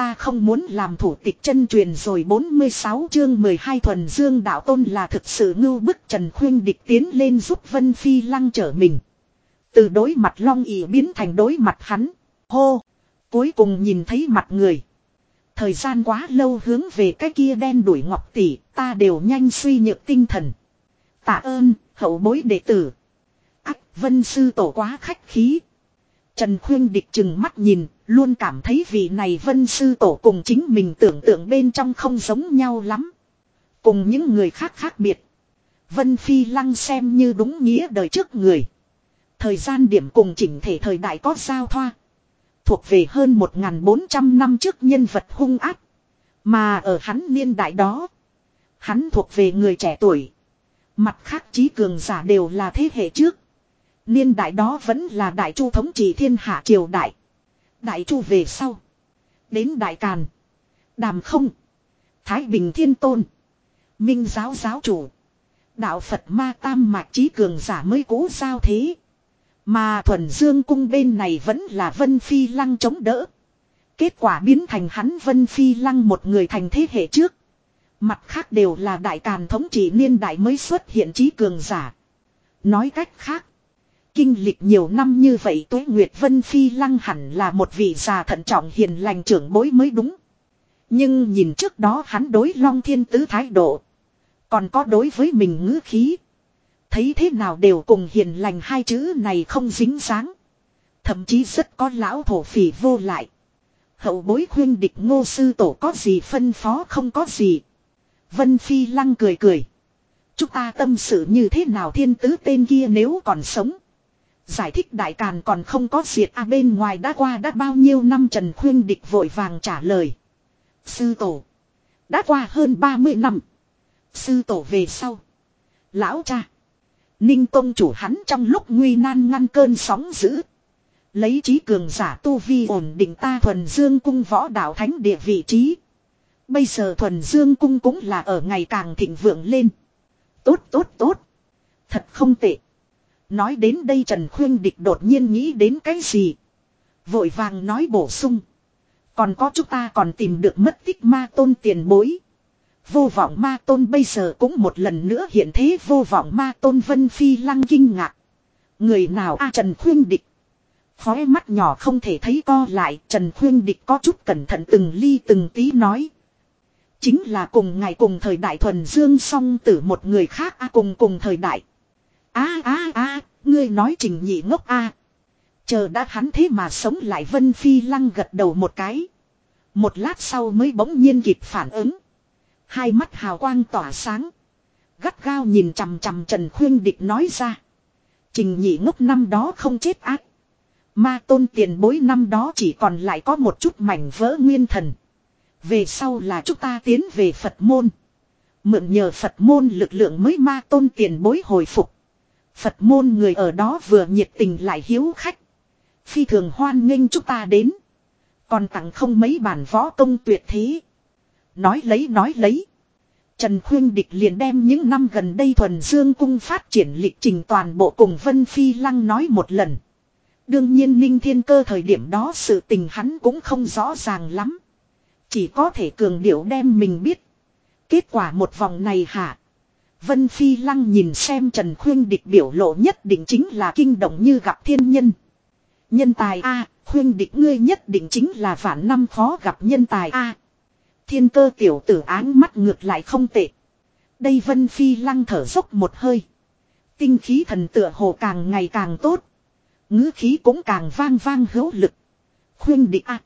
ta không muốn làm thủ tịch chân truyền rồi 46 chương 12 thuần dương đạo tôn là thực sự ngưu bức Trần Khuyên địch tiến lên giúp Vân Phi lăng trở mình. Từ đối mặt long ỉ biến thành đối mặt hắn. Hô! Cuối cùng nhìn thấy mặt người. Thời gian quá lâu hướng về cái kia đen đuổi ngọc tỷ, ta đều nhanh suy nhược tinh thần. Tạ ơn, hậu bối đệ tử. Ách, vân sư tổ quá khách khí. Trần Khuyên địch chừng mắt nhìn, luôn cảm thấy vị này vân sư tổ cùng chính mình tưởng tượng bên trong không giống nhau lắm. Cùng những người khác khác biệt. Vân Phi Lăng xem như đúng nghĩa đời trước người. Thời gian điểm cùng chỉnh thể thời đại có giao thoa. Thuộc về hơn 1.400 năm trước nhân vật hung ác. Mà ở hắn niên đại đó. Hắn thuộc về người trẻ tuổi. Mặt khác trí cường giả đều là thế hệ trước. Niên đại đó vẫn là đại chu thống trị thiên hạ triều đại. Đại chu về sau. Đến đại càn. Đàm không. Thái Bình Thiên Tôn. Minh giáo giáo chủ. Đạo Phật ma tam mạch trí cường giả mới cố sao thế. Mà thuần dương cung bên này vẫn là Vân Phi Lăng chống đỡ. Kết quả biến thành hắn Vân Phi Lăng một người thành thế hệ trước. Mặt khác đều là đại càn thống trị niên đại mới xuất hiện trí cường giả. Nói cách khác. Kinh lịch nhiều năm như vậy Tuế Nguyệt Vân Phi Lăng hẳn là một vị già thận trọng hiền lành trưởng bối mới đúng. Nhưng nhìn trước đó hắn đối Long Thiên Tứ thái độ. Còn có đối với mình ngữ khí. Thấy thế nào đều cùng hiền lành hai chữ này không dính dáng. Thậm chí rất có lão thổ phỉ vô lại. Hậu bối khuyên địch ngô sư tổ có gì phân phó không có gì. Vân Phi Lăng cười cười. Chúng ta tâm sự như thế nào thiên tứ tên kia nếu còn sống. Giải thích đại càn còn không có diệt a bên ngoài đã qua đã bao nhiêu năm Trần Khuyên Địch vội vàng trả lời. Sư tổ. Đã qua hơn 30 năm. Sư tổ về sau. Lão cha. Ninh Tông chủ hắn trong lúc nguy nan ngăn cơn sóng dữ. Lấy trí cường giả tu vi ổn định ta thuần dương cung võ đạo thánh địa vị trí. Bây giờ thuần dương cung cũng là ở ngày càng thịnh vượng lên. Tốt tốt tốt. Thật không tệ. Nói đến đây Trần Khuyên Địch đột nhiên nghĩ đến cái gì. Vội vàng nói bổ sung. Còn có chúng ta còn tìm được mất tích ma tôn tiền bối. Vô vọng ma tôn bây giờ cũng một lần nữa hiện thế vô vọng ma tôn Vân Phi lăng kinh ngạc. Người nào a Trần Khuyên Địch. khóe mắt nhỏ không thể thấy co lại, Trần Khuyên Địch có chút cẩn thận từng ly từng tí nói. Chính là cùng ngày cùng thời đại thuần dương song tử một người khác a cùng cùng thời đại a a a, ngươi nói trình nhị ngốc a Chờ đã hắn thế mà sống lại Vân Phi lăng gật đầu một cái. Một lát sau mới bỗng nhiên kịp phản ứng. Hai mắt hào quang tỏa sáng. Gắt gao nhìn chằm chằm Trần Khuyên Địch nói ra. Trình nhị ngốc năm đó không chết ác. Ma tôn tiền bối năm đó chỉ còn lại có một chút mảnh vỡ nguyên thần. Về sau là chúng ta tiến về Phật môn. Mượn nhờ Phật môn lực lượng mới ma tôn tiền bối hồi phục. Phật môn người ở đó vừa nhiệt tình lại hiếu khách. Phi thường hoan nghênh chúng ta đến. Còn tặng không mấy bản võ công tuyệt thế. Nói lấy nói lấy. Trần Khuyên Địch liền đem những năm gần đây thuần dương cung phát triển lịch trình toàn bộ cùng Vân Phi Lăng nói một lần. Đương nhiên Ninh Thiên Cơ thời điểm đó sự tình hắn cũng không rõ ràng lắm. Chỉ có thể cường điệu đem mình biết. Kết quả một vòng này hả? Vân Phi Lăng nhìn xem Trần Khuyên Địch biểu lộ nhất định chính là kinh động như gặp thiên nhân. Nhân tài A, Khuyên Địch ngươi nhất định chính là vạn năm khó gặp nhân tài A. Thiên cơ tiểu tử áng mắt ngược lại không tệ. Đây Vân Phi Lăng thở dốc một hơi. Tinh khí thần tựa hồ càng ngày càng tốt. ngữ khí cũng càng vang vang hữu lực. Khuyên Địch A.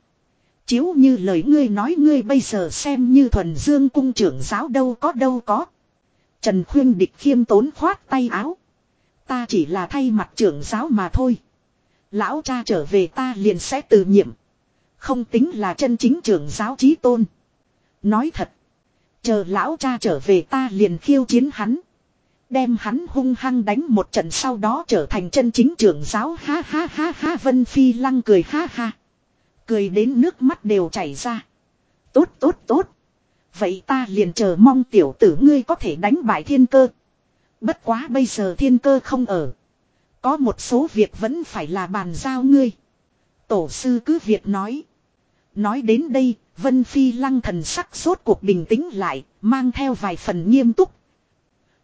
Chiếu như lời ngươi nói ngươi bây giờ xem như thuần dương cung trưởng giáo đâu có đâu có. Trần khuyên địch khiêm tốn khoát tay áo. Ta chỉ là thay mặt trưởng giáo mà thôi. Lão cha trở về ta liền sẽ từ nhiệm. Không tính là chân chính trưởng giáo trí tôn. Nói thật. Chờ lão cha trở về ta liền khiêu chiến hắn. Đem hắn hung hăng đánh một trận sau đó trở thành chân chính trưởng giáo ha ha ha ha, Vân Phi lăng cười ha ha. Cười đến nước mắt đều chảy ra. Tốt tốt tốt. Vậy ta liền chờ mong tiểu tử ngươi có thể đánh bại thiên cơ. Bất quá bây giờ thiên cơ không ở. Có một số việc vẫn phải là bàn giao ngươi. Tổ sư cứ việc nói. Nói đến đây, Vân Phi lăng thần sắc sốt cuộc bình tĩnh lại, mang theo vài phần nghiêm túc.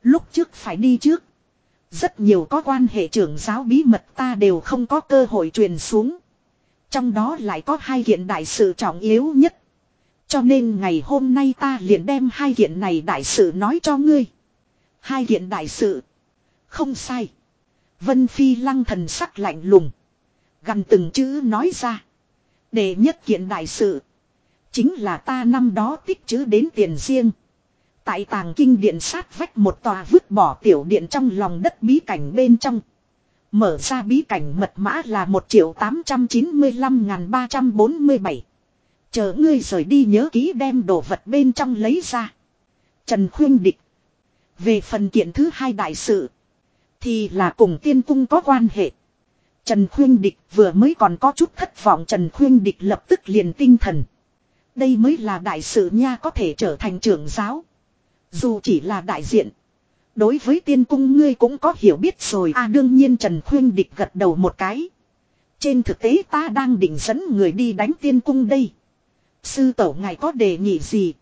Lúc trước phải đi trước. Rất nhiều có quan hệ trưởng giáo bí mật ta đều không có cơ hội truyền xuống. Trong đó lại có hai hiện đại sự trọng yếu nhất. Cho nên ngày hôm nay ta liền đem hai kiện này đại sự nói cho ngươi. Hai kiện đại sự. Không sai. Vân Phi lăng thần sắc lạnh lùng. Gần từng chữ nói ra. Để nhất kiện đại sự. Chính là ta năm đó tích chữ đến tiền riêng. Tại tàng kinh điện sát vách một tòa vứt bỏ tiểu điện trong lòng đất bí cảnh bên trong. Mở ra bí cảnh mật mã là 1 triệu 895.347. Chờ ngươi rời đi nhớ ký đem đồ vật bên trong lấy ra. Trần Khuyên Địch. Về phần kiện thứ hai đại sự. Thì là cùng tiên cung có quan hệ. Trần Khuyên Địch vừa mới còn có chút thất vọng, Trần Khuyên Địch lập tức liền tinh thần. Đây mới là đại sự nha, có thể trở thành trưởng giáo. Dù chỉ là đại diện. Đối với tiên cung ngươi cũng có hiểu biết rồi à đương nhiên Trần Khuyên Địch gật đầu một cái. Trên thực tế ta đang định dẫn người đi đánh tiên cung đây. Sư tổ ngài có đề nghị gì?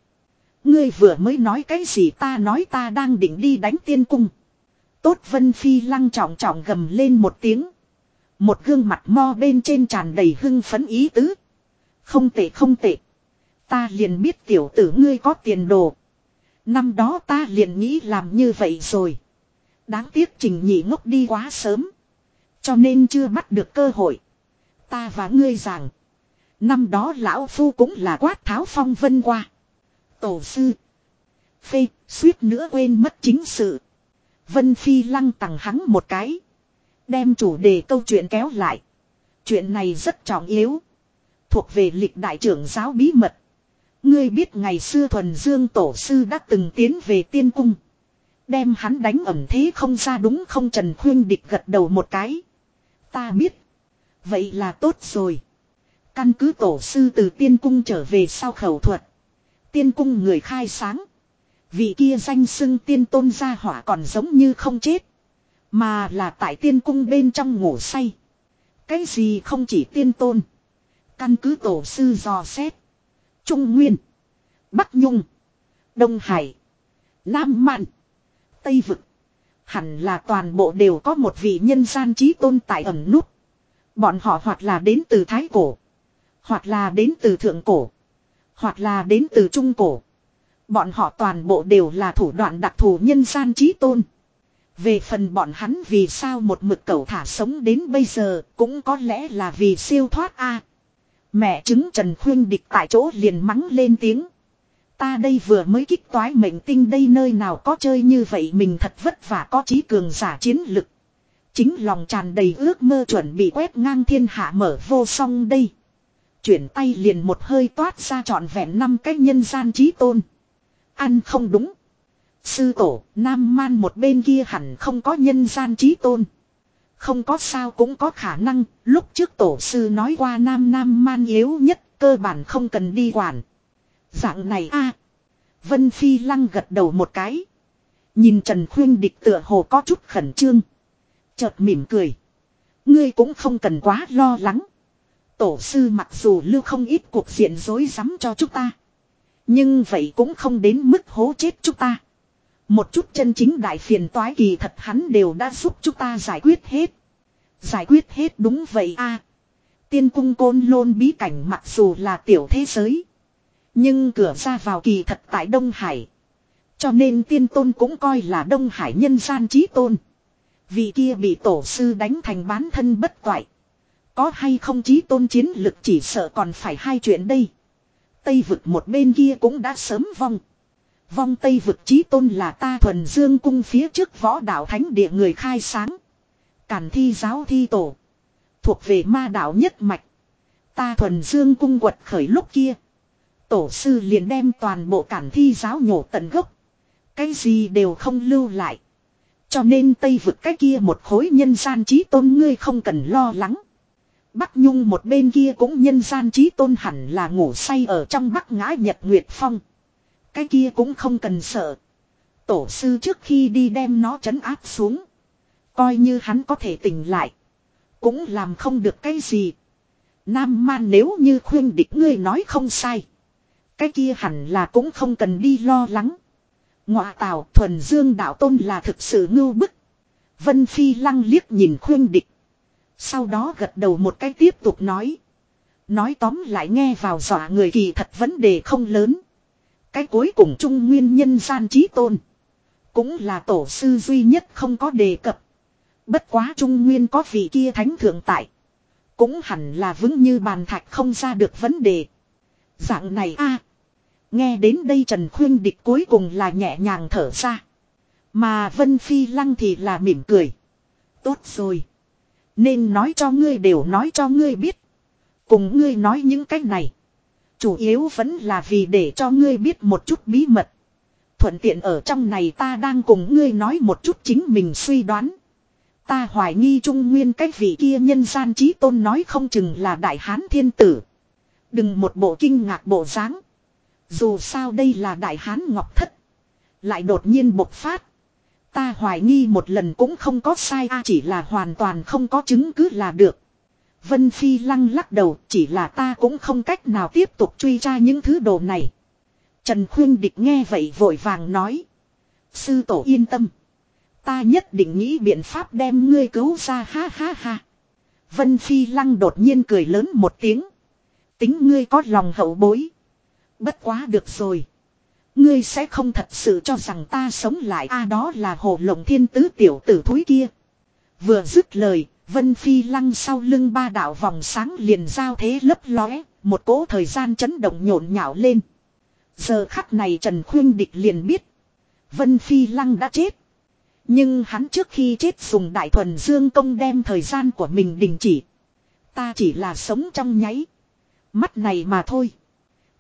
Ngươi vừa mới nói cái gì ta nói ta đang định đi đánh tiên cung. Tốt Vân Phi lăng trọng trọng gầm lên một tiếng. Một gương mặt mo bên trên tràn đầy hưng phấn ý tứ. Không tệ không tệ. Ta liền biết tiểu tử ngươi có tiền đồ. Năm đó ta liền nghĩ làm như vậy rồi. Đáng tiếc trình nhị ngốc đi quá sớm. Cho nên chưa bắt được cơ hội. Ta và ngươi rằng. Năm đó lão phu cũng là quát tháo phong vân qua. Tổ sư. Phê, suýt nữa quên mất chính sự. Vân Phi lăng tặng hắn một cái. Đem chủ đề câu chuyện kéo lại. Chuyện này rất trọng yếu. Thuộc về lịch đại trưởng giáo bí mật. Ngươi biết ngày xưa thuần dương tổ sư đã từng tiến về tiên cung. Đem hắn đánh ẩm thế không ra đúng không Trần Khuyên Địch gật đầu một cái. Ta biết. Vậy là tốt rồi. Căn cứ tổ sư từ tiên cung trở về sau khẩu thuật. Tiên cung người khai sáng. Vị kia danh xưng tiên tôn gia hỏa còn giống như không chết. Mà là tại tiên cung bên trong ngủ say. Cái gì không chỉ tiên tôn. Căn cứ tổ sư dò xét. Trung Nguyên. Bắc Nhung. Đông Hải. Nam Mạn. Tây Vực. Hẳn là toàn bộ đều có một vị nhân gian trí tôn tại ẩn nút. Bọn họ hoặc là đến từ Thái Cổ. Hoặc là đến từ Thượng Cổ. Hoặc là đến từ Trung Cổ. Bọn họ toàn bộ đều là thủ đoạn đặc thù nhân gian trí tôn. Về phần bọn hắn vì sao một mực cầu thả sống đến bây giờ cũng có lẽ là vì siêu thoát a Mẹ chứng Trần Khuyên Địch tại chỗ liền mắng lên tiếng. Ta đây vừa mới kích toái mệnh tinh đây nơi nào có chơi như vậy mình thật vất vả có trí cường giả chiến lực. Chính lòng tràn đầy ước mơ chuẩn bị quét ngang thiên hạ mở vô song đây. Chuyển tay liền một hơi toát ra trọn vẹn năm cái nhân gian trí tôn. Ăn không đúng. Sư tổ, nam man một bên kia hẳn không có nhân gian trí tôn. Không có sao cũng có khả năng, lúc trước tổ sư nói qua nam nam man yếu nhất, cơ bản không cần đi quản. Dạng này a Vân Phi lăng gật đầu một cái. Nhìn Trần Khuyên địch tựa hồ có chút khẩn trương. Chợt mỉm cười. Ngươi cũng không cần quá lo lắng. Tổ sư mặc dù lưu không ít cuộc diện dối rắm cho chúng ta. Nhưng vậy cũng không đến mức hố chết chúng ta. Một chút chân chính đại phiền toái kỳ thật hắn đều đã giúp chúng ta giải quyết hết. Giải quyết hết đúng vậy a. tiên cung côn lôn bí cảnh mặc dù là tiểu thế giới. Nhưng cửa ra vào kỳ thật tại Đông Hải. Cho nên tiên tôn cũng coi là Đông Hải nhân gian trí tôn. Vì kia bị tổ sư đánh thành bán thân bất toại. Có hay không chí tôn chiến lực chỉ sợ còn phải hai chuyện đây. Tây vực một bên kia cũng đã sớm vong. Vong Tây vực chí tôn là ta thuần dương cung phía trước võ đạo thánh địa người khai sáng. Cản thi giáo thi tổ. Thuộc về ma đạo nhất mạch. Ta thuần dương cung quật khởi lúc kia. Tổ sư liền đem toàn bộ cản thi giáo nhổ tận gốc. Cái gì đều không lưu lại. Cho nên Tây vực cái kia một khối nhân gian trí tôn ngươi không cần lo lắng. Bắc Nhung một bên kia cũng nhân gian trí tôn hẳn là ngủ say ở trong Bắc ngã Nhật Nguyệt Phong. Cái kia cũng không cần sợ. Tổ sư trước khi đi đem nó trấn áp xuống. Coi như hắn có thể tỉnh lại. Cũng làm không được cái gì. Nam man nếu như khuyên địch ngươi nói không sai. Cái kia hẳn là cũng không cần đi lo lắng. Ngọa tào thuần dương đạo tôn là thực sự ngưu bức. Vân Phi lăng liếc nhìn khuyên địch. Sau đó gật đầu một cái tiếp tục nói. Nói tóm lại nghe vào dọa người kỳ thật vấn đề không lớn. Cái cuối cùng trung nguyên nhân gian trí tôn. Cũng là tổ sư duy nhất không có đề cập. Bất quá trung nguyên có vị kia thánh thượng tại. Cũng hẳn là vững như bàn thạch không ra được vấn đề. Dạng này a Nghe đến đây Trần Khuyên Địch cuối cùng là nhẹ nhàng thở ra. Mà Vân Phi Lăng thì là mỉm cười. Tốt rồi. Nên nói cho ngươi đều nói cho ngươi biết. Cùng ngươi nói những cách này. Chủ yếu vẫn là vì để cho ngươi biết một chút bí mật. Thuận tiện ở trong này ta đang cùng ngươi nói một chút chính mình suy đoán. Ta hoài nghi trung nguyên cái vị kia nhân gian trí tôn nói không chừng là đại hán thiên tử. Đừng một bộ kinh ngạc bộ dáng. Dù sao đây là đại hán ngọc thất. Lại đột nhiên bộc phát. Ta hoài nghi một lần cũng không có sai a, chỉ là hoàn toàn không có chứng cứ là được. Vân Phi lăng lắc đầu, chỉ là ta cũng không cách nào tiếp tục truy tra những thứ đồ này. Trần Khuyên Địch nghe vậy vội vàng nói. Sư tổ yên tâm. Ta nhất định nghĩ biện pháp đem ngươi cứu ra, ha ha ha. Vân Phi lăng đột nhiên cười lớn một tiếng. Tính ngươi có lòng hậu bối. Bất quá được rồi. Ngươi sẽ không thật sự cho rằng ta sống lại a đó là hồ lộng thiên tứ tiểu tử thúi kia. Vừa dứt lời, Vân Phi lăng sau lưng ba đạo vòng sáng liền giao thế lấp lóe, một cỗ thời gian chấn động nhộn nhạo lên. Giờ khắc này Trần Khuyên Địch liền biết. Vân Phi lăng đã chết. Nhưng hắn trước khi chết dùng đại thuần dương công đem thời gian của mình đình chỉ. Ta chỉ là sống trong nháy. Mắt này mà thôi.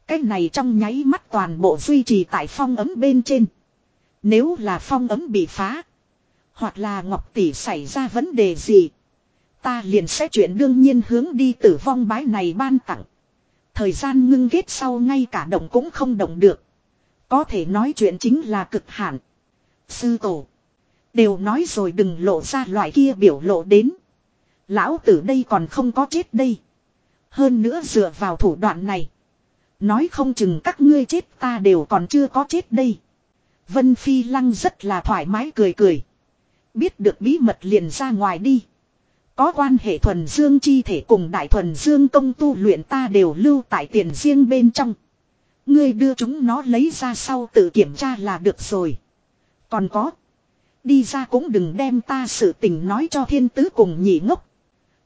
Cái này trong nháy mắt toàn bộ duy trì tại phong ấm bên trên. Nếu là phong ấm bị phá. Hoặc là Ngọc Tỷ xảy ra vấn đề gì. Ta liền sẽ chuyển đương nhiên hướng đi tử vong bái này ban tặng. Thời gian ngưng ghét sau ngay cả động cũng không động được. Có thể nói chuyện chính là cực hạn. Sư tổ. Đều nói rồi đừng lộ ra loại kia biểu lộ đến. Lão tử đây còn không có chết đây. Hơn nữa dựa vào thủ đoạn này. Nói không chừng các ngươi chết ta đều còn chưa có chết đây. Vân Phi Lăng rất là thoải mái cười cười. Biết được bí mật liền ra ngoài đi. Có quan hệ thuần dương chi thể cùng đại thuần dương công tu luyện ta đều lưu tại tiền riêng bên trong. Ngươi đưa chúng nó lấy ra sau tự kiểm tra là được rồi. Còn có. Đi ra cũng đừng đem ta sự tình nói cho thiên tứ cùng nhị ngốc.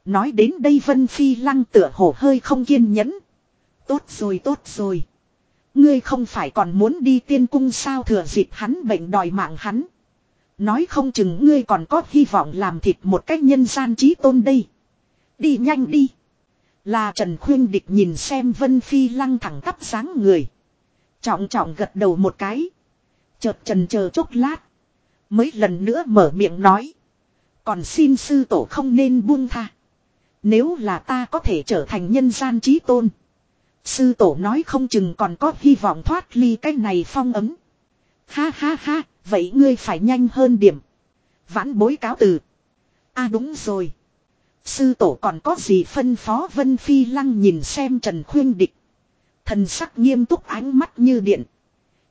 Nói đến đây Vân Phi lăng tựa hồ hơi không kiên nhẫn. Tốt rồi tốt rồi. Ngươi không phải còn muốn đi tiên cung sao thừa dịp hắn bệnh đòi mạng hắn. Nói không chừng ngươi còn có hy vọng làm thịt một cách nhân gian trí tôn đây. Đi nhanh đi. Là Trần Khuyên Địch nhìn xem Vân Phi lăng thẳng tắp sáng người. Trọng trọng gật đầu một cái. Chợt trần chờ chốc lát. Mấy lần nữa mở miệng nói. Còn xin sư tổ không nên buông tha. Nếu là ta có thể trở thành nhân gian trí tôn. Sư tổ nói không chừng còn có hy vọng thoát ly cái này phong ấm. Ha ha ha, vậy ngươi phải nhanh hơn điểm. Vãn bối cáo từ. a à đúng rồi. Sư tổ còn có gì phân phó Vân Phi Lăng nhìn xem Trần Khuyên Địch. Thần sắc nghiêm túc ánh mắt như điện.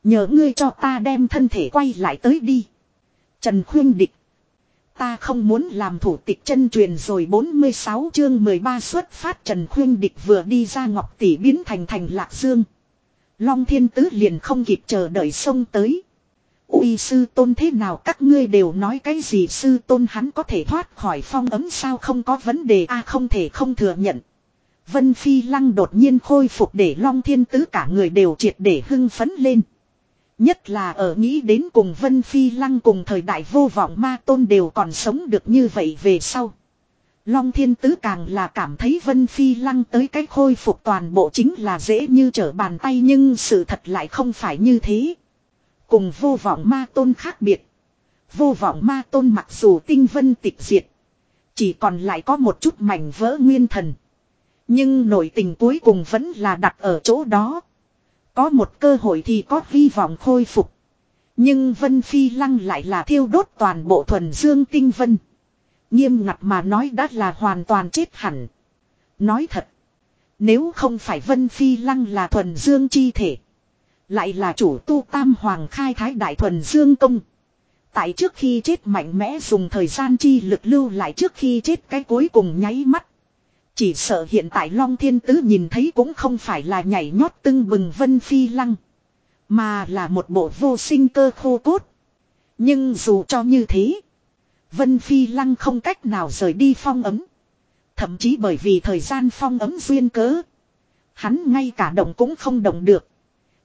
Nhờ ngươi cho ta đem thân thể quay lại tới đi. Trần Khuyên Địch. Ta không muốn làm thủ tịch chân truyền rồi 46 chương 13 xuất phát Trần Khuyên Địch vừa đi ra Ngọc Tỷ biến thành thành Lạc Dương. Long Thiên Tứ liền không kịp chờ đợi sông tới. Uy sư tôn thế nào các ngươi đều nói cái gì sư tôn hắn có thể thoát khỏi phong ấm sao không có vấn đề a à, không thể không thừa nhận. Vân Phi Lăng đột nhiên khôi phục để Long Thiên Tứ cả người đều triệt để hưng phấn lên. Nhất là ở nghĩ đến cùng Vân Phi Lăng cùng thời đại vô vọng ma tôn đều còn sống được như vậy về sau. Long Thiên Tứ càng là cảm thấy Vân Phi Lăng tới cách khôi phục toàn bộ chính là dễ như trở bàn tay nhưng sự thật lại không phải như thế. Cùng vô vọng ma tôn khác biệt. Vô vọng ma tôn mặc dù tinh vân tịch diệt. Chỉ còn lại có một chút mảnh vỡ nguyên thần. Nhưng nội tình cuối cùng vẫn là đặt ở chỗ đó. Có một cơ hội thì có hy vọng khôi phục. Nhưng Vân Phi Lăng lại là thiêu đốt toàn bộ thuần dương tinh vân. Nghiêm ngặt mà nói đã là hoàn toàn chết hẳn. Nói thật. Nếu không phải Vân Phi Lăng là thuần dương chi thể. Lại là chủ tu tam hoàng khai thái đại thuần dương công. Tại trước khi chết mạnh mẽ dùng thời gian chi lực lưu lại trước khi chết cái cuối cùng nháy mắt. Chỉ sợ hiện tại Long Thiên Tứ nhìn thấy cũng không phải là nhảy nhót tưng bừng Vân Phi Lăng. Mà là một bộ vô sinh cơ khô cốt. Nhưng dù cho như thế. Vân Phi Lăng không cách nào rời đi phong ấm. Thậm chí bởi vì thời gian phong ấm duyên cớ. Hắn ngay cả động cũng không động được.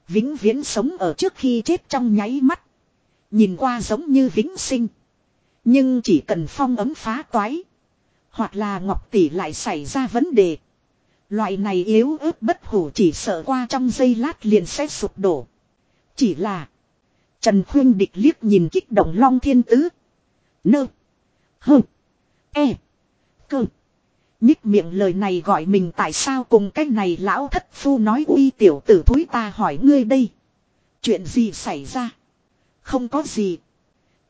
Vĩnh viễn sống ở trước khi chết trong nháy mắt. Nhìn qua giống như vĩnh sinh. Nhưng chỉ cần phong ấm phá toái. Hoặc là ngọc tỷ lại xảy ra vấn đề. Loại này yếu ớt bất hủ chỉ sợ qua trong giây lát liền sẽ sụp đổ. Chỉ là. Trần Khuyên địch liếc nhìn kích động long thiên tứ. Nơ. Hơ. E. Cơ. Nhích miệng lời này gọi mình tại sao cùng cái này lão thất phu nói uy tiểu tử thúi ta hỏi ngươi đây. Chuyện gì xảy ra? Không có gì.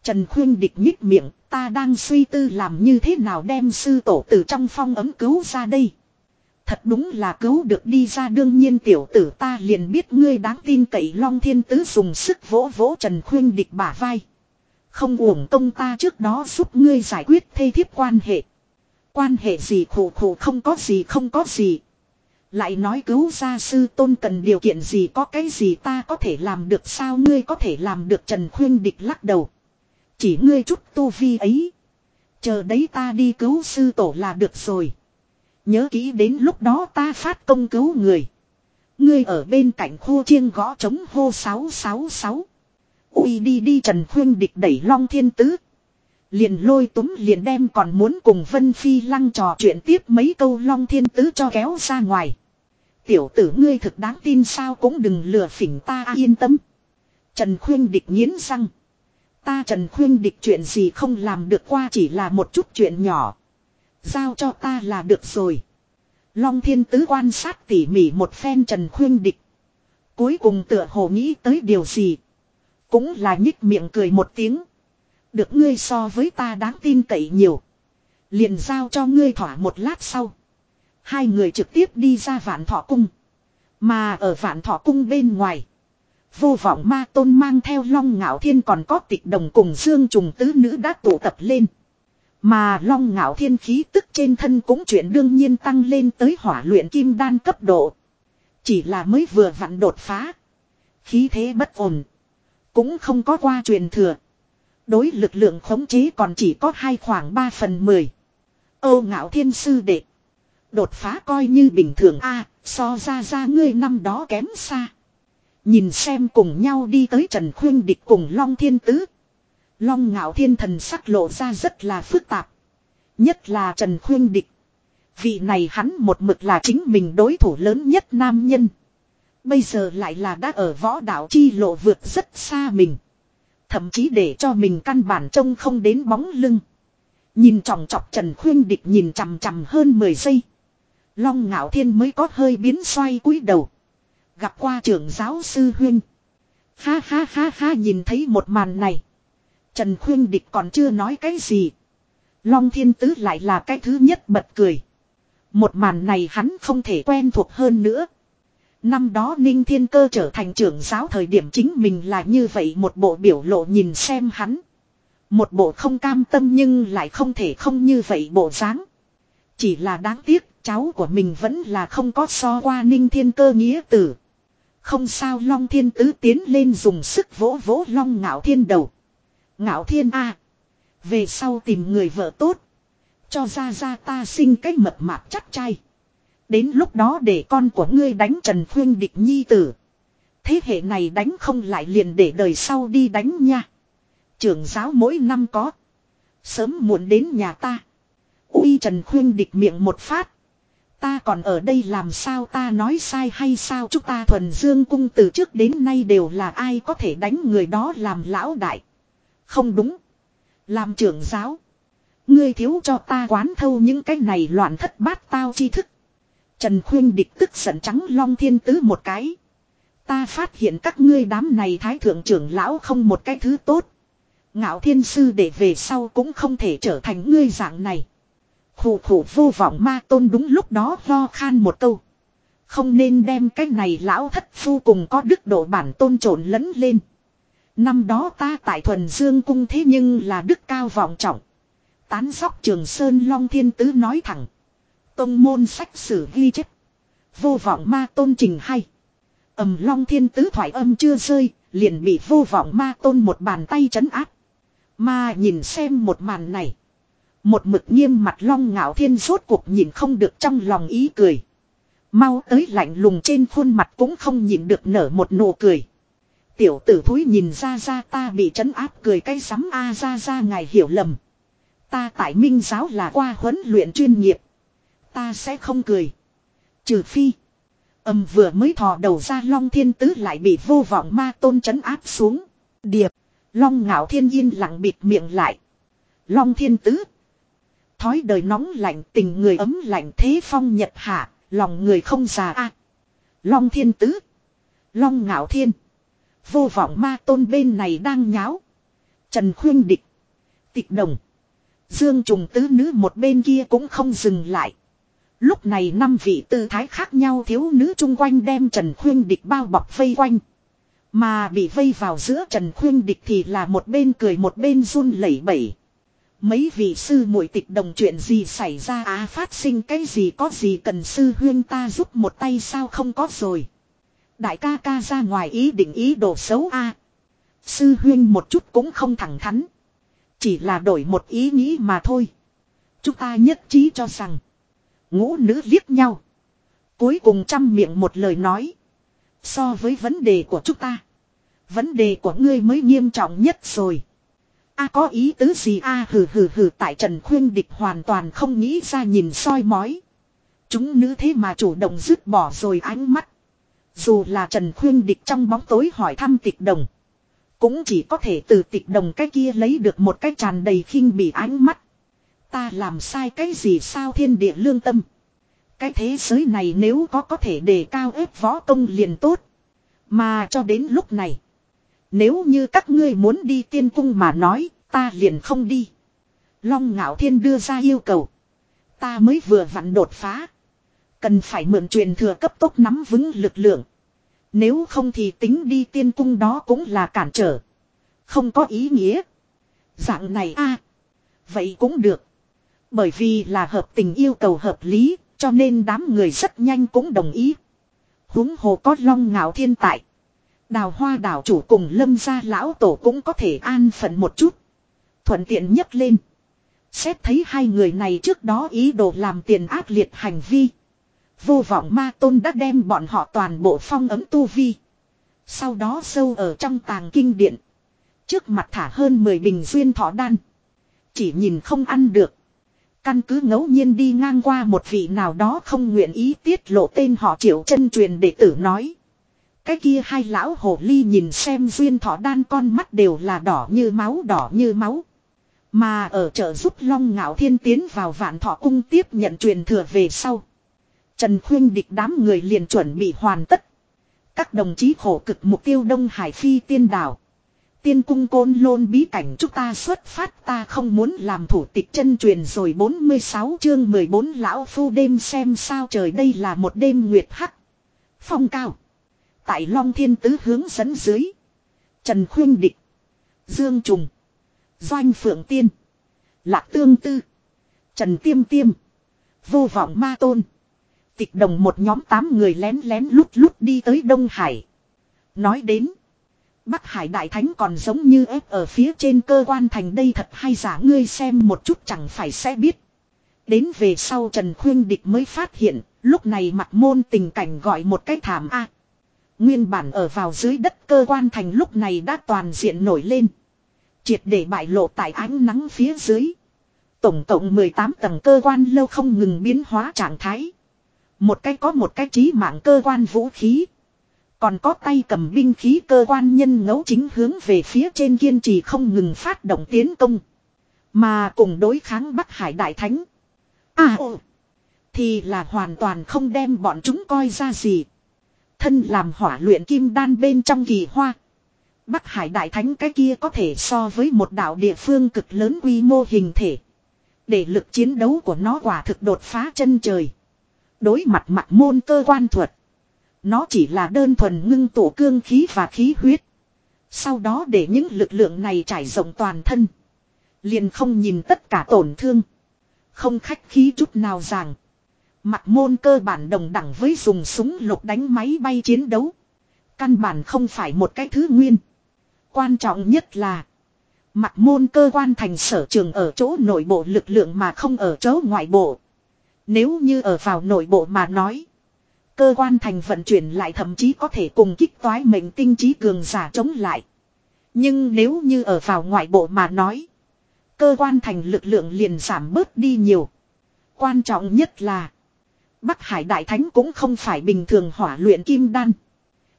Trần Khuyên địch nhích miệng, ta đang suy tư làm như thế nào đem sư tổ từ trong phong ấm cứu ra đây. Thật đúng là cứu được đi ra, đương nhiên tiểu tử ta liền biết ngươi đáng tin cậy Long Thiên Tứ dùng sức vỗ vỗ Trần Khuyên địch bả vai. Không uổng công ta trước đó giúp ngươi giải quyết thê thiếp quan hệ. Quan hệ gì khổ khổ không có gì không có gì. Lại nói cứu gia sư tôn cần điều kiện gì có cái gì ta có thể làm được sao ngươi có thể làm được Trần Khuyên Địch lắc đầu. Chỉ ngươi chút tu vi ấy. Chờ đấy ta đi cứu sư tổ là được rồi. Nhớ kỹ đến lúc đó ta phát công cứu người. Ngươi ở bên cạnh khu chiêng gõ trống hô 666. Ui đi đi Trần Khuyên Địch đẩy Long Thiên Tứ. Liền lôi túm liền đem còn muốn cùng Vân Phi Lăng trò chuyện tiếp mấy câu Long Thiên Tứ cho kéo ra ngoài. Tiểu tử ngươi thực đáng tin sao cũng đừng lừa phỉnh ta yên tâm. Trần Khuyên Địch nghiến răng. Ta Trần Khuyên Địch chuyện gì không làm được qua chỉ là một chút chuyện nhỏ. Giao cho ta là được rồi. Long Thiên Tứ quan sát tỉ mỉ một phen Trần Khuyên Địch. Cuối cùng tựa hồ nghĩ tới điều gì. Cũng là nhích miệng cười một tiếng. Được ngươi so với ta đáng tin cậy nhiều. Liền giao cho ngươi thỏa một lát sau. Hai người trực tiếp đi ra vạn thọ cung. Mà ở vạn thọ cung bên ngoài. Vô vọng ma tôn mang theo long ngạo thiên còn có tịch đồng cùng dương trùng tứ nữ đã tụ tập lên. Mà long ngạo thiên khí tức trên thân cũng chuyện đương nhiên tăng lên tới hỏa luyện kim đan cấp độ. Chỉ là mới vừa vặn đột phá. Khí thế bất ổn. Cũng không có qua truyền thừa. Đối lực lượng khống chế còn chỉ có hai khoảng 3 phần 10. Âu ngạo thiên sư đệ. Đột phá coi như bình thường a, so ra ra ngươi năm đó kém xa. Nhìn xem cùng nhau đi tới Trần Khuyên Địch cùng Long Thiên Tứ. Long ngạo thiên thần sắc lộ ra rất là phức tạp. Nhất là Trần Khuyên Địch. Vị này hắn một mực là chính mình đối thủ lớn nhất nam nhân. Bây giờ lại là đã ở võ đạo chi lộ vượt rất xa mình. Thậm chí để cho mình căn bản trông không đến bóng lưng. Nhìn tròng trọc Trần Khuyên Địch nhìn chằm chằm hơn 10 giây. Long ngạo thiên mới có hơi biến xoay cúi đầu. Gặp qua trưởng giáo sư huyên. Ha ha ha ha nhìn thấy một màn này. Trần Khuyên Địch còn chưa nói cái gì. Long thiên tứ lại là cái thứ nhất bật cười. Một màn này hắn không thể quen thuộc hơn nữa. Năm đó Ninh Thiên Cơ trở thành trưởng giáo thời điểm chính mình là như vậy một bộ biểu lộ nhìn xem hắn. Một bộ không cam tâm nhưng lại không thể không như vậy bộ dáng. Chỉ là đáng tiếc, cháu của mình vẫn là không có so qua Ninh Thiên Cơ nghĩa tử. Không sao Long Thiên Tứ tiến lên dùng sức vỗ vỗ Long Ngạo Thiên đầu. Ngạo Thiên A. Về sau tìm người vợ tốt. Cho ra ra ta sinh cái mập mạp chắc chay Đến lúc đó để con của ngươi đánh Trần Khuyên địch nhi tử. Thế hệ này đánh không lại liền để đời sau đi đánh nha. Trưởng giáo mỗi năm có. Sớm muộn đến nhà ta. Uy Trần Khuyên địch miệng một phát. Ta còn ở đây làm sao ta nói sai hay sao chúng ta thuần dương cung từ trước đến nay đều là ai có thể đánh người đó làm lão đại. Không đúng. Làm trưởng giáo. Ngươi thiếu cho ta quán thâu những cái này loạn thất bát tao chi thức. Trần Khuyên địch tức giận trắng long thiên tứ một cái. Ta phát hiện các ngươi đám này thái thượng trưởng lão không một cái thứ tốt. Ngạo thiên sư để về sau cũng không thể trở thành ngươi dạng này. Khủ khủ vô vọng ma tôn đúng lúc đó lo khan một câu. Không nên đem cái này lão thất phu cùng có đức độ bản tôn trộn lẫn lên. Năm đó ta tại thuần dương cung thế nhưng là đức cao vọng trọng. Tán sóc trường sơn long thiên tứ nói thẳng. Tông môn sách sử ghi chép. Vô vọng ma tôn trình hay. ầm long thiên tứ thoại âm chưa rơi, liền bị vô vọng ma tôn một bàn tay chấn áp. ma nhìn xem một màn này. Một mực nghiêm mặt long ngạo thiên rốt cuộc nhìn không được trong lòng ý cười. Mau tới lạnh lùng trên khuôn mặt cũng không nhìn được nở một nụ cười. Tiểu tử thúi nhìn ra ra ta bị trấn áp cười cái sắm a ra ra ngài hiểu lầm. Ta tại minh giáo là qua huấn luyện chuyên nghiệp. Ta sẽ không cười. Trừ phi. Âm vừa mới thò đầu ra long thiên tứ lại bị vô vọng ma tôn trấn áp xuống. Điệp. Long ngạo thiên yên lặng bịt miệng lại. Long thiên tứ. Thói đời nóng lạnh, tình người ấm lạnh, thế phong nhật hạ. Lòng người không già a Long thiên tứ. Long ngạo thiên. Vô vọng ma tôn bên này đang nháo. Trần khuyên địch. Tịch đồng. Dương trùng tứ nữ một bên kia cũng không dừng lại. Lúc này năm vị tư thái khác nhau thiếu nữ chung quanh đem Trần Khuyên Địch bao bọc vây quanh. Mà bị vây vào giữa Trần Khuyên Địch thì là một bên cười một bên run lẩy bẩy. Mấy vị sư muội tịch đồng chuyện gì xảy ra á à, phát sinh cái gì có gì cần sư huyên ta giúp một tay sao không có rồi. Đại ca ca ra ngoài ý định ý đồ xấu a Sư huyên một chút cũng không thẳng thắn. Chỉ là đổi một ý nghĩ mà thôi. Chúng ta nhất trí cho rằng. Ngũ nữ liếc nhau. Cuối cùng chăm miệng một lời nói. So với vấn đề của chúng ta. Vấn đề của ngươi mới nghiêm trọng nhất rồi a có ý tứ gì a hừ hừ hừ, tại Trần Khuyên Địch hoàn toàn không nghĩ ra nhìn soi mói. Chúng nữ thế mà chủ động dứt bỏ rồi ánh mắt. Dù là Trần Khuyên Địch trong bóng tối hỏi thăm tịch đồng. Cũng chỉ có thể từ tịch đồng cái kia lấy được một cái tràn đầy khinh bị ánh mắt. Ta làm sai cái gì sao thiên địa lương tâm. Cái thế giới này nếu có có thể đề cao ép võ công liền tốt. Mà cho đến lúc này. Nếu như các ngươi muốn đi tiên cung mà nói, ta liền không đi. Long ngạo thiên đưa ra yêu cầu. Ta mới vừa vặn đột phá. Cần phải mượn truyền thừa cấp tốc nắm vững lực lượng. Nếu không thì tính đi tiên cung đó cũng là cản trở. Không có ý nghĩa. Dạng này a Vậy cũng được. Bởi vì là hợp tình yêu cầu hợp lý, cho nên đám người rất nhanh cũng đồng ý. huống hồ có long ngạo thiên tại. Đào hoa đảo chủ cùng lâm gia lão tổ cũng có thể an phận một chút. Thuận tiện nhất lên. Xét thấy hai người này trước đó ý đồ làm tiền ác liệt hành vi. Vô vọng ma tôn đã đem bọn họ toàn bộ phong ấm tu vi. Sau đó sâu ở trong tàng kinh điện. Trước mặt thả hơn 10 bình duyên thọ đan. Chỉ nhìn không ăn được. Căn cứ ngẫu nhiên đi ngang qua một vị nào đó không nguyện ý tiết lộ tên họ triệu chân truyền đệ tử nói. Cái kia hai lão hồ ly nhìn xem duyên thọ đan con mắt đều là đỏ như máu, đỏ như máu. Mà ở chợ giúp Long Ngạo Thiên tiến vào vạn thọ cung tiếp nhận truyền thừa về sau. Trần Khuyên địch đám người liền chuẩn bị hoàn tất. Các đồng chí khổ cực mục tiêu Đông Hải Phi tiên đảo. Tiên cung côn lôn bí cảnh chúng ta xuất phát, ta không muốn làm thủ tịch chân truyền rồi 46 chương 14 lão phu đêm xem sao trời đây là một đêm nguyệt hắc. Phong cao. Tại Long Thiên Tứ hướng dẫn dưới. Trần Khuyên Địch. Dương Trùng. Doanh Phượng Tiên. Lạc Tương Tư. Trần Tiêm Tiêm. Vô vọng ma tôn. Tịch đồng một nhóm tám người lén lén lút lút đi tới Đông Hải. Nói đến. Bắc Hải Đại Thánh còn giống như ép ở phía trên cơ quan thành đây thật hay giả ngươi xem một chút chẳng phải sẽ biết. Đến về sau Trần Khuyên Địch mới phát hiện, lúc này mặt môn tình cảnh gọi một cái thảm A. Nguyên bản ở vào dưới đất cơ quan thành lúc này đã toàn diện nổi lên. Triệt để bại lộ tại ánh nắng phía dưới. Tổng cộng 18 tầng cơ quan lâu không ngừng biến hóa trạng thái. Một cái có một cái trí mạng cơ quan vũ khí. Còn có tay cầm binh khí cơ quan nhân ngẫu chính hướng về phía trên kiên trì không ngừng phát động tiến công. Mà cùng đối kháng Bắc Hải Đại Thánh. À ồ. Thì là hoàn toàn không đem bọn chúng coi ra gì. Thân làm hỏa luyện kim đan bên trong kỳ hoa. Bắc Hải Đại Thánh cái kia có thể so với một đạo địa phương cực lớn quy mô hình thể. Để lực chiến đấu của nó quả thực đột phá chân trời. Đối mặt mặt môn cơ quan thuật. Nó chỉ là đơn thuần ngưng tổ cương khí và khí huyết. Sau đó để những lực lượng này trải rộng toàn thân. Liền không nhìn tất cả tổn thương. Không khách khí chút nào rằng. Mặt môn cơ bản đồng đẳng với dùng súng lục đánh máy bay chiến đấu. Căn bản không phải một cái thứ nguyên. Quan trọng nhất là. Mặt môn cơ quan thành sở trường ở chỗ nội bộ lực lượng mà không ở chỗ ngoại bộ. Nếu như ở vào nội bộ mà nói. Cơ quan thành vận chuyển lại thậm chí có thể cùng kích toái mệnh tinh trí cường giả chống lại. Nhưng nếu như ở vào ngoại bộ mà nói. Cơ quan thành lực lượng liền giảm bớt đi nhiều. Quan trọng nhất là. Bắc Hải Đại Thánh cũng không phải bình thường hỏa luyện kim đan.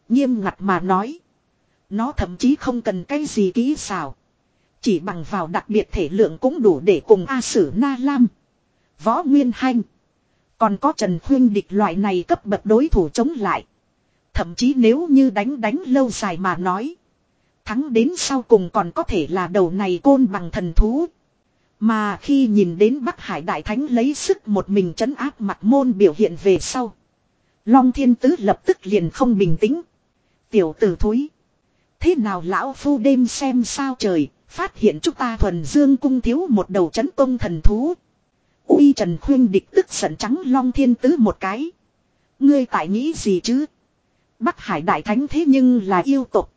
Nghiêm ngặt mà nói. Nó thậm chí không cần cái gì kỹ xảo. Chỉ bằng vào đặc biệt thể lượng cũng đủ để cùng A Sử Na Lam. Võ Nguyên Hanh. Còn có Trần Khuyên địch loại này cấp bậc đối thủ chống lại. Thậm chí nếu như đánh đánh lâu dài mà nói. Thắng đến sau cùng còn có thể là đầu này côn bằng thần thú. Mà khi nhìn đến Bắc Hải Đại Thánh lấy sức một mình chấn áp mặt môn biểu hiện về sau. Long Thiên Tứ lập tức liền không bình tĩnh. Tiểu tử thúi. Thế nào lão phu đêm xem sao trời, phát hiện chúng ta thuần dương cung thiếu một đầu chấn công thần thú. Uy Trần Khuyên địch tức giận trắng Long Thiên Tứ một cái. Ngươi tại nghĩ gì chứ? Bắc Hải Đại Thánh thế nhưng là yêu tục.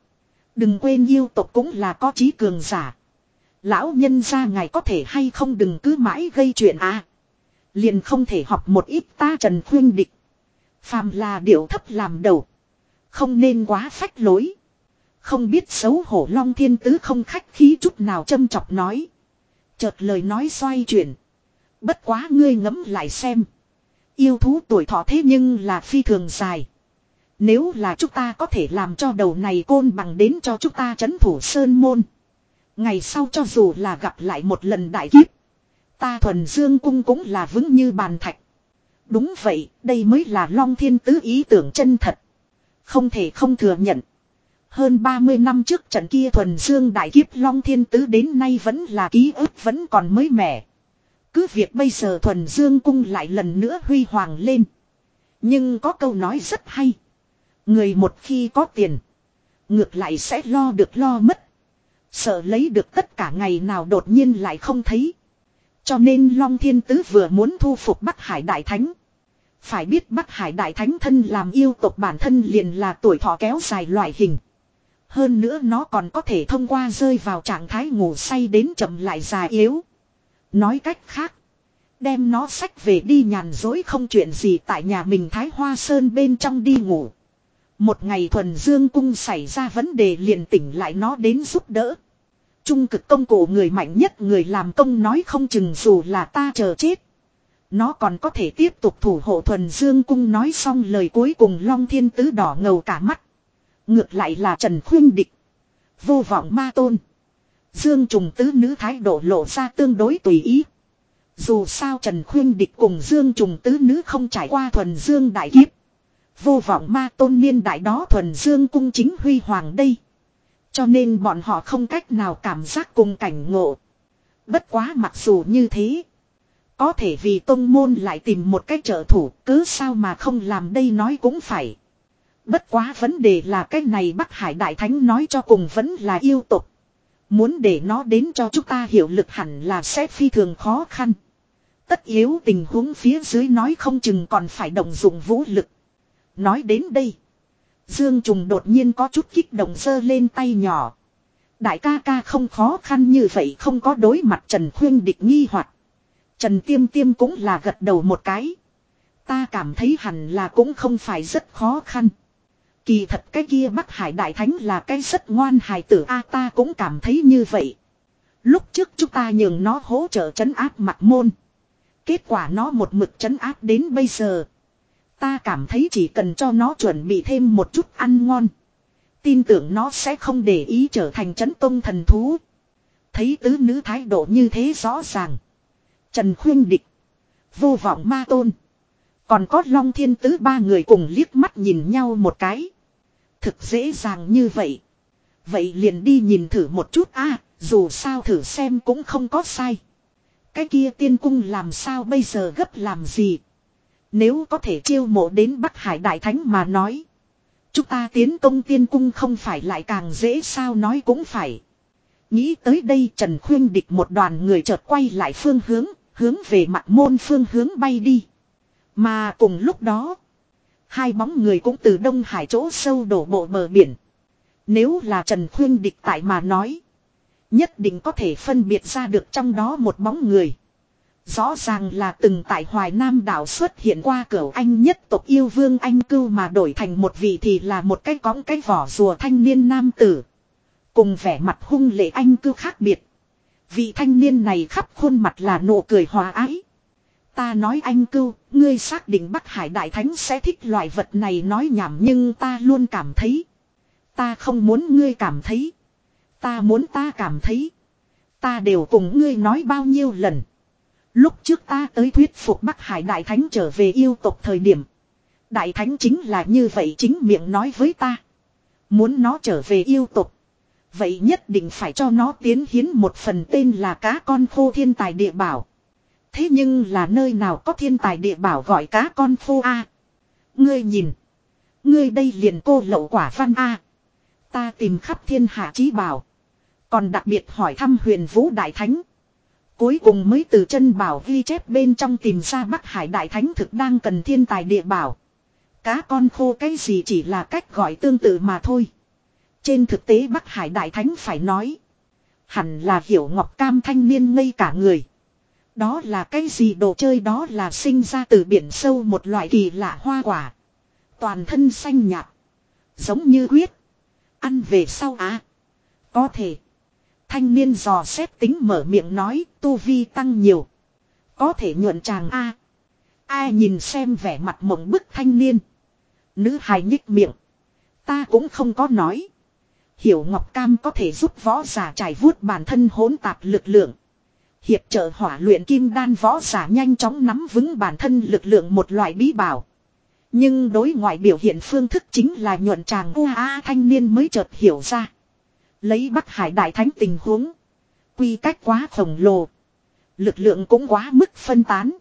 Đừng quên yêu tục cũng là có trí cường giả. Lão nhân ra ngài có thể hay không đừng cứ mãi gây chuyện à. Liền không thể học một ít ta Trần Khuyên địch. Phàm là điệu thấp làm đầu. Không nên quá phách lối. Không biết xấu hổ Long Thiên Tứ không khách khí chút nào châm chọc nói. Chợt lời nói xoay chuyển. Bất quá ngươi ngẫm lại xem. Yêu thú tuổi thọ thế nhưng là phi thường dài. Nếu là chúng ta có thể làm cho đầu này côn bằng đến cho chúng ta chấn thủ sơn môn. Ngày sau cho dù là gặp lại một lần đại kiếp. Ta thuần dương cung cũng là vững như bàn thạch. Đúng vậy, đây mới là Long Thiên Tứ ý tưởng chân thật. Không thể không thừa nhận. Hơn 30 năm trước trận kia thuần dương đại kiếp Long Thiên Tứ đến nay vẫn là ký ức vẫn còn mới mẻ. Cứ việc bây giờ thuần dương cung lại lần nữa huy hoàng lên. Nhưng có câu nói rất hay. Người một khi có tiền. Ngược lại sẽ lo được lo mất. Sợ lấy được tất cả ngày nào đột nhiên lại không thấy. Cho nên Long Thiên Tứ vừa muốn thu phục Bắc Hải Đại Thánh. Phải biết Bắc Hải Đại Thánh thân làm yêu tộc bản thân liền là tuổi thọ kéo dài loại hình. Hơn nữa nó còn có thể thông qua rơi vào trạng thái ngủ say đến chậm lại già yếu. Nói cách khác. Đem nó sách về đi nhàn dối không chuyện gì tại nhà mình Thái Hoa Sơn bên trong đi ngủ. Một ngày thuần dương cung xảy ra vấn đề liền tỉnh lại nó đến giúp đỡ. Trung cực công cổ người mạnh nhất người làm công nói không chừng dù là ta chờ chết. Nó còn có thể tiếp tục thủ hộ thuần dương cung nói xong lời cuối cùng long thiên tứ đỏ ngầu cả mắt. Ngược lại là Trần Khuyên Địch. Vô vọng ma tôn. Dương trùng tứ nữ thái độ lộ ra tương đối tùy ý. Dù sao Trần Khuyên Địch cùng Dương trùng tứ nữ không trải qua thuần dương đại kiếp. Vô vọng ma tôn niên đại đó thuần dương cung chính huy hoàng đây. Cho nên bọn họ không cách nào cảm giác cùng cảnh ngộ. Bất quá mặc dù như thế. Có thể vì tông môn lại tìm một cách trợ thủ, cứ sao mà không làm đây nói cũng phải. Bất quá vấn đề là cái này Bắc Hải Đại Thánh nói cho cùng vẫn là yêu tục. Muốn để nó đến cho chúng ta hiểu lực hẳn là sẽ phi thường khó khăn. Tất yếu tình huống phía dưới nói không chừng còn phải động dụng vũ lực. Nói đến đây. Dương Trùng đột nhiên có chút kích động sơ lên tay nhỏ. Đại ca ca không khó khăn như vậy không có đối mặt Trần Khuyên địch nghi hoặc Trần Tiêm Tiêm cũng là gật đầu một cái. Ta cảm thấy hẳn là cũng không phải rất khó khăn. Kỳ thật cái kia Bắc Hải Đại Thánh là cái rất ngoan hài tử A, ta cũng cảm thấy như vậy. Lúc trước chúng ta nhường nó hỗ trợ trấn áp mặt môn. Kết quả nó một mực trấn áp đến bây giờ. Ta cảm thấy chỉ cần cho nó chuẩn bị thêm một chút ăn ngon. Tin tưởng nó sẽ không để ý trở thành chấn tông thần thú. Thấy tứ nữ thái độ như thế rõ ràng. Trần Khuyên Địch. Vô vọng ma tôn. Còn có Long Thiên Tứ ba người cùng liếc mắt nhìn nhau một cái. Thực dễ dàng như vậy. Vậy liền đi nhìn thử một chút a, dù sao thử xem cũng không có sai. Cái kia tiên cung làm sao bây giờ gấp làm gì. Nếu có thể chiêu mộ đến Bắc Hải Đại Thánh mà nói. Chúng ta tiến công tiên cung không phải lại càng dễ sao nói cũng phải. Nghĩ tới đây Trần Khuyên địch một đoàn người chợt quay lại phương hướng, hướng về mặt môn phương hướng bay đi. Mà cùng lúc đó, hai bóng người cũng từ Đông Hải chỗ sâu đổ bộ bờ biển. Nếu là Trần Khuyên địch tại mà nói, nhất định có thể phân biệt ra được trong đó một bóng người. Rõ ràng là từng tại Hoài Nam đảo xuất hiện qua cửa anh nhất tộc yêu vương anh cưu mà đổi thành một vị thì là một cái cõng cái vỏ rùa thanh niên nam tử. Cùng vẻ mặt hung lệ anh cưu khác biệt. Vị thanh niên này khắp khuôn mặt là nụ cười hòa ái. Ta nói anh cưu, ngươi xác định Bắc Hải Đại Thánh sẽ thích loại vật này nói nhảm nhưng ta luôn cảm thấy. Ta không muốn ngươi cảm thấy. Ta muốn ta cảm thấy. Ta đều cùng ngươi nói bao nhiêu lần. Lúc trước ta tới thuyết phục Bắc Hải Đại Thánh trở về yêu tộc thời điểm. Đại Thánh chính là như vậy chính miệng nói với ta. Muốn nó trở về yêu tộc. Vậy nhất định phải cho nó tiến hiến một phần tên là cá con khô thiên tài địa bảo. Thế nhưng là nơi nào có thiên tài địa bảo gọi cá con khô a Ngươi nhìn. Ngươi đây liền cô lậu quả văn a Ta tìm khắp thiên hạ trí bảo. Còn đặc biệt hỏi thăm huyền vũ đại thánh. Cuối cùng mới từ chân bảo ghi chép bên trong tìm ra Bắc Hải Đại Thánh thực đang cần thiên tài địa bảo. Cá con khô cái gì chỉ là cách gọi tương tự mà thôi. Trên thực tế Bắc Hải Đại Thánh phải nói. Hẳn là hiểu Ngọc Cam thanh niên ngây cả người. Đó là cái gì đồ chơi đó là sinh ra từ biển sâu một loại kỳ lạ hoa quả. Toàn thân xanh nhạt. Giống như huyết. Ăn về sau á. À? Có thể. Thanh niên dò xét tính mở miệng nói, tu vi tăng nhiều. Có thể nhuận chàng A. Ai nhìn xem vẻ mặt mộng bức thanh niên. Nữ hài nhích miệng. Ta cũng không có nói. Hiểu Ngọc Cam có thể giúp võ giả trải vuốt bản thân hỗn tạp lực lượng. Hiệp trợ hỏa luyện kim đan võ giả nhanh chóng nắm vững bản thân lực lượng một loại bí bảo. Nhưng đối ngoại biểu hiện phương thức chính là nhuận chàng u a thanh niên mới chợt hiểu ra. Lấy Bắc Hải Đại Thánh tình huống. Quy cách quá khổng lồ. Lực lượng cũng quá mức phân tán.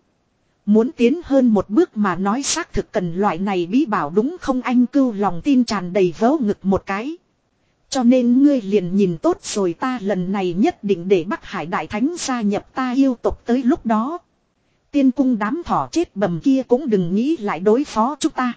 Muốn tiến hơn một bước mà nói xác thực cần loại này bí bảo đúng không anh cưu lòng tin tràn đầy vớ ngực một cái. Cho nên ngươi liền nhìn tốt rồi ta lần này nhất định để Bắc Hải Đại Thánh gia nhập ta yêu tộc tới lúc đó. Tiên cung đám thỏ chết bầm kia cũng đừng nghĩ lại đối phó chúng ta.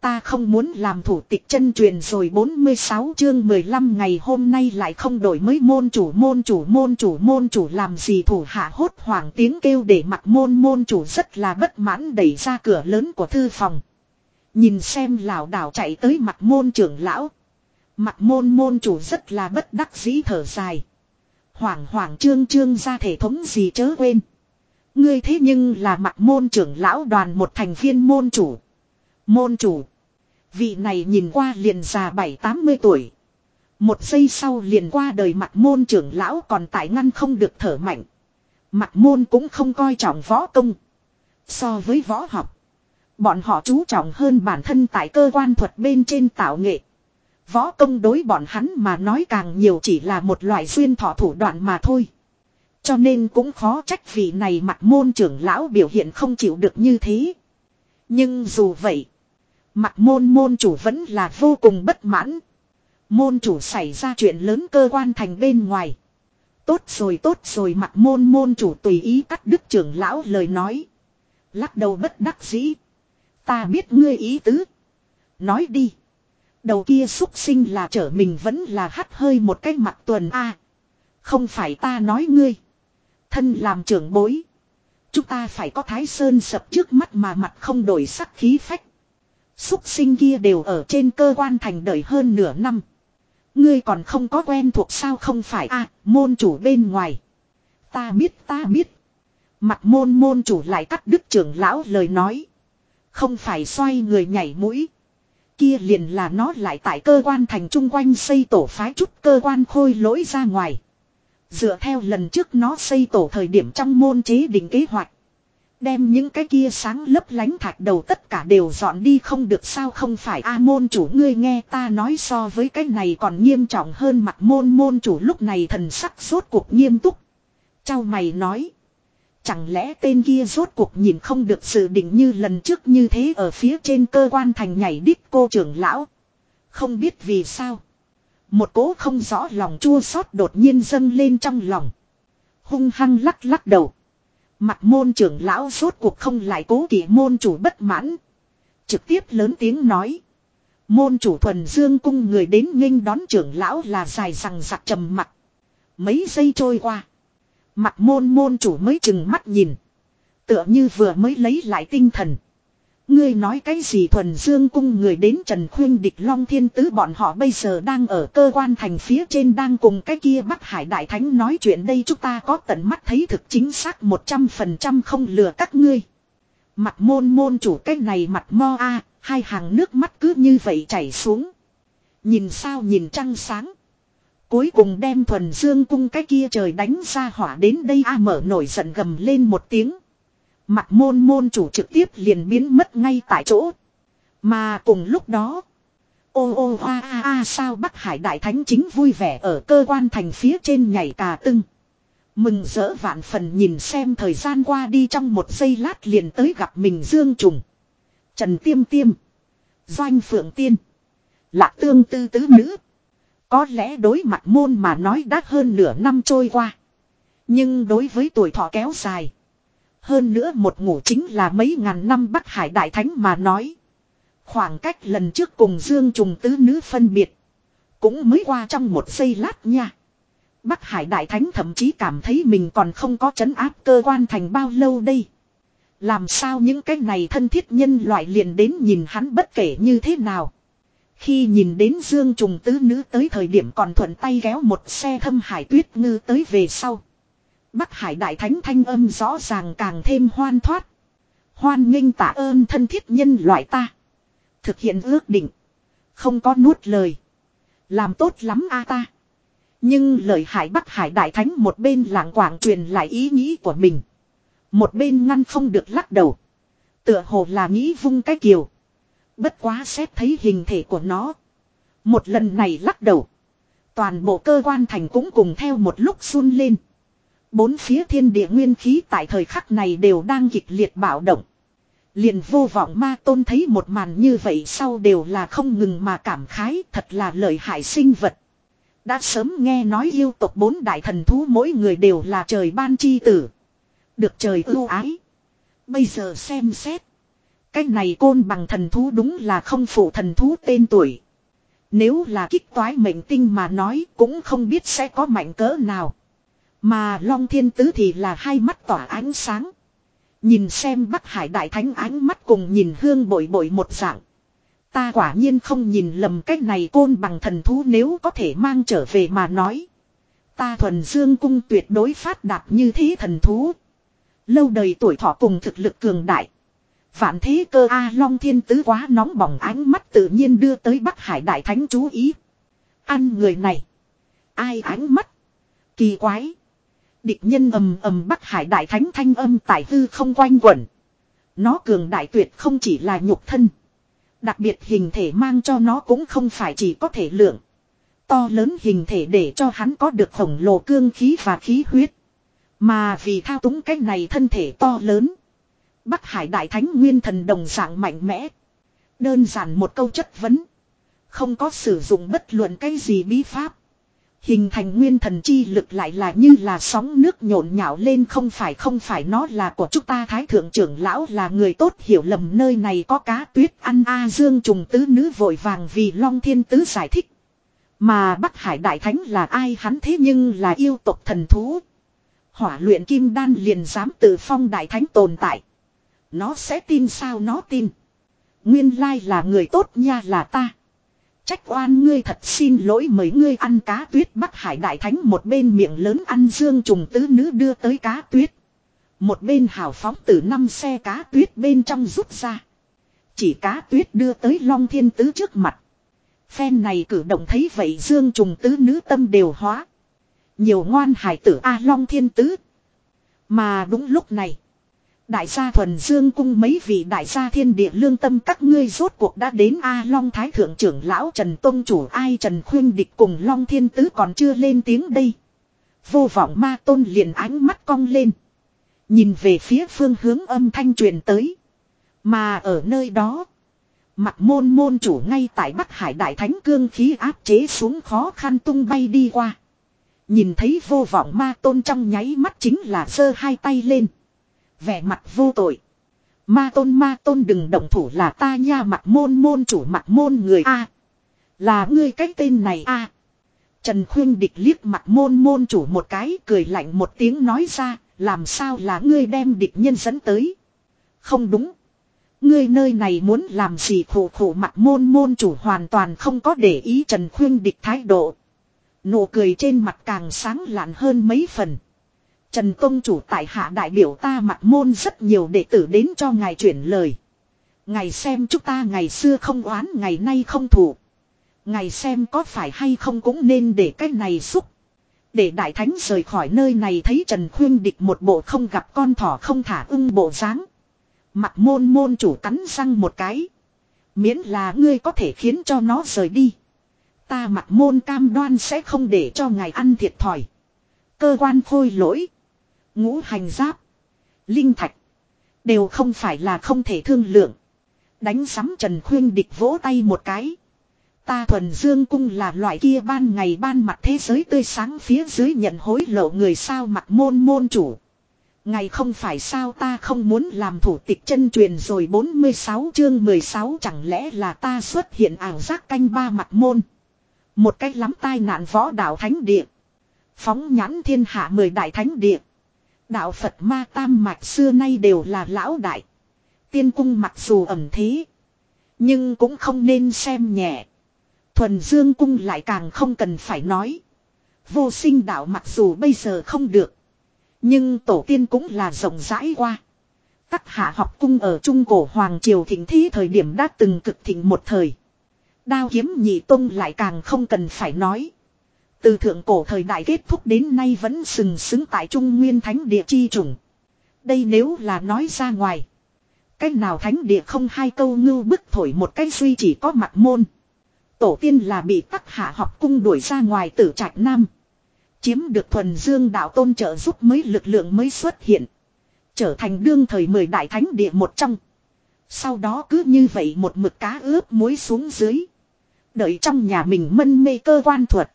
Ta không muốn làm thủ tịch chân truyền rồi 46 chương 15 ngày hôm nay lại không đổi mới môn chủ môn chủ môn chủ môn chủ làm gì thủ hạ hốt hoảng tiếng kêu để mặt môn môn chủ rất là bất mãn đẩy ra cửa lớn của thư phòng. Nhìn xem lão đảo chạy tới mặt môn trưởng lão. Mặt môn môn chủ rất là bất đắc dĩ thở dài. Hoảng hoảng trương trương ra thể thống gì chớ quên. Ngươi thế nhưng là mặt môn trưởng lão đoàn một thành viên môn chủ. Môn chủ. Vị này nhìn qua liền già bảy tám mươi tuổi. Một giây sau liền qua đời mặt môn trưởng lão còn tại ngăn không được thở mạnh. Mặt môn cũng không coi trọng võ công. So với võ học. Bọn họ chú trọng hơn bản thân tại cơ quan thuật bên trên tạo nghệ. Võ công đối bọn hắn mà nói càng nhiều chỉ là một loại duyên thọ thủ đoạn mà thôi. Cho nên cũng khó trách vị này mặt môn trưởng lão biểu hiện không chịu được như thế. Nhưng dù vậy, Mặt môn môn chủ vẫn là vô cùng bất mãn. Môn chủ xảy ra chuyện lớn cơ quan thành bên ngoài. Tốt rồi tốt rồi, mặt môn môn chủ tùy ý cắt đức trưởng lão lời nói. Lắc đầu bất đắc dĩ. Ta biết ngươi ý tứ. Nói đi. Đầu kia xúc sinh là trở mình vẫn là hắt hơi một cái mặt tuần a Không phải ta nói ngươi. Thân làm trưởng bối. Chúng ta phải có thái sơn sập trước mắt mà mặt không đổi sắc khí phách. Xúc sinh kia đều ở trên cơ quan thành đợi hơn nửa năm. Ngươi còn không có quen thuộc sao không phải a môn chủ bên ngoài. Ta biết ta biết. Mặt môn môn chủ lại cắt đức trưởng lão lời nói. Không phải xoay người nhảy mũi. Kia liền là nó lại tại cơ quan thành trung quanh xây tổ phái chút cơ quan khôi lỗi ra ngoài. Dựa theo lần trước nó xây tổ thời điểm trong môn chế định kế hoạch. Đem những cái kia sáng lấp lánh thạch đầu tất cả đều dọn đi không được sao không phải a môn chủ ngươi nghe ta nói so với cái này còn nghiêm trọng hơn mặt môn môn chủ lúc này thần sắc rốt cuộc nghiêm túc. Chào mày nói. Chẳng lẽ tên kia rốt cuộc nhìn không được sự định như lần trước như thế ở phía trên cơ quan thành nhảy đít cô trưởng lão. Không biết vì sao. Một cố không rõ lòng chua xót đột nhiên dâng lên trong lòng. Hung hăng lắc lắc đầu. Mặt môn trưởng lão rốt cuộc không lại cố kỵ môn chủ bất mãn. Trực tiếp lớn tiếng nói. Môn chủ thuần dương cung người đến nghênh đón trưởng lão là dài rằng giặc trầm mặt. Mấy giây trôi qua. Mặt môn môn chủ mới chừng mắt nhìn. Tựa như vừa mới lấy lại tinh thần. Ngươi nói cái gì thuần dương cung người đến Trần Khuyên địch Long Thiên Tứ bọn họ bây giờ đang ở cơ quan thành phía trên đang cùng cái kia Bắc Hải Đại Thánh nói chuyện đây chúng ta có tận mắt thấy thực chính xác 100% không lừa các ngươi. Mặt môn môn chủ cái này mặt mo a, hai hàng nước mắt cứ như vậy chảy xuống. Nhìn sao nhìn trăng sáng. Cuối cùng đem thuần dương cung cái kia trời đánh ra hỏa đến đây a mở nổi giận gầm lên một tiếng. Mặt môn môn chủ trực tiếp liền biến mất ngay tại chỗ. Mà cùng lúc đó. Ô ô hoa a a, sao Bắc Hải Đại Thánh chính vui vẻ ở cơ quan thành phía trên nhảy cà tưng. Mừng rỡ vạn phần nhìn xem thời gian qua đi trong một giây lát liền tới gặp mình Dương Trùng. Trần Tiêm Tiêm. Doanh Phượng Tiên. Lạc tương tư tứ nữ. Có lẽ đối mặt môn mà nói đã hơn nửa năm trôi qua. Nhưng đối với tuổi thọ kéo dài. Hơn nữa một ngủ chính là mấy ngàn năm Bắc Hải Đại Thánh mà nói. Khoảng cách lần trước cùng Dương Trùng tứ nữ phân biệt. Cũng mới qua trong một giây lát nha. Bắc Hải Đại Thánh thậm chí cảm thấy mình còn không có chấn áp cơ quan thành bao lâu đây. Làm sao những cái này thân thiết nhân loại liền đến nhìn hắn bất kể như thế nào. Khi nhìn đến Dương Trùng tứ nữ tới thời điểm còn thuận tay ghéo một xe thâm hải tuyết ngư tới về sau. Bắc Hải Đại Thánh thanh âm rõ ràng càng thêm hoan thoát. Hoan nghênh tạ ơn thân thiết nhân loại ta. Thực hiện ước định. Không có nuốt lời. Làm tốt lắm a ta. Nhưng lời Hải Bắc Hải Đại Thánh một bên lạng quảng truyền lại ý nghĩ của mình. Một bên ngăn không được lắc đầu. Tựa hồ là nghĩ vung cái kiều. Bất quá xét thấy hình thể của nó. Một lần này lắc đầu. Toàn bộ cơ quan thành cũng cùng theo một lúc run lên. Bốn phía thiên địa nguyên khí tại thời khắc này đều đang kịch liệt bạo động. Liền vô vọng ma tôn thấy một màn như vậy sau đều là không ngừng mà cảm khái, thật là lợi hại sinh vật. Đã sớm nghe nói yêu tộc bốn đại thần thú mỗi người đều là trời ban chi tử. Được trời ưu ái. Bây giờ xem xét. Cái này côn bằng thần thú đúng là không phụ thần thú tên tuổi. Nếu là kích toái mệnh tinh mà nói cũng không biết sẽ có mạnh cỡ nào. Mà Long Thiên Tứ thì là hai mắt tỏa ánh sáng. Nhìn xem Bắc Hải Đại Thánh ánh mắt cùng nhìn hương bội bội một dạng. Ta quả nhiên không nhìn lầm cách này côn bằng thần thú nếu có thể mang trở về mà nói. Ta thuần dương cung tuyệt đối phát đạt như thế thần thú. Lâu đời tuổi thọ cùng thực lực cường đại. Vạn thế cơ A Long Thiên Tứ quá nóng bỏng ánh mắt tự nhiên đưa tới Bắc Hải Đại Thánh chú ý. Ăn người này. Ai ánh mắt. Kỳ quái. Địch nhân ầm ầm Bắc Hải Đại Thánh thanh âm tại hư không quanh quẩn. Nó cường đại tuyệt không chỉ là nhục thân. Đặc biệt hình thể mang cho nó cũng không phải chỉ có thể lượng. To lớn hình thể để cho hắn có được khổng lồ cương khí và khí huyết. Mà vì thao túng cái này thân thể to lớn. Bắc Hải Đại Thánh Nguyên Thần đồng dạng mạnh mẽ. Đơn giản một câu chất vấn. Không có sử dụng bất luận cái gì bí pháp. Hình thành nguyên thần chi lực lại là như là sóng nước nhộn nhạo lên không phải không phải nó là của chúng ta thái thượng trưởng lão là người tốt, hiểu lầm nơi này có cá tuyết ăn a dương trùng tứ nữ vội vàng vì long thiên tứ giải thích. Mà Bắc Hải Đại Thánh là ai hắn thế nhưng là yêu tộc thần thú. Hỏa luyện kim đan liền dám tự phong Đại Thánh tồn tại. Nó sẽ tin sao nó tin. Nguyên lai là người tốt nha là ta. Trách oan ngươi thật xin lỗi mời ngươi ăn cá tuyết Bắc Hải Đại Thánh một bên miệng lớn ăn dương trùng tứ nữ đưa tới cá tuyết. Một bên hào phóng từ năm xe cá tuyết bên trong rút ra. Chỉ cá tuyết đưa tới Long Thiên Tứ trước mặt. Phen này cử động thấy vậy dương trùng tứ nữ tâm đều hóa. Nhiều ngoan hải tử A Long Thiên Tứ. Mà đúng lúc này. Đại gia thuần dương cung mấy vị đại gia thiên địa lương tâm các ngươi rốt cuộc đã đến A Long Thái Thượng trưởng lão Trần Tông Chủ ai Trần Khuyên Địch cùng Long Thiên Tứ còn chưa lên tiếng đây. Vô vọng ma tôn liền ánh mắt cong lên. Nhìn về phía phương hướng âm thanh truyền tới. Mà ở nơi đó. Mặt môn môn chủ ngay tại Bắc Hải Đại Thánh cương khí áp chế xuống khó khăn tung bay đi qua. Nhìn thấy vô vọng ma tôn trong nháy mắt chính là sơ hai tay lên. Vẻ mặt vô tội. Ma tôn ma tôn đừng động thủ là ta nha mặt môn môn chủ mặt môn người A. là ngươi cái tên này A. Trần Khuyên địch liếc mặt môn môn chủ một cái, cười lạnh một tiếng nói ra, làm sao là ngươi đem địch nhân dẫn tới. Không đúng. Ngươi nơi này muốn làm gì khổ khổ mặt môn môn chủ hoàn toàn không có để ý Trần Khuyên địch thái độ. Nụ cười trên mặt càng sáng lạn hơn mấy phần. Trần Tông chủ tại hạ đại biểu ta mặt môn rất nhiều đệ tử đến cho ngài chuyển lời. Ngài xem chúng ta ngày xưa không oán, ngày nay không thủ. Ngài xem có phải hay không cũng nên để cái này xúc. Để đại thánh rời khỏi nơi này thấy Trần Khuyên địch một bộ không gặp con thỏ không thả ưng bộ dáng Mặt môn môn chủ cắn răng một cái. Miễn là ngươi có thể khiến cho nó rời đi. Ta mặt môn cam đoan sẽ không để cho ngài ăn thiệt thòi. Cơ quan khôi lỗi. Ngũ hành giáp. Linh thạch. Đều không phải là không thể thương lượng. Đánh sắm Trần Khuyên địch vỗ tay một cái. Ta thuần dương cung là loại kia ban ngày ban mặt thế giới tươi sáng phía dưới nhận hối lộ người sao mặt môn môn chủ. Ngày không phải sao ta không muốn làm thủ tịch chân truyền rồi 46 chương 16 chẳng lẽ là ta xuất hiện ảo giác canh ba mặt môn. Một cách lắm tai nạn võ đạo thánh địa. Phóng nhãn thiên hạ mười đại thánh địa. Đạo Phật ma tam mạch xưa nay đều là lão đại. Tiên cung mặc dù ẩm thế. Nhưng cũng không nên xem nhẹ. Thuần Dương cung lại càng không cần phải nói. Vô sinh đạo mặc dù bây giờ không được. Nhưng tổ tiên cũng là rộng rãi qua. Các hạ học cung ở Trung Cổ Hoàng Triều thịnh thí thời điểm đã từng cực thịnh một thời. Đao kiếm nhị tông lại càng không cần phải nói. Từ thượng cổ thời đại kết thúc đến nay vẫn sừng sững tại Trung Nguyên Thánh Địa chi trùng. Đây nếu là nói ra ngoài. Cách nào Thánh Địa không hai câu ngưu bức thổi một cái suy chỉ có mặt môn. Tổ tiên là bị tắc hạ học cung đuổi ra ngoài tử trạch nam. Chiếm được thuần dương đạo tôn trợ giúp mới lực lượng mới xuất hiện. Trở thành đương thời mười đại thánh địa một trong. Sau đó cứ như vậy một mực cá ướp muối xuống dưới. Đợi trong nhà mình mân mê cơ quan thuật.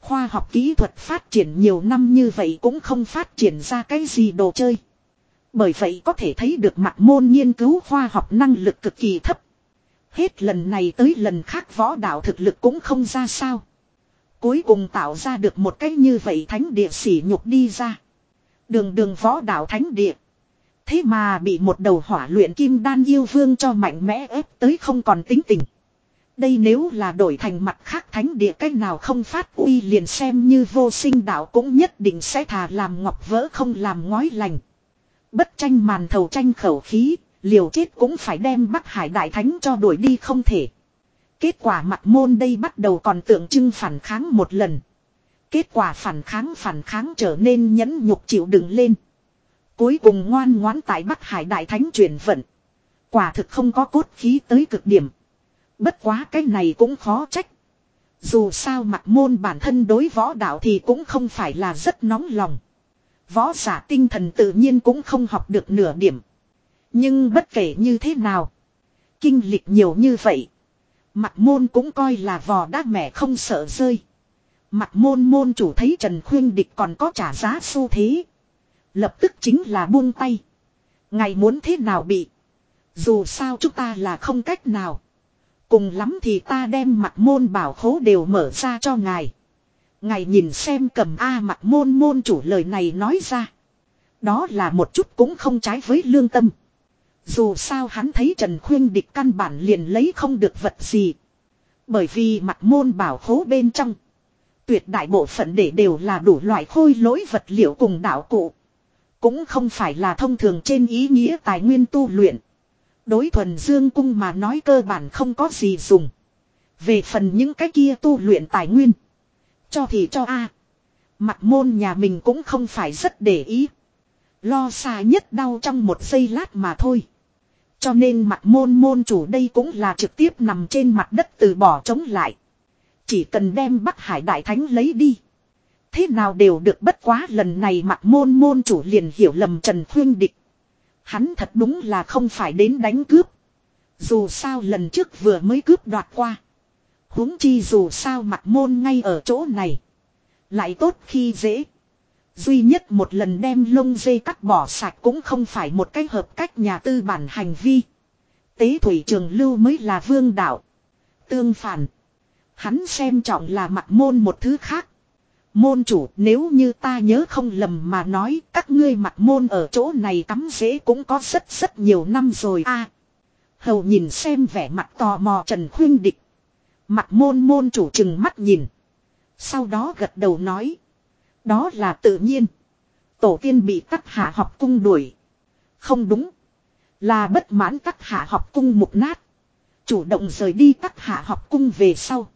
Khoa học kỹ thuật phát triển nhiều năm như vậy cũng không phát triển ra cái gì đồ chơi. Bởi vậy có thể thấy được mặt môn nghiên cứu khoa học năng lực cực kỳ thấp. Hết lần này tới lần khác võ đạo thực lực cũng không ra sao. Cuối cùng tạo ra được một cách như vậy thánh địa sỉ nhục đi ra. Đường đường võ đạo thánh địa. Thế mà bị một đầu hỏa luyện kim đan yêu vương cho mạnh mẽ ép tới không còn tính tình. Đây nếu là đổi thành mặt khác thánh địa cách nào không phát uy liền xem như vô sinh đạo cũng nhất định sẽ thà làm ngọc vỡ không làm ngói lành. Bất tranh màn thầu tranh khẩu khí, liều chết cũng phải đem Bắc Hải Đại Thánh cho đuổi đi không thể. Kết quả mặt môn đây bắt đầu còn tượng trưng phản kháng một lần. Kết quả phản kháng phản kháng trở nên nhẫn nhục chịu đựng lên. Cuối cùng ngoan ngoãn tại Bắc Hải Đại Thánh chuyển vận. Quả thực không có cốt khí tới cực điểm. Bất quá cái này cũng khó trách. Dù sao mặt môn bản thân đối võ đạo thì cũng không phải là rất nóng lòng. Võ giả tinh thần tự nhiên cũng không học được nửa điểm. Nhưng bất kể như thế nào. Kinh lịch nhiều như vậy. Mặt môn cũng coi là vò đá mẹ không sợ rơi. Mặt môn môn chủ thấy Trần Khuyên Địch còn có trả giá xu thế. Lập tức chính là buông tay. Ngày muốn thế nào bị. Dù sao chúng ta là không cách nào. Cùng lắm thì ta đem mặt môn bảo khố đều mở ra cho ngài. Ngài nhìn xem cầm A mặt môn môn chủ lời này nói ra. Đó là một chút cũng không trái với lương tâm. Dù sao hắn thấy Trần Khuyên địch căn bản liền lấy không được vật gì. Bởi vì mặt môn bảo khố bên trong. Tuyệt đại bộ phận để đều là đủ loại khôi lỗi vật liệu cùng đạo cụ. Cũng không phải là thông thường trên ý nghĩa tài nguyên tu luyện. Đối thuần dương cung mà nói cơ bản không có gì dùng. Về phần những cái kia tu luyện tài nguyên. Cho thì cho a Mặt môn nhà mình cũng không phải rất để ý. Lo xa nhất đau trong một giây lát mà thôi. Cho nên mặt môn môn chủ đây cũng là trực tiếp nằm trên mặt đất từ bỏ chống lại. Chỉ cần đem Bắc Hải Đại Thánh lấy đi. Thế nào đều được bất quá lần này mặt môn môn chủ liền hiểu lầm Trần Khuyên Địch. Hắn thật đúng là không phải đến đánh cướp. Dù sao lần trước vừa mới cướp đoạt qua. huống chi dù sao mặt môn ngay ở chỗ này. Lại tốt khi dễ. Duy nhất một lần đem lông dây cắt bỏ sạch cũng không phải một cách hợp cách nhà tư bản hành vi. Tế thủy trường lưu mới là vương đạo. Tương phản. Hắn xem trọng là mặt môn một thứ khác. Môn chủ, nếu như ta nhớ không lầm mà nói, các ngươi mặt môn ở chỗ này cắm dễ cũng có rất rất nhiều năm rồi a. hầu nhìn xem vẻ mặt tò mò Trần Khuyên Địch. Mặt môn môn chủ chừng mắt nhìn. Sau đó gật đầu nói. Đó là tự nhiên. Tổ tiên bị các hạ học cung đuổi. Không đúng. Là bất mãn các hạ học cung mục nát. Chủ động rời đi các hạ học cung về sau.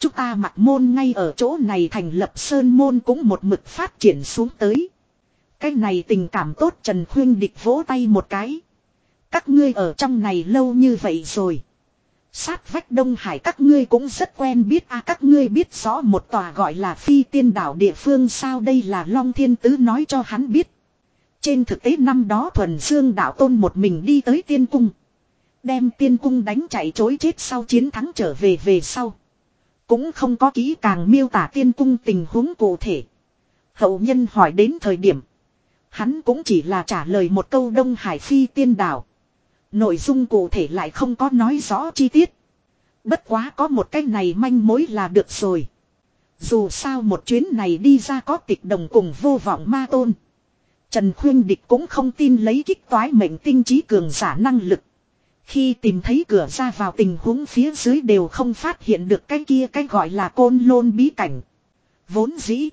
Chúng ta mặt môn ngay ở chỗ này thành lập sơn môn cũng một mực phát triển xuống tới. Cái này tình cảm tốt Trần Khuyên địch vỗ tay một cái. Các ngươi ở trong này lâu như vậy rồi. Sát vách Đông Hải các ngươi cũng rất quen biết a các ngươi biết rõ một tòa gọi là phi tiên đảo địa phương sao đây là Long Thiên Tứ nói cho hắn biết. Trên thực tế năm đó thuần dương đạo tôn một mình đi tới tiên cung. Đem tiên cung đánh chạy chối chết sau chiến thắng trở về về sau. Cũng không có kỹ càng miêu tả tiên cung tình huống cụ thể. Hậu nhân hỏi đến thời điểm. Hắn cũng chỉ là trả lời một câu Đông Hải phi tiên đảo. Nội dung cụ thể lại không có nói rõ chi tiết. Bất quá có một cái này manh mối là được rồi. Dù sao một chuyến này đi ra có tịch đồng cùng vô vọng ma tôn. Trần Khuyên Địch cũng không tin lấy kích toái mệnh tinh trí cường giả năng lực. Khi tìm thấy cửa ra vào tình huống phía dưới đều không phát hiện được cái kia cái gọi là côn lôn bí cảnh. Vốn dĩ.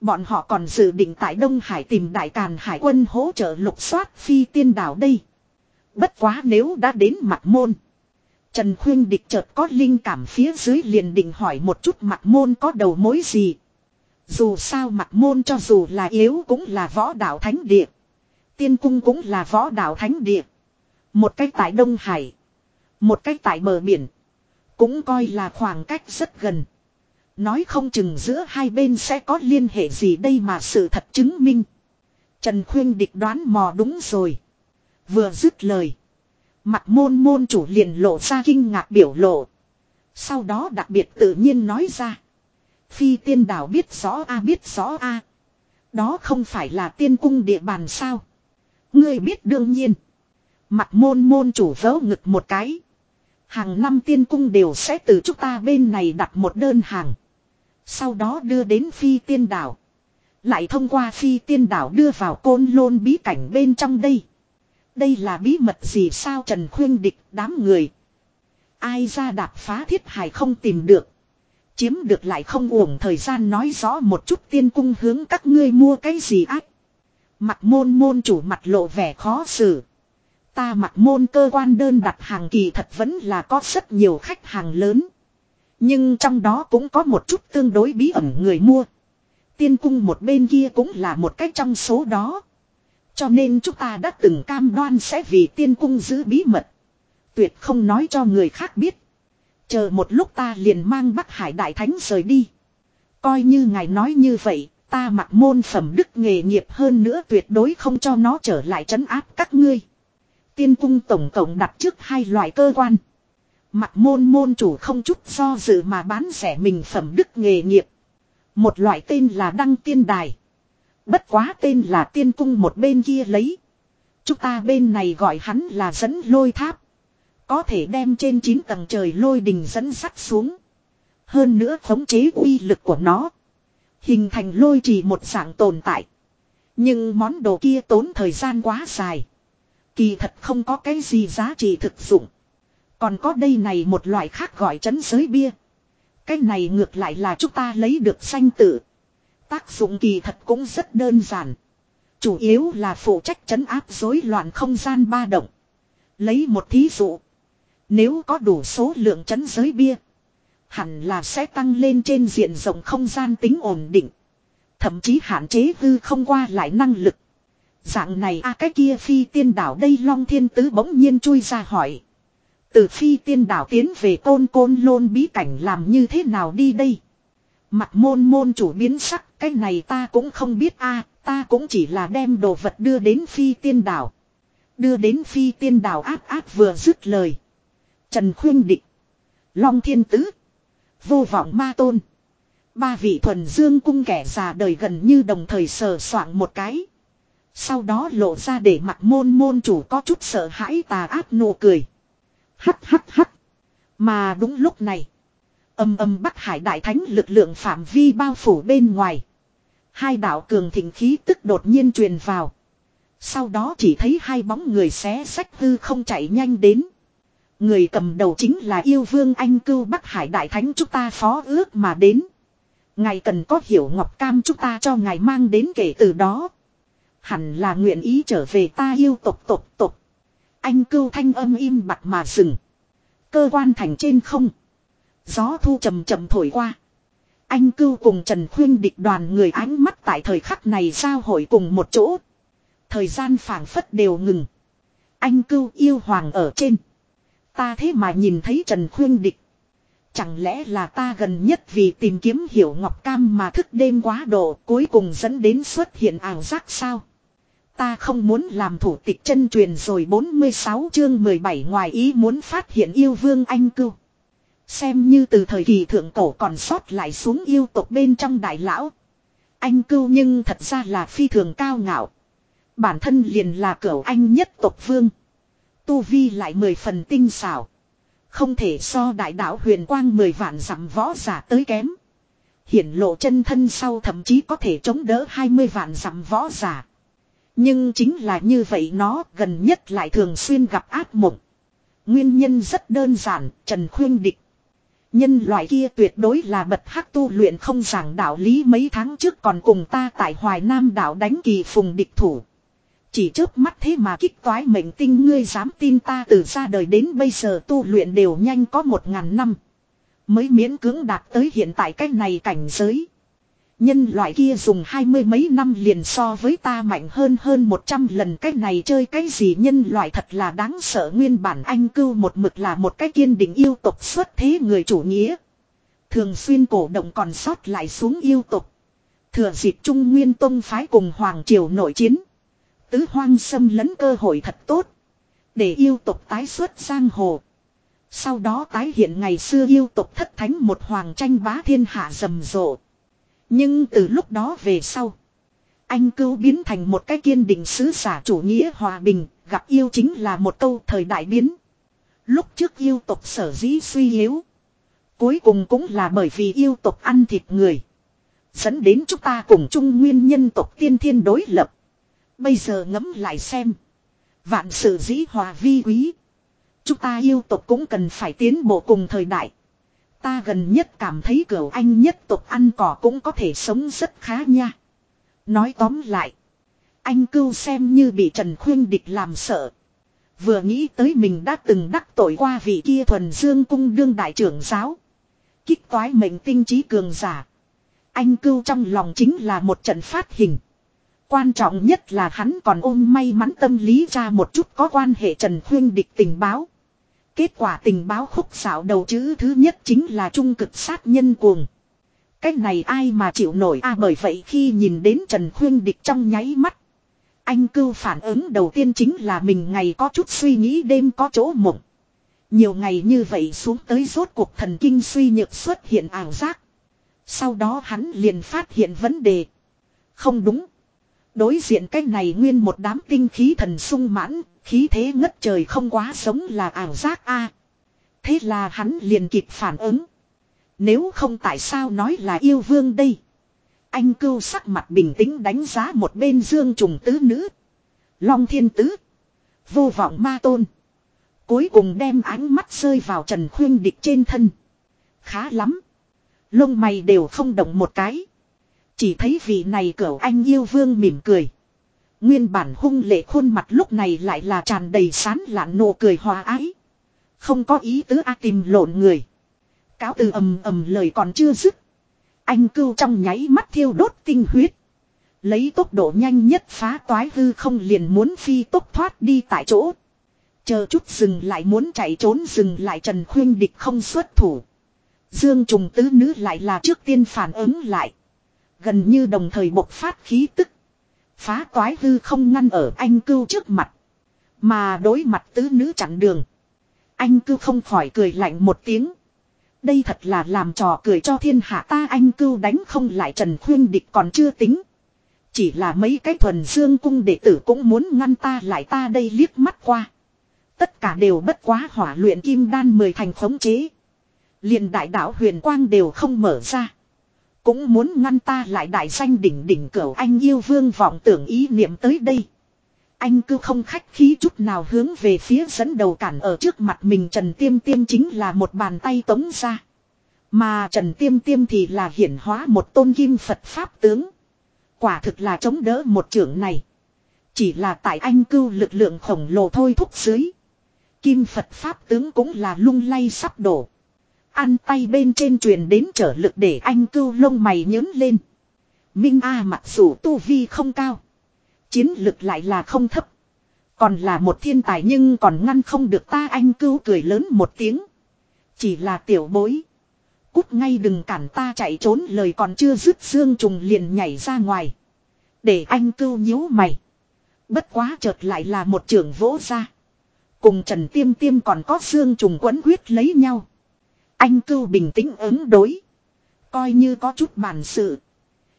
Bọn họ còn dự định tại Đông Hải tìm đại càn hải quân hỗ trợ lục soát phi tiên đảo đây. Bất quá nếu đã đến mặt môn. Trần Khuyên Địch chợt có linh cảm phía dưới liền định hỏi một chút mặt môn có đầu mối gì. Dù sao mặt môn cho dù là yếu cũng là võ đạo thánh địa. Tiên cung cũng là võ đạo thánh địa. Một cách tại Đông Hải. Một cách tại bờ biển. Cũng coi là khoảng cách rất gần. Nói không chừng giữa hai bên sẽ có liên hệ gì đây mà sự thật chứng minh. Trần Khuyên địch đoán mò đúng rồi. Vừa dứt lời. Mặt môn môn chủ liền lộ ra kinh ngạc biểu lộ. Sau đó đặc biệt tự nhiên nói ra. Phi tiên đảo biết rõ a, biết rõ a Đó không phải là tiên cung địa bàn sao. Ngươi biết đương nhiên. Mặt môn môn chủ vớ ngực một cái. Hàng năm tiên cung đều sẽ từ chúng ta bên này đặt một đơn hàng. Sau đó đưa đến phi tiên đảo. Lại thông qua phi tiên đảo đưa vào côn lôn bí cảnh bên trong đây. Đây là bí mật gì sao Trần Khuyên địch, đám người. Ai ra đạp phá thiết hải không tìm được. Chiếm được lại không uổng thời gian nói rõ một chút tiên cung hướng các ngươi mua cái gì ác. Mặt môn môn chủ mặt lộ vẻ khó xử. Ta mặc môn cơ quan đơn đặt hàng kỳ thật vẫn là có rất nhiều khách hàng lớn. Nhưng trong đó cũng có một chút tương đối bí ẩn người mua. Tiên cung một bên kia cũng là một cách trong số đó. Cho nên chúng ta đã từng cam đoan sẽ vì tiên cung giữ bí mật. Tuyệt không nói cho người khác biết. Chờ một lúc ta liền mang Bắc Hải Đại Thánh rời đi. Coi như ngài nói như vậy, ta mặc môn phẩm đức nghề nghiệp hơn nữa tuyệt đối không cho nó trở lại trấn áp các ngươi. Tiên cung tổng cộng đặt trước hai loại cơ quan. Mặt môn môn chủ không chút do dự mà bán rẻ mình phẩm đức nghề nghiệp. Một loại tên là đăng tiên đài. Bất quá tên là tiên cung một bên kia lấy. Chúng ta bên này gọi hắn là dẫn lôi tháp. Có thể đem trên 9 tầng trời lôi đình dẫn sắt xuống. Hơn nữa khống chế uy lực của nó. Hình thành lôi chỉ một dạng tồn tại. Nhưng món đồ kia tốn thời gian quá dài. Kỳ thật không có cái gì giá trị thực dụng. Còn có đây này một loại khác gọi chấn giới bia. Cái này ngược lại là chúng ta lấy được sanh tử, Tác dụng kỳ thật cũng rất đơn giản. Chủ yếu là phụ trách chấn áp rối loạn không gian ba động. Lấy một thí dụ. Nếu có đủ số lượng chấn giới bia. Hẳn là sẽ tăng lên trên diện rộng không gian tính ổn định. Thậm chí hạn chế hư không qua lại năng lực. Dạng này a cái kia phi tiên đảo đây long thiên tứ bỗng nhiên chui ra hỏi. Từ phi tiên đảo tiến về côn côn lôn bí cảnh làm như thế nào đi đây. Mặt môn môn chủ biến sắc, cái này ta cũng không biết a, ta cũng chỉ là đem đồ vật đưa đến phi tiên đảo. Đưa đến phi tiên đảo áp áp vừa dứt lời. Trần Khuyên Định. Long Thiên Tứ. Vô vọng ma tôn. Ba vị thuần dương cung kẻ già đời gần như đồng thời sờ soạng một cái. Sau đó lộ ra để mặt môn môn chủ có chút sợ hãi tà ác nụ cười. Hắt hắt hắt. Mà đúng lúc này. Âm âm Bắc Hải Đại Thánh lực lượng phạm vi bao phủ bên ngoài. Hai đạo cường thịnh khí tức đột nhiên truyền vào. Sau đó chỉ thấy hai bóng người xé sách hư không chạy nhanh đến. Người cầm đầu chính là yêu vương anh cưu Bắc Hải Đại Thánh chúng ta phó ước mà đến. Ngài cần có hiểu ngọc cam chúng ta cho ngài mang đến kể từ đó. Hẳn là nguyện ý trở về ta yêu tộc tộc tộc. Anh cưu thanh âm im bặt mà dừng. Cơ quan thành trên không. Gió thu trầm trầm thổi qua. Anh cưu cùng Trần Khuyên địch đoàn người ánh mắt tại thời khắc này giao hội cùng một chỗ. Thời gian phảng phất đều ngừng. Anh cưu yêu hoàng ở trên. Ta thế mà nhìn thấy Trần Khuyên địch. Chẳng lẽ là ta gần nhất vì tìm kiếm hiểu Ngọc Cam mà thức đêm quá độ cuối cùng dẫn đến xuất hiện ảo giác sao? Ta không muốn làm thủ tịch chân truyền rồi 46 chương 17 ngoài ý muốn phát hiện yêu vương anh cưu. Xem như từ thời kỳ thượng cổ còn sót lại xuống yêu tộc bên trong đại lão. Anh cưu nhưng thật ra là phi thường cao ngạo. Bản thân liền là cửu anh nhất tộc vương. Tu Vi lại mười phần tinh xảo. Không thể so đại đạo huyền quang mười vạn dặm võ giả tới kém. Hiển lộ chân thân sau thậm chí có thể chống đỡ hai mươi vạn dặm võ giả. Nhưng chính là như vậy nó gần nhất lại thường xuyên gặp ác mộng. Nguyên nhân rất đơn giản, Trần Khuyên Địch. Nhân loại kia tuyệt đối là bật hắc tu luyện không giảng đạo lý mấy tháng trước còn cùng ta tại Hoài Nam đảo đánh kỳ phùng địch thủ. Chỉ trước mắt thế mà kích toái mệnh tinh ngươi dám tin ta từ ra đời đến bây giờ tu luyện đều nhanh có một ngàn năm. Mới miễn cưỡng đạt tới hiện tại cách này cảnh giới. Nhân loại kia dùng hai mươi mấy năm liền so với ta mạnh hơn hơn một trăm lần cái này chơi cái gì nhân loại thật là đáng sợ nguyên bản anh cưu một mực là một cái kiên định yêu tục xuất thế người chủ nghĩa. Thường xuyên cổ động còn sót lại xuống yêu tục. Thừa dịp Trung Nguyên Tông phái cùng Hoàng Triều nội chiến. Tứ hoang xâm lấn cơ hội thật tốt. Để yêu tục tái xuất sang hồ. Sau đó tái hiện ngày xưa yêu tục thất thánh một hoàng tranh bá thiên hạ rầm rộ. Nhưng từ lúc đó về sau. Anh cưu biến thành một cái kiên định sứ giả chủ nghĩa hòa bình. Gặp yêu chính là một câu thời đại biến. Lúc trước yêu tộc sở dĩ suy yếu. Cuối cùng cũng là bởi vì yêu tộc ăn thịt người. Dẫn đến chúng ta cùng chung nguyên nhân tộc tiên thiên đối lập. Bây giờ ngẫm lại xem. Vạn sự dĩ hòa vi quý. Chúng ta yêu tộc cũng cần phải tiến bộ cùng thời đại. Ta gần nhất cảm thấy cửu anh nhất tục ăn cỏ cũng có thể sống rất khá nha. Nói tóm lại. Anh cưu xem như bị Trần Khuyên Địch làm sợ. Vừa nghĩ tới mình đã từng đắc tội qua vị kia thuần dương cung đương đại trưởng giáo. Kích toái mệnh tinh trí cường giả. Anh cưu trong lòng chính là một trận phát hình. Quan trọng nhất là hắn còn ôm may mắn tâm lý ra một chút có quan hệ Trần Khuyên địch tình báo. Kết quả tình báo khúc xảo đầu chữ thứ nhất chính là trung cực sát nhân cuồng. Cách này ai mà chịu nổi a à, bởi vậy khi nhìn đến Trần Khuyên địch trong nháy mắt. Anh cưu phản ứng đầu tiên chính là mình ngày có chút suy nghĩ đêm có chỗ mộng. Nhiều ngày như vậy xuống tới rốt cuộc thần kinh suy nhược xuất hiện ảo giác. Sau đó hắn liền phát hiện vấn đề. Không đúng. Đối diện cái này nguyên một đám tinh khí thần sung mãn, khí thế ngất trời không quá sống là ảo giác a. thế là hắn liền kịp phản ứng. Nếu không tại sao nói là yêu vương đây. Anh cưu sắc mặt bình tĩnh đánh giá một bên dương trùng tứ nữ. Long thiên tứ. Vô vọng ma tôn. Cuối cùng đem ánh mắt rơi vào trần khuyên địch trên thân. Khá lắm. Lông mày đều không động một cái. Chỉ thấy vị này cỡ anh yêu vương mỉm cười. Nguyên bản hung lệ khuôn mặt lúc này lại là tràn đầy sán lạn nụ cười hòa ái. Không có ý tứ a tìm lộn người. Cáo từ ầm ầm lời còn chưa dứt. Anh cưu trong nháy mắt thiêu đốt tinh huyết. Lấy tốc độ nhanh nhất phá toái hư không liền muốn phi tốc thoát đi tại chỗ. Chờ chút dừng lại muốn chạy trốn dừng lại Trần Khuyên Địch không xuất thủ. Dương trùng tứ nữ lại là trước tiên phản ứng lại. Gần như đồng thời bộc phát khí tức. Phá toái hư không ngăn ở anh cưu trước mặt. Mà đối mặt tứ nữ chặn đường. Anh cưu không khỏi cười lạnh một tiếng. Đây thật là làm trò cười cho thiên hạ ta anh cưu đánh không lại Trần Khuyên Địch còn chưa tính. Chỉ là mấy cái thuần dương cung đệ tử cũng muốn ngăn ta lại ta đây liếc mắt qua. Tất cả đều bất quá hỏa luyện kim đan mười thành khống chế. liền đại đạo huyền quang đều không mở ra. Cũng muốn ngăn ta lại đại danh đỉnh đỉnh cửu anh yêu vương vọng tưởng ý niệm tới đây. Anh cứ không khách khí chút nào hướng về phía dẫn đầu cản ở trước mặt mình Trần Tiêm Tiêm chính là một bàn tay tống ra. Mà Trần Tiêm Tiêm thì là hiển hóa một tôn kim Phật Pháp tướng. Quả thực là chống đỡ một trưởng này. Chỉ là tại anh cưu lực lượng khổng lồ thôi thúc dưới. Kim Phật Pháp tướng cũng là lung lay sắp đổ. Ăn tay bên trên truyền đến trở lực để anh cưu lông mày nhớn lên. Minh A mặc dù tu vi không cao. Chiến lực lại là không thấp. Còn là một thiên tài nhưng còn ngăn không được ta anh cưu cười lớn một tiếng. Chỉ là tiểu bối. Cút ngay đừng cản ta chạy trốn lời còn chưa dứt xương trùng liền nhảy ra ngoài. Để anh cưu nhíu mày. Bất quá chợt lại là một trưởng vỗ ra. Cùng Trần Tiêm Tiêm còn có xương trùng quấn huyết lấy nhau. Anh cưu bình tĩnh ứng đối. Coi như có chút bản sự.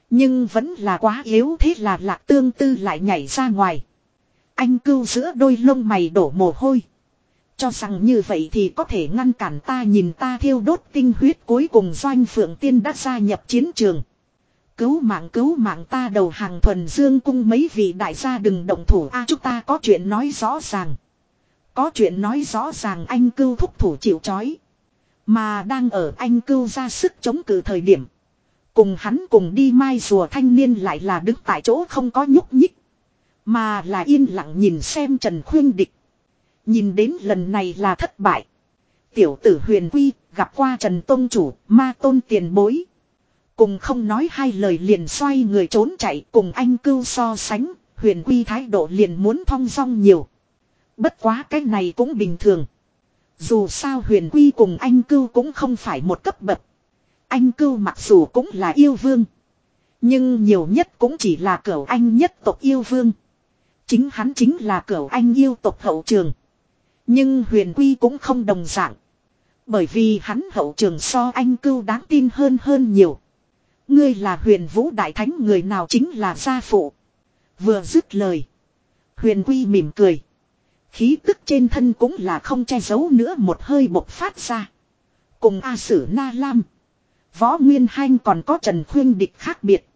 Nhưng vẫn là quá yếu thế là lạc tương tư lại nhảy ra ngoài. Anh cưu giữa đôi lông mày đổ mồ hôi. Cho rằng như vậy thì có thể ngăn cản ta nhìn ta thiêu đốt tinh huyết cuối cùng doanh phượng tiên đã gia nhập chiến trường. Cứu mạng cứu mạng ta đầu hàng thuần dương cung mấy vị đại gia đừng động thủ a, chúng ta có chuyện nói rõ ràng. Có chuyện nói rõ ràng anh cưu thúc thủ chịu chói. Mà đang ở anh cưu ra sức chống cự thời điểm. Cùng hắn cùng đi mai rùa thanh niên lại là đứng tại chỗ không có nhúc nhích. Mà là yên lặng nhìn xem Trần Khuyên Địch. Nhìn đến lần này là thất bại. Tiểu tử huyền quy, gặp qua Trần Tông Chủ, ma tôn tiền bối. Cùng không nói hai lời liền xoay người trốn chạy, cùng anh cưu so sánh. Huyền quy thái độ liền muốn thong dong nhiều. Bất quá cái này cũng bình thường. Dù sao huyền quy cùng anh cưu cũng không phải một cấp bậc. Anh cưu mặc dù cũng là yêu vương. Nhưng nhiều nhất cũng chỉ là cửu anh nhất tộc yêu vương. Chính hắn chính là cửu anh yêu tộc hậu trường. Nhưng huyền quy cũng không đồng dạng. Bởi vì hắn hậu trường so anh cưu đáng tin hơn hơn nhiều. Ngươi là huyền vũ đại thánh người nào chính là gia phụ. Vừa dứt lời. Huyền quy mỉm cười. Khí tức trên thân cũng là không che giấu nữa một hơi bộc phát ra. Cùng A Sử Na Lam. Võ Nguyên Hanh còn có Trần Khuyên Địch khác biệt.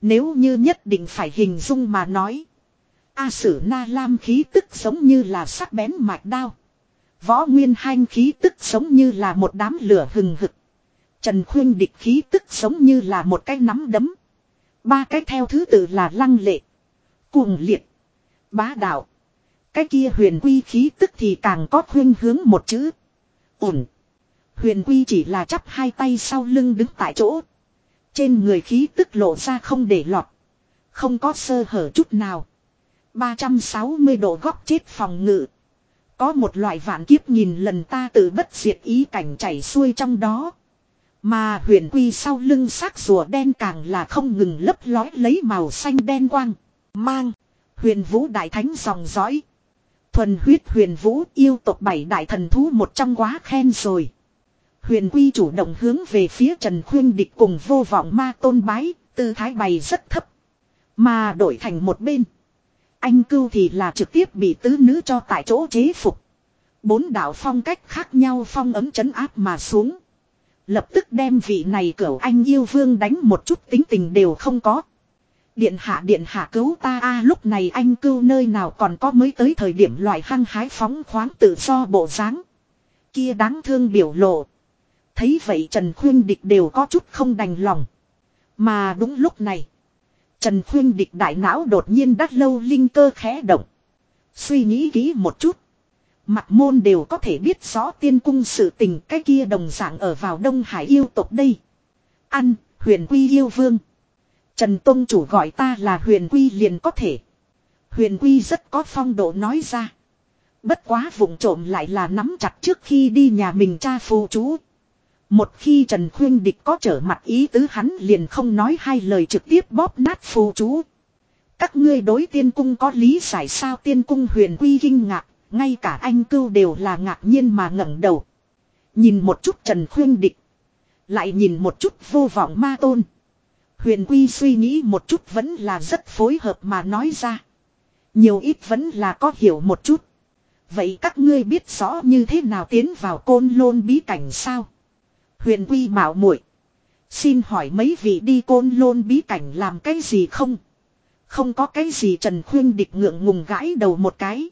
Nếu như nhất định phải hình dung mà nói. A Sử Na Lam khí tức giống như là sắc bén mạch đao. Võ Nguyên Hanh khí tức giống như là một đám lửa hừng hực. Trần Khuyên Địch khí tức giống như là một cái nắm đấm. Ba cái theo thứ tự là lăng lệ. Cuồng liệt. Bá đạo. Cái kia huyền quy khí tức thì càng có khuyên hướng một chữ. Ổn. Huyền quy chỉ là chắp hai tay sau lưng đứng tại chỗ. Trên người khí tức lộ ra không để lọt. Không có sơ hở chút nào. 360 độ góc chết phòng ngự. Có một loại vạn kiếp nhìn lần ta tự bất diệt ý cảnh chảy xuôi trong đó. Mà huyền quy sau lưng xác rùa đen càng là không ngừng lấp lói lấy màu xanh đen quang. Mang. Huyền vũ đại thánh dòng dõi. Thuần huyết huyền vũ yêu tộc bảy đại thần thú một trong quá khen rồi. Huyền quy chủ động hướng về phía Trần Khuyên địch cùng vô vọng ma tôn bái, tư thái bày rất thấp. Mà đổi thành một bên. Anh cưu thì là trực tiếp bị tứ nữ cho tại chỗ chế phục. Bốn đạo phong cách khác nhau phong ấm chấn áp mà xuống. Lập tức đem vị này cửu anh yêu vương đánh một chút tính tình đều không có. Điện hạ điện hạ cứu ta a lúc này anh cưu nơi nào còn có mới tới thời điểm loại hăng hái phóng khoáng tự do bộ dáng Kia đáng thương biểu lộ. Thấy vậy Trần Khuyên Địch đều có chút không đành lòng. Mà đúng lúc này. Trần Khuyên Địch đại não đột nhiên đắt lâu linh cơ khẽ động. Suy nghĩ kỹ một chút. Mặt môn đều có thể biết rõ tiên cung sự tình cái kia đồng dạng ở vào Đông Hải yêu tộc đây. Ăn, huyền quy yêu vương. Trần Tông chủ gọi ta là huyền quy liền có thể. Huyền quy rất có phong độ nói ra. Bất quá vụng trộm lại là nắm chặt trước khi đi nhà mình cha phù chú. Một khi Trần Khuyên Địch có trở mặt ý tứ hắn liền không nói hai lời trực tiếp bóp nát phù chú. Các ngươi đối tiên cung có lý giải sao tiên cung huyền quy kinh ngạc, ngay cả anh cưu đều là ngạc nhiên mà ngẩng đầu. Nhìn một chút Trần Khuyên Địch. Lại nhìn một chút vô vọng ma tôn. Huyền Quy suy nghĩ một chút vẫn là rất phối hợp mà nói ra. Nhiều ít vẫn là có hiểu một chút. Vậy các ngươi biết rõ như thế nào tiến vào côn lôn bí cảnh sao? Huyền Quy bảo muội Xin hỏi mấy vị đi côn lôn bí cảnh làm cái gì không? Không có cái gì Trần Khuyên địch ngượng ngùng gãi đầu một cái.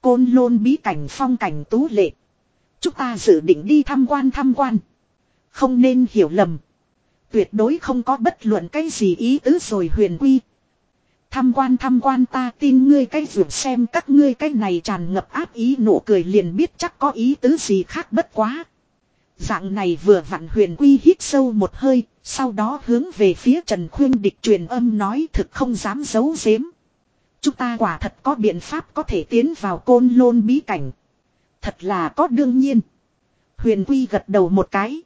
Côn lôn bí cảnh phong cảnh tú lệ. Chúng ta dự định đi tham quan tham quan. Không nên hiểu lầm. Tuyệt đối không có bất luận cái gì ý tứ rồi huyền quy. Tham quan tham quan ta tin ngươi cái ruột xem các ngươi cái này tràn ngập áp ý nụ cười liền biết chắc có ý tứ gì khác bất quá. Dạng này vừa vặn huyền quy hít sâu một hơi, sau đó hướng về phía Trần Khuyên địch truyền âm nói thực không dám giấu giếm. Chúng ta quả thật có biện pháp có thể tiến vào côn lôn bí cảnh. Thật là có đương nhiên. Huyền quy gật đầu một cái.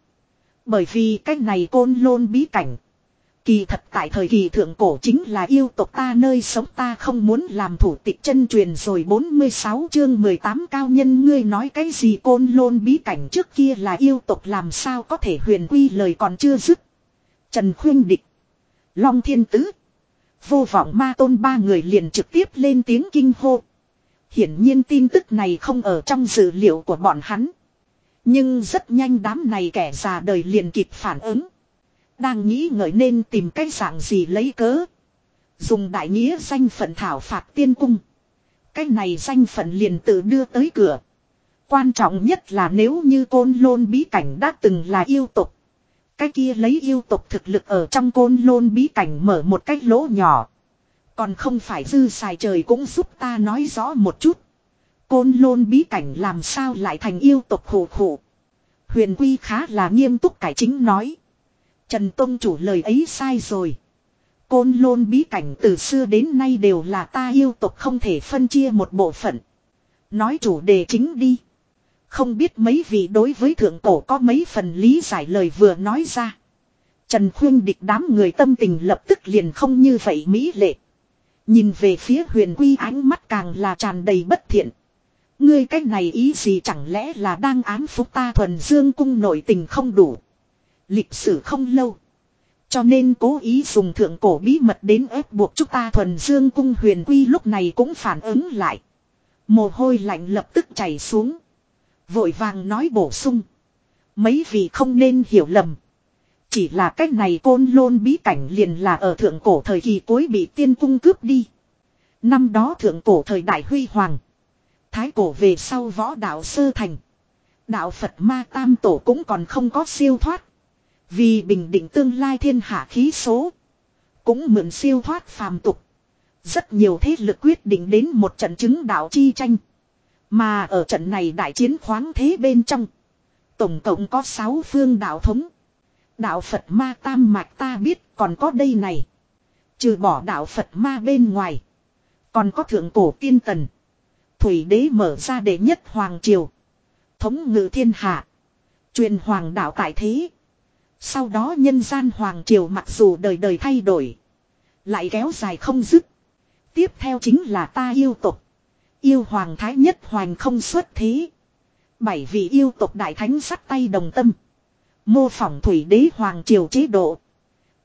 Bởi vì cách này côn lôn bí cảnh. Kỳ thật tại thời kỳ thượng cổ chính là yêu tộc ta nơi sống ta không muốn làm thủ tịch chân truyền rồi 46 chương 18 cao nhân ngươi nói cái gì côn lôn bí cảnh trước kia là yêu tộc làm sao có thể huyền quy lời còn chưa dứt. Trần Khuyên Địch. Long Thiên Tứ. Vô vọng ma tôn ba người liền trực tiếp lên tiếng kinh hô. Hiển nhiên tin tức này không ở trong dữ liệu của bọn hắn. Nhưng rất nhanh đám này kẻ già đời liền kịp phản ứng. Đang nghĩ ngợi nên tìm cái dạng gì lấy cớ. Dùng đại nghĩa danh phận thảo phạt tiên cung. Cái này danh phận liền tự đưa tới cửa. Quan trọng nhất là nếu như côn lôn bí cảnh đã từng là yêu tục. Cái kia lấy yêu tục thực lực ở trong côn lôn bí cảnh mở một cái lỗ nhỏ. Còn không phải dư xài trời cũng giúp ta nói rõ một chút. Côn lôn bí cảnh làm sao lại thành yêu tộc khổ khổ. Huyền Quy khá là nghiêm túc cải chính nói. Trần Tông chủ lời ấy sai rồi. Côn lôn bí cảnh từ xưa đến nay đều là ta yêu tộc không thể phân chia một bộ phận. Nói chủ đề chính đi. Không biết mấy vị đối với thượng cổ có mấy phần lý giải lời vừa nói ra. Trần Khuyên địch đám người tâm tình lập tức liền không như vậy mỹ lệ. Nhìn về phía huyền quy ánh mắt càng là tràn đầy bất thiện. Ngươi cách này ý gì chẳng lẽ là đang ám phúc ta thuần dương cung nội tình không đủ. Lịch sử không lâu. Cho nên cố ý dùng thượng cổ bí mật đến ép buộc chúng ta thuần dương cung huyền quy lúc này cũng phản ứng lại. Mồ hôi lạnh lập tức chảy xuống. Vội vàng nói bổ sung. Mấy vị không nên hiểu lầm. Chỉ là cách này côn lôn bí cảnh liền là ở thượng cổ thời kỳ cuối bị tiên cung cướp đi. Năm đó thượng cổ thời đại huy hoàng. Thái cổ về sau võ đạo sơ thành. Đạo Phật ma tam tổ cũng còn không có siêu thoát. Vì bình định tương lai thiên hạ khí số. Cũng mượn siêu thoát phàm tục. Rất nhiều thế lực quyết định đến một trận chứng đạo chi tranh. Mà ở trận này đại chiến khoáng thế bên trong. Tổng cộng có 6 phương đạo thống. Đạo Phật ma tam mạch ta biết còn có đây này. Trừ bỏ đạo Phật ma bên ngoài. Còn có thượng cổ tiên tần. Thủy đế mở ra đệ nhất hoàng triều. Thống ngự thiên hạ. Truyền hoàng đạo tại thế. Sau đó nhân gian hoàng triều mặc dù đời đời thay đổi. Lại kéo dài không dứt. Tiếp theo chính là ta yêu tục. Yêu hoàng thái nhất hoàng không xuất thế. Bảy vị yêu tục đại thánh sắt tay đồng tâm. Mô phỏng thủy đế hoàng triều chế độ.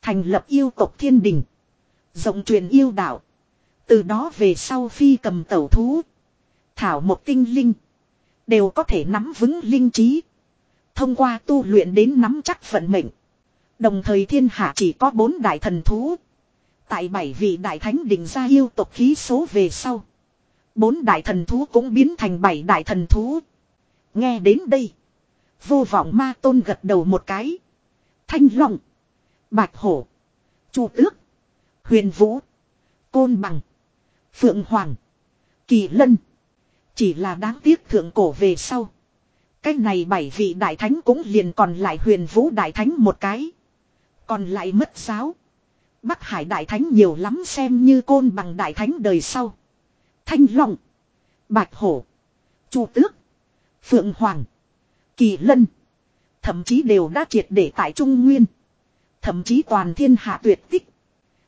Thành lập yêu tục thiên đình. Rộng truyền yêu đạo. Từ đó về sau phi cầm tẩu thú. Thảo một tinh linh. Đều có thể nắm vững linh trí. Thông qua tu luyện đến nắm chắc vận mệnh. Đồng thời thiên hạ chỉ có bốn đại thần thú. Tại bảy vị đại thánh định ra yêu tộc khí số về sau. Bốn đại thần thú cũng biến thành bảy đại thần thú. Nghe đến đây. Vô vọng ma tôn gật đầu một cái. Thanh long. Bạch hổ. Chu tước. Huyền vũ. Côn bằng. Phượng hoàng. Kỳ lân. Chỉ là đáng tiếc thượng cổ về sau. Cái này bảy vị đại thánh cũng liền còn lại huyền vũ đại thánh một cái. Còn lại mất giáo. Bắc Hải đại thánh nhiều lắm xem như côn bằng đại thánh đời sau. Thanh Long. Bạch Hổ. Chu Tước. Phượng Hoàng. Kỳ Lân. Thậm chí đều đã triệt để tại Trung Nguyên. Thậm chí toàn thiên hạ tuyệt tích.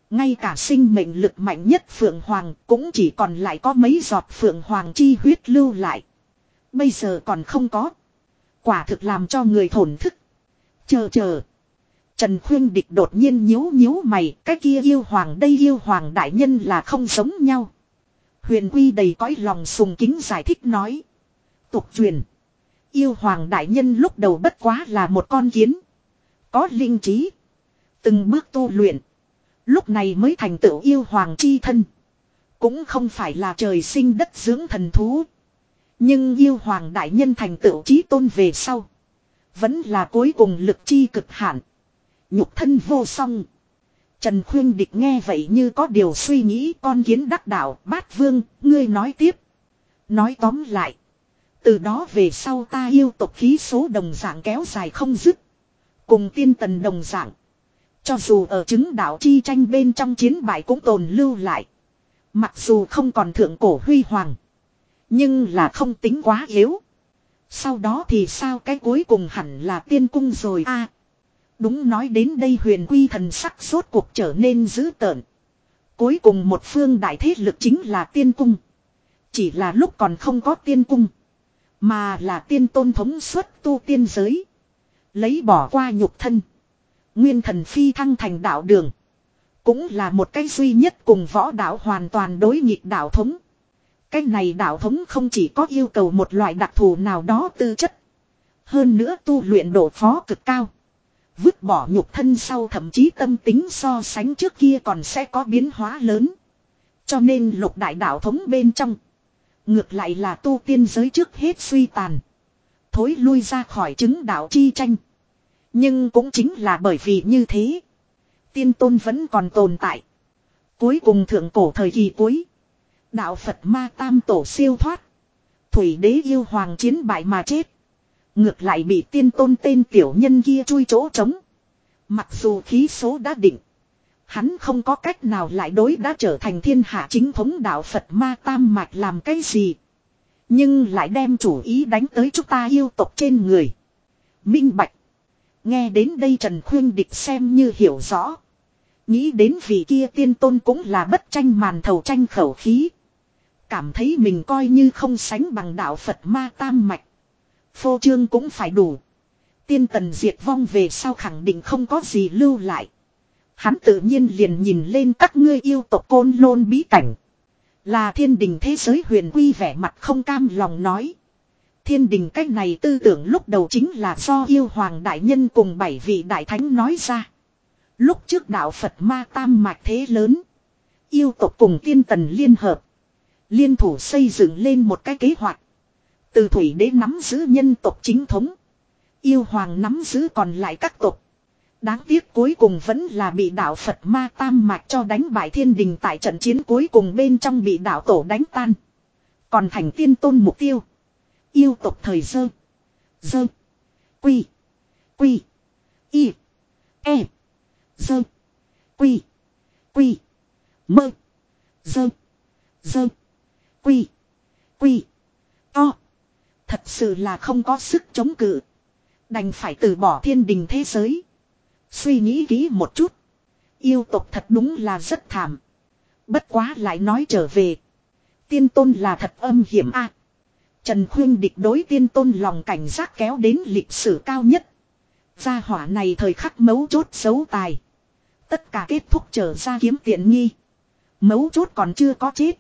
Ngay cả sinh mệnh lực mạnh nhất Phượng Hoàng cũng chỉ còn lại có mấy giọt Phượng Hoàng chi huyết lưu lại. Bây giờ còn không có. Quả thực làm cho người thổn thức. Chờ chờ. Trần Khuyên Địch đột nhiên nhíu nhíu mày, cái kia yêu hoàng đây yêu hoàng đại nhân là không giống nhau. Huyền Quy đầy cõi lòng sùng kính giải thích nói. Tục truyền. Yêu hoàng đại nhân lúc đầu bất quá là một con kiến. Có linh trí. Từng bước tu luyện. Lúc này mới thành tựu yêu hoàng chi thân. Cũng không phải là trời sinh đất dưỡng thần thú. Nhưng yêu hoàng đại nhân thành tựu trí tôn về sau. Vẫn là cuối cùng lực chi cực hạn. Nhục thân vô song. Trần Khuyên Địch nghe vậy như có điều suy nghĩ con kiến đắc đạo bát vương, ngươi nói tiếp. Nói tóm lại. Từ đó về sau ta yêu tộc khí số đồng dạng kéo dài không dứt. Cùng tiên tần đồng dạng. Cho dù ở chứng đạo chi tranh bên trong chiến bại cũng tồn lưu lại. Mặc dù không còn thượng cổ huy hoàng. Nhưng là không tính quá yếu. Sau đó thì sao cái cuối cùng hẳn là tiên cung rồi a Đúng nói đến đây huyền quy thần sắc rốt cuộc trở nên dữ tợn. Cuối cùng một phương đại thế lực chính là tiên cung. Chỉ là lúc còn không có tiên cung. Mà là tiên tôn thống suất tu tiên giới. Lấy bỏ qua nhục thân. Nguyên thần phi thăng thành đạo đường. Cũng là một cái duy nhất cùng võ đạo hoàn toàn đối nghịch đạo thống. Cái này đạo thống không chỉ có yêu cầu một loại đặc thù nào đó tư chất. Hơn nữa tu luyện độ phó cực cao. Vứt bỏ nhục thân sau thậm chí tâm tính so sánh trước kia còn sẽ có biến hóa lớn. Cho nên lục đại đạo thống bên trong. Ngược lại là tu tiên giới trước hết suy tàn. Thối lui ra khỏi chứng đạo chi tranh. Nhưng cũng chính là bởi vì như thế. Tiên tôn vẫn còn tồn tại. Cuối cùng thượng cổ thời kỳ cuối. Đạo Phật ma tam tổ siêu thoát. Thủy đế yêu hoàng chiến bại mà chết. Ngược lại bị tiên tôn tên tiểu nhân kia chui chỗ trống. Mặc dù khí số đã định. Hắn không có cách nào lại đối đã trở thành thiên hạ chính thống đạo Phật ma tam mạch làm cái gì. Nhưng lại đem chủ ý đánh tới chúng ta yêu tộc trên người. Minh bạch. Nghe đến đây Trần Khuyên Địch xem như hiểu rõ. Nghĩ đến vị kia tiên tôn cũng là bất tranh màn thầu tranh khẩu khí. Cảm thấy mình coi như không sánh bằng đạo Phật ma tam mạch. Phô trương cũng phải đủ. Tiên tần diệt vong về sau khẳng định không có gì lưu lại. Hắn tự nhiên liền nhìn lên các ngươi yêu tộc côn lôn bí cảnh. Là thiên đình thế giới huyền quy vẻ mặt không cam lòng nói. Thiên đình cách này tư tưởng lúc đầu chính là do yêu hoàng đại nhân cùng bảy vị đại thánh nói ra. Lúc trước đạo Phật ma tam mạch thế lớn. Yêu tộc cùng tiên tần liên hợp. Liên thủ xây dựng lên một cái kế hoạch. Từ thủy đế nắm giữ nhân tộc chính thống. Yêu hoàng nắm giữ còn lại các tộc. Đáng tiếc cuối cùng vẫn là bị đạo Phật ma tam mạch cho đánh bại thiên đình tại trận chiến cuối cùng bên trong bị đạo tổ đánh tan. Còn thành tiên tôn mục tiêu. Yêu tộc thời dơ. Dơ. Quy. Quy. Y. E. Dơ. Quy. Quy. Mơ. Dơ. Dơ. Quy. Quy. To. Thật sự là không có sức chống cự. Đành phải từ bỏ thiên đình thế giới. Suy nghĩ kỹ một chút. Yêu tộc thật đúng là rất thảm. Bất quá lại nói trở về. Tiên tôn là thật âm hiểm a. Trần Khuyên địch đối tiên tôn lòng cảnh giác kéo đến lịch sử cao nhất. Gia hỏa này thời khắc mấu chốt xấu tài. Tất cả kết thúc trở ra kiếm tiện nghi. Mấu chốt còn chưa có chết.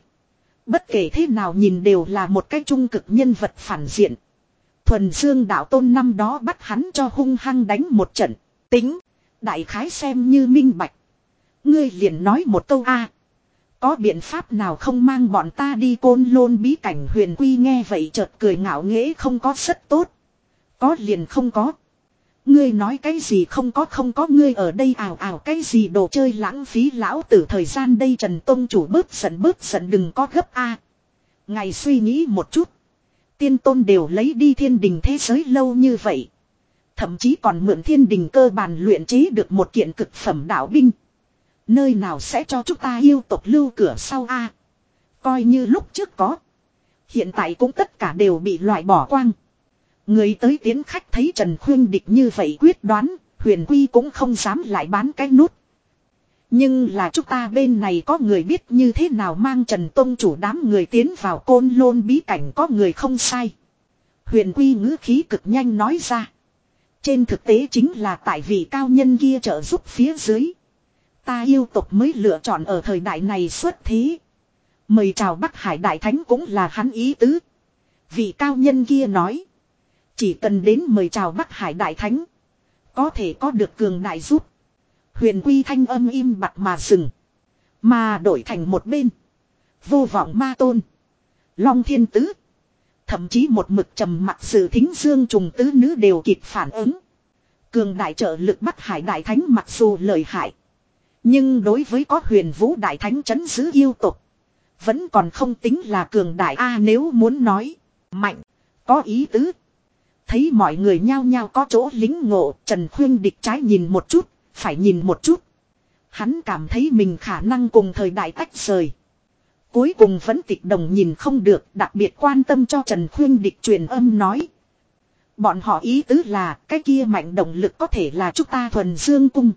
Bất kể thế nào nhìn đều là một cái trung cực nhân vật phản diện. Thuần Dương đạo tôn năm đó bắt hắn cho hung hăng đánh một trận. Tính. Đại khái xem như minh bạch. Ngươi liền nói một câu a có biện pháp nào không mang bọn ta đi côn lôn bí cảnh huyền quy nghe vậy chợt cười ngạo nghễ không có rất tốt. Có liền không có. Ngươi nói cái gì không có không có ngươi ở đây ảo ảo cái gì đồ chơi lãng phí lão tử thời gian đây Trần Tông chủ bớt giận bớt giận đừng có gấp a. Ngày suy nghĩ một chút. Tiên tôn đều lấy đi thiên đình thế giới lâu như vậy. Thậm chí còn mượn thiên đình cơ bản luyện chế được một kiện cực phẩm đạo binh. Nơi nào sẽ cho chúng ta yêu tộc lưu cửa sau a? Coi như lúc trước có. Hiện tại cũng tất cả đều bị loại bỏ quang. Người tới tiến khách thấy Trần Khuyên Địch như vậy quyết đoán, huyền quy cũng không dám lại bán cái nút. Nhưng là chúng ta bên này có người biết như thế nào mang Trần Tông chủ đám người tiến vào côn lôn bí cảnh có người không sai. Huyền quy ngữ khí cực nhanh nói ra. Trên thực tế chính là tại vì cao nhân kia trợ giúp phía dưới. Ta yêu tục mới lựa chọn ở thời đại này xuất thế. Mời chào Bắc Hải Đại Thánh cũng là hắn ý tứ. Vị cao nhân kia nói. Chỉ cần đến mời chào Bắc Hải Đại Thánh. Có thể có được cường đại giúp. Huyền quy thanh âm im bặt mà dừng. Mà đổi thành một bên. Vô vọng ma tôn. Long thiên tứ. Thậm chí một mực trầm mặc sự thính dương trùng tứ nữ đều kịp phản ứng. Cường đại trợ lực Bắc Hải Đại Thánh mặc dù lợi hại. Nhưng đối với có huyền vũ Đại Thánh chấn giữ yêu tục. Vẫn còn không tính là cường đại A, nếu muốn nói. Mạnh. Có ý tứ. Thấy mọi người nhao nhao có chỗ lính ngộ. Trần Khuyên địch trái nhìn một chút. Phải nhìn một chút. Hắn cảm thấy mình khả năng cùng thời đại tách rời. Cuối cùng vẫn tịch đồng nhìn không được. Đặc biệt quan tâm cho Trần Khuyên địch truyền âm nói. Bọn họ ý tứ là, cái kia mạnh động lực có thể là chúng ta thuần dương cung.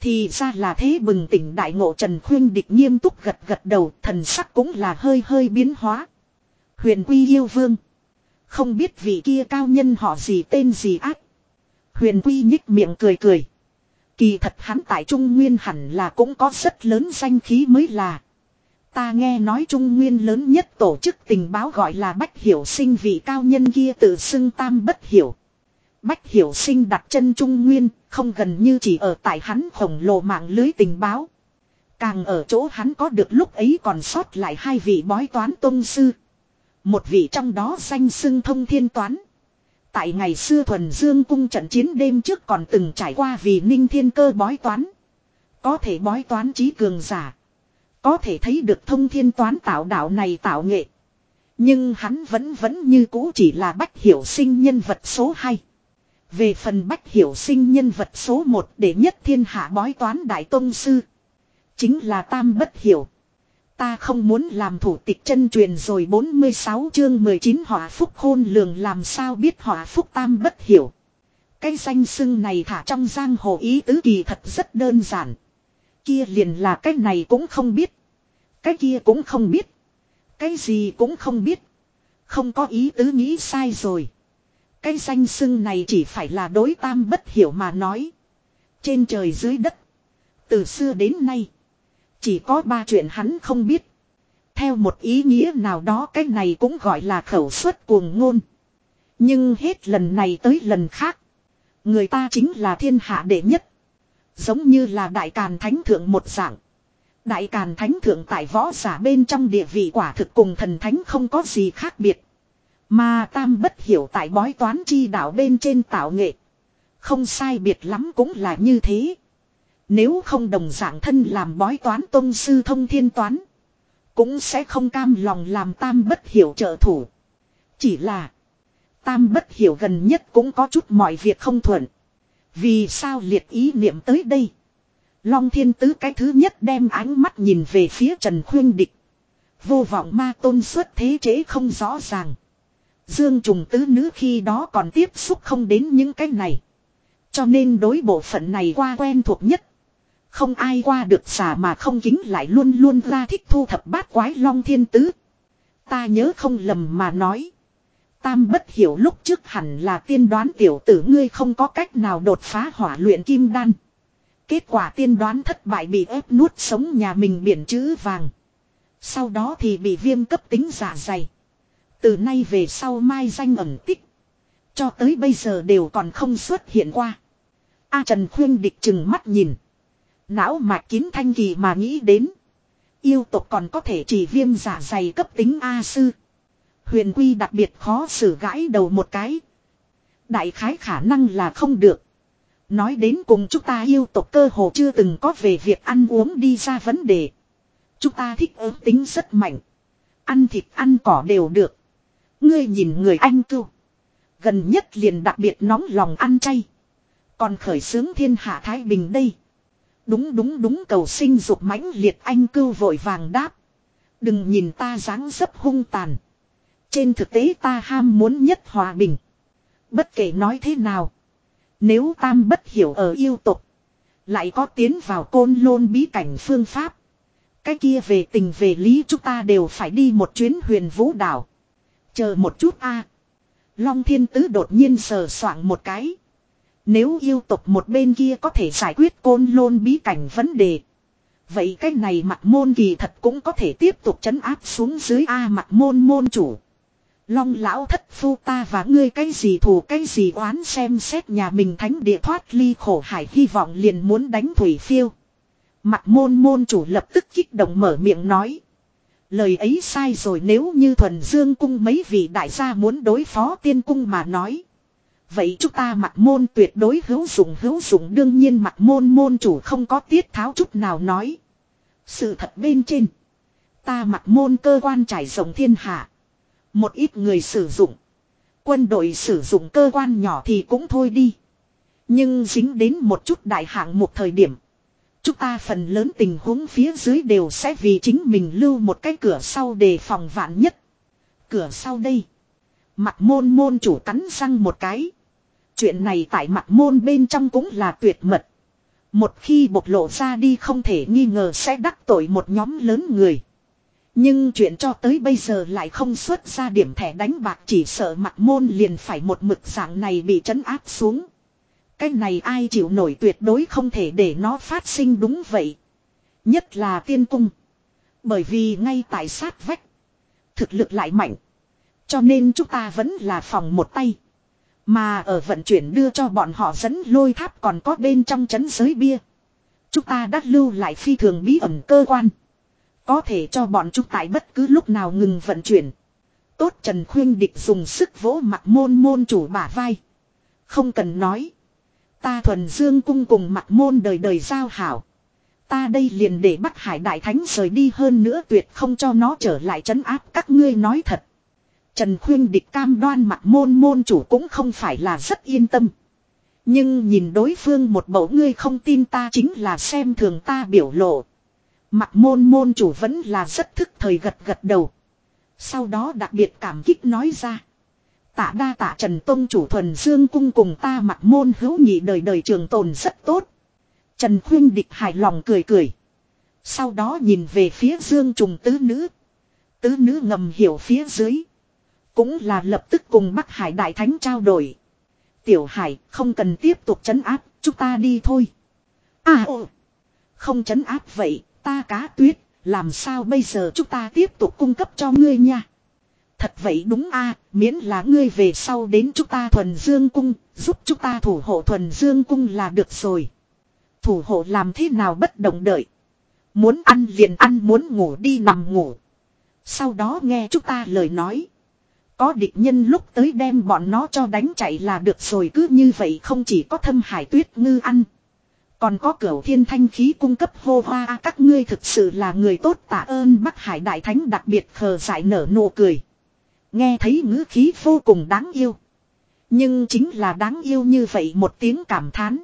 Thì ra là thế bừng tỉnh đại ngộ Trần Khuyên địch nghiêm túc gật gật đầu thần sắc cũng là hơi hơi biến hóa. Huyền quy yêu vương. Không biết vị kia cao nhân họ gì tên gì ác. Huyền quy nhích miệng cười cười. Kỳ thật hắn tại Trung Nguyên hẳn là cũng có rất lớn danh khí mới là. Ta nghe nói Trung Nguyên lớn nhất tổ chức tình báo gọi là Bách Hiểu sinh vị cao nhân kia tự xưng tam bất hiểu. Bách Hiểu sinh đặt chân Trung Nguyên, không gần như chỉ ở tại hắn khổng lồ mạng lưới tình báo. Càng ở chỗ hắn có được lúc ấy còn sót lại hai vị bói toán tôn sư. Một vị trong đó danh xưng thông thiên toán. Tại ngày xưa thuần dương cung trận chiến đêm trước còn từng trải qua vì ninh thiên cơ bói toán. Có thể bói toán trí cường giả. Có thể thấy được thông thiên toán tạo đạo này tạo nghệ. Nhưng hắn vẫn vẫn như cũ chỉ là bách hiểu sinh nhân vật số 2. Về phần bách hiểu sinh nhân vật số 1 để nhất thiên hạ bói toán đại tôn sư. Chính là tam bất hiểu. Ta không muốn làm thủ tịch chân truyền rồi 46 chương 19 hỏa phúc hôn lường làm sao biết hỏa phúc tam bất hiểu. Cái danh xưng này thả trong giang hồ ý tứ kỳ thật rất đơn giản. Kia liền là cái này cũng không biết. Cái kia cũng không biết. Cái gì cũng không biết. Không có ý tứ nghĩ sai rồi. Cái danh xưng này chỉ phải là đối tam bất hiểu mà nói. Trên trời dưới đất. Từ xưa đến nay. Chỉ có ba chuyện hắn không biết. Theo một ý nghĩa nào đó cái này cũng gọi là khẩu suất cuồng ngôn. Nhưng hết lần này tới lần khác. Người ta chính là thiên hạ đệ nhất. Giống như là đại càn thánh thượng một dạng. Đại càn thánh thượng tại võ giả bên trong địa vị quả thực cùng thần thánh không có gì khác biệt. Mà tam bất hiểu tại bói toán chi đạo bên trên tạo nghệ. Không sai biệt lắm cũng là như thế. Nếu không đồng dạng thân làm bói toán tôn sư thông thiên toán. Cũng sẽ không cam lòng làm tam bất hiểu trợ thủ. Chỉ là. Tam bất hiểu gần nhất cũng có chút mọi việc không thuận. Vì sao liệt ý niệm tới đây. Long thiên tứ cái thứ nhất đem ánh mắt nhìn về phía Trần Khuyên Địch. Vô vọng ma tôn xuất thế chế không rõ ràng. Dương trùng tứ nữ khi đó còn tiếp xúc không đến những cái này. Cho nên đối bộ phận này qua quen thuộc nhất. Không ai qua được xà mà không kính lại luôn luôn ra thích thu thập bát quái long thiên tứ. Ta nhớ không lầm mà nói. Tam bất hiểu lúc trước hẳn là tiên đoán tiểu tử ngươi không có cách nào đột phá hỏa luyện kim đan. Kết quả tiên đoán thất bại bị ép nuốt sống nhà mình biển chữ vàng. Sau đó thì bị viêm cấp tính giả dày. Từ nay về sau mai danh ẩn tích. Cho tới bây giờ đều còn không xuất hiện qua. A Trần Khuyên địch chừng mắt nhìn. Não mạch kín thanh kỳ mà nghĩ đến. Yêu tộc còn có thể chỉ viêm giả dày cấp tính A sư. Huyền quy đặc biệt khó xử gãi đầu một cái. Đại khái khả năng là không được. Nói đến cùng chúng ta yêu tộc cơ hồ chưa từng có về việc ăn uống đi ra vấn đề. Chúng ta thích ứng tính rất mạnh. Ăn thịt ăn cỏ đều được. Ngươi nhìn người anh cưu. Gần nhất liền đặc biệt nóng lòng ăn chay. Còn khởi sướng thiên hạ Thái Bình đây. Đúng đúng đúng cầu sinh dục mãnh liệt anh cưu vội vàng đáp. Đừng nhìn ta dáng dấp hung tàn. Trên thực tế ta ham muốn nhất hòa bình. Bất kể nói thế nào. Nếu tam bất hiểu ở yêu tục. Lại có tiến vào côn lôn bí cảnh phương pháp. Cái kia về tình về lý chúng ta đều phải đi một chuyến huyền vũ đảo. Chờ một chút a Long thiên tứ đột nhiên sờ soạng một cái. Nếu yêu tục một bên kia có thể giải quyết côn lôn bí cảnh vấn đề. Vậy cái này mặt môn kỳ thật cũng có thể tiếp tục chấn áp xuống dưới A mặt môn môn chủ. Long lão thất phu ta và ngươi cái gì thù cái gì oán xem xét nhà mình thánh địa thoát ly khổ hải hy vọng liền muốn đánh thủy phiêu. Mặt môn môn chủ lập tức kích động mở miệng nói. Lời ấy sai rồi nếu như thuần dương cung mấy vị đại gia muốn đối phó tiên cung mà nói. Vậy chúng ta mặt môn tuyệt đối hữu dụng hữu dụng đương nhiên mặt môn môn chủ không có tiết tháo chút nào nói. Sự thật bên trên. Ta mặt môn cơ quan trải rộng thiên hạ. Một ít người sử dụng. Quân đội sử dụng cơ quan nhỏ thì cũng thôi đi. Nhưng dính đến một chút đại hạng một thời điểm. Chúng ta phần lớn tình huống phía dưới đều sẽ vì chính mình lưu một cái cửa sau đề phòng vạn nhất. Cửa sau đây. Mặt môn môn chủ cắn răng một cái. Chuyện này tại mặt môn bên trong cũng là tuyệt mật. Một khi bộc lộ ra đi không thể nghi ngờ sẽ đắc tội một nhóm lớn người. Nhưng chuyện cho tới bây giờ lại không xuất ra điểm thẻ đánh bạc chỉ sợ mặt môn liền phải một mực dạng này bị trấn áp xuống. Cái này ai chịu nổi tuyệt đối không thể để nó phát sinh đúng vậy. Nhất là tiên cung. Bởi vì ngay tại sát vách. Thực lực lại mạnh. Cho nên chúng ta vẫn là phòng một tay. Mà ở vận chuyển đưa cho bọn họ dẫn lôi tháp còn có bên trong chấn giới bia. Chúng ta đã lưu lại phi thường bí ẩn cơ quan. Có thể cho bọn chúng tại bất cứ lúc nào ngừng vận chuyển. Tốt Trần Khuyên Địch dùng sức vỗ mặt môn môn chủ bả vai. Không cần nói. Ta thuần dương cung cùng mặt môn đời đời giao hảo. Ta đây liền để Bắc Hải Đại Thánh rời đi hơn nữa tuyệt không cho nó trở lại trấn áp các ngươi nói thật. Trần Khuyên Địch cam đoan mặt môn môn chủ cũng không phải là rất yên tâm. Nhưng nhìn đối phương một bầu ngươi không tin ta chính là xem thường ta biểu lộ. Mặt môn môn chủ vẫn là rất thức thời gật gật đầu. Sau đó đặc biệt cảm kích nói ra. Tạ đa tạ Trần Tông chủ thuần dương cung cùng ta mặt môn hữu nhị đời đời trường tồn rất tốt. Trần Khuyên Địch hài lòng cười cười. Sau đó nhìn về phía dương trùng tứ nữ. Tứ nữ ngầm hiểu phía dưới. Cũng là lập tức cùng Bắc Hải Đại Thánh trao đổi. Tiểu Hải không cần tiếp tục chấn áp, chúng ta đi thôi. À ồ, không chấn áp vậy, ta cá tuyết, làm sao bây giờ chúng ta tiếp tục cung cấp cho ngươi nha. Thật vậy đúng a miễn là ngươi về sau đến chúng ta thuần dương cung, giúp chúng ta thủ hộ thuần dương cung là được rồi. Thủ hộ làm thế nào bất động đợi. Muốn ăn liền ăn muốn ngủ đi nằm ngủ. Sau đó nghe chúng ta lời nói. Có địch nhân lúc tới đem bọn nó cho đánh chạy là được rồi cứ như vậy không chỉ có thâm hải tuyết ngư ăn. Còn có cửu thiên thanh khí cung cấp hô hoa các ngươi thực sự là người tốt tạ ơn Bắc Hải Đại Thánh đặc biệt khờ dại nở nụ cười. Nghe thấy ngữ khí vô cùng đáng yêu. Nhưng chính là đáng yêu như vậy một tiếng cảm thán.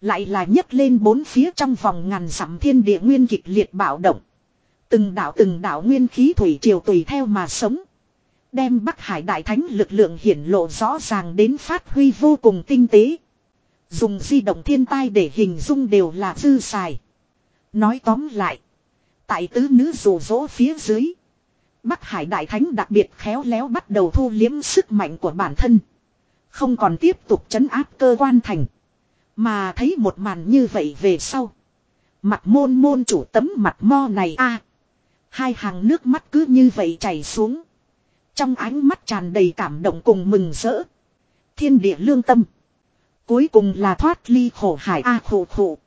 Lại là nhấc lên bốn phía trong vòng ngàn dặm thiên địa nguyên kịch liệt bạo động. Từng đạo từng đạo nguyên khí thủy triều tùy theo mà sống. Đem Bắc Hải Đại Thánh lực lượng hiển lộ rõ ràng đến phát huy vô cùng tinh tế. Dùng di động thiên tai để hình dung đều là dư xài. Nói tóm lại. Tại tứ nữ rủ rỗ phía dưới. Bắc Hải Đại Thánh đặc biệt khéo léo bắt đầu thu liếm sức mạnh của bản thân. Không còn tiếp tục chấn áp cơ quan thành. Mà thấy một màn như vậy về sau. Mặt môn môn chủ tấm mặt mo này a Hai hàng nước mắt cứ như vậy chảy xuống. Trong ánh mắt tràn đầy cảm động cùng mừng rỡ. Thiên địa lương tâm. Cuối cùng là thoát ly khổ hải A khổ khổ.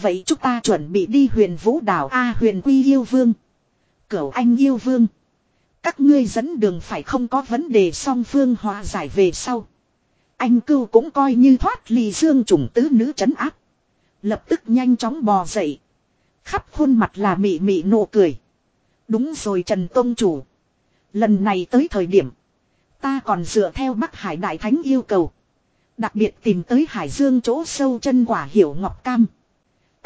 Vậy chúng ta chuẩn bị đi huyền vũ đảo A huyền quy yêu vương. Cửu anh yêu vương. Các ngươi dẫn đường phải không có vấn đề song phương hòa giải về sau. Anh cưu cũng coi như thoát ly dương trùng tứ nữ chấn áp. Lập tức nhanh chóng bò dậy. Khắp khuôn mặt là mị mị nụ cười. Đúng rồi Trần Tông Chủ. Lần này tới thời điểm. Ta còn dựa theo Bắc Hải Đại Thánh yêu cầu. Đặc biệt tìm tới Hải Dương chỗ sâu chân quả hiểu ngọc cam.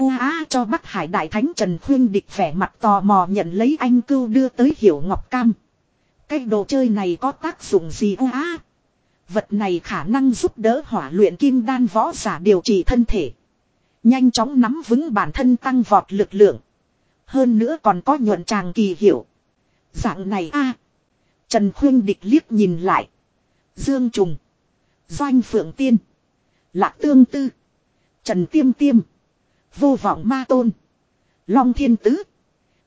U á cho Bắc Hải Đại Thánh Trần Khuyên địch vẻ mặt tò mò nhận lấy anh cưu đưa tới hiểu ngọc cam. Cái đồ chơi này có tác dụng gì u á? Vật này khả năng giúp đỡ hỏa luyện kim đan võ giả điều trị thân thể. Nhanh chóng nắm vững bản thân tăng vọt lực lượng. Hơn nữa còn có nhuận tràng kỳ hiệu. Dạng này a Trần Khuyên Địch liếc nhìn lại. Dương Trùng. Doanh Phượng Tiên. Lạc Tương Tư. Trần Tiêm Tiêm. Vô vọng ma tôn. Long Thiên Tứ.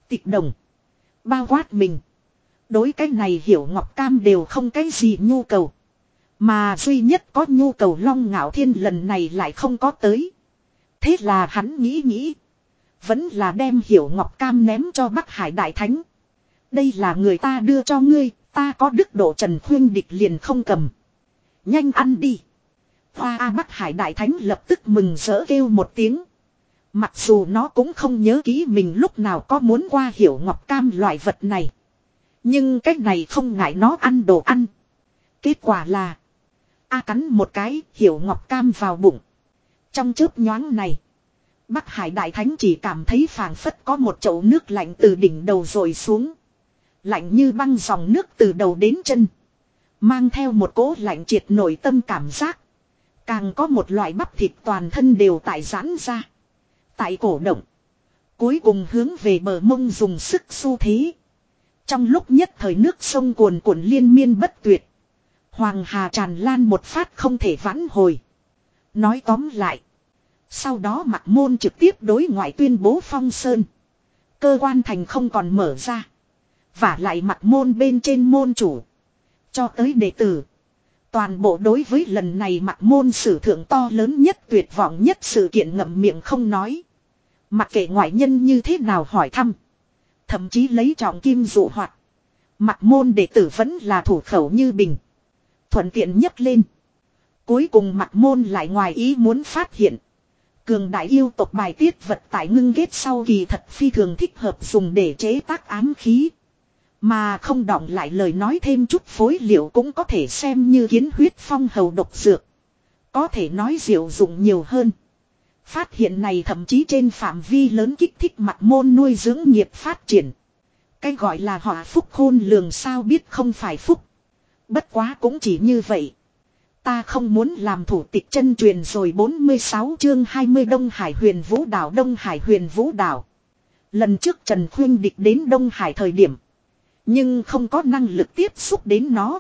Tịch Đồng. Bao quát mình. Đối cái này hiểu Ngọc Cam đều không cái gì nhu cầu. Mà duy nhất có nhu cầu Long Ngạo Thiên lần này lại không có tới. Thế là hắn nghĩ nghĩ. Vẫn là đem hiểu Ngọc Cam ném cho Bắc Hải Đại Thánh. Đây là người ta đưa cho ngươi, ta có đức độ Trần Khuyên Địch liền không cầm. Nhanh ăn đi. Hoa A Bắc Hải Đại Thánh lập tức mừng rỡ kêu một tiếng. Mặc dù nó cũng không nhớ kỹ mình lúc nào có muốn qua hiểu ngọc cam loại vật này. Nhưng cái này không ngại nó ăn đồ ăn. Kết quả là. A cắn một cái, hiểu ngọc cam vào bụng. Trong chớp nhoáng này. Bắc Hải Đại Thánh chỉ cảm thấy phảng phất có một chậu nước lạnh từ đỉnh đầu rồi xuống. Lạnh như băng dòng nước từ đầu đến chân. Mang theo một cỗ lạnh triệt nội tâm cảm giác. Càng có một loại bắp thịt toàn thân đều tại giãn ra. Tại cổ động. Cuối cùng hướng về bờ mông dùng sức xu thế. Trong lúc nhất thời nước sông cuồn cuộn liên miên bất tuyệt. Hoàng hà tràn lan một phát không thể vãn hồi. Nói tóm lại. Sau đó mặt môn trực tiếp đối ngoại tuyên bố phong sơn. Cơ quan thành không còn mở ra. Và lại mặt môn bên trên môn chủ. Cho tới đệ tử. Toàn bộ đối với lần này mặt môn sử thượng to lớn nhất tuyệt vọng nhất sự kiện ngậm miệng không nói. Mặc kệ ngoại nhân như thế nào hỏi thăm. Thậm chí lấy trọng kim dụ hoạt. Mặt môn đệ tử vẫn là thủ khẩu như bình. Thuận tiện nhất lên. Cuối cùng mặt môn lại ngoài ý muốn phát hiện. Cường đại yêu tộc bài tiết vật tại ngưng ghét sau kỳ thật phi thường thích hợp dùng để chế tác ám khí. Mà không đọng lại lời nói thêm chút phối liệu cũng có thể xem như kiến huyết phong hầu độc dược. Có thể nói diệu dụng nhiều hơn. Phát hiện này thậm chí trên phạm vi lớn kích thích mặt môn nuôi dưỡng nghiệp phát triển. Cái gọi là họa phúc khôn lường sao biết không phải phúc. Bất quá cũng chỉ như vậy. Ta không muốn làm thủ tịch chân truyền rồi 46 chương 20 Đông Hải huyền vũ đảo, Đông Hải huyền vũ đảo. Lần trước Trần Khuyên Địch đến Đông Hải thời điểm. Nhưng không có năng lực tiếp xúc đến nó.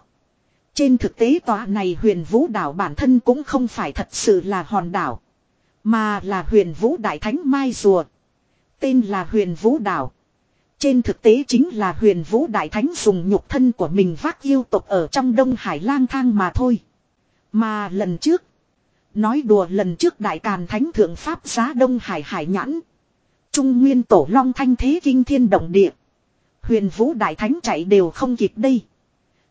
Trên thực tế tòa này huyền vũ đảo bản thân cũng không phải thật sự là hòn đảo. Mà là huyền vũ đại thánh Mai Rùa. Tên là huyền vũ đảo. Trên thực tế chính là huyền vũ đại thánh dùng nhục thân của mình vác yêu tộc ở trong Đông Hải lang thang mà thôi. Mà lần trước. Nói đùa lần trước đại càn thánh thượng pháp giá Đông Hải hải nhãn. Trung nguyên tổ long thanh thế kinh thiên động địa. Huyền vũ đại thánh chạy đều không kịp đây.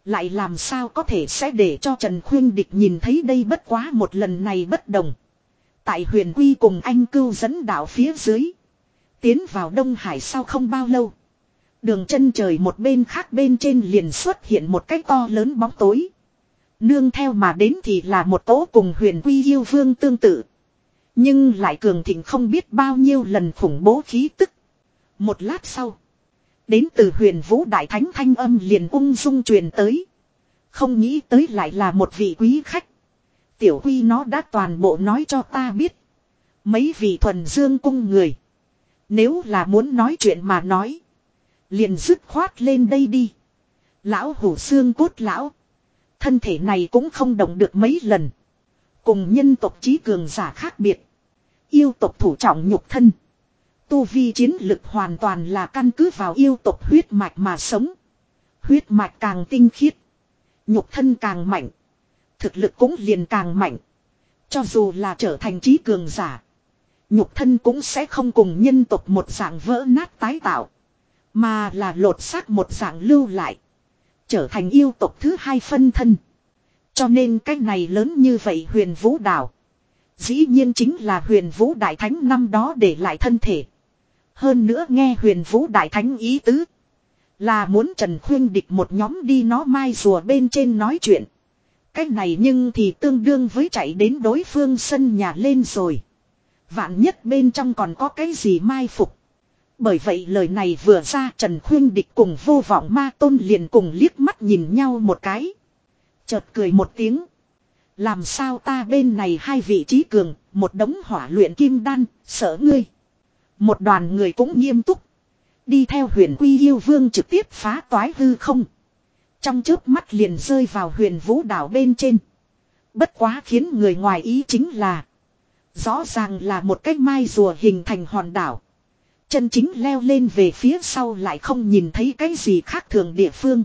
Lại làm sao có thể sẽ để cho Trần Khuyên Địch nhìn thấy đây bất quá một lần này bất đồng. Tại huyền quy cùng anh cưu dẫn đạo phía dưới. Tiến vào Đông Hải sau không bao lâu. Đường chân trời một bên khác bên trên liền xuất hiện một cái to lớn bóng tối. Nương theo mà đến thì là một tố cùng huyền quy yêu vương tương tự. Nhưng lại cường thịnh không biết bao nhiêu lần khủng bố khí tức. Một lát sau. Đến từ huyền vũ đại thánh thanh âm liền ung dung truyền tới. Không nghĩ tới lại là một vị quý khách. Tiểu quy nó đã toàn bộ nói cho ta biết. Mấy vị thuần dương cung người. Nếu là muốn nói chuyện mà nói. Liền dứt khoát lên đây đi. Lão hủ xương cốt lão. Thân thể này cũng không động được mấy lần. Cùng nhân tộc trí cường giả khác biệt. Yêu tộc thủ trọng nhục thân. Tu vi chiến lực hoàn toàn là căn cứ vào yêu tộc huyết mạch mà sống. Huyết mạch càng tinh khiết. Nhục thân càng mạnh. Thực lực cũng liền càng mạnh. Cho dù là trở thành trí cường giả. Nhục thân cũng sẽ không cùng nhân tộc một dạng vỡ nát tái tạo. Mà là lột xác một dạng lưu lại. Trở thành yêu tộc thứ hai phân thân. Cho nên cái này lớn như vậy huyền vũ đảo. Dĩ nhiên chính là huyền vũ đại thánh năm đó để lại thân thể. Hơn nữa nghe huyền vũ đại thánh ý tứ. Là muốn Trần Khuyên địch một nhóm đi nó mai rùa bên trên nói chuyện. Cách này nhưng thì tương đương với chạy đến đối phương sân nhà lên rồi. Vạn nhất bên trong còn có cái gì mai phục. Bởi vậy lời này vừa ra Trần Khuyên Địch cùng vô vọng ma tôn liền cùng liếc mắt nhìn nhau một cái. Chợt cười một tiếng. Làm sao ta bên này hai vị trí cường, một đống hỏa luyện kim đan, sợ ngươi. Một đoàn người cũng nghiêm túc. Đi theo huyền quy yêu vương trực tiếp phá toái hư không. Trong chớp mắt liền rơi vào huyền vũ đảo bên trên. Bất quá khiến người ngoài ý chính là. Rõ ràng là một cái mai rùa hình thành hòn đảo. Chân chính leo lên về phía sau lại không nhìn thấy cái gì khác thường địa phương.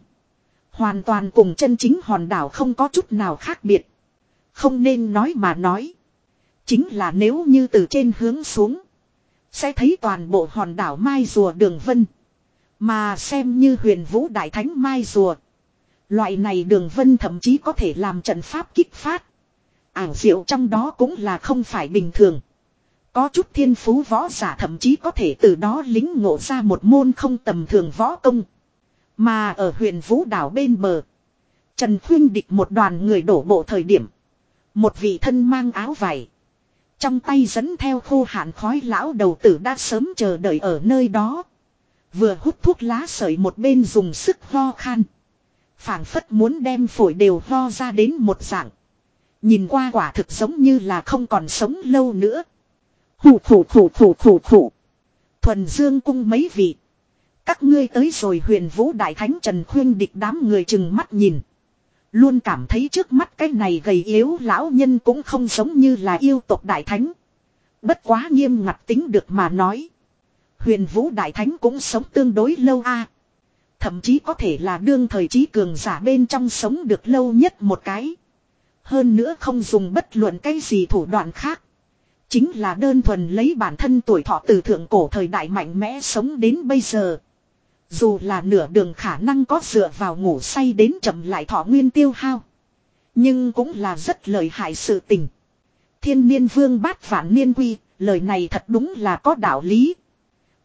Hoàn toàn cùng chân chính hòn đảo không có chút nào khác biệt. Không nên nói mà nói. Chính là nếu như từ trên hướng xuống. Sẽ thấy toàn bộ hòn đảo Mai Rùa Đường Vân. Mà xem như huyền vũ đại thánh Mai Rùa. Loại này đường vân thậm chí có thể làm trận pháp kích phát. Ảng diệu trong đó cũng là không phải bình thường. Có chút thiên phú võ giả thậm chí có thể từ đó lính ngộ ra một môn không tầm thường võ công. Mà ở huyện Vũ đảo bên bờ. Trần Khuyên địch một đoàn người đổ bộ thời điểm. Một vị thân mang áo vải. Trong tay dẫn theo khô hạn khói lão đầu tử đã sớm chờ đợi ở nơi đó. Vừa hút thuốc lá sợi một bên dùng sức ho khan. phảng phất muốn đem phổi đều ho ra đến một dạng. Nhìn qua quả thực giống như là không còn sống lâu nữa. Khủ thủ thủ thủ thủ thủ. Thuần Dương cung mấy vị. Các ngươi tới rồi huyền vũ đại thánh Trần Khuyên địch đám người chừng mắt nhìn. Luôn cảm thấy trước mắt cái này gầy yếu lão nhân cũng không giống như là yêu tộc đại thánh. Bất quá nghiêm ngặt tính được mà nói. Huyền vũ đại thánh cũng sống tương đối lâu a Thậm chí có thể là đương thời trí cường giả bên trong sống được lâu nhất một cái. Hơn nữa không dùng bất luận cái gì thủ đoạn khác. Chính là đơn thuần lấy bản thân tuổi thọ từ thượng cổ thời đại mạnh mẽ sống đến bây giờ. Dù là nửa đường khả năng có dựa vào ngủ say đến chậm lại thọ nguyên tiêu hao. Nhưng cũng là rất lợi hại sự tình. Thiên niên vương bát vạn niên quy, lời này thật đúng là có đạo lý.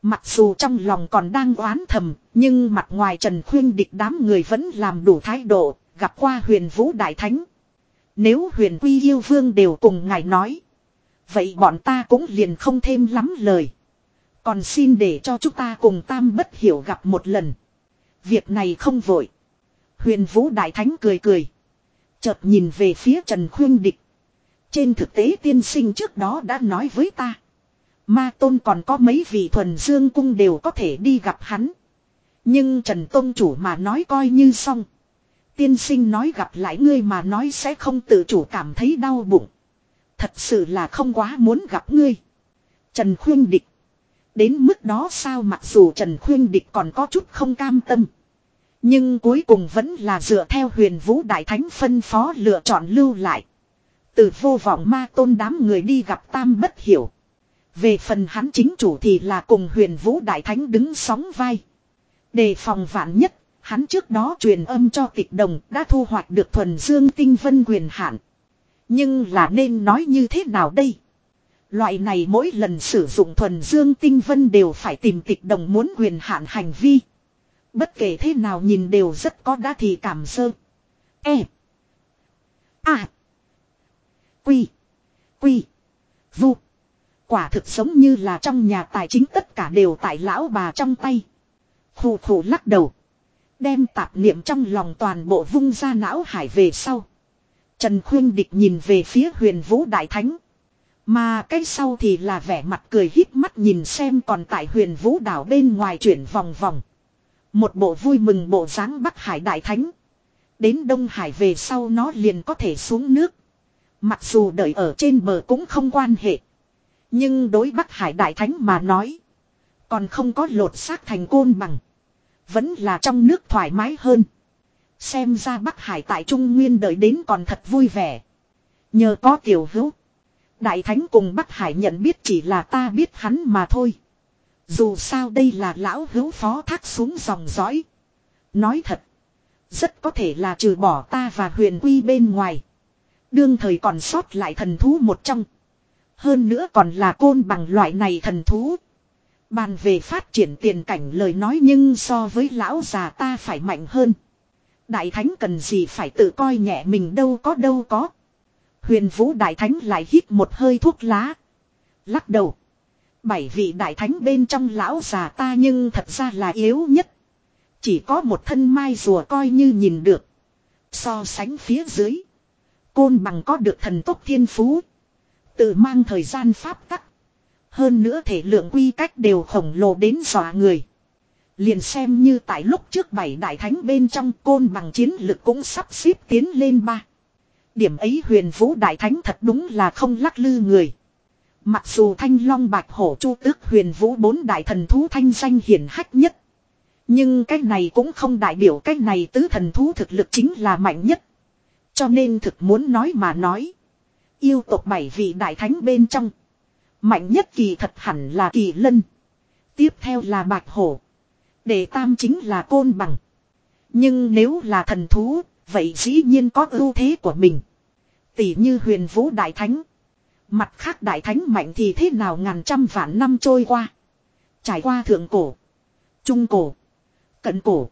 Mặc dù trong lòng còn đang oán thầm, nhưng mặt ngoài Trần Khuyên địch đám người vẫn làm đủ thái độ, gặp qua huyền vũ đại thánh. Nếu huyền quy yêu vương đều cùng ngài nói. Vậy bọn ta cũng liền không thêm lắm lời. Còn xin để cho chúng ta cùng tam bất hiểu gặp một lần. Việc này không vội. Huyền Vũ Đại Thánh cười cười. Chợt nhìn về phía Trần Khuyên Địch. Trên thực tế tiên sinh trước đó đã nói với ta. Ma Tôn còn có mấy vị thuần dương cung đều có thể đi gặp hắn. Nhưng Trần Tôn chủ mà nói coi như xong. Tiên sinh nói gặp lại ngươi mà nói sẽ không tự chủ cảm thấy đau bụng. Thật sự là không quá muốn gặp ngươi. Trần Khuyên Địch. Đến mức đó sao mặc dù Trần Khuyên Địch còn có chút không cam tâm. Nhưng cuối cùng vẫn là dựa theo huyền vũ đại thánh phân phó lựa chọn lưu lại. Từ vô vọng ma tôn đám người đi gặp tam bất hiểu. Về phần hắn chính chủ thì là cùng huyền vũ đại thánh đứng sóng vai. Đề phòng vạn nhất, hắn trước đó truyền âm cho tịch đồng đã thu hoạch được thuần dương tinh vân quyền hạn. Nhưng là nên nói như thế nào đây? Loại này mỗi lần sử dụng thuần dương tinh vân đều phải tìm tịch đồng muốn quyền hạn hành vi. Bất kể thế nào nhìn đều rất có đa thì cảm sơ. E. A. Quy. Quy. Vu. Quả thực giống như là trong nhà tài chính tất cả đều tại lão bà trong tay. Khù khù lắc đầu. Đem tạp niệm trong lòng toàn bộ vung ra não hải về sau. Trần Khuyên Địch nhìn về phía huyền vũ đại thánh. Mà cái sau thì là vẻ mặt cười híp mắt nhìn xem còn tại huyền vũ đảo bên ngoài chuyển vòng vòng. Một bộ vui mừng bộ dáng Bắc Hải Đại Thánh. Đến Đông Hải về sau nó liền có thể xuống nước. Mặc dù đợi ở trên bờ cũng không quan hệ. Nhưng đối Bắc Hải Đại Thánh mà nói. Còn không có lột xác thành côn bằng. Vẫn là trong nước thoải mái hơn. Xem ra Bắc Hải tại Trung Nguyên đợi đến còn thật vui vẻ. Nhờ có tiểu hữu. Đại Thánh cùng Bắc Hải nhận biết chỉ là ta biết hắn mà thôi. Dù sao đây là lão hữu phó thác xuống dòng dõi. Nói thật. Rất có thể là trừ bỏ ta và huyền quy bên ngoài. Đương thời còn sót lại thần thú một trong. Hơn nữa còn là côn bằng loại này thần thú. Bàn về phát triển tiền cảnh lời nói nhưng so với lão già ta phải mạnh hơn. Đại thánh cần gì phải tự coi nhẹ mình đâu có đâu có. Huyền vũ đại thánh lại hít một hơi thuốc lá. Lắc đầu. Bảy vị đại thánh bên trong lão già ta nhưng thật ra là yếu nhất. Chỉ có một thân mai rùa coi như nhìn được. So sánh phía dưới. Côn bằng có được thần tốc thiên phú. Tự mang thời gian pháp tắc. Hơn nữa thể lượng quy cách đều khổng lồ đến dọa người. Liền xem như tại lúc trước bảy đại thánh bên trong côn bằng chiến lực cũng sắp xếp tiến lên ba. Điểm ấy huyền vũ đại thánh thật đúng là không lắc lư người. Mặc dù thanh long bạch hổ chu tước huyền vũ bốn đại thần thú thanh danh hiển hách nhất. Nhưng cái này cũng không đại biểu cái này tứ thần thú thực lực chính là mạnh nhất. Cho nên thực muốn nói mà nói. Yêu tộc bảy vị đại thánh bên trong. Mạnh nhất kỳ thật hẳn là kỳ lân. Tiếp theo là bạch hổ. Để tam chính là côn bằng. Nhưng nếu là thần thú, vậy dĩ nhiên có ưu thế của mình. Tỷ như huyền vũ đại thánh. Mặt khác đại thánh mạnh thì thế nào ngàn trăm vạn năm trôi qua. Trải qua thượng cổ. Trung cổ. Cận cổ.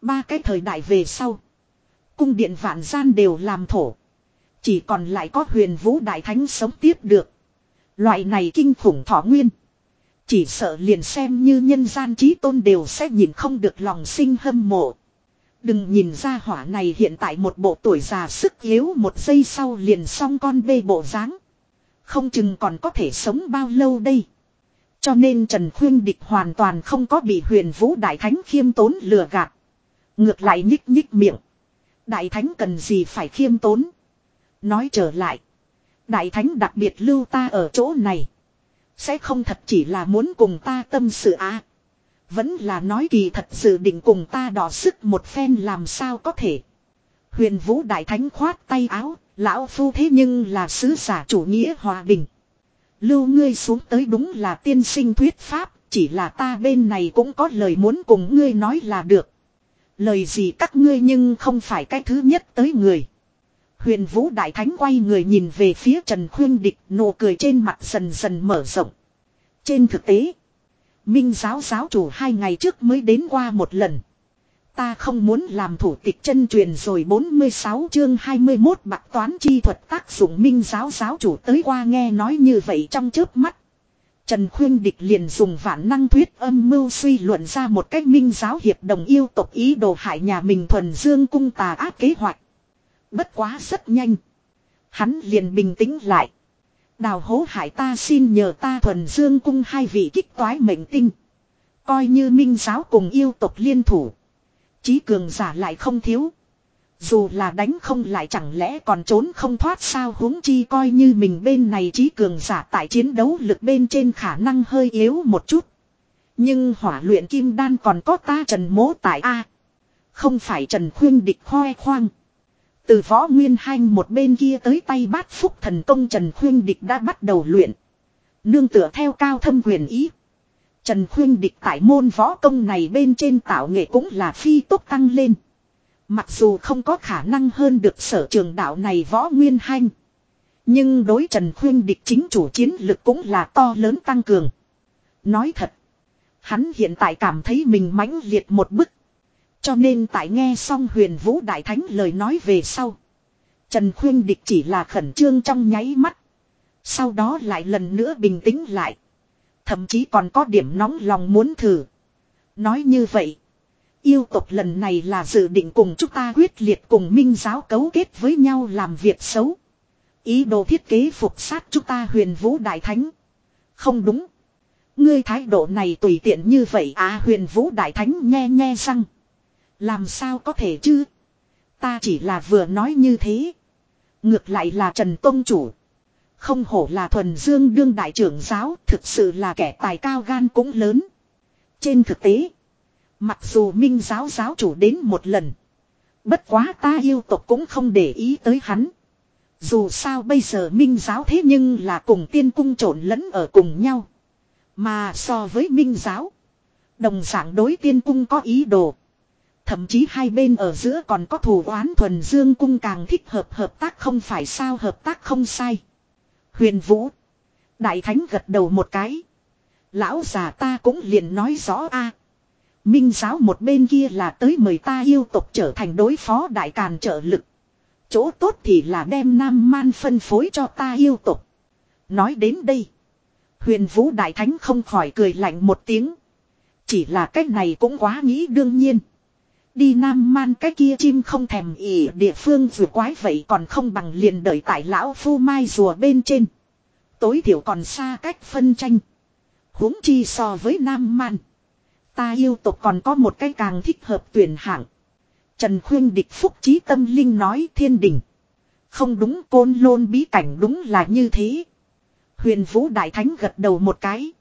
Ba cái thời đại về sau. Cung điện vạn gian đều làm thổ. Chỉ còn lại có huyền vũ đại thánh sống tiếp được. Loại này kinh khủng thọ nguyên. Chỉ sợ liền xem như nhân gian trí tôn đều sẽ nhìn không được lòng sinh hâm mộ. Đừng nhìn ra hỏa này hiện tại một bộ tuổi già sức yếu một giây sau liền xong con bê bộ dáng Không chừng còn có thể sống bao lâu đây. Cho nên Trần Khuyên Địch hoàn toàn không có bị huyền vũ đại thánh khiêm tốn lừa gạt. Ngược lại nhích nhích miệng. Đại thánh cần gì phải khiêm tốn. Nói trở lại. Đại thánh đặc biệt lưu ta ở chỗ này. Sẽ không thật chỉ là muốn cùng ta tâm sự á. À. Vẫn là nói kỳ thật sự định cùng ta đỏ sức một phen làm sao có thể. Huyền vũ đại thánh khoát tay áo, lão phu thế nhưng là sứ giả chủ nghĩa hòa bình. Lưu ngươi xuống tới đúng là tiên sinh thuyết pháp, chỉ là ta bên này cũng có lời muốn cùng ngươi nói là được. Lời gì các ngươi nhưng không phải cái thứ nhất tới người. Huyền Vũ Đại Thánh quay người nhìn về phía Trần Khuyên Địch nụ cười trên mặt dần dần mở rộng. Trên thực tế, Minh giáo giáo chủ hai ngày trước mới đến qua một lần. Ta không muốn làm thủ tịch chân truyền rồi 46 chương 21 bạc toán chi thuật tác dụng minh giáo giáo chủ tới qua nghe nói như vậy trong chớp mắt. Trần Khuyên Địch liền dùng vạn năng thuyết âm mưu suy luận ra một cách minh giáo hiệp đồng yêu tộc ý đồ hại nhà mình thuần dương cung tà ác kế hoạch. Bất quá rất nhanh. Hắn liền bình tĩnh lại. Đào hố hải ta xin nhờ ta thuần dương cung hai vị kích toái mệnh tinh. Coi như minh giáo cùng yêu tộc liên thủ. Chí cường giả lại không thiếu. Dù là đánh không lại chẳng lẽ còn trốn không thoát sao huống chi coi như mình bên này trí cường giả tại chiến đấu lực bên trên khả năng hơi yếu một chút. Nhưng hỏa luyện kim đan còn có ta trần mố tại A. Không phải trần khuyên địch khoe khoang. Từ võ nguyên hanh một bên kia tới tay bát phúc thần công trần khuyên địch đã bắt đầu luyện. Nương tựa theo cao thâm quyền ý. Trần khuyên địch tại môn võ công này bên trên tạo nghệ cũng là phi tốt tăng lên. Mặc dù không có khả năng hơn được sở trường đạo này võ nguyên hanh. Nhưng đối Trần Khuyên địch chính chủ chiến lực cũng là to lớn tăng cường. Nói thật. Hắn hiện tại cảm thấy mình mãnh liệt một bức. Cho nên tại nghe xong huyền vũ đại thánh lời nói về sau. Trần Khuyên địch chỉ là khẩn trương trong nháy mắt. Sau đó lại lần nữa bình tĩnh lại. Thậm chí còn có điểm nóng lòng muốn thử. Nói như vậy. Yêu tộc lần này là dự định cùng chúng ta quyết liệt cùng minh giáo cấu kết với nhau làm việc xấu. Ý đồ thiết kế phục sát chúng ta huyền vũ đại thánh. Không đúng. Ngươi thái độ này tùy tiện như vậy à huyền vũ đại thánh nghe nghe răng. Làm sao có thể chứ? Ta chỉ là vừa nói như thế. Ngược lại là Trần Tông Chủ. Không hổ là thuần dương đương đại trưởng giáo, thực sự là kẻ tài cao gan cũng lớn. Trên thực tế. Mặc dù minh giáo giáo chủ đến một lần. Bất quá ta yêu tộc cũng không để ý tới hắn. Dù sao bây giờ minh giáo thế nhưng là cùng tiên cung trộn lẫn ở cùng nhau. Mà so với minh giáo. Đồng dạng đối tiên cung có ý đồ. Thậm chí hai bên ở giữa còn có thù oán thuần dương cung càng thích hợp hợp tác không phải sao, hợp tác không sai. Huyền Vũ. Đại Thánh gật đầu một cái. Lão già ta cũng liền nói rõ a à, Minh giáo một bên kia là tới mời ta yêu tộc trở thành đối phó đại càn trợ lực. Chỗ tốt thì là đem Nam Man phân phối cho ta yêu tộc. Nói đến đây. Huyền Vũ Đại Thánh không khỏi cười lạnh một tiếng. Chỉ là cách này cũng quá nghĩ đương nhiên. Đi Nam Man cái kia chim không thèm ỉ địa phương vừa quái vậy còn không bằng liền đợi tại lão phu mai rùa bên trên. Tối thiểu còn xa cách phân tranh. huống chi so với Nam Man. Ta yêu tục còn có một cái càng thích hợp tuyển hạng. Trần Khuyên địch phúc trí tâm linh nói thiên đình. Không đúng, côn lôn bí cảnh đúng là như thế. Huyền Vũ Đại Thánh gật đầu một cái.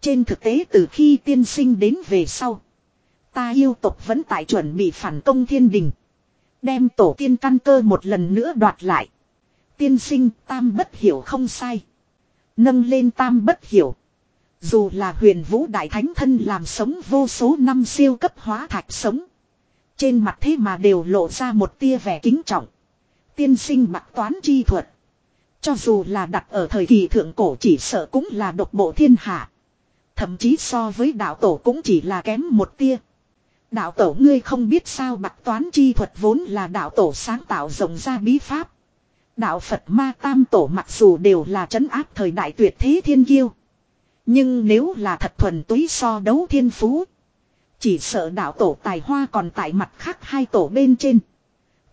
Trên thực tế từ khi tiên sinh đến về sau. Ta yêu tộc vẫn tại chuẩn bị phản công thiên đình. Đem tổ tiên căn cơ một lần nữa đoạt lại. Tiên sinh, tam bất hiểu không sai. Nâng lên tam bất hiểu. Dù là huyền vũ đại thánh thân làm sống vô số năm siêu cấp hóa thạch sống. Trên mặt thế mà đều lộ ra một tia vẻ kính trọng. Tiên sinh mặc toán chi thuật. Cho dù là đặt ở thời kỳ thượng cổ chỉ sợ cũng là độc bộ thiên hạ. Thậm chí so với đạo tổ cũng chỉ là kém một tia. Đạo tổ ngươi không biết sao bạc toán chi thuật vốn là đạo tổ sáng tạo rộng ra bí pháp. Đạo Phật ma tam tổ mặc dù đều là trấn áp thời đại tuyệt thế thiên kiêu. Nhưng nếu là thật thuần túy so đấu thiên phú. Chỉ sợ đạo tổ tài hoa còn tại mặt khác hai tổ bên trên.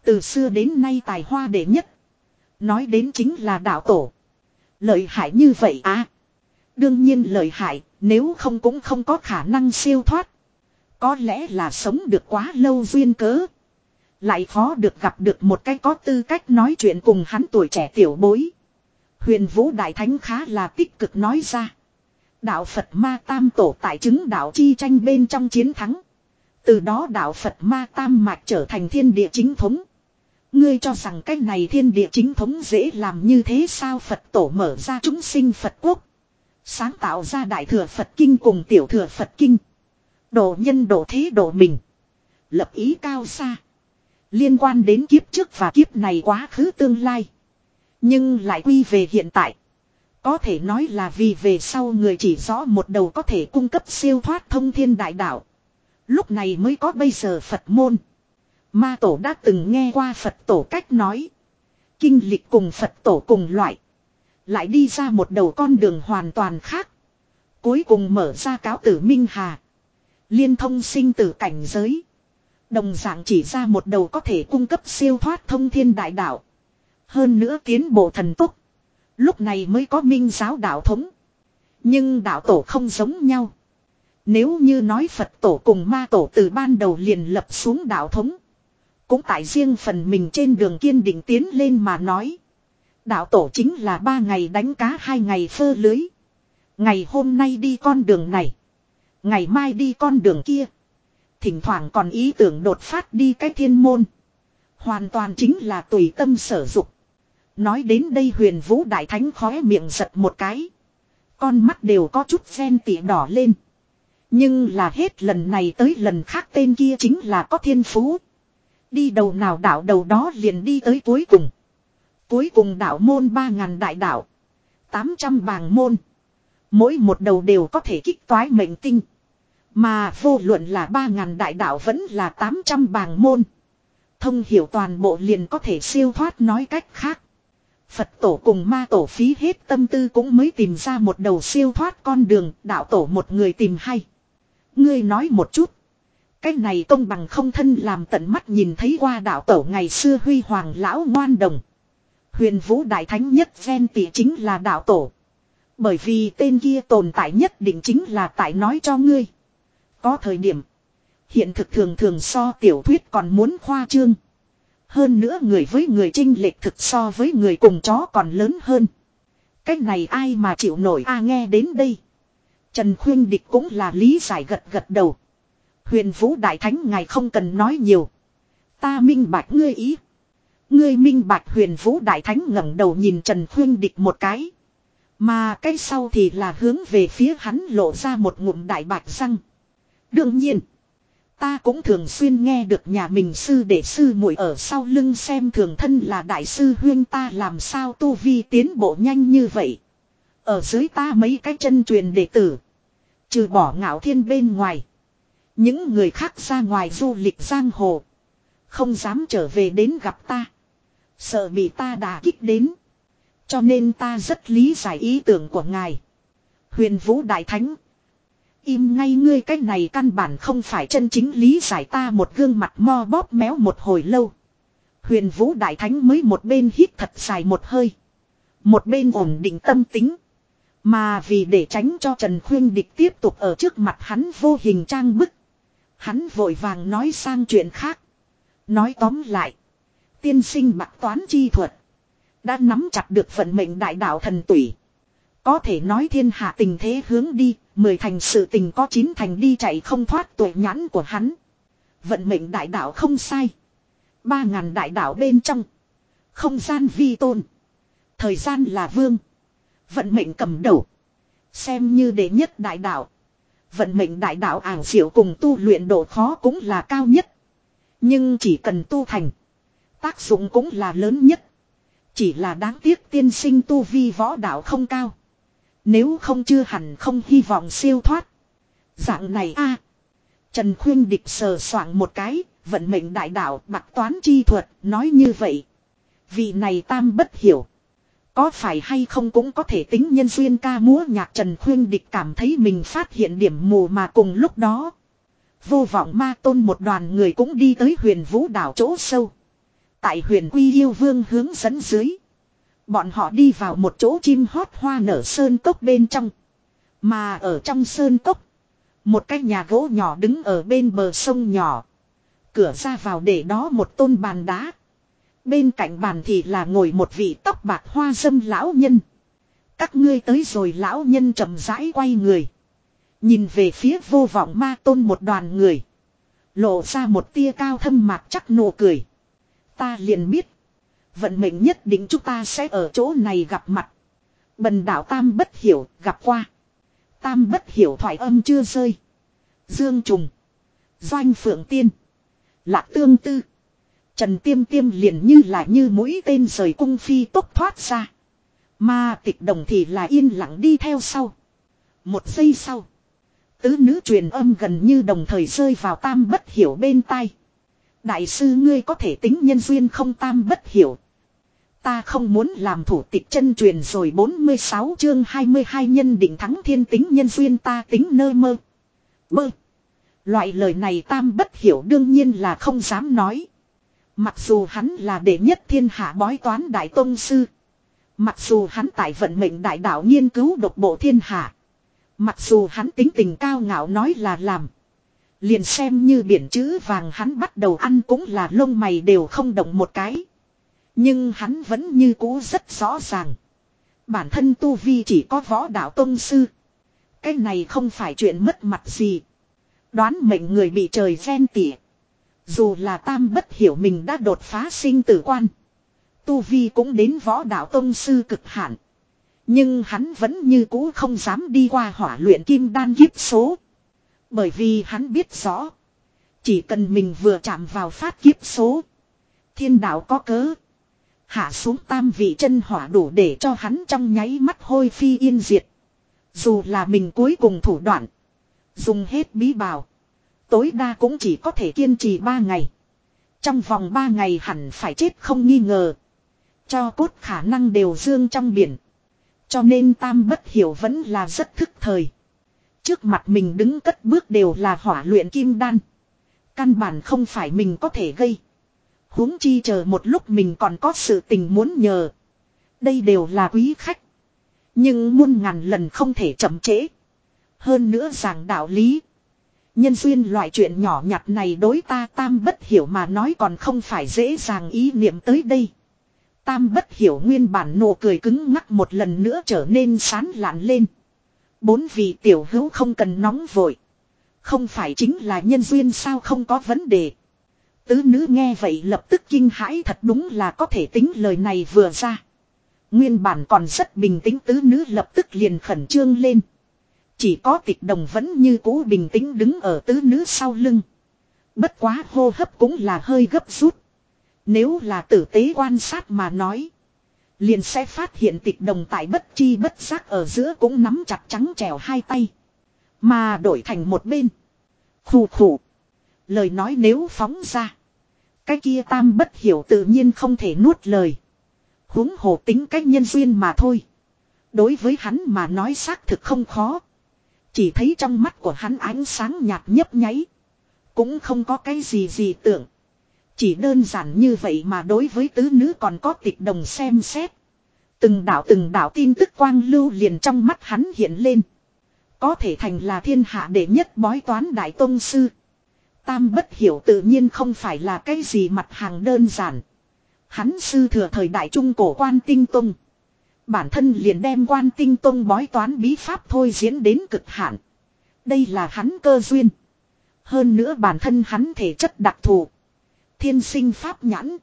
Từ xưa đến nay tài hoa đệ nhất. Nói đến chính là đạo tổ. Lợi hại như vậy à. Đương nhiên lợi hại, nếu không cũng không có khả năng siêu thoát. Có lẽ là sống được quá lâu duyên cớ. Lại khó được gặp được một cái có tư cách nói chuyện cùng hắn tuổi trẻ tiểu bối. Huyền Vũ Đại Thánh khá là tích cực nói ra. Đạo Phật Ma Tam Tổ tại chứng đạo chi tranh bên trong chiến thắng. Từ đó đạo Phật Ma Tam Mạch trở thành thiên địa chính thống. Ngươi cho rằng cách này thiên địa chính thống dễ làm như thế sao Phật Tổ mở ra chúng sinh Phật quốc. Sáng tạo ra Đại Thừa Phật Kinh cùng Tiểu Thừa Phật Kinh. Độ nhân độ thế độ mình. Lập ý cao xa. Liên quan đến kiếp trước và kiếp này quá khứ tương lai. Nhưng lại quy về hiện tại. Có thể nói là vì về sau người chỉ rõ một đầu có thể cung cấp siêu thoát thông thiên đại đạo. Lúc này mới có bây giờ Phật môn. Ma tổ đã từng nghe qua Phật tổ cách nói. Kinh lịch cùng Phật tổ cùng loại. Lại đi ra một đầu con đường hoàn toàn khác. Cuối cùng mở ra cáo tử Minh Hà. Liên thông sinh tử cảnh giới. Đồng dạng chỉ ra một đầu có thể cung cấp siêu thoát thông thiên đại đạo. Hơn nữa tiến bộ thần túc Lúc này mới có minh giáo đạo thống. Nhưng đạo tổ không giống nhau. Nếu như nói Phật tổ cùng ma tổ từ ban đầu liền lập xuống đạo thống. Cũng tại riêng phần mình trên đường kiên định tiến lên mà nói. Đạo tổ chính là ba ngày đánh cá hai ngày phơ lưới. Ngày hôm nay đi con đường này. Ngày mai đi con đường kia. Thỉnh thoảng còn ý tưởng đột phát đi cái thiên môn. Hoàn toàn chính là tùy tâm sở dục. Nói đến đây huyền vũ đại thánh khóe miệng giật một cái. Con mắt đều có chút ven tỉ đỏ lên. Nhưng là hết lần này tới lần khác tên kia chính là có thiên phú. Đi đầu nào đảo đầu đó liền đi tới cuối cùng. Cuối cùng đảo môn ba ngàn đại đảo. tám trăm bàng môn. Mỗi một đầu đều có thể kích toái mệnh tinh. Mà vô luận là ba ngàn đại đạo vẫn là tám trăm bàng môn. Thông hiểu toàn bộ liền có thể siêu thoát nói cách khác. Phật tổ cùng ma tổ phí hết tâm tư cũng mới tìm ra một đầu siêu thoát con đường, đạo tổ một người tìm hay. Ngươi nói một chút. Cái này công bằng không thân làm tận mắt nhìn thấy qua đạo tổ ngày xưa huy hoàng lão ngoan đồng. Huyền vũ đại thánh nhất ven tỷ chính là đạo tổ. Bởi vì tên kia tồn tại nhất định chính là tại nói cho ngươi. Có thời điểm. Hiện thực thường thường so tiểu thuyết còn muốn khoa trương. Hơn nữa người với người trinh lệch thực so với người cùng chó còn lớn hơn. Cách này ai mà chịu nổi a nghe đến đây. Trần Khuyên Địch cũng là lý giải gật gật đầu. Huyền Vũ Đại Thánh ngài không cần nói nhiều. Ta minh bạch ngươi ý. Ngươi minh bạch huyền Vũ Đại Thánh ngẩng đầu nhìn Trần Khuyên Địch một cái. Mà cái sau thì là hướng về phía hắn lộ ra một ngụm đại bạch răng. Đương nhiên. Ta cũng thường xuyên nghe được nhà mình sư đệ sư muội ở sau lưng xem thường thân là đại sư huyên ta làm sao tu vi tiến bộ nhanh như vậy. Ở dưới ta mấy cái chân truyền đệ tử. Trừ bỏ ngạo thiên bên ngoài. Những người khác ra ngoài du lịch giang hồ. Không dám trở về đến gặp ta. Sợ bị ta đà kích đến. Cho nên ta rất lý giải ý tưởng của ngài. Huyền Vũ Đại Thánh. Im ngay ngươi cái này căn bản không phải chân chính lý giải ta một gương mặt mo bóp méo một hồi lâu. Huyền vũ đại thánh mới một bên hít thật dài một hơi. Một bên ổn định tâm tính. Mà vì để tránh cho Trần Khuyên Địch tiếp tục ở trước mặt hắn vô hình trang bức. Hắn vội vàng nói sang chuyện khác. Nói tóm lại. Tiên sinh bạc toán chi thuật. Đã nắm chặt được vận mệnh đại đạo thần tủy. Có thể nói thiên hạ tình thế hướng đi. Mười thành sự tình có chín thành đi chạy không thoát tuổi nhãn của hắn. Vận mệnh đại đạo không sai. Ba ngàn đại đạo bên trong. Không gian vi tôn. Thời gian là vương. Vận mệnh cầm đầu. Xem như đệ nhất đại đạo. Vận mệnh đại đạo ảo diệu cùng tu luyện độ khó cũng là cao nhất. Nhưng chỉ cần tu thành. Tác dụng cũng là lớn nhất. Chỉ là đáng tiếc tiên sinh tu vi võ đạo không cao. Nếu không chưa hẳn không hy vọng siêu thoát. Dạng này a Trần Khuyên Địch sờ soạng một cái, vận mệnh đại đạo bạc toán chi thuật, nói như vậy. Vị này tam bất hiểu. Có phải hay không cũng có thể tính nhân duyên ca múa nhạc Trần Khuyên Địch cảm thấy mình phát hiện điểm mù mà cùng lúc đó. Vô vọng ma tôn một đoàn người cũng đi tới huyền vũ đảo chỗ sâu. Tại huyền quy yêu vương hướng dẫn dưới. Bọn họ đi vào một chỗ chim hót hoa nở sơn cốc bên trong. Mà ở trong sơn cốc. Một cái nhà gỗ nhỏ đứng ở bên bờ sông nhỏ. Cửa ra vào để đó một tôn bàn đá. Bên cạnh bàn thì là ngồi một vị tóc bạc hoa dâm lão nhân. Các ngươi tới rồi lão nhân chậm rãi quay người. Nhìn về phía vô vọng ma tôn một đoàn người. Lộ ra một tia cao thâm mạc chắc nụ cười. Ta liền biết. Vận mệnh nhất định chúng ta sẽ ở chỗ này gặp mặt. Bần đảo Tam bất hiểu, gặp qua. Tam bất hiểu thoại âm chưa rơi. Dương Trùng. Doanh Phượng Tiên. Lạc Tương Tư. Trần Tiêm Tiêm liền như là như mũi tên rời cung phi tốc thoát ra. Mà tịch đồng thì là yên lặng đi theo sau. Một giây sau. Tứ nữ truyền âm gần như đồng thời rơi vào tam bất hiểu bên tai. Đại sư ngươi có thể tính nhân duyên không tam bất hiểu. Ta không muốn làm thủ tịch chân truyền rồi 46 chương 22 nhân định thắng thiên tính nhân duyên ta tính nơ mơ. Mơ. Loại lời này tam bất hiểu đương nhiên là không dám nói. Mặc dù hắn là đệ nhất thiên hạ bói toán đại tôn sư. Mặc dù hắn tại vận mệnh đại đạo nghiên cứu độc bộ thiên hạ. Mặc dù hắn tính tình cao ngạo nói là làm. Liền xem như biển chữ vàng hắn bắt đầu ăn cũng là lông mày đều không động một cái. Nhưng hắn vẫn như cũ rất rõ ràng. Bản thân Tu Vi chỉ có võ đạo tông sư. Cái này không phải chuyện mất mặt gì. Đoán mệnh người bị trời ghen tỉa. Dù là tam bất hiểu mình đã đột phá sinh tử quan. Tu Vi cũng đến võ đạo tông sư cực hạn. Nhưng hắn vẫn như cũ không dám đi qua hỏa luyện kim đan kiếp số. Bởi vì hắn biết rõ. Chỉ cần mình vừa chạm vào phát kiếp số. Thiên đạo có cớ. Hạ xuống tam vị chân hỏa đủ để cho hắn trong nháy mắt hôi phi yên diệt. Dù là mình cuối cùng thủ đoạn. Dùng hết bí bào. Tối đa cũng chỉ có thể kiên trì ba ngày. Trong vòng ba ngày hẳn phải chết không nghi ngờ. Cho cốt khả năng đều dương trong biển. Cho nên tam bất hiểu vẫn là rất thức thời. Trước mặt mình đứng cất bước đều là hỏa luyện kim đan. Căn bản không phải mình có thể gây huống chi chờ một lúc mình còn có sự tình muốn nhờ. Đây đều là quý khách. Nhưng muôn ngàn lần không thể chậm trễ. Hơn nữa giảng đạo lý. Nhân duyên loại chuyện nhỏ nhặt này đối ta tam bất hiểu mà nói còn không phải dễ dàng ý niệm tới đây. Tam bất hiểu nguyên bản nụ cười cứng ngắc một lần nữa trở nên sán lạn lên. Bốn vị tiểu hữu không cần nóng vội. Không phải chính là nhân duyên sao không có vấn đề. Tứ nữ nghe vậy lập tức kinh hãi thật đúng là có thể tính lời này vừa ra. Nguyên bản còn rất bình tĩnh tứ nữ lập tức liền khẩn trương lên. Chỉ có tịch đồng vẫn như cũ bình tĩnh đứng ở tứ nữ sau lưng. Bất quá hô hấp cũng là hơi gấp rút. Nếu là tử tế quan sát mà nói. Liền sẽ phát hiện tịch đồng tại bất chi bất giác ở giữa cũng nắm chặt trắng trèo hai tay. Mà đổi thành một bên. Khủ khủ. Lời nói nếu phóng ra. Cái kia tam bất hiểu tự nhiên không thể nuốt lời. huống hồ tính cách nhân duyên mà thôi. Đối với hắn mà nói xác thực không khó. Chỉ thấy trong mắt của hắn ánh sáng nhạt nhấp nháy. Cũng không có cái gì gì tưởng. Chỉ đơn giản như vậy mà đối với tứ nữ còn có tịch đồng xem xét. Từng đạo từng đạo tin tức quang lưu liền trong mắt hắn hiện lên. Có thể thành là thiên hạ đệ nhất bói toán đại tôn sư. Tam bất hiểu tự nhiên không phải là cái gì mặt hàng đơn giản. Hắn sư thừa thời đại trung cổ quan tinh tông. Bản thân liền đem quan tinh tông bói toán bí pháp thôi diễn đến cực hạn. Đây là hắn cơ duyên. Hơn nữa bản thân hắn thể chất đặc thù. Thiên sinh pháp nhãn.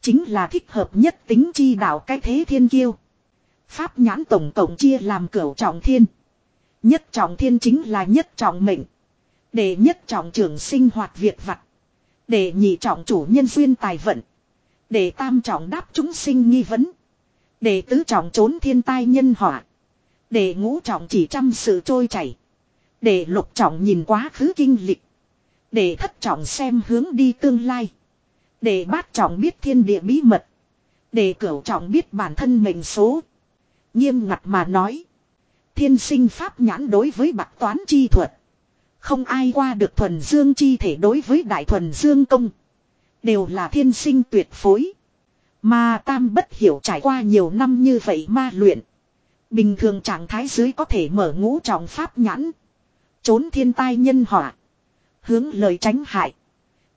Chính là thích hợp nhất tính chi đạo cái thế thiên kiêu. Pháp nhãn tổng cộng chia làm cửu trọng thiên. Nhất trọng thiên chính là nhất trọng mệnh. Để nhất trọng trưởng sinh hoạt việc vặt. Để nhị trọng chủ nhân duyên tài vận. Để tam trọng đáp chúng sinh nghi vấn. Để tứ trọng trốn thiên tai nhân họa. Để ngũ trọng chỉ chăm sự trôi chảy. Để lục trọng nhìn quá khứ kinh lịch. Để thất trọng xem hướng đi tương lai. Để bát trọng biết thiên địa bí mật. Để cửu trọng biết bản thân mệnh số. Nghiêm ngặt mà nói. Thiên sinh pháp nhãn đối với bạc toán chi thuật. Không ai qua được thuần dương chi thể đối với đại thuần dương công. Đều là thiên sinh tuyệt phối. Mà tam bất hiểu trải qua nhiều năm như vậy ma luyện. Bình thường trạng thái dưới có thể mở ngũ trọng pháp nhãn. Trốn thiên tai nhân họa. Hướng lời tránh hại.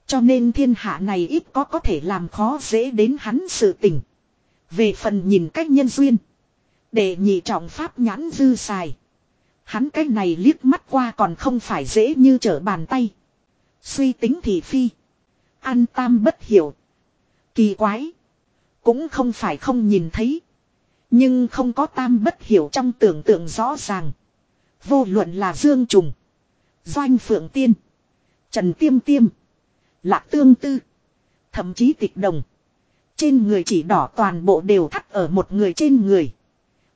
Cho nên thiên hạ này ít có có thể làm khó dễ đến hắn sự tình. Về phần nhìn cách nhân duyên. Để nhị trọng pháp nhãn dư xài. Hắn cái này liếc mắt qua còn không phải dễ như trở bàn tay. Suy tính thì phi. an tam bất hiểu. Kỳ quái. Cũng không phải không nhìn thấy. Nhưng không có tam bất hiểu trong tưởng tượng rõ ràng. Vô luận là Dương Trùng. Doanh Phượng Tiên. Trần Tiêm Tiêm. Lạc Tương Tư. Thậm chí tịch đồng. Trên người chỉ đỏ toàn bộ đều thắt ở một người trên người.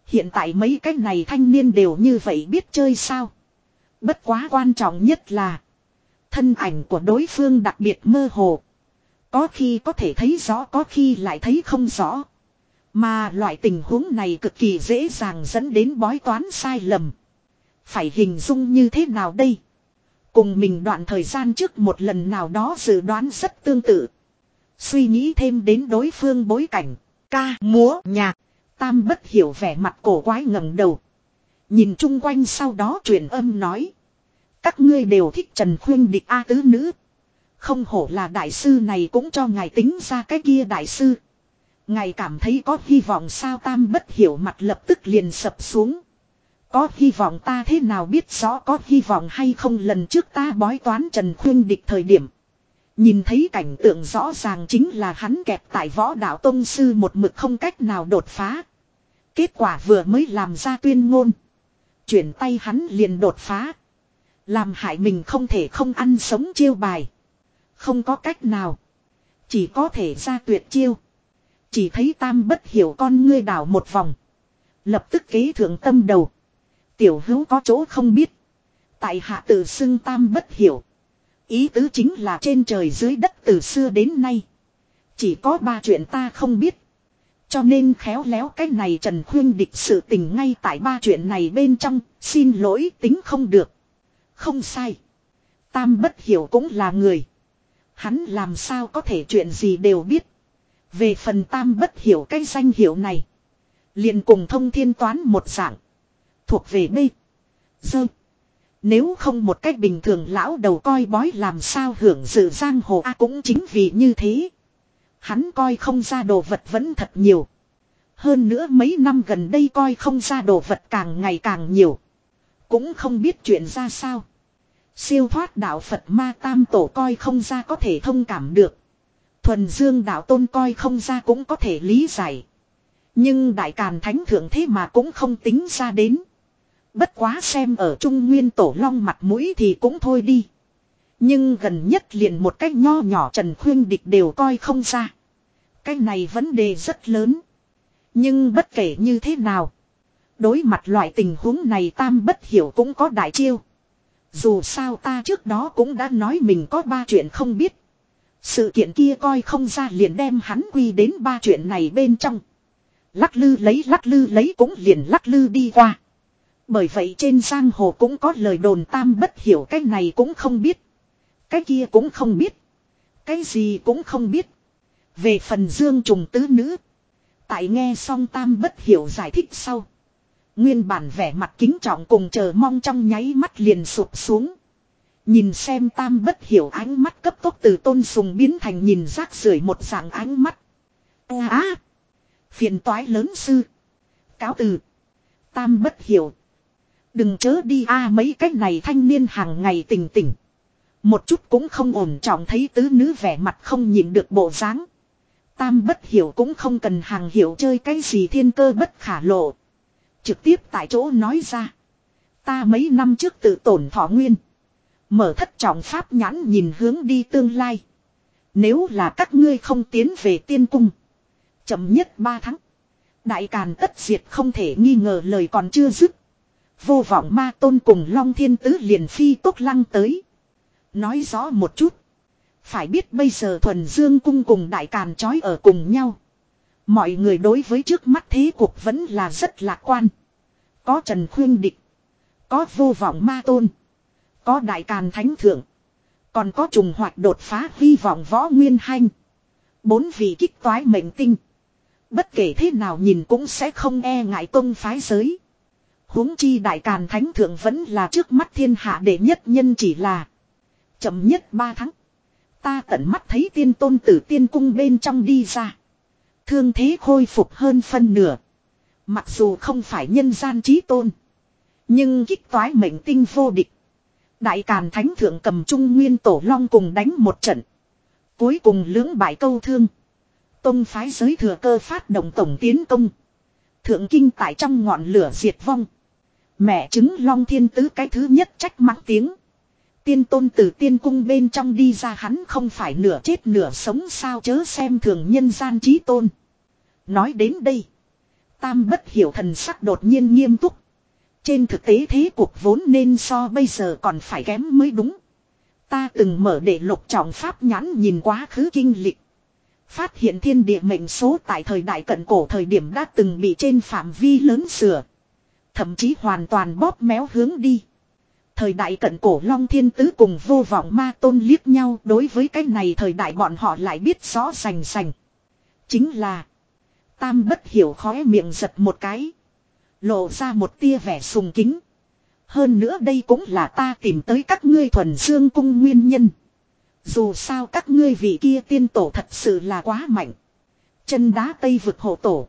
Hiện tại mấy cái này thanh niên đều như vậy biết chơi sao. Bất quá quan trọng nhất là. Thân ảnh của đối phương đặc biệt mơ hồ. Có khi có thể thấy rõ có khi lại thấy không rõ. Mà loại tình huống này cực kỳ dễ dàng dẫn đến bói toán sai lầm. Phải hình dung như thế nào đây? Cùng mình đoạn thời gian trước một lần nào đó dự đoán rất tương tự. Suy nghĩ thêm đến đối phương bối cảnh, ca, múa, nhạc. Tam bất hiểu vẻ mặt cổ quái ngẩng đầu. Nhìn chung quanh sau đó truyền âm nói. Các ngươi đều thích Trần Khuyên địch A tứ nữ. Không hổ là đại sư này cũng cho ngài tính ra cái kia đại sư. Ngài cảm thấy có hy vọng sao tam bất hiểu mặt lập tức liền sập xuống. Có hy vọng ta thế nào biết rõ có hy vọng hay không lần trước ta bói toán Trần Khuyên địch thời điểm. Nhìn thấy cảnh tượng rõ ràng chính là hắn kẹp tại võ đạo tông sư một mực không cách nào đột phá. Kết quả vừa mới làm ra tuyên ngôn. Chuyển tay hắn liền đột phá. Làm hại mình không thể không ăn sống chiêu bài. Không có cách nào. Chỉ có thể ra tuyệt chiêu. Chỉ thấy tam bất hiểu con ngươi đảo một vòng. Lập tức kế thượng tâm đầu. Tiểu hữu có chỗ không biết. Tại hạ tự xưng tam bất hiểu. Ý tứ chính là trên trời dưới đất từ xưa đến nay. Chỉ có ba chuyện ta không biết. Cho nên khéo léo cái này Trần Khuyên địch sự tình ngay tại ba chuyện này bên trong, xin lỗi tính không được. Không sai. Tam bất hiểu cũng là người. Hắn làm sao có thể chuyện gì đều biết. Về phần tam bất hiểu cái danh hiệu này. liền cùng thông thiên toán một dạng. Thuộc về B. Dơ. Nếu không một cách bình thường lão đầu coi bói làm sao hưởng dự giang hồ A cũng chính vì như thế. Hắn coi không ra đồ vật vẫn thật nhiều. Hơn nữa mấy năm gần đây coi không ra đồ vật càng ngày càng nhiều. Cũng không biết chuyện ra sao. Siêu thoát đạo Phật ma tam tổ coi không ra có thể thông cảm được. Thuần dương đạo tôn coi không ra cũng có thể lý giải. Nhưng đại càn thánh thượng thế mà cũng không tính ra đến. Bất quá xem ở trung nguyên tổ long mặt mũi thì cũng thôi đi. Nhưng gần nhất liền một cách nho nhỏ Trần Khuyên Địch đều coi không ra. Cái này vấn đề rất lớn. Nhưng bất kể như thế nào. Đối mặt loại tình huống này tam bất hiểu cũng có đại chiêu. Dù sao ta trước đó cũng đã nói mình có ba chuyện không biết. Sự kiện kia coi không ra liền đem hắn quy đến ba chuyện này bên trong. Lắc lư lấy lắc lư lấy cũng liền lắc lư đi qua. Bởi vậy trên giang hồ cũng có lời đồn tam bất hiểu cái này cũng không biết. Cái kia cũng không biết. Cái gì cũng không biết. Về phần dương trùng tứ nữ. Tại nghe xong tam bất hiểu giải thích sau. Nguyên bản vẻ mặt kính trọng cùng chờ mong trong nháy mắt liền sụp xuống. Nhìn xem tam bất hiểu ánh mắt cấp tốc từ tôn sùng biến thành nhìn rác rưởi một dạng ánh mắt. À, phiền toái lớn sư. Cáo từ. Tam bất hiểu. Đừng chớ đi a, mấy cái này thanh niên hàng ngày tỉnh tỉnh. Một chút cũng không ổn trọng thấy tứ nữ vẻ mặt không nhìn được bộ dáng. Tam bất hiểu cũng không cần hàng hiểu chơi cái gì thiên cơ bất khả lộ. Trực tiếp tại chỗ nói ra. Ta mấy năm trước tự tổn thọ nguyên. Mở thất trọng pháp nhãn nhìn hướng đi tương lai. Nếu là các ngươi không tiến về tiên cung. Chậm nhất ba tháng. Đại càn tất diệt không thể nghi ngờ lời còn chưa dứt. Vô vọng ma tôn cùng long thiên tứ liền phi tốt lăng tới. Nói rõ một chút. Phải biết bây giờ thuần dương cung cùng đại càn trói ở cùng nhau. Mọi người đối với trước mắt thế cuộc vẫn là rất lạc quan. Có Trần Khuyên Địch. Có vô vọng ma tôn. Có đại càn thánh thượng. Còn có trùng hoạt đột phá hy vọng võ nguyên hanh. Bốn vị kích toái mệnh tinh. Bất kể thế nào nhìn cũng sẽ không e ngại công phái giới huống chi đại càn thánh thượng vẫn là trước mắt thiên hạ đệ nhất nhân chỉ là. chậm nhất ba tháng. Ta tận mắt thấy tiên tôn tử tiên cung bên trong đi ra. Thương thế khôi phục hơn phân nửa. Mặc dù không phải nhân gian trí tôn. Nhưng kích toái mệnh tinh vô địch. Đại Càn Thánh Thượng cầm Trung Nguyên Tổ Long cùng đánh một trận. Cuối cùng lưỡng bại câu thương. Tông phái giới thừa cơ phát động tổng tiến công. Thượng kinh tại trong ngọn lửa diệt vong. Mẹ chứng Long Thiên Tứ cái thứ nhất trách mắng tiếng. Tiên tôn từ tiên cung bên trong đi ra hắn không phải nửa chết nửa sống sao chớ xem thường nhân gian trí tôn. Nói đến đây. Tam bất hiểu thần sắc đột nhiên nghiêm túc. Trên thực tế thế cuộc vốn nên so bây giờ còn phải kém mới đúng. Ta từng mở để lục trọng pháp nhãn nhìn quá khứ kinh lịch. Phát hiện thiên địa mệnh số tại thời đại cận cổ thời điểm đã từng bị trên phạm vi lớn sửa. Thậm chí hoàn toàn bóp méo hướng đi. Thời đại cận cổ Long Thiên Tứ cùng vô vọng ma tôn liếc nhau, đối với cái này thời đại bọn họ lại biết rõ sành sành. Chính là, Tam bất hiểu khóe miệng giật một cái. Lộ ra một tia vẻ sùng kính. Hơn nữa đây cũng là ta tìm tới các ngươi thuần dương cung nguyên nhân. Dù sao các ngươi vị kia tiên tổ thật sự là quá mạnh. Chân đá tây vực hộ tổ.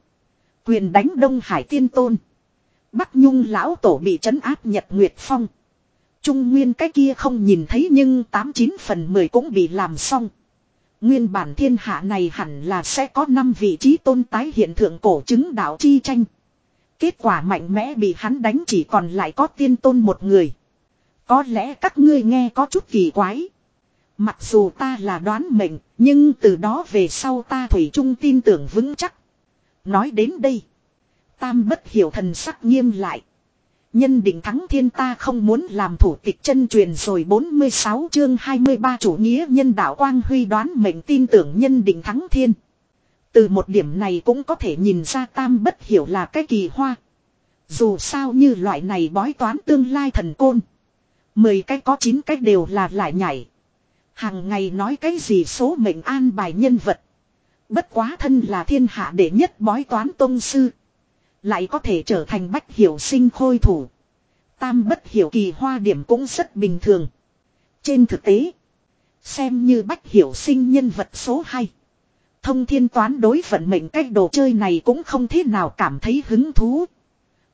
Quyền đánh Đông Hải tiên tôn. Bắc Nhung lão tổ bị trấn áp Nhật Nguyệt Phong. Trung Nguyên cái kia không nhìn thấy nhưng 89 phần 10 cũng bị làm xong. Nguyên bản thiên hạ này hẳn là sẽ có 5 vị trí tôn tái hiện thượng cổ chứng đạo chi tranh. Kết quả mạnh mẽ bị hắn đánh chỉ còn lại có tiên tôn một người. Có lẽ các ngươi nghe có chút kỳ quái. Mặc dù ta là đoán mệnh, nhưng từ đó về sau ta thủy chung tin tưởng vững chắc. Nói đến đây. Tam bất hiểu thần sắc nghiêm lại. Nhân định thắng thiên ta không muốn làm thủ tịch chân truyền rồi 46 chương 23 chủ nghĩa nhân đạo Quang Huy đoán mệnh tin tưởng nhân định thắng thiên. Từ một điểm này cũng có thể nhìn ra tam bất hiểu là cái kỳ hoa. Dù sao như loại này bói toán tương lai thần côn. Mười cái có chín cái đều là lại nhảy. Hàng ngày nói cái gì số mệnh an bài nhân vật. Bất quá thân là thiên hạ đệ nhất bói toán tôn sư. Lại có thể trở thành bách hiểu sinh khôi thủ. Tam bất hiểu kỳ hoa điểm cũng rất bình thường. Trên thực tế. Xem như bách hiểu sinh nhân vật số 2. Thông thiên toán đối vận mệnh cách đồ chơi này cũng không thế nào cảm thấy hứng thú.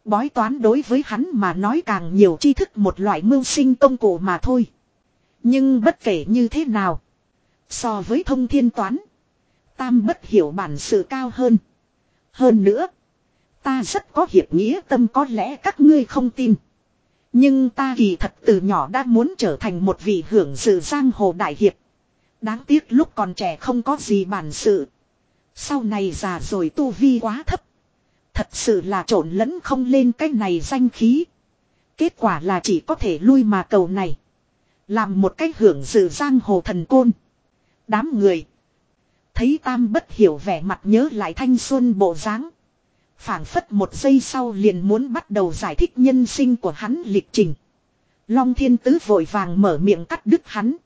Bói toán đối với hắn mà nói càng nhiều tri thức một loại mưu sinh công cụ mà thôi. Nhưng bất kể như thế nào. So với thông thiên toán. Tam bất hiểu bản sự cao hơn. Hơn nữa. Ta rất có hiệp nghĩa tâm có lẽ các ngươi không tin. Nhưng ta kỳ thật từ nhỏ đã muốn trở thành một vị hưởng sự giang hồ đại hiệp. Đáng tiếc lúc còn trẻ không có gì bản sự. Sau này già rồi tu vi quá thấp. Thật sự là trộn lẫn không lên cái này danh khí. Kết quả là chỉ có thể lui mà cầu này. Làm một cách hưởng sự giang hồ thần côn. Đám người. Thấy tam bất hiểu vẻ mặt nhớ lại thanh xuân bộ dáng phảng phất một giây sau liền muốn bắt đầu giải thích nhân sinh của hắn lịch trình. Long thiên tứ vội vàng mở miệng cắt đứt hắn.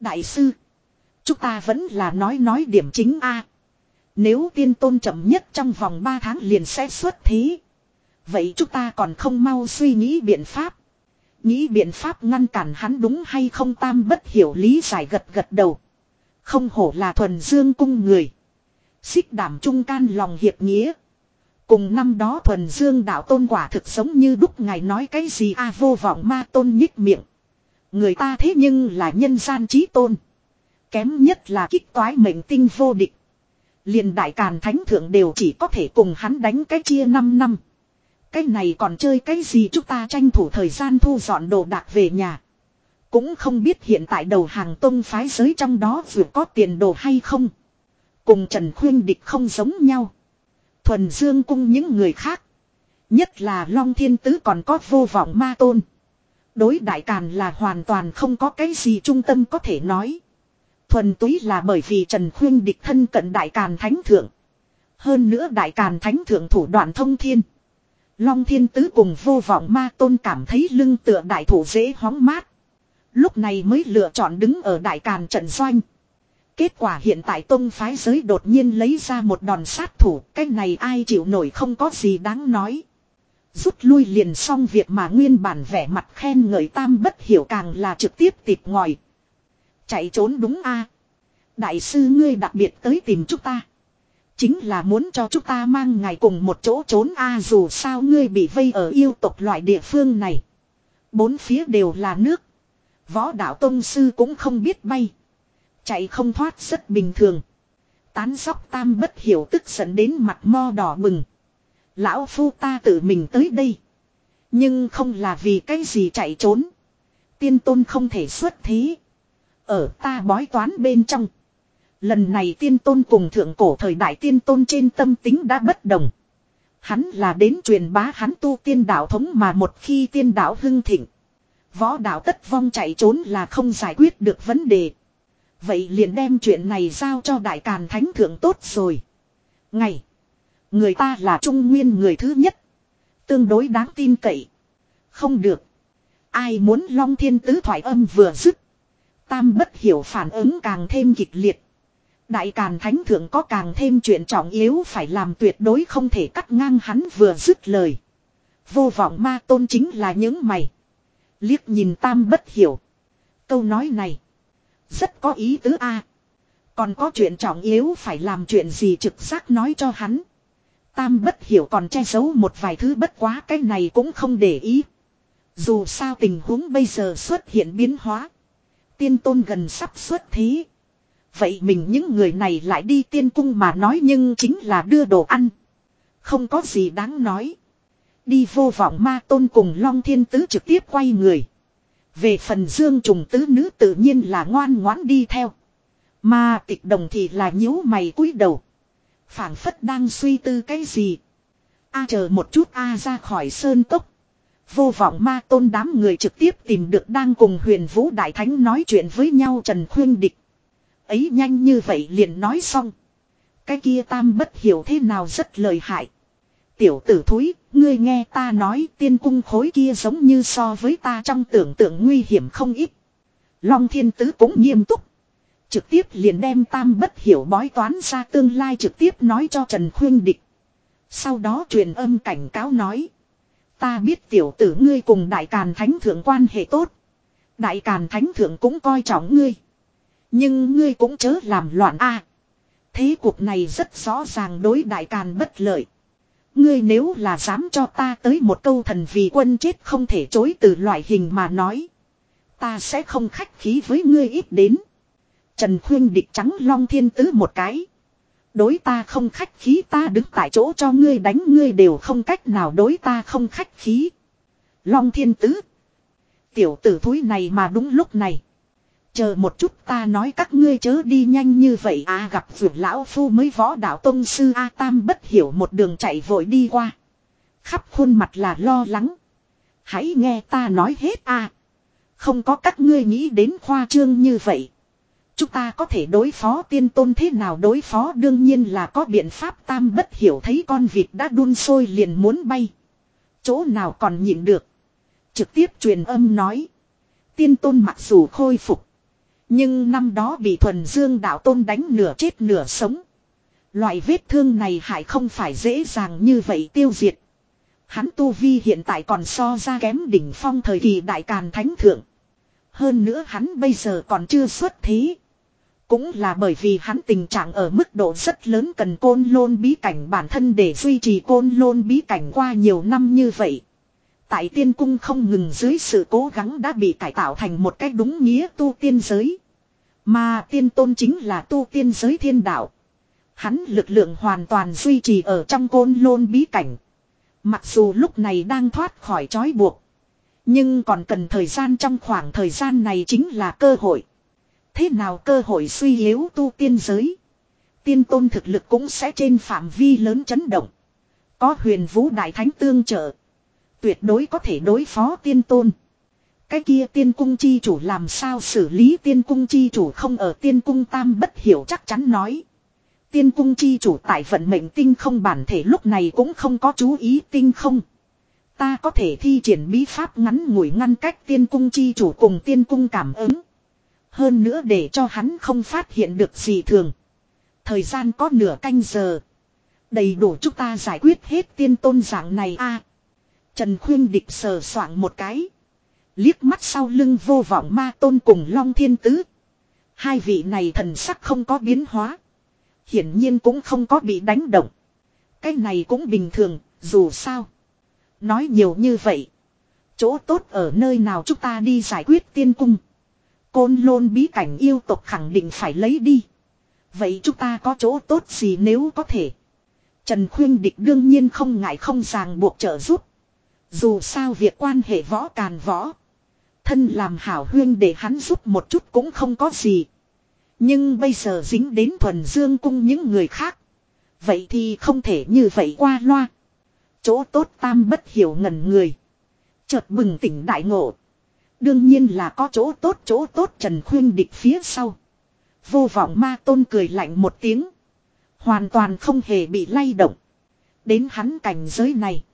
Đại sư. Chúng ta vẫn là nói nói điểm chính A. Nếu tiên tôn chậm nhất trong vòng 3 tháng liền sẽ xuất thí. Vậy chúng ta còn không mau suy nghĩ biện pháp. Nghĩ biện pháp ngăn cản hắn đúng hay không tam bất hiểu lý giải gật gật đầu. Không hổ là thuần dương cung người. Xích đảm trung can lòng hiệp nghĩa. Cùng năm đó thuần dương đạo tôn quả thực sống như đúc ngài nói cái gì a à, vô vọng ma tôn nhích miệng. Người ta thế nhưng là nhân gian trí tôn. Kém nhất là kích toái mệnh tinh vô địch. liền đại càn thánh thượng đều chỉ có thể cùng hắn đánh cái chia 5 năm. Cái này còn chơi cái gì chúng ta tranh thủ thời gian thu dọn đồ đạc về nhà. Cũng không biết hiện tại đầu hàng tông phái giới trong đó vừa có tiền đồ hay không. Cùng Trần Khuyên Địch không giống nhau. Thuần Dương cung những người khác. Nhất là Long Thiên Tứ còn có vô vọng ma tôn. Đối đại càn là hoàn toàn không có cái gì trung tâm có thể nói. Thuần túy là bởi vì Trần Khuyên địch thân cận đại càn thánh thượng. Hơn nữa đại càn thánh thượng thủ đoạn thông thiên. Long thiên tứ cùng vô vọng ma tôn cảm thấy lưng tựa đại thủ dễ hóng mát. Lúc này mới lựa chọn đứng ở đại càn trận doanh. Kết quả hiện tại tông phái giới đột nhiên lấy ra một đòn sát thủ, cái này ai chịu nổi không có gì đáng nói. Rút lui liền xong việc mà nguyên bản vẻ mặt khen ngợi tam bất hiểu càng là trực tiếp tịt ngòi. Chạy trốn đúng a Đại sư ngươi đặc biệt tới tìm chúng ta. Chính là muốn cho chúng ta mang ngài cùng một chỗ trốn a dù sao ngươi bị vây ở yêu tộc loại địa phương này. Bốn phía đều là nước. Võ đạo tông sư cũng không biết bay. Chạy không thoát rất bình thường. Tán sóc tam bất hiểu tức giận đến mặt mo đỏ bừng. Lão phu ta tự mình tới đây. Nhưng không là vì cái gì chạy trốn. Tiên tôn không thể xuất thế. Ở ta bói toán bên trong. Lần này tiên tôn cùng thượng cổ thời đại tiên tôn trên tâm tính đã bất đồng. Hắn là đến truyền bá hắn tu tiên đạo thống mà một khi tiên đạo hưng thịnh. Võ đạo tất vong chạy trốn là không giải quyết được vấn đề. Vậy liền đem chuyện này giao cho đại càn thánh thượng tốt rồi. Ngày. Người ta là trung nguyên người thứ nhất. Tương đối đáng tin cậy. Không được. Ai muốn long thiên tứ thoại âm vừa dứt. Tam bất hiểu phản ứng càng thêm kịch liệt. Đại Càn Thánh Thượng có càng thêm chuyện trọng yếu phải làm tuyệt đối không thể cắt ngang hắn vừa dứt lời. Vô vọng ma tôn chính là những mày. Liếc nhìn Tam bất hiểu. Câu nói này. Rất có ý tứ a. Còn có chuyện trọng yếu phải làm chuyện gì trực giác nói cho hắn. Tam bất hiểu còn che giấu một vài thứ bất quá cái này cũng không để ý. Dù sao tình huống bây giờ xuất hiện biến hóa. Tiên tôn gần sắp xuất thí. Vậy mình những người này lại đi tiên cung mà nói nhưng chính là đưa đồ ăn. Không có gì đáng nói. Đi vô vọng ma tôn cùng Long Thiên Tứ trực tiếp quay người. Về phần dương trùng tứ nữ tự nhiên là ngoan ngoãn đi theo. Mà tịch đồng thì là nhíu mày cúi đầu. phảng phất đang suy tư cái gì. A chờ một chút A ra khỏi sơn cốc. Vô vọng ma tôn đám người trực tiếp tìm được đang cùng huyền vũ đại thánh nói chuyện với nhau Trần Khuyên Địch. Ấy nhanh như vậy liền nói xong. Cái kia tam bất hiểu thế nào rất lời hại. Tiểu tử thúi, ngươi nghe ta nói tiên cung khối kia giống như so với ta trong tưởng tượng nguy hiểm không ít. Long thiên tứ cũng nghiêm túc. Trực tiếp liền đem tam bất hiểu bói toán ra tương lai trực tiếp nói cho Trần Khuyên Địch. Sau đó truyền âm cảnh cáo nói. Ta biết tiểu tử ngươi cùng đại càn thánh thượng quan hệ tốt. Đại càn thánh thượng cũng coi trọng ngươi. Nhưng ngươi cũng chớ làm loạn a. thế cuộc này rất rõ ràng đối đại càn bất lợi. Ngươi nếu là dám cho ta tới một câu thần vì quân chết không thể chối từ loại hình mà nói. Ta sẽ không khách khí với ngươi ít đến. Trần Khuyên địch trắng long thiên tứ một cái. Đối ta không khách khí, ta đứng tại chỗ cho ngươi đánh, ngươi đều không cách nào đối ta không khách khí. Long thiên tứ. Tiểu tử thúi này mà đúng lúc này. Chờ một chút ta nói các ngươi chớ đi nhanh như vậy à gặp vượt lão phu mới võ đạo tông sư A Tam bất hiểu một đường chạy vội đi qua. Khắp khuôn mặt là lo lắng. Hãy nghe ta nói hết a Không có các ngươi nghĩ đến khoa trương như vậy. Chúng ta có thể đối phó tiên tôn thế nào đối phó đương nhiên là có biện pháp tam bất hiểu thấy con vịt đã đun sôi liền muốn bay. Chỗ nào còn nhịn được. Trực tiếp truyền âm nói. Tiên tôn mặc dù khôi phục. Nhưng năm đó bị thuần dương đạo tôn đánh nửa chết nửa sống. Loại vết thương này hại không phải dễ dàng như vậy tiêu diệt. Hắn tu vi hiện tại còn so ra kém đỉnh phong thời kỳ đại càn thánh thượng. Hơn nữa hắn bây giờ còn chưa xuất thế. Cũng là bởi vì hắn tình trạng ở mức độ rất lớn cần côn lôn bí cảnh bản thân để duy trì côn lôn bí cảnh qua nhiều năm như vậy. Tại tiên cung không ngừng dưới sự cố gắng đã bị cải tạo thành một cách đúng nghĩa tu tiên giới. Mà tiên tôn chính là tu tiên giới thiên đạo. Hắn lực lượng hoàn toàn duy trì ở trong côn lôn bí cảnh. Mặc dù lúc này đang thoát khỏi trói buộc. Nhưng còn cần thời gian trong khoảng thời gian này chính là cơ hội. Thế nào cơ hội suy yếu tu tiên giới. Tiên tôn thực lực cũng sẽ trên phạm vi lớn chấn động. Có huyền vũ đại thánh tương trợ. Tuyệt đối có thể đối phó tiên tôn. Cái kia tiên cung chi chủ làm sao xử lý tiên cung chi chủ không ở tiên cung tam bất hiểu chắc chắn nói. Tiên cung chi chủ tại vận mệnh tinh không bản thể lúc này cũng không có chú ý tinh không. Ta có thể thi triển bí pháp ngắn ngủi ngăn cách tiên cung chi chủ cùng tiên cung cảm ứng. Hơn nữa để cho hắn không phát hiện được gì thường. Thời gian có nửa canh giờ. Đầy đủ chúng ta giải quyết hết tiên tôn dạng này a. Trần Khuyên Địch sờ soạng một cái. Liếc mắt sau lưng vô vọng ma tôn cùng Long Thiên Tứ. Hai vị này thần sắc không có biến hóa. Hiển nhiên cũng không có bị đánh động. Cái này cũng bình thường, dù sao. Nói nhiều như vậy. Chỗ tốt ở nơi nào chúng ta đi giải quyết tiên cung. Côn lôn bí cảnh yêu tộc khẳng định phải lấy đi. Vậy chúng ta có chỗ tốt gì nếu có thể. Trần Khuyên Địch đương nhiên không ngại không ràng buộc trợ giúp. Dù sao việc quan hệ võ càn võ. Thân làm hảo huyên để hắn giúp một chút cũng không có gì. Nhưng bây giờ dính đến thuần dương cung những người khác. Vậy thì không thể như vậy qua loa. Chỗ tốt tam bất hiểu ngẩn người. Chợt bừng tỉnh đại ngộ. Đương nhiên là có chỗ tốt chỗ tốt Trần Khuyên địch phía sau. Vô vọng ma tôn cười lạnh một tiếng. Hoàn toàn không hề bị lay động. Đến hắn cảnh giới này.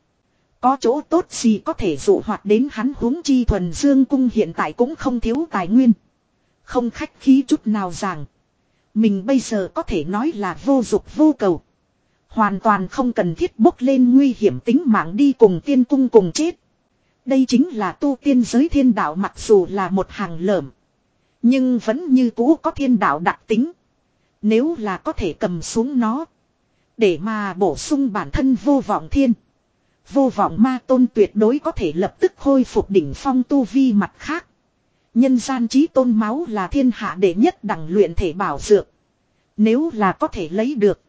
Có chỗ tốt gì có thể dụ hoạt đến hắn huống chi thuần dương cung hiện tại cũng không thiếu tài nguyên. Không khách khí chút nào rằng. Mình bây giờ có thể nói là vô dục vô cầu. Hoàn toàn không cần thiết bốc lên nguy hiểm tính mạng đi cùng tiên cung cùng chết. Đây chính là tu tiên giới thiên đạo mặc dù là một hàng lởm. Nhưng vẫn như cũ có thiên đạo đặc tính. Nếu là có thể cầm xuống nó. Để mà bổ sung bản thân vô vọng thiên. Vô vọng ma tôn tuyệt đối có thể lập tức khôi phục đỉnh phong tu vi mặt khác. Nhân gian trí tôn máu là thiên hạ đệ nhất đẳng luyện thể bảo dược. Nếu là có thể lấy được.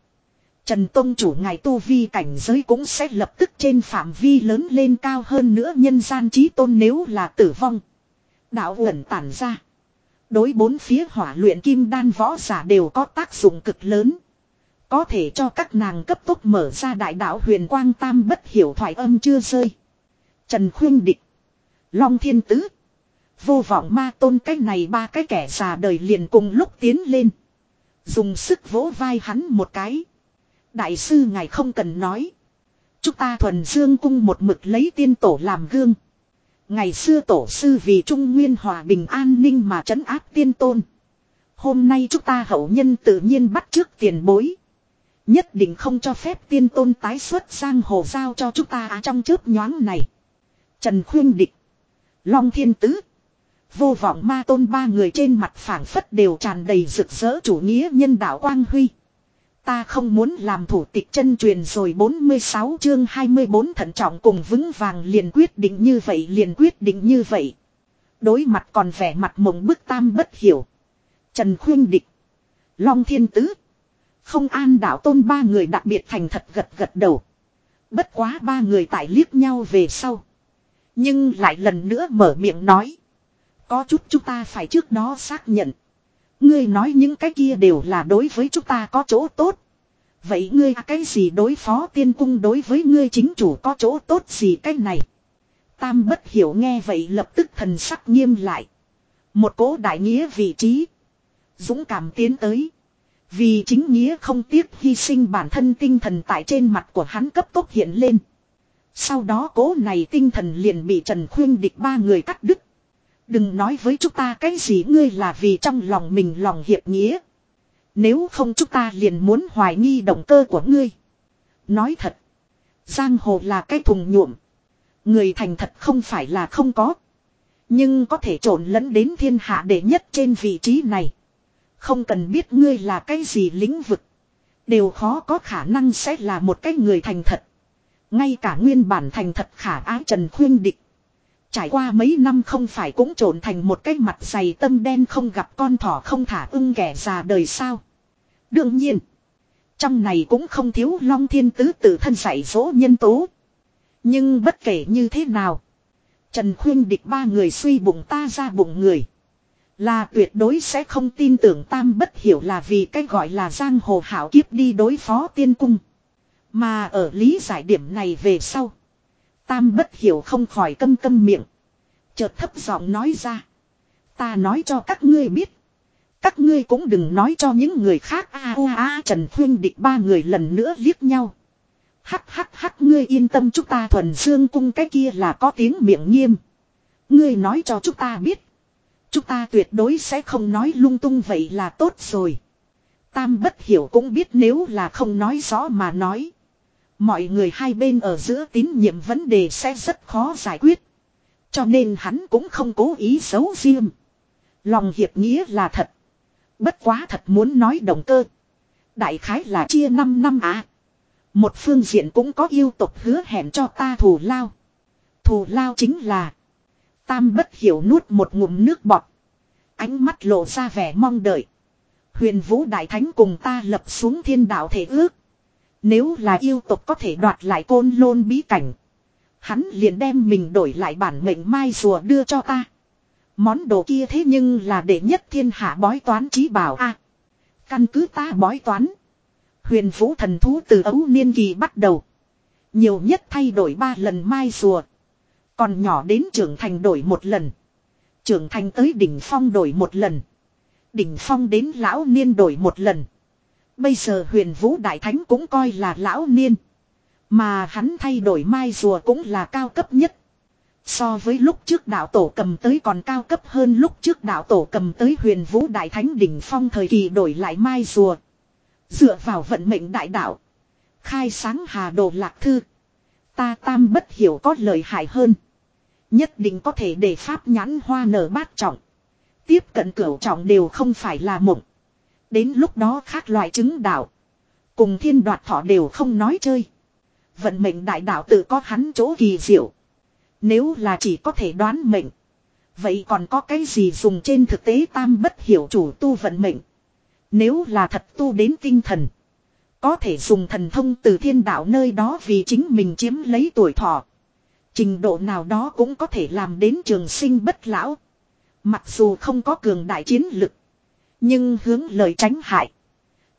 Trần Tông chủ ngài tu vi cảnh giới cũng sẽ lập tức trên phạm vi lớn lên cao hơn nữa nhân gian trí tôn nếu là tử vong. Đạo ẩn tản ra. Đối bốn phía hỏa luyện kim đan võ giả đều có tác dụng cực lớn. Có thể cho các nàng cấp tốc mở ra đại đạo huyền quang tam bất hiểu thoại âm chưa rơi. Trần Khuyên Địch. Long Thiên Tứ. Vô vọng ma tôn, cái này ba cái kẻ già đời liền cùng lúc tiến lên. Dùng sức vỗ vai hắn một cái. Đại sư ngài không cần nói. Chúng ta thuần dương cung một mực lấy tiên tổ làm gương. Ngày xưa tổ sư vì trung nguyên hòa bình an ninh mà trấn áp tiên tôn. Hôm nay chúng ta hậu nhân tự nhiên bắt trước tiền bối. Nhất định không cho phép tiên tôn tái xuất sang hồ giao cho chúng ta à, trong chớp nhoáng này. Trần Khuyên Địch. Long Thiên Tứ. Vô vọng ma tôn, ba người trên mặt phảng phất đều tràn đầy rực rỡ chủ nghĩa nhân đạo Quang Huy. Ta không muốn làm thủ tịch chân truyền rồi 46 chương 24 thận trọng cùng vững vàng liền quyết định như vậy, liền quyết định như vậy. Đối mặt còn vẻ mặt mộng bức tam bất hiểu. Trần Khuyên Địch. Long Thiên Tứ. Không an đạo tôn ba người đặc biệt thành thật gật gật đầu. Bất quá ba người tại liếc nhau về sau. Nhưng lại lần nữa mở miệng nói. Có chút chúng ta phải trước đó xác nhận. Ngươi nói những cái kia đều là đối với chúng ta có chỗ tốt. Vậy ngươi à, cái gì đối phó tiên cung đối với ngươi chính chủ có chỗ tốt gì cái này? Tam bất hiểu nghe vậy lập tức thần sắc nghiêm lại. Một cố đại nghĩa vị trí. Dũng cảm tiến tới. Vì chính nghĩa không tiếc hy sinh bản thân tinh thần tại trên mặt của hắn cấp tốc hiện lên. Sau đó cố này tinh thần liền bị Trần Khuyên địch ba người cắt đứt. Đừng nói với chúng ta cái gì ngươi là vì trong lòng mình lòng hiệp nghĩa. Nếu không chúng ta liền muốn hoài nghi động cơ của ngươi. Nói thật. Giang hồ là cái thùng nhuộm. Người thành thật không phải là không có. Nhưng có thể trộn lẫn đến thiên hạ đệ nhất trên vị trí này. Không cần biết ngươi là cái gì lĩnh vực. Đều khó có khả năng sẽ là một cái người thành thật. Ngay cả nguyên bản thành thật khả ái Trần Khuyên Địch. Trải qua mấy năm không phải cũng trộn thành một cái mặt dày tâm đen không gặp con thỏ không thả ưng kẻ già đời sao. Đương nhiên. Trong này cũng không thiếu long thiên tứ tự thân dạy dỗ nhân tố. Nhưng bất kể như thế nào. Trần khuyên địch ba người suy bụng ta ra bụng người. Là tuyệt đối sẽ không tin tưởng tam bất hiểu là vì cái gọi là giang hồ hảo kiếp đi đối phó tiên cung. Mà ở lý giải điểm này về sau. Tam bất hiểu không khỏi câm câm miệng. Chợt thấp giọng nói ra. Ta nói cho các ngươi biết. Các ngươi cũng đừng nói cho những người khác a a a Trần Khuyên địch ba người lần nữa liếc nhau. Hắc hắc hắc, ngươi yên tâm, chúng ta thuần dương cung cái kia là có tiếng miệng nghiêm. Ngươi nói cho chúng ta biết. Chúng ta tuyệt đối sẽ không nói lung tung vậy là tốt rồi. Tam bất hiểu cũng biết nếu là không nói rõ mà nói. Mọi người hai bên ở giữa tín nhiệm vấn đề sẽ rất khó giải quyết. Cho nên hắn cũng không cố ý xấu riêng. Lòng hiệp nghĩa là thật. Bất quá thật muốn nói động cơ. Đại khái là chia 5 năm à. Một phương diện cũng có yêu tục hứa hẹn cho ta thù lao. Thù lao chính là. Tam bất hiểu nuốt một ngụm nước bọt. Ánh mắt lộ ra vẻ mong đợi. Huyền vũ đại thánh cùng ta lập xuống thiên đạo thể ước. Nếu là yêu tục có thể đoạt lại côn lôn bí cảnh. Hắn liền đem mình đổi lại bản mệnh mai rùa đưa cho ta. Món đồ kia thế nhưng là để nhất thiên hạ bói toán trí bảo a Căn cứ ta bói toán. Huyền vũ thần thú từ ấu niên kỳ bắt đầu. Nhiều nhất thay đổi ba lần mai rùa. Còn nhỏ đến trưởng thành đổi một lần. Trưởng thành tới đỉnh phong đổi một lần. Đỉnh phong đến lão niên đổi một lần. Bây giờ huyền vũ đại thánh cũng coi là lão niên. Mà hắn thay đổi mai rùa cũng là cao cấp nhất. So với lúc trước đạo tổ cầm tới còn cao cấp hơn lúc trước đạo tổ cầm tới huyền vũ đại thánh đỉnh phong thời kỳ đổi lại mai rùa. Dựa vào vận mệnh đại đạo. Khai sáng hà đồ lạc thư. Ta tam bất hiểu có lợi hại hơn. Nhất định có thể để pháp nhãn hoa nở bát trọng. Tiếp cận cửu trọng đều không phải là mộng. Đến lúc đó khác loại chứng đạo. Cùng thiên đoạt thọ đều không nói chơi. Vận mệnh đại đạo tự có hắn chỗ kỳ diệu. Nếu là chỉ có thể đoán mệnh. Vậy còn có cái gì dùng trên thực tế tam bất hiểu chủ tu vận mệnh. Nếu là thật tu đến tinh thần. Có thể dùng thần thông từ thiên đạo nơi đó vì chính mình chiếm lấy tuổi thọ. Trình độ nào đó cũng có thể làm đến trường sinh bất lão. Mặc dù không có cường đại chiến lực. Nhưng hướng lời tránh hại.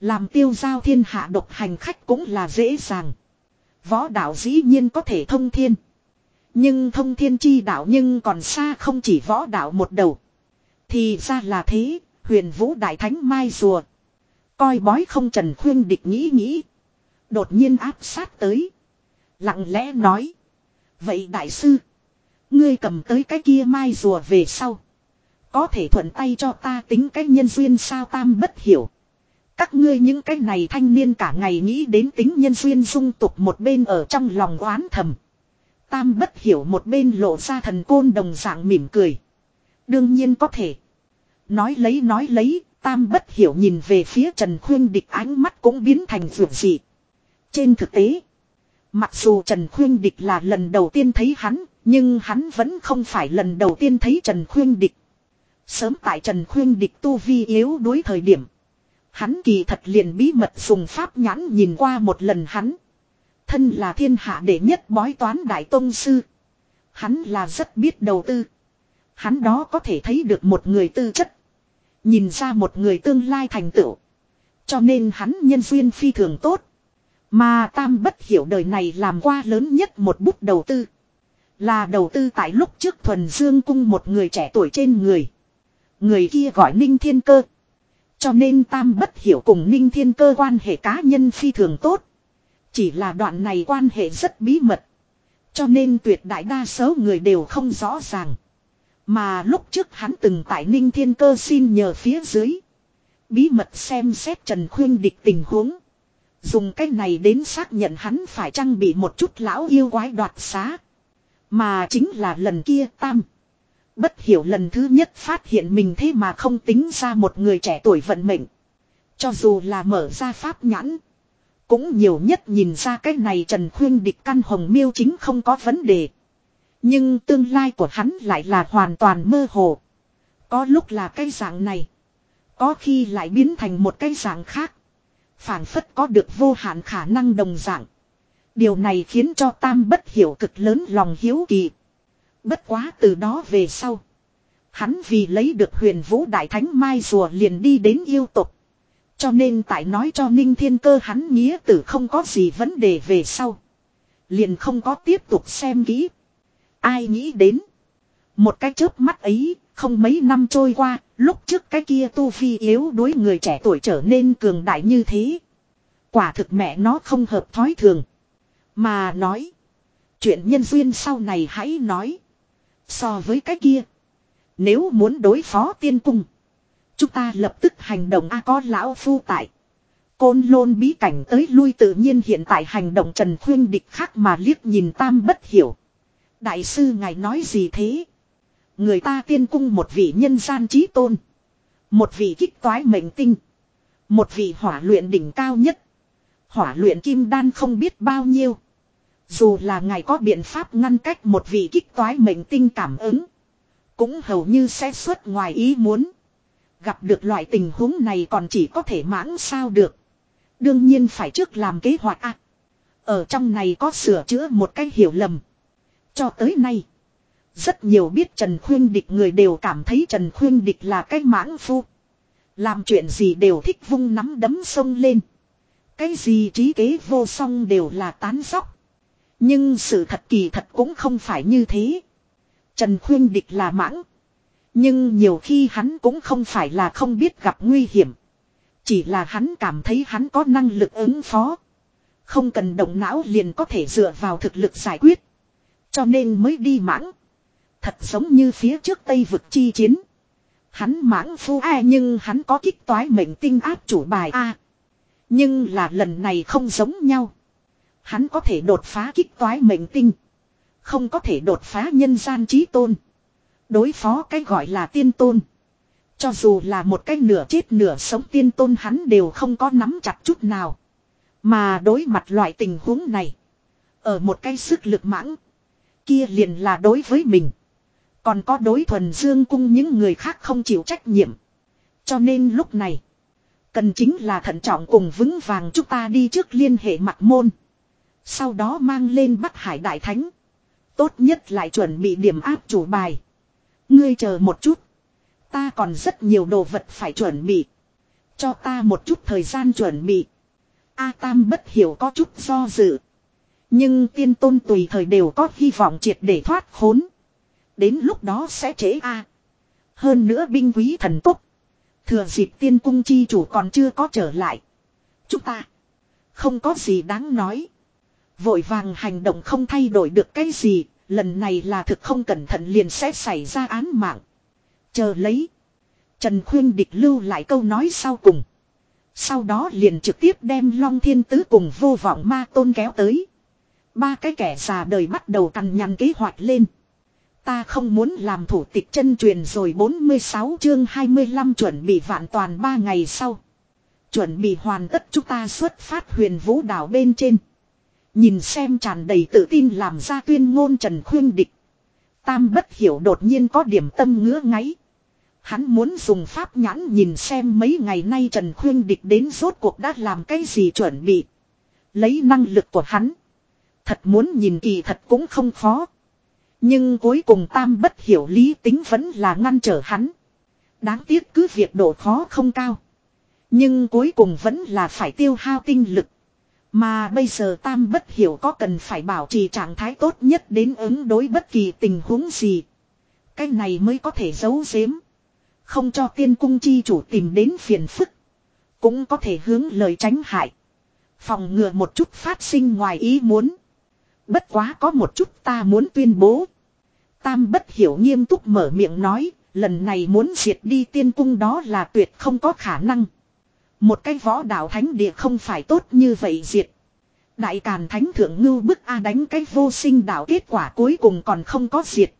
Làm tiêu giao thiên hạ độc hành khách cũng là dễ dàng. Võ đạo dĩ nhiên có thể thông thiên. Nhưng thông thiên chi đạo nhưng còn xa không chỉ võ đạo một đầu. Thì ra là thế, huyền vũ đại thánh mai rùa. Coi bói không trần khuyên địch nghĩ nghĩ. Đột nhiên áp sát tới. Lặng lẽ nói. Vậy đại sư. Ngươi cầm tới cái kia mai rùa về sau. Có thể thuận tay cho ta tính cái nhân duyên sao tam bất hiểu. Các ngươi những cái này thanh niên cả ngày nghĩ đến tính nhân duyên dung tục một bên ở trong lòng oán thầm. Tam bất hiểu một bên lộ ra thần côn đồng dạng mỉm cười. Đương nhiên có thể. Nói lấy nói lấy, tam bất hiểu nhìn về phía Trần Khuyên Địch ánh mắt cũng biến thành vượt dị. Trên thực tế, mặc dù Trần Khuyên Địch là lần đầu tiên thấy hắn, nhưng hắn vẫn không phải lần đầu tiên thấy Trần Khuyên Địch. Sớm tại Trần Khuyên Địch tu vi yếu đối thời điểm. Hắn kỳ thật liền bí mật dùng pháp nhãn nhìn qua một lần hắn. Thân là thiên hạ đệ nhất bói toán đại tông sư. Hắn là rất biết đầu tư. Hắn đó có thể thấy được một người tư chất. Nhìn ra một người tương lai thành tựu. Cho nên hắn nhân duyên phi thường tốt. Mà Tam bất hiểu đời này làm qua lớn nhất một bút đầu tư. Là đầu tư tại lúc trước thuần dương cung một người trẻ tuổi trên người. Người kia gọi Ninh Thiên Cơ. Cho nên Tam bất hiểu cùng Ninh Thiên Cơ quan hệ cá nhân phi thường tốt. Chỉ là đoạn này quan hệ rất bí mật. Cho nên tuyệt đại đa số người đều không rõ ràng. Mà lúc trước hắn từng tại Ninh Thiên Cơ xin nhờ phía dưới. Bí mật xem xét Trần Khuyên địch tình huống. Dùng cái này đến xác nhận hắn phải chăng bị một chút lão yêu quái đoạt xá. Mà chính là lần kia tam. Bất hiểu lần thứ nhất phát hiện mình thế mà không tính ra một người trẻ tuổi vận mệnh. Cho dù là mở ra pháp nhãn. Cũng nhiều nhất nhìn ra cái này Trần Khuyên địch căn hồng miêu chính không có vấn đề. Nhưng tương lai của hắn lại là hoàn toàn mơ hồ. Có lúc là cái dạng này. Có khi lại biến thành một cái dạng khác phản phất có được vô hạn khả năng đồng dạng. Điều này khiến cho Tam bất hiểu cực lớn lòng hiếu kỳ. Bất quá từ đó về sau. Hắn vì lấy được huyền vũ đại thánh mai rùa liền đi đến yêu tục. Cho nên tại nói cho Ninh Thiên Cơ hắn nghĩa tử không có gì vấn đề về sau. Liền không có tiếp tục xem kỹ. Ai nghĩ đến. Một cái chớp mắt ấy, không mấy năm trôi qua, lúc trước cái kia tu vi yếu đối người trẻ tuổi trở nên cường đại như thế. Quả thực mẹ nó không hợp thói thường. Mà nói. Chuyện nhân duyên sau này hãy nói. So với cái kia. Nếu muốn đối phó tiên cung. Chúng ta lập tức hành động A có lão phu tại. Côn lôn bí cảnh tới lui tự nhiên hiện tại hành động Trần Khuyên địch khác mà liếc nhìn tam bất hiểu. Đại sư ngài nói gì thế? Người ta tiên cung một vị nhân gian trí tôn. Một vị kích toái mệnh tinh. Một vị hỏa luyện đỉnh cao nhất. Hỏa luyện kim đan không biết bao nhiêu. Dù là ngài có biện pháp ngăn cách một vị kích toái mệnh tinh cảm ứng. Cũng hầu như sẽ xuất ngoài ý muốn. Gặp được loại tình huống này còn chỉ có thể mãng sao được. Đương nhiên phải trước làm kế hoạch ạ. ở trong này có sửa chữa một cách hiểu lầm. Cho tới nay. Rất nhiều biết Trần Khuyên Địch người đều cảm thấy Trần Khuyên Địch là cái mãng phu. Làm chuyện gì đều thích vung nắm đấm sông lên. Cái gì trí kế vô song đều là tán sóc. Nhưng sự thật kỳ thật cũng không phải như thế. Trần Khuyên Địch là mãng. Nhưng nhiều khi hắn cũng không phải là không biết gặp nguy hiểm. Chỉ là hắn cảm thấy hắn có năng lực ứng phó. Không cần động não liền có thể dựa vào thực lực giải quyết. Cho nên mới đi mãng. Thật giống như phía trước Tây vực chi chiến. Hắn mãng phu A, nhưng hắn có kích toái mệnh tinh áp chủ bài A. Nhưng là lần này không giống nhau. Hắn có thể đột phá kích toái mệnh tinh. Không có thể đột phá nhân gian trí tôn. Đối phó cái gọi là tiên tôn. Cho dù là một cái nửa chết nửa sống tiên tôn hắn đều không có nắm chặt chút nào. Mà đối mặt loại tình huống này. Ở một cái sức lực mãng. Kia liền là đối với mình. Còn có đối thuần dương cung những người khác không chịu trách nhiệm. Cho nên lúc này. Cần chính là thận trọng cùng vững vàng chúng ta đi trước liên hệ mặt môn. Sau đó mang lên Bắc Hải Đại Thánh. Tốt nhất lại chuẩn bị điểm áp chủ bài. Ngươi chờ một chút. Ta còn rất nhiều đồ vật phải chuẩn bị. Cho ta một chút thời gian chuẩn bị. A Tam bất hiểu có chút do dự. Nhưng tiên tôn tùy thời đều có hy vọng triệt để thoát khốn. Đến lúc đó sẽ trễ A. Hơn nữa binh quý thần tốc. Thừa dịp tiên cung chi chủ còn chưa có trở lại. Chúng ta. Không có gì đáng nói. Vội vàng hành động không thay đổi được cái gì. Lần này là thực không cẩn thận liền sẽ xảy ra án mạng. Chờ lấy. Trần Khuyên địch lưu lại câu nói sau cùng. Sau đó liền trực tiếp đem Long Thiên Tứ cùng vô vọng ma tôn kéo tới. Ba cái kẻ già đời bắt đầu cằn nhằn kế hoạch lên. Ta không muốn làm thủ tịch chân truyền rồi 46 chương 25 chuẩn bị vạn toàn ba ngày sau. Chuẩn bị hoàn tất chúng ta xuất phát huyền vũ đảo bên trên. Nhìn xem tràn đầy tự tin làm ra tuyên ngôn Trần Khuyên Địch. Tam bất hiểu đột nhiên có điểm tâm ngứa ngáy. Hắn muốn dùng pháp nhãn nhìn xem mấy ngày nay Trần Khuyên Địch đến rốt cuộc đã làm cái gì chuẩn bị. Lấy năng lực của hắn. Thật muốn nhìn kỳ thật cũng không khó. Nhưng cuối cùng Tam bất hiểu lý tính vẫn là ngăn trở hắn. Đáng tiếc cứ việc độ khó không cao. Nhưng cuối cùng vẫn là phải tiêu hao tinh lực. Mà bây giờ Tam bất hiểu có cần phải bảo trì trạng thái tốt nhất đến ứng đối bất kỳ tình huống gì. Cái này mới có thể giấu giếm. Không cho tiên cung chi chủ tìm đến phiền phức. Cũng có thể hướng lời tránh hại. Phòng ngừa một chút phát sinh ngoài ý muốn. Bất quá có một chút ta muốn tuyên bố. Tam bất hiểu nghiêm túc mở miệng nói, lần này muốn diệt đi tiên cung đó là tuyệt không có khả năng. Một cái võ đạo thánh địa không phải tốt như vậy diệt. Đại Càn Thánh Thượng Ngưu bức A đánh cái vô sinh đạo kết quả cuối cùng còn không có diệt.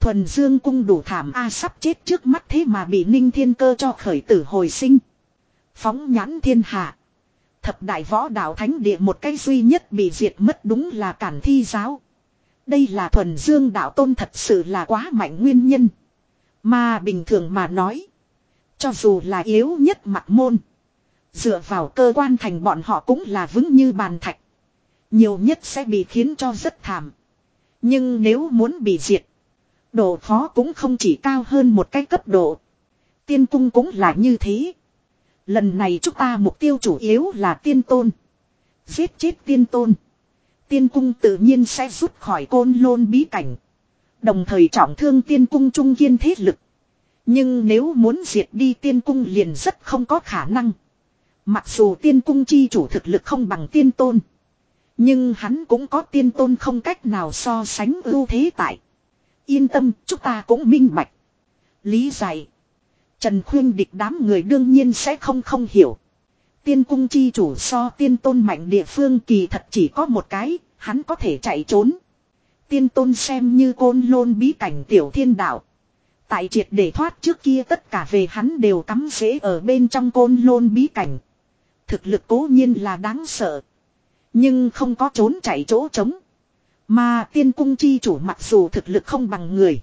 Thuần Dương cung đủ thảm A sắp chết trước mắt thế mà bị Ninh Thiên Cơ cho khởi tử hồi sinh. Phóng nhãn thiên hạ. Thập đại võ đạo thánh địa một cái duy nhất bị diệt mất đúng là cản thi giáo. Đây là thuần dương đạo tôn thật sự là quá mạnh nguyên nhân. Mà bình thường mà nói. Cho dù là yếu nhất mặt môn. Dựa vào cơ quan thành bọn họ cũng là vững như bàn thạch. Nhiều nhất sẽ bị khiến cho rất thảm. Nhưng nếu muốn bị diệt. Độ khó cũng không chỉ cao hơn một cái cấp độ. Tiên cung cũng là như thế. Lần này chúng ta mục tiêu chủ yếu là tiên tôn. Giết chết tiên tôn. Tiên cung tự nhiên sẽ rút khỏi côn lôn bí cảnh. Đồng thời trọng thương tiên cung trung kiên thế lực. Nhưng nếu muốn diệt đi tiên cung liền rất không có khả năng. Mặc dù tiên cung chi chủ thực lực không bằng tiên tôn. Nhưng hắn cũng có tiên tôn không cách nào so sánh ưu thế tại. Yên tâm, chúng ta cũng minh bạch. Lý giải. Trần khuyên địch đám người đương nhiên sẽ không không hiểu. Tiên cung chi chủ so tiên tôn mạnh địa phương kỳ thật chỉ có một cái, hắn có thể chạy trốn. Tiên tôn xem như côn lôn bí cảnh tiểu thiên đạo. Tại triệt để thoát trước kia tất cả về hắn đều cắm rễ ở bên trong côn lôn bí cảnh. Thực lực cố nhiên là đáng sợ. Nhưng không có trốn chạy chỗ trống. Mà tiên cung chi chủ mặc dù thực lực không bằng người.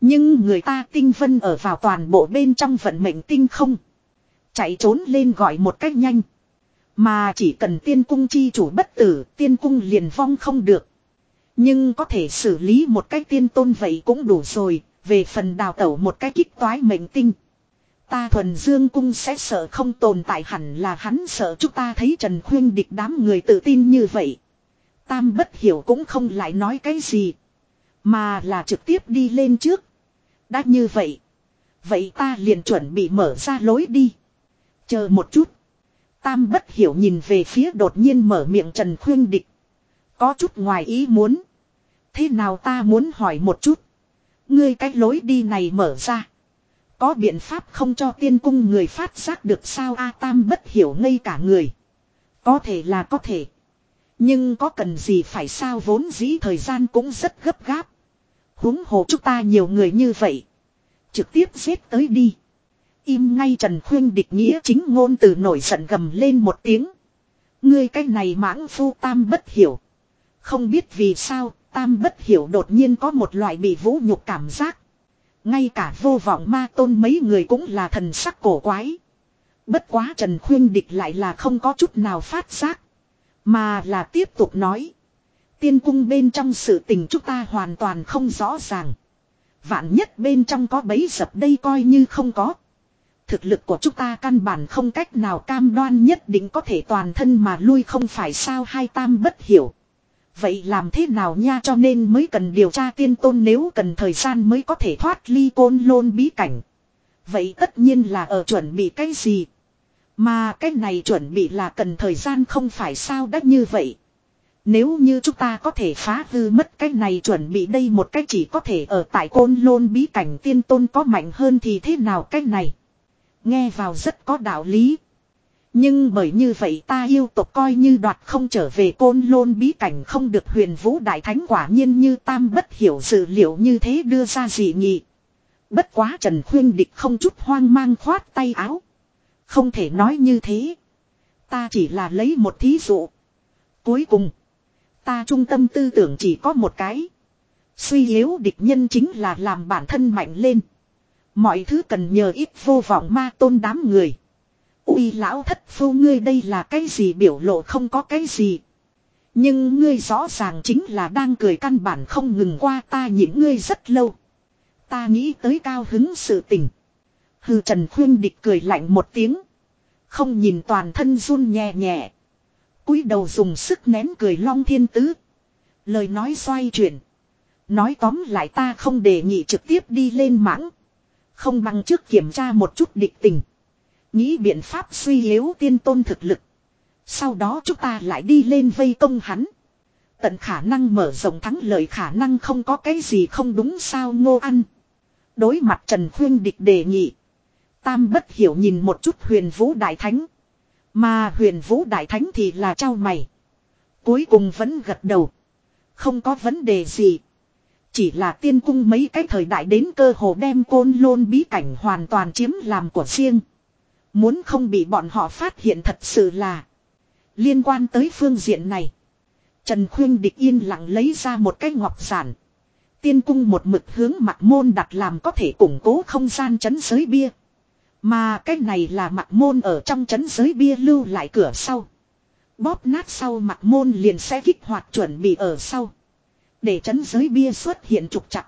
Nhưng người ta tinh vân ở vào toàn bộ bên trong vận mệnh tinh không. Chạy trốn lên gọi một cách nhanh. Mà chỉ cần tiên cung chi chủ bất tử, tiên cung liền vong không được. Nhưng có thể xử lý một cách tiên tôn vậy cũng đủ rồi, về phần đào tẩu một cách kích toái mệnh tinh. Ta thuần dương cung sẽ sợ không tồn tại hẳn là hắn sợ chúng ta thấy Trần Khuyên địch đám người tự tin như vậy. Tam bất hiểu cũng không lại nói cái gì. Mà là trực tiếp đi lên trước. Đã như vậy. Vậy ta liền chuẩn bị mở ra lối đi. Chờ một chút. Tam bất hiểu nhìn về phía đột nhiên mở miệng Trần Khuyên Địch. Có chút ngoài ý muốn. Thế nào ta muốn hỏi một chút. Ngươi cách lối đi này mở ra. Có biện pháp không cho tiên cung người phát giác được sao A, Tam bất hiểu ngây cả người. Có thể là có thể. Nhưng có cần gì phải sao vốn dĩ thời gian cũng rất gấp gáp huống hồ chúng ta nhiều người như vậy. Trực tiếp giết tới đi. Im ngay Trần Khuyên địch nghĩa chính ngôn từ nổi giận gầm lên một tiếng. Ngươi cái này mãng phu tam bất hiểu. Không biết vì sao, tam bất hiểu đột nhiên có một loại bị vũ nhục cảm giác. Ngay cả vô vọng ma tôn mấy người cũng là thần sắc cổ quái. Bất quá Trần Khuyên địch lại là không có chút nào phát giác. Mà là tiếp tục nói. Tiên cung bên trong sự tình chúng ta hoàn toàn không rõ ràng. Vạn nhất bên trong có bấy dập đây coi như không có. Thực lực của chúng ta căn bản không cách nào cam đoan nhất định có thể toàn thân mà lui không phải sao hai tam bất hiểu. Vậy làm thế nào nha cho nên mới cần điều tra tiên tôn nếu cần thời gian mới có thể thoát ly côn lôn bí cảnh. Vậy tất nhiên là ở chuẩn bị cái gì? Mà cái này chuẩn bị là cần thời gian không phải sao đã như vậy. Nếu như chúng ta có thể phá hư mất cái này chuẩn bị đây một cách chỉ có thể ở tại côn lôn bí cảnh tiên tôn có mạnh hơn thì thế nào cái này. Nghe vào rất có đạo lý. Nhưng bởi như vậy ta yêu tộc coi như đoạt không trở về côn lôn bí cảnh không được huyền vũ đại thánh quả nhiên như tam bất hiểu sự liệu như thế đưa ra dị nghị. Bất quá Trần Khuyên Địch không chút hoang mang khoát tay áo. Không thể nói như thế. Ta chỉ là lấy một thí dụ. Cuối cùng. Ta trung tâm tư tưởng chỉ có một cái. Suy yếu địch nhân chính là làm bản thân mạnh lên. Mọi thứ cần nhờ ít vô vọng ma tôn đám người. Uy lão thất phu ngươi đây là cái gì biểu lộ không có cái gì. Nhưng ngươi rõ ràng chính là đang cười căn bản không ngừng qua ta những ngươi rất lâu. Ta nghĩ tới cao hứng sự tình. Hư Trần Khuyên địch cười lạnh một tiếng. Không nhìn toàn thân run nhẹ nhẹ cúi đầu dùng sức nén cười long thiên tứ. Lời nói xoay chuyển. Nói tóm lại ta không đề nghị trực tiếp đi lên mãng. Không bằng trước kiểm tra một chút địch tình. Nghĩ biện pháp suy yếu tiên tôn thực lực. Sau đó chúng ta lại đi lên vây công hắn. Tận khả năng mở rộng thắng lợi khả năng không có cái gì không đúng sao ngô ăn. Đối mặt Trần Khuyên địch đề nghị. Tam bất hiểu nhìn một chút huyền vũ đại thánh. Mà huyền vũ đại thánh thì là trao mày. Cuối cùng vẫn gật đầu. Không có vấn đề gì. Chỉ là tiên cung mấy cái thời đại đến cơ hồ đem côn lôn bí cảnh hoàn toàn chiếm làm của riêng. Muốn không bị bọn họ phát hiện thật sự là. Liên quan tới phương diện này. Trần Khuyên địch yên lặng lấy ra một cái ngọc giản. Tiên cung một mực hướng mặt môn đặt làm có thể củng cố không gian chấn giới bia. Mà cái này là mặt môn ở trong chấn giới bia lưu lại cửa sau. Bóp nát sau mặt môn liền sẽ kích hoạt chuẩn bị ở sau. Để chấn giới bia xuất hiện trục chặt.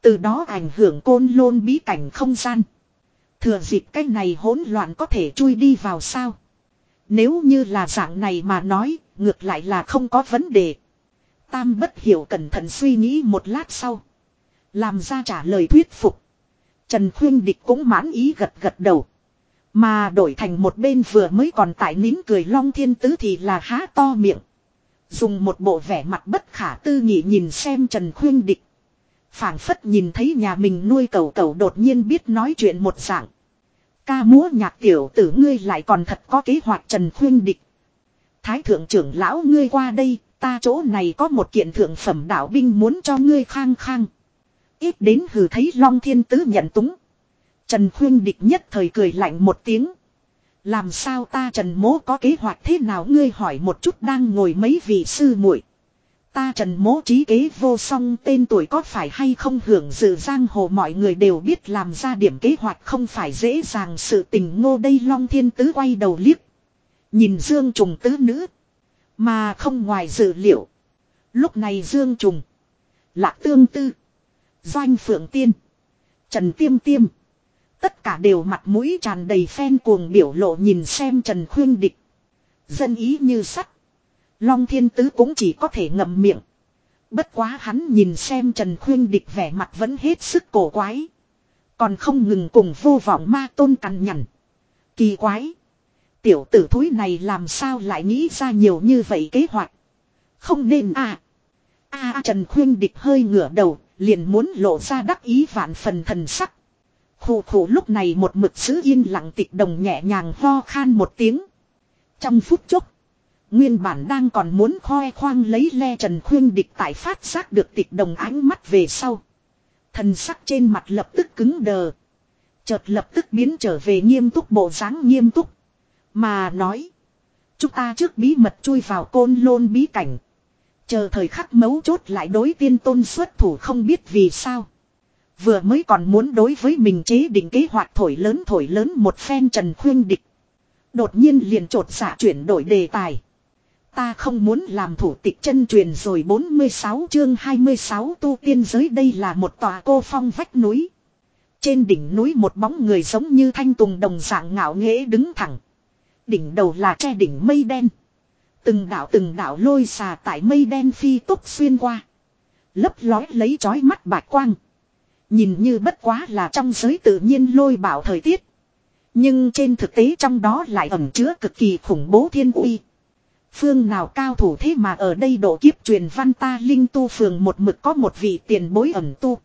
Từ đó ảnh hưởng côn lôn bí cảnh không gian. Thừa dịp cái này hỗn loạn có thể chui đi vào sao. Nếu như là dạng này mà nói, ngược lại là không có vấn đề. Tam bất hiểu cẩn thận suy nghĩ một lát sau. Làm ra trả lời thuyết phục. Trần Khuyên Địch cũng mãn ý gật gật đầu. Mà đổi thành một bên vừa mới còn tại nín cười long thiên tứ thì là há to miệng. Dùng một bộ vẻ mặt bất khả tư nghị nhìn xem Trần Khuyên Địch. phảng phất nhìn thấy nhà mình nuôi cầu cầu đột nhiên biết nói chuyện một dạng. Ca múa nhạc tiểu tử ngươi lại còn thật có kế hoạch Trần Khuyên Địch. Thái thượng trưởng lão ngươi qua đây, ta chỗ này có một kiện thượng phẩm đạo binh muốn cho ngươi khang khang. Ít đến hừ thấy Long Thiên Tứ nhận túng. Trần Khuyên Địch nhất thời cười lạnh một tiếng. Làm sao ta Trần Mố có kế hoạch thế nào ngươi hỏi một chút đang ngồi mấy vị sư muội Ta Trần Mố trí kế vô song, tên tuổi có phải hay không hưởng dự giang hồ mọi người đều biết làm ra điểm kế hoạch không phải dễ dàng sự tình ngô đây Long Thiên Tứ quay đầu liếc. Nhìn Dương Trùng Tứ Nữ. Mà không ngoài dự liệu. Lúc này Dương Trùng. Lạc Tương Tư. Doanh Phượng Tiên. Trần Tiêm Tiêm. Tất cả đều mặt mũi tràn đầy phen cuồng biểu lộ nhìn xem Trần Khuyên Địch. Dân ý như sắt. Long Thiên Tứ cũng chỉ có thể ngậm miệng. Bất quá hắn nhìn xem Trần Khuyên Địch vẻ mặt vẫn hết sức cổ quái. Còn không ngừng cùng vô vọng ma tôn cằn nhằn. Kỳ quái. Tiểu tử thúi này làm sao lại nghĩ ra nhiều như vậy kế hoạch. Không nên à. À Trần Khuyên Địch hơi ngửa đầu, liền muốn lộ ra đắc ý vạn phần thần sắc. Khủ khủ lúc này một mực giữ yên lặng tịch đồng nhẹ nhàng ho khan một tiếng. Trong phút chốc. Nguyên bản đang còn muốn khoe khoang lấy le Trần Khuyên Địch tại phát giác được tịch đồng ánh mắt về sau. Thần sắc trên mặt lập tức cứng đờ. Chợt lập tức biến trở về nghiêm túc bộ dáng nghiêm túc. Mà nói. Chúng ta trước bí mật chui vào côn lôn bí cảnh. Chờ thời khắc mấu chốt lại đối tiên tôn xuất thủ không biết vì sao. Vừa mới còn muốn đối với mình chế định kế hoạch thổi lớn thổi lớn một phen trần khuyên địch. Đột nhiên liền trột xạ chuyển đổi đề tài. Ta không muốn làm thủ tịch chân truyền rồi 46 chương 26 tu tiên giới đây là một tòa cô phong vách núi. Trên đỉnh núi một bóng người giống như thanh tùng đồng dạng ngạo nghễ đứng thẳng. Đỉnh đầu là che đỉnh mây đen. Từng đảo từng đảo lôi xà tại mây đen phi tốc xuyên qua. Lấp lói lấy chói mắt bạch quang. Nhìn như bất quá là trong giới tự nhiên lôi bảo thời tiết. Nhưng trên thực tế trong đó lại ẩn chứa cực kỳ khủng bố thiên uy. Phương nào cao thủ thế mà ở đây độ kiếp truyền văn ta linh tu phường một mực có một vị tiền bối ẩn tu.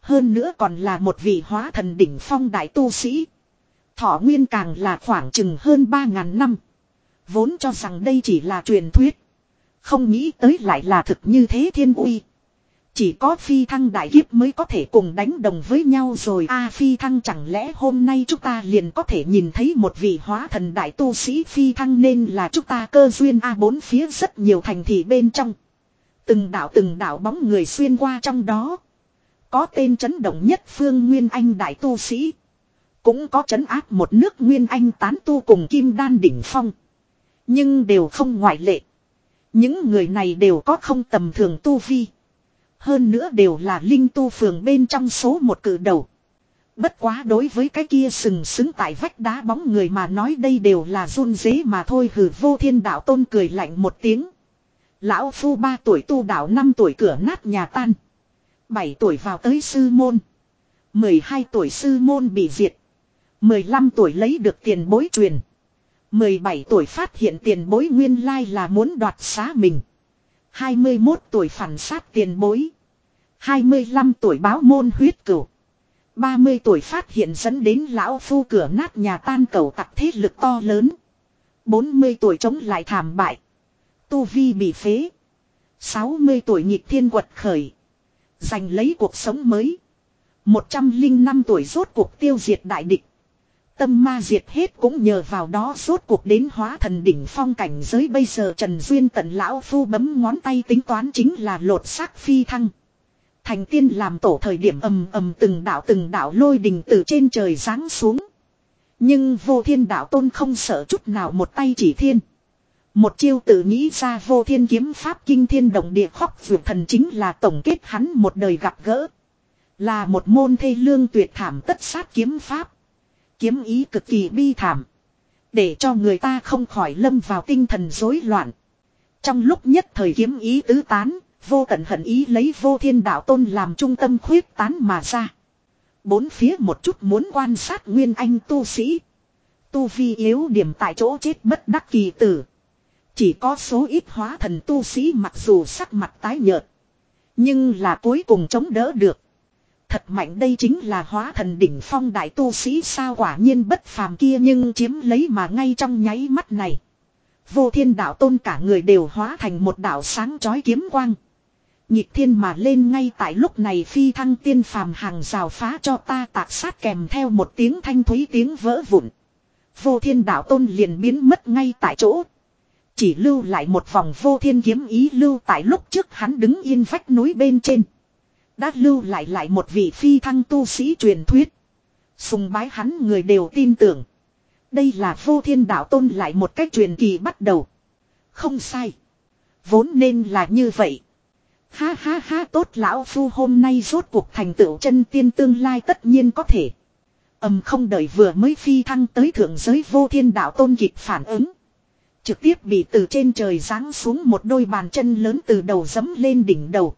Hơn nữa còn là một vị hóa thần đỉnh phong đại tu sĩ. Thọ nguyên càng là khoảng chừng hơn 3.000 năm. Vốn cho rằng đây chỉ là truyền thuyết. Không nghĩ tới lại là thực như thế thiên uy. Chỉ có phi thăng đại kiếp mới có thể cùng đánh đồng với nhau rồi a phi thăng chẳng lẽ hôm nay chúng ta liền có thể nhìn thấy một vị hóa thần đại tu sĩ phi thăng nên là chúng ta cơ duyên a bốn phía rất nhiều thành thị bên trong. Từng đảo từng đảo bóng người xuyên qua trong đó. Có tên chấn động nhất phương Nguyên Anh đại tu sĩ. Cũng có chấn áp một nước Nguyên Anh tán tu cùng kim đan đỉnh phong. Nhưng đều không ngoại lệ. Những người này đều có không tầm thường tu vi. Hơn nữa đều là linh tu phường bên trong số một cử đầu. Bất quá đối với cái kia sừng sững tại vách đá bóng người mà nói đây đều là run dế mà thôi hử vô thiên đạo tôn cười lạnh một tiếng. Lão phu ba tuổi tu đạo năm tuổi cửa nát nhà tan. bảy tuổi vào tới sư môn. 12 tuổi sư môn bị diệt. 15 tuổi lấy được tiền bối truyền. 17 tuổi phát hiện tiền bối nguyên lai là muốn đoạt xá mình. 21 tuổi phản sát tiền bối. 25 tuổi báo môn huyết cửu. 30 tuổi phát hiện dẫn đến lão phu cửa nát nhà tan cầu tặc thế lực to lớn. 40 tuổi chống lại thảm bại. Tu Vi bị phế. 60 tuổi nhịp thiên quật khởi. Giành lấy cuộc sống mới. 105 tuổi rốt cuộc tiêu diệt đại địch. Tâm ma diệt hết cũng nhờ vào đó rốt cuộc đến hóa thần đỉnh phong cảnh giới bây giờ Trần Duyên tận lão phu bấm ngón tay tính toán chính là lột xác phi thăng. Thành tiên làm tổ thời điểm ầm ầm từng đạo từng đạo lôi đình từ trên trời giáng xuống. Nhưng vô thiên đạo tôn không sợ chút nào một tay chỉ thiên. Một chiêu tự nghĩ ra vô thiên kiếm pháp kinh thiên động địa khóc vượt thần chính là tổng kết hắn một đời gặp gỡ. Là một môn thê lương tuyệt thảm tất sát kiếm pháp. Kiếm ý cực kỳ bi thảm. Để cho người ta không khỏi lâm vào tinh thần rối loạn. Trong lúc nhất thời kiếm ý tứ tán, vô tận hận ý lấy vô thiên đạo tôn làm trung tâm khuyết tán mà ra. Bốn phía một chút muốn quan sát nguyên anh tu sĩ. Tu vi yếu điểm tại chỗ chết bất đắc kỳ tử. Chỉ có số ít hóa thần tu sĩ mặc dù sắc mặt tái nhợt. Nhưng là cuối cùng chống đỡ được. Thật mạnh đây chính là hóa thần đỉnh phong đại tu sĩ sao quả nhiên bất phàm kia nhưng chiếm lấy mà ngay trong nháy mắt này. Vô thiên đạo tôn cả người đều hóa thành một đạo sáng chói kiếm quang. Nhịp thiên mà lên ngay tại lúc này phi thăng tiên phàm hàng rào phá cho ta tạc sát kèm theo một tiếng thanh thúy tiếng vỡ vụn. Vô thiên đạo tôn liền biến mất ngay tại chỗ. Chỉ lưu lại một vòng vô thiên kiếm ý lưu tại lúc trước hắn đứng yên vách núi bên trên. Đã lưu lại lại một vị phi thăng tu sĩ truyền thuyết. Sùng bái hắn người đều tin tưởng. Đây là vô thiên đạo tôn lại một cách truyền kỳ bắt đầu. Không sai. Vốn nên là như vậy. Ha ha ha, tốt lão phu, hôm nay rốt cuộc thành tựu chân tiên tương lai tất nhiên có thể. ầm không đợi vừa mới phi thăng tới thượng giới, vô thiên đạo tôn kịp phản ứng. Trực tiếp bị từ trên trời giáng xuống một đôi bàn chân lớn từ đầu dấm lên đỉnh đầu.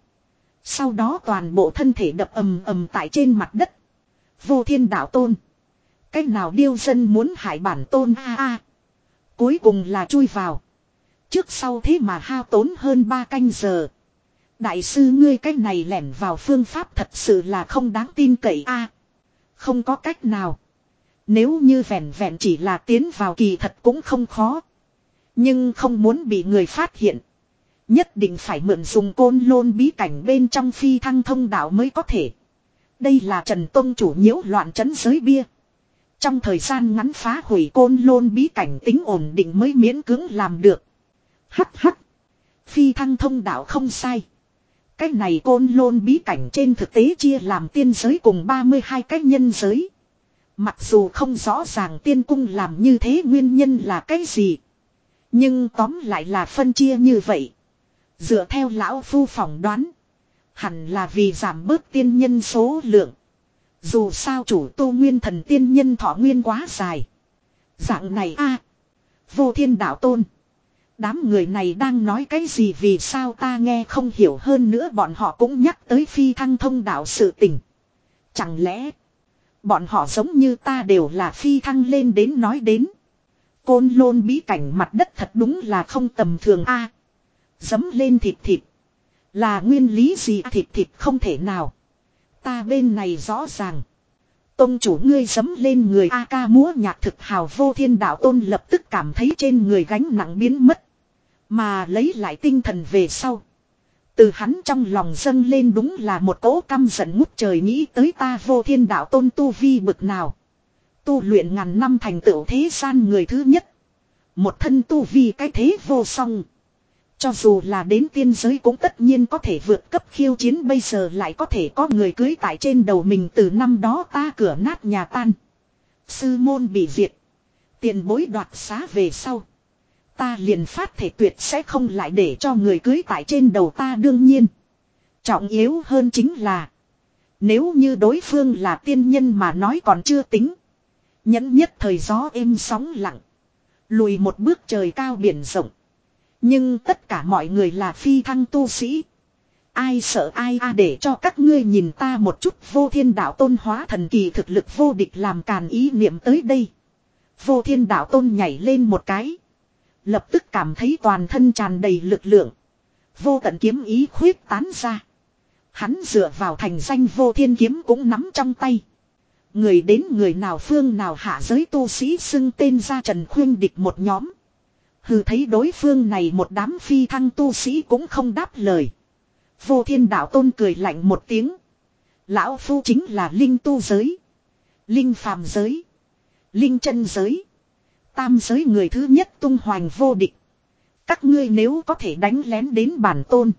Sau đó toàn bộ thân thể đập ầm ầm tại trên mặt đất. Vô thiên đạo tôn. Cách nào điêu dân muốn hại bản tôn a a. Cuối cùng là chui vào. Trước sau thế mà hao tốn hơn ba canh giờ. Đại sư ngươi cách này lẻn vào phương pháp thật sự là không đáng tin cậy a. không có cách nào. Nếu như vẹn vẹn chỉ là tiến vào kỳ thật cũng không khó. Nhưng không muốn bị người phát hiện. Nhất định phải mượn dùng côn lôn bí cảnh bên trong phi thăng thông đạo mới có thể. Đây là Trần Tông chủ nhiễu loạn chấn giới bia. Trong thời gian ngắn phá hủy côn lôn bí cảnh tính ổn định mới miễn cưỡng làm được. Hắc hắc. Phi thăng thông đạo không sai. Cái này côn lôn bí cảnh trên thực tế chia làm tiên giới cùng 32 cái nhân giới. Mặc dù không rõ ràng tiên cung làm như thế nguyên nhân là cái gì. Nhưng tóm lại là phân chia như vậy. Dựa theo lão phu phỏng đoán. Hẳn là vì giảm bớt tiên nhân số lượng. Dù sao chủ tu nguyên thần tiên nhân thọ nguyên quá dài. Dạng này a, Vô thiên đạo tôn. Đám người này đang nói cái gì vì sao ta nghe không hiểu hơn nữa bọn họ cũng nhắc tới phi thăng thông đạo sự tình. Chẳng lẽ, bọn họ giống như ta đều là phi thăng lên đến nói đến. Côn lôn bí cảnh mặt đất thật đúng là không tầm thường a Dấm lên thịt thịt. Là nguyên lý gì à, thịt thịt không thể nào. Ta bên này rõ ràng. Tông chủ ngươi dấm lên người A ca múa nhạc thực hào vô thiên đạo tôn lập tức cảm thấy trên người gánh nặng biến mất. Mà lấy lại tinh thần về sau. Từ hắn trong lòng dâng lên đúng là một cỗ căm giận ngút trời nghĩ tới ta vô thiên đạo tôn tu vi bực nào. Tu luyện ngàn năm thành tựu thế gian người thứ nhất. Một thân tu vi cái thế vô song. Cho dù là đến tiên giới cũng tất nhiên có thể vượt cấp khiêu chiến bây giờ lại có thể có người cưới tại trên đầu mình từ năm đó ta cửa nát nhà tan. Sư môn bị diệt. Tiền bối đoạt xá về sau. Ta liền phát thể tuyệt sẽ không lại để cho người cưới tại trên đầu ta đương nhiên. Trọng yếu hơn chính là. Nếu như đối phương là tiên nhân mà nói còn chưa tính. Nhẫn nhất thời gió êm sóng lặng. Lùi một bước trời cao biển rộng. Nhưng tất cả mọi người là phi thăng tu sĩ. Ai sợ ai a để cho các ngươi nhìn ta một chút, vô thiên đạo tôn hóa thần kỳ thực lực vô địch làm càn ý niệm tới đây. Vô thiên đạo tôn nhảy lên một cái. Lập tức cảm thấy toàn thân tràn đầy lực lượng. Vô tận kiếm ý khuyết tán ra. Hắn dựa vào thành danh vô thiên kiếm cũng nắm trong tay. Người đến người nào phương nào hạ giới tu sĩ xưng tên ra Trần Khuyên địch một nhóm. Hừ thấy đối phương này một đám phi thăng tu sĩ cũng không đáp lời. Vô thiên đạo tôn cười lạnh một tiếng. Lão phu chính là linh tu giới. Linh phàm giới. Linh chân giới. Tam giới người thứ nhất tung hoành vô địch. Các ngươi nếu có thể đánh lén đến bản tôn.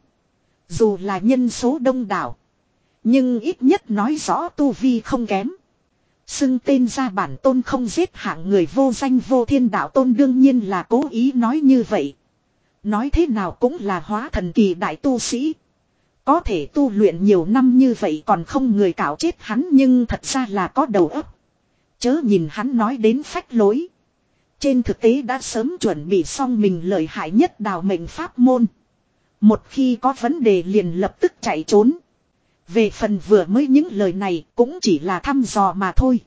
Dù là nhân số đông đảo. Nhưng ít nhất nói rõ tu vi không kém. Xưng tên ra bản tôn không giết hạng người vô danh vô thiên đạo tôn đương nhiên là cố ý nói như vậy. Nói thế nào cũng là hóa thần kỳ đại tu sĩ. Có thể tu luyện nhiều năm như vậy còn không người cạo chết hắn nhưng thật ra là có đầu óc. Chớ nhìn hắn nói đến phách lối. Trên thực tế đã sớm chuẩn bị xong mình lợi hại nhất đào mệnh pháp môn. Một khi có vấn đề liền lập tức chạy trốn. Về phần vừa mới những lời này cũng chỉ là thăm dò mà thôi.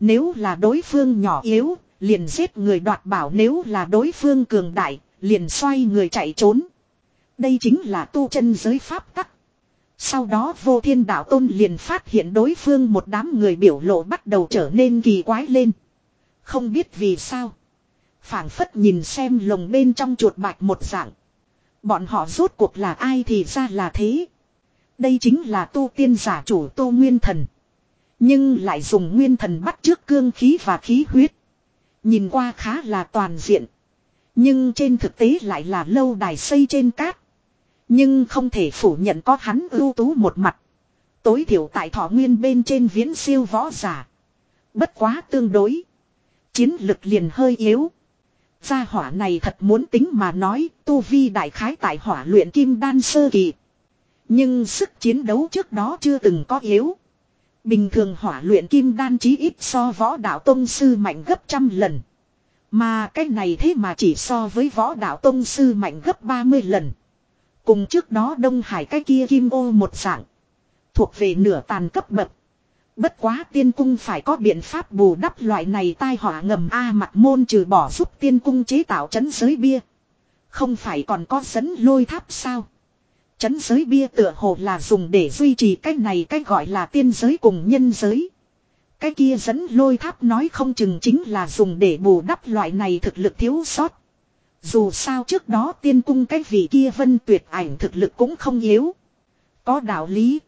Nếu là đối phương nhỏ yếu, liền giết người đoạt bảo nếu là đối phương cường đại, liền xoay người chạy trốn. Đây chính là tu chân giới pháp tắc. Sau đó vô thiên đạo tôn liền phát hiện đối phương một đám người biểu lộ bắt đầu trở nên kỳ quái lên. Không biết vì sao. phảng phất nhìn xem lồng bên trong chuột bạch một dạng. Bọn họ rốt cuộc là ai thì ra là thế. Đây chính là tu tiên giả chủ tô nguyên thần. Nhưng lại dùng nguyên thần bắt trước cương khí và khí huyết. Nhìn qua khá là toàn diện. Nhưng trên thực tế lại là lâu đài xây trên cát. Nhưng không thể phủ nhận có hắn ưu tú một mặt. Tối thiểu tại thọ nguyên bên trên viễn siêu võ giả. Bất quá tương đối. Chiến lực liền hơi yếu. Gia hỏa này thật muốn tính mà nói, tu vi đại khái tại hỏa luyện kim đan sơ kỳ. Nhưng sức chiến đấu trước đó chưa từng có yếu. Bình thường hỏa luyện kim đan chí ít so võ đạo tông sư mạnh gấp trăm lần. Mà cái này thế mà chỉ so với võ đạo tông sư mạnh gấp 30 lần. Cùng trước đó Đông Hải cái kia kim ô một dạng. Thuộc về nửa tàn cấp bậc. Bất quá tiên cung phải có biện pháp bù đắp loại này tai họa ngầm A mặt môn trừ bỏ giúp tiên cung chế tạo chấn giới bia. Không phải còn có dẫn lôi tháp sao? Chấn giới bia tựa hồ là dùng để duy trì cái này cái gọi là tiên giới cùng nhân giới. Cái kia dẫn lôi tháp nói không chừng chính là dùng để bù đắp loại này thực lực thiếu sót. Dù sao trước đó tiên cung cái vị kia vân tuyệt ảnh thực lực cũng không yếu. Có đạo lý.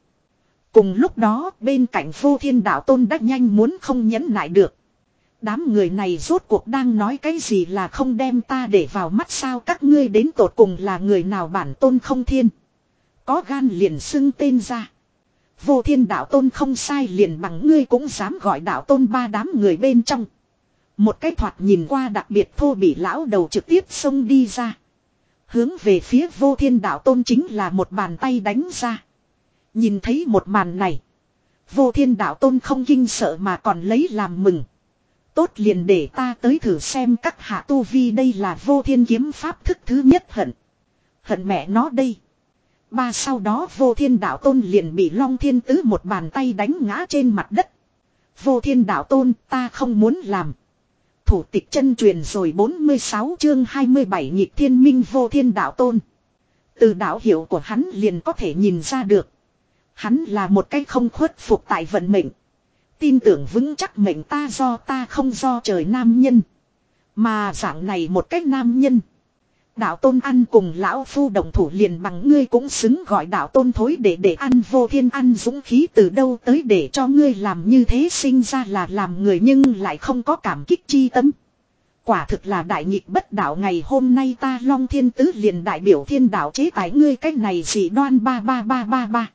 Cùng lúc đó, bên cạnh vô thiên đạo tôn đắc nhanh muốn không nhẫn nại được. Đám người này rốt cuộc đang nói cái gì là không đem ta để vào mắt sao các ngươi đến tột cùng là người nào bản tôn không thiên. Có gan liền xưng tên ra. Vô thiên đạo tôn không sai liền bằng ngươi cũng dám gọi đạo tôn ba đám người bên trong. Một cái thoạt nhìn qua đặc biệt thô bị lão đầu trực tiếp xông đi ra. Hướng về phía vô thiên đạo tôn chính là một bàn tay đánh ra. Nhìn thấy một màn này. Vô thiên đạo tôn không kinh sợ mà còn lấy làm mừng. Tốt liền để ta tới thử xem các hạ tu vi đây là vô thiên kiếm pháp thức thứ nhất hận. Hận mẹ nó đây. Ba sau đó vô thiên đạo tôn liền bị long thiên tứ một bàn tay đánh ngã trên mặt đất. Vô thiên đạo tôn, ta không muốn làm. Thủ tịch chân truyền rồi 46 chương 27 nhịp thiên minh vô thiên đạo tôn. Từ đạo hiệu của hắn liền có thể nhìn ra được. Hắn là một cái không khuất phục tại vận mệnh. Tin tưởng vững chắc mệnh ta do ta không do trời nam nhân. Mà dạng này một cách nam nhân. Đạo tôn ăn cùng lão phu đồng thủ liền bằng ngươi cũng xứng gọi đạo tôn thối để để ăn vô thiên ăn dũng khí từ đâu tới để cho ngươi làm như thế sinh ra là làm người nhưng lại không có cảm kích chi tâm. Quả thực là đại nghịch bất đạo ngày hôm nay ta long thiên tứ liền đại biểu thiên đạo chế tài ngươi cách này dị đoan ba ba ba ba ba.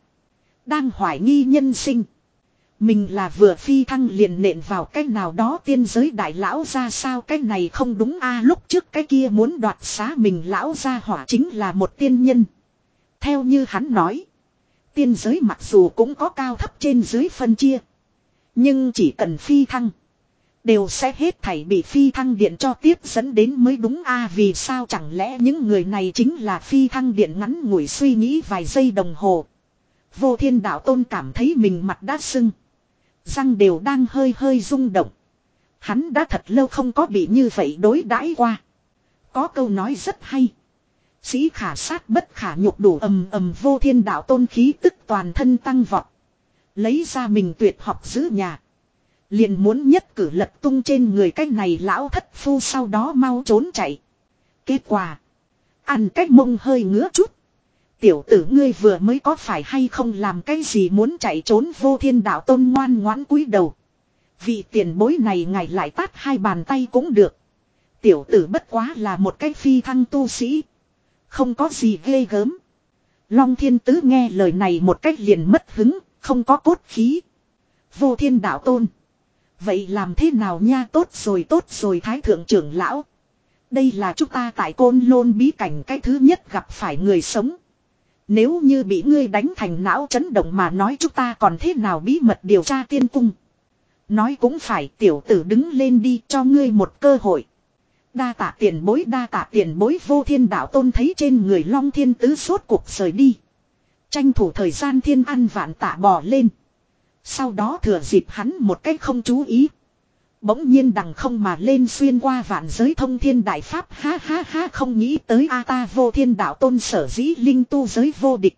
Đang hoài nghi nhân sinh. Mình là vừa phi thăng liền nện vào cái nào đó tiên giới đại lão ra sao cái này không đúng a lúc trước cái kia muốn đoạt xá mình lão ra hỏa chính là một tiên nhân. Theo như hắn nói. Tiên giới mặc dù cũng có cao thấp trên dưới phân chia. Nhưng chỉ cần phi thăng. Đều sẽ hết thảy bị phi thăng điện cho tiếp dẫn đến mới đúng a vì sao chẳng lẽ những người này chính là phi thăng điện ngắn ngủi suy nghĩ vài giây đồng hồ. Vô thiên đạo tôn cảm thấy mình mặt đã sưng. Răng đều đang hơi hơi rung động. Hắn đã thật lâu không có bị như vậy đối đãi qua. Có câu nói rất hay. Sĩ khả sát bất khả nhục đủ ầm ầm vô thiên đạo tôn khí tức toàn thân tăng vọt. Lấy ra mình tuyệt học giữ nhà. Liền muốn nhất cử lật tung trên người cái này lão thất phu sau đó mau trốn chạy. Kết quả. Ăn cái mông hơi ngứa chút. Tiểu tử ngươi vừa mới có phải hay không làm cái gì muốn chạy trốn vô thiên đạo tôn ngoan ngoãn cúi đầu. Vị tiền bối này ngài lại tát hai bàn tay cũng được. Tiểu tử bất quá là một cái phi thăng tu sĩ. Không có gì ghê gớm. Long thiên tứ nghe lời này một cách liền mất hứng, không có cốt khí. Vô thiên đạo tôn. Vậy làm thế nào nha tốt rồi tốt rồi thái thượng trưởng lão. Đây là chúng ta tại côn lôn bí cảnh cái thứ nhất gặp phải người sống. Nếu như bị ngươi đánh thành não chấn động mà nói chúng ta còn thế nào bí mật điều tra tiên cung. Nói cũng phải, tiểu tử đứng lên đi, cho ngươi một cơ hội. Đa tạ tiền bối, đa tạ tiền bối, vô thiên đạo tôn thấy trên người long thiên tứ suốt cuộc rời đi. Tranh thủ thời gian thiên ăn vạn tạ bò lên. Sau đó thừa dịp hắn một cách không chú ý. Bỗng nhiên đằng không mà lên xuyên qua vạn giới thông thiên đại pháp ha ha ha, không nghĩ tới a ta vô thiên đạo tôn sở dĩ linh tu giới vô địch.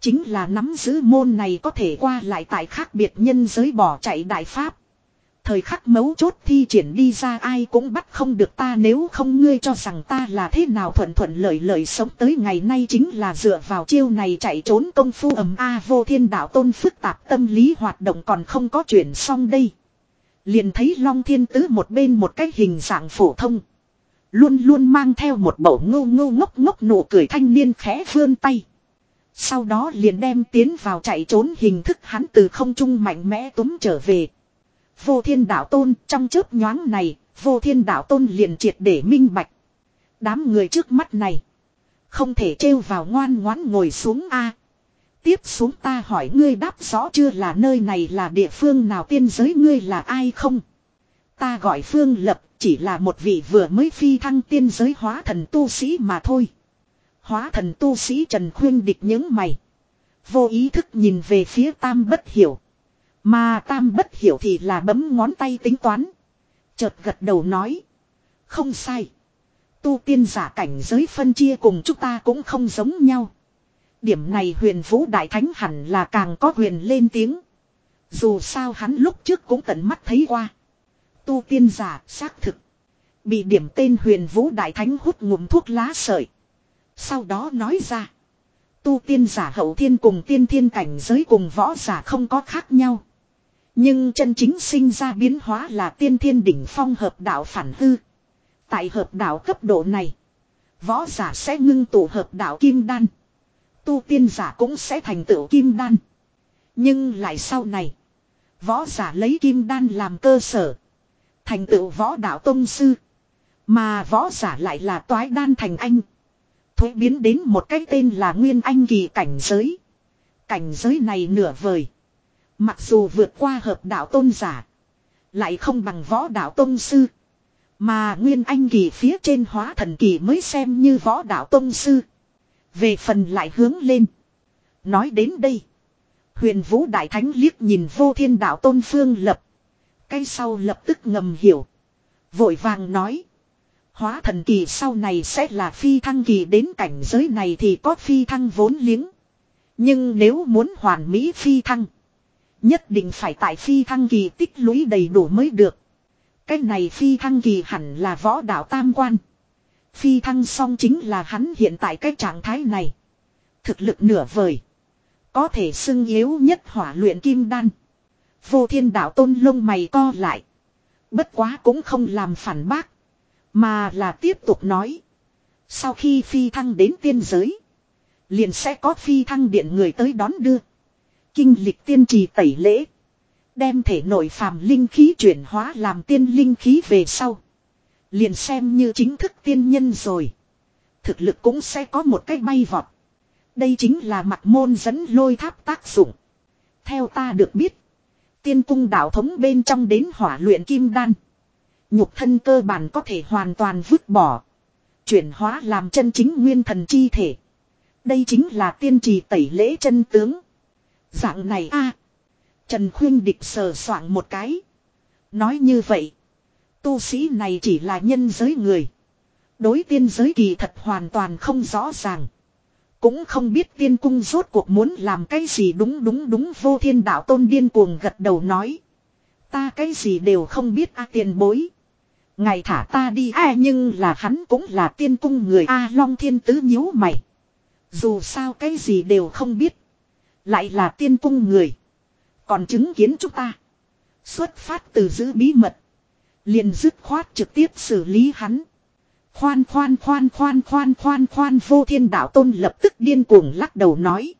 Chính là nắm giữ môn này có thể qua lại tại khác biệt nhân giới bỏ chạy đại pháp. Thời khắc mấu chốt thi triển đi ra ai cũng bắt không được ta nếu không ngươi cho rằng ta là thế nào thuận thuận lợi lợi sống tới ngày nay chính là dựa vào chiêu này chạy trốn công phu ầm a vô thiên đạo tôn phức tạp tâm lý hoạt động còn không có chuyển xong đây. Liền thấy long thiên tứ một bên một cái hình dạng phổ thông. Luôn luôn mang theo một bầu ngô ngô ngốc ngốc nụ cười thanh niên khẽ vươn tay. Sau đó liền đem tiến vào chạy trốn hình thức hắn từ không trung mạnh mẽ túm trở về. Vô thiên đạo tôn trong chớp nhoáng này, vô thiên đạo tôn liền triệt để minh bạch. Đám người trước mắt này. Không thể trêu vào ngoan ngoãn ngồi xuống a Tiếp xuống ta hỏi ngươi đáp rõ chưa là nơi này là địa phương nào tiên giới ngươi là ai không? Ta gọi phương lập, chỉ là một vị vừa mới phi thăng tiên giới hóa thần tu sĩ mà thôi. Hóa thần tu sĩ Trần Khuyên địch những mày. Vô ý thức nhìn về phía tam bất hiểu. Mà tam bất hiểu thì là bấm ngón tay tính toán. Chợt gật đầu nói. Không sai. Tu tiên giả cảnh giới phân chia cùng chúng ta cũng không giống nhau. Điểm này huyền vũ đại thánh hẳn là càng có huyền lên tiếng. Dù sao hắn lúc trước cũng tận mắt thấy qua. Tu tiên giả, xác thực. Bị điểm tên huyền vũ đại thánh hút ngụm thuốc lá sợi. Sau đó nói ra. Tu tiên giả hậu thiên cùng tiên thiên cảnh giới cùng võ giả không có khác nhau. Nhưng chân chính sinh ra biến hóa là tiên thiên đỉnh phong hợp đạo phản hư. Tại hợp đạo cấp độ này. Võ giả sẽ ngưng tụ hợp đạo kim đan. Tu tiên giả cũng sẽ thành tựu kim đan. Nhưng lại sau này. Võ giả lấy kim đan làm cơ sở. Thành tựu võ đạo tông sư. Mà võ giả lại là toái đan thành anh. Thuế biến đến một cái tên là Nguyên Anh kỳ cảnh giới. Cảnh giới này nửa vời. Mặc dù vượt qua hợp đạo tôn giả. Lại không bằng võ đạo tôn sư. Mà Nguyên Anh kỳ phía trên hóa thần kỳ mới xem như võ đạo tôn sư. Về phần lại hướng lên. Nói đến đây. Huyền Vũ Đại Thánh liếc nhìn vô thiên đạo tôn phương lập. Cái sau lập tức ngầm hiểu. Vội vàng nói. Hóa thần kỳ sau này sẽ là phi thăng kỳ đến cảnh giới này thì có phi thăng vốn liếng. Nhưng nếu muốn hoàn mỹ phi thăng. Nhất định phải tại phi thăng kỳ tích lũy đầy đủ mới được. Cái này phi thăng kỳ hẳn là võ đạo tam quan. Phi thăng xong chính là hắn hiện tại cái trạng thái này. Thực lực nửa vời. Có thể xưng yếu nhất hỏa luyện kim đan. Vô thiên đạo tôn lông mày co lại. Bất quá cũng không làm phản bác. Mà là tiếp tục nói. Sau khi phi thăng đến tiên giới. Liền sẽ có phi thăng điện người tới đón đưa. Kinh lịch tiên trì tẩy lễ. Đem thể nội phàm linh khí chuyển hóa làm tiên linh khí về sau. Liền xem như chính thức tiên nhân rồi. Thực lực cũng sẽ có một cách bay vọt. Đây chính là mặt môn dẫn lôi tháp tác dụng. Theo ta được biết. Tiên cung đạo thống bên trong đến hỏa luyện kim đan. Nhục thân cơ bản có thể hoàn toàn vứt bỏ. Chuyển hóa làm chân chính nguyên thần chi thể. Đây chính là tiên trì tẩy lễ chân tướng. Dạng này a Trần Khuyên Địch sờ soạn một cái. Nói như vậy. Tu sĩ này chỉ là nhân giới người. Đối tiên giới kỳ thật hoàn toàn không rõ ràng. Cũng không biết tiên cung rốt cuộc muốn làm cái gì đúng đúng đúng vô thiên đạo tôn điên cuồng gật đầu nói. Ta cái gì đều không biết a tiền bối. Ngày thả ta đi a nhưng là hắn cũng là tiên cung người a long thiên tứ nhíu mày. Dù sao cái gì đều không biết. Lại là tiên cung người. Còn chứng kiến chúng ta. Xuất phát từ giữ bí mật liền dứt khoát trực tiếp xử lý hắn. Khoan khoan khoan khoan khoan khoan khoan, vô thiên đạo tôn lập tức điên cuồng lắc đầu nói.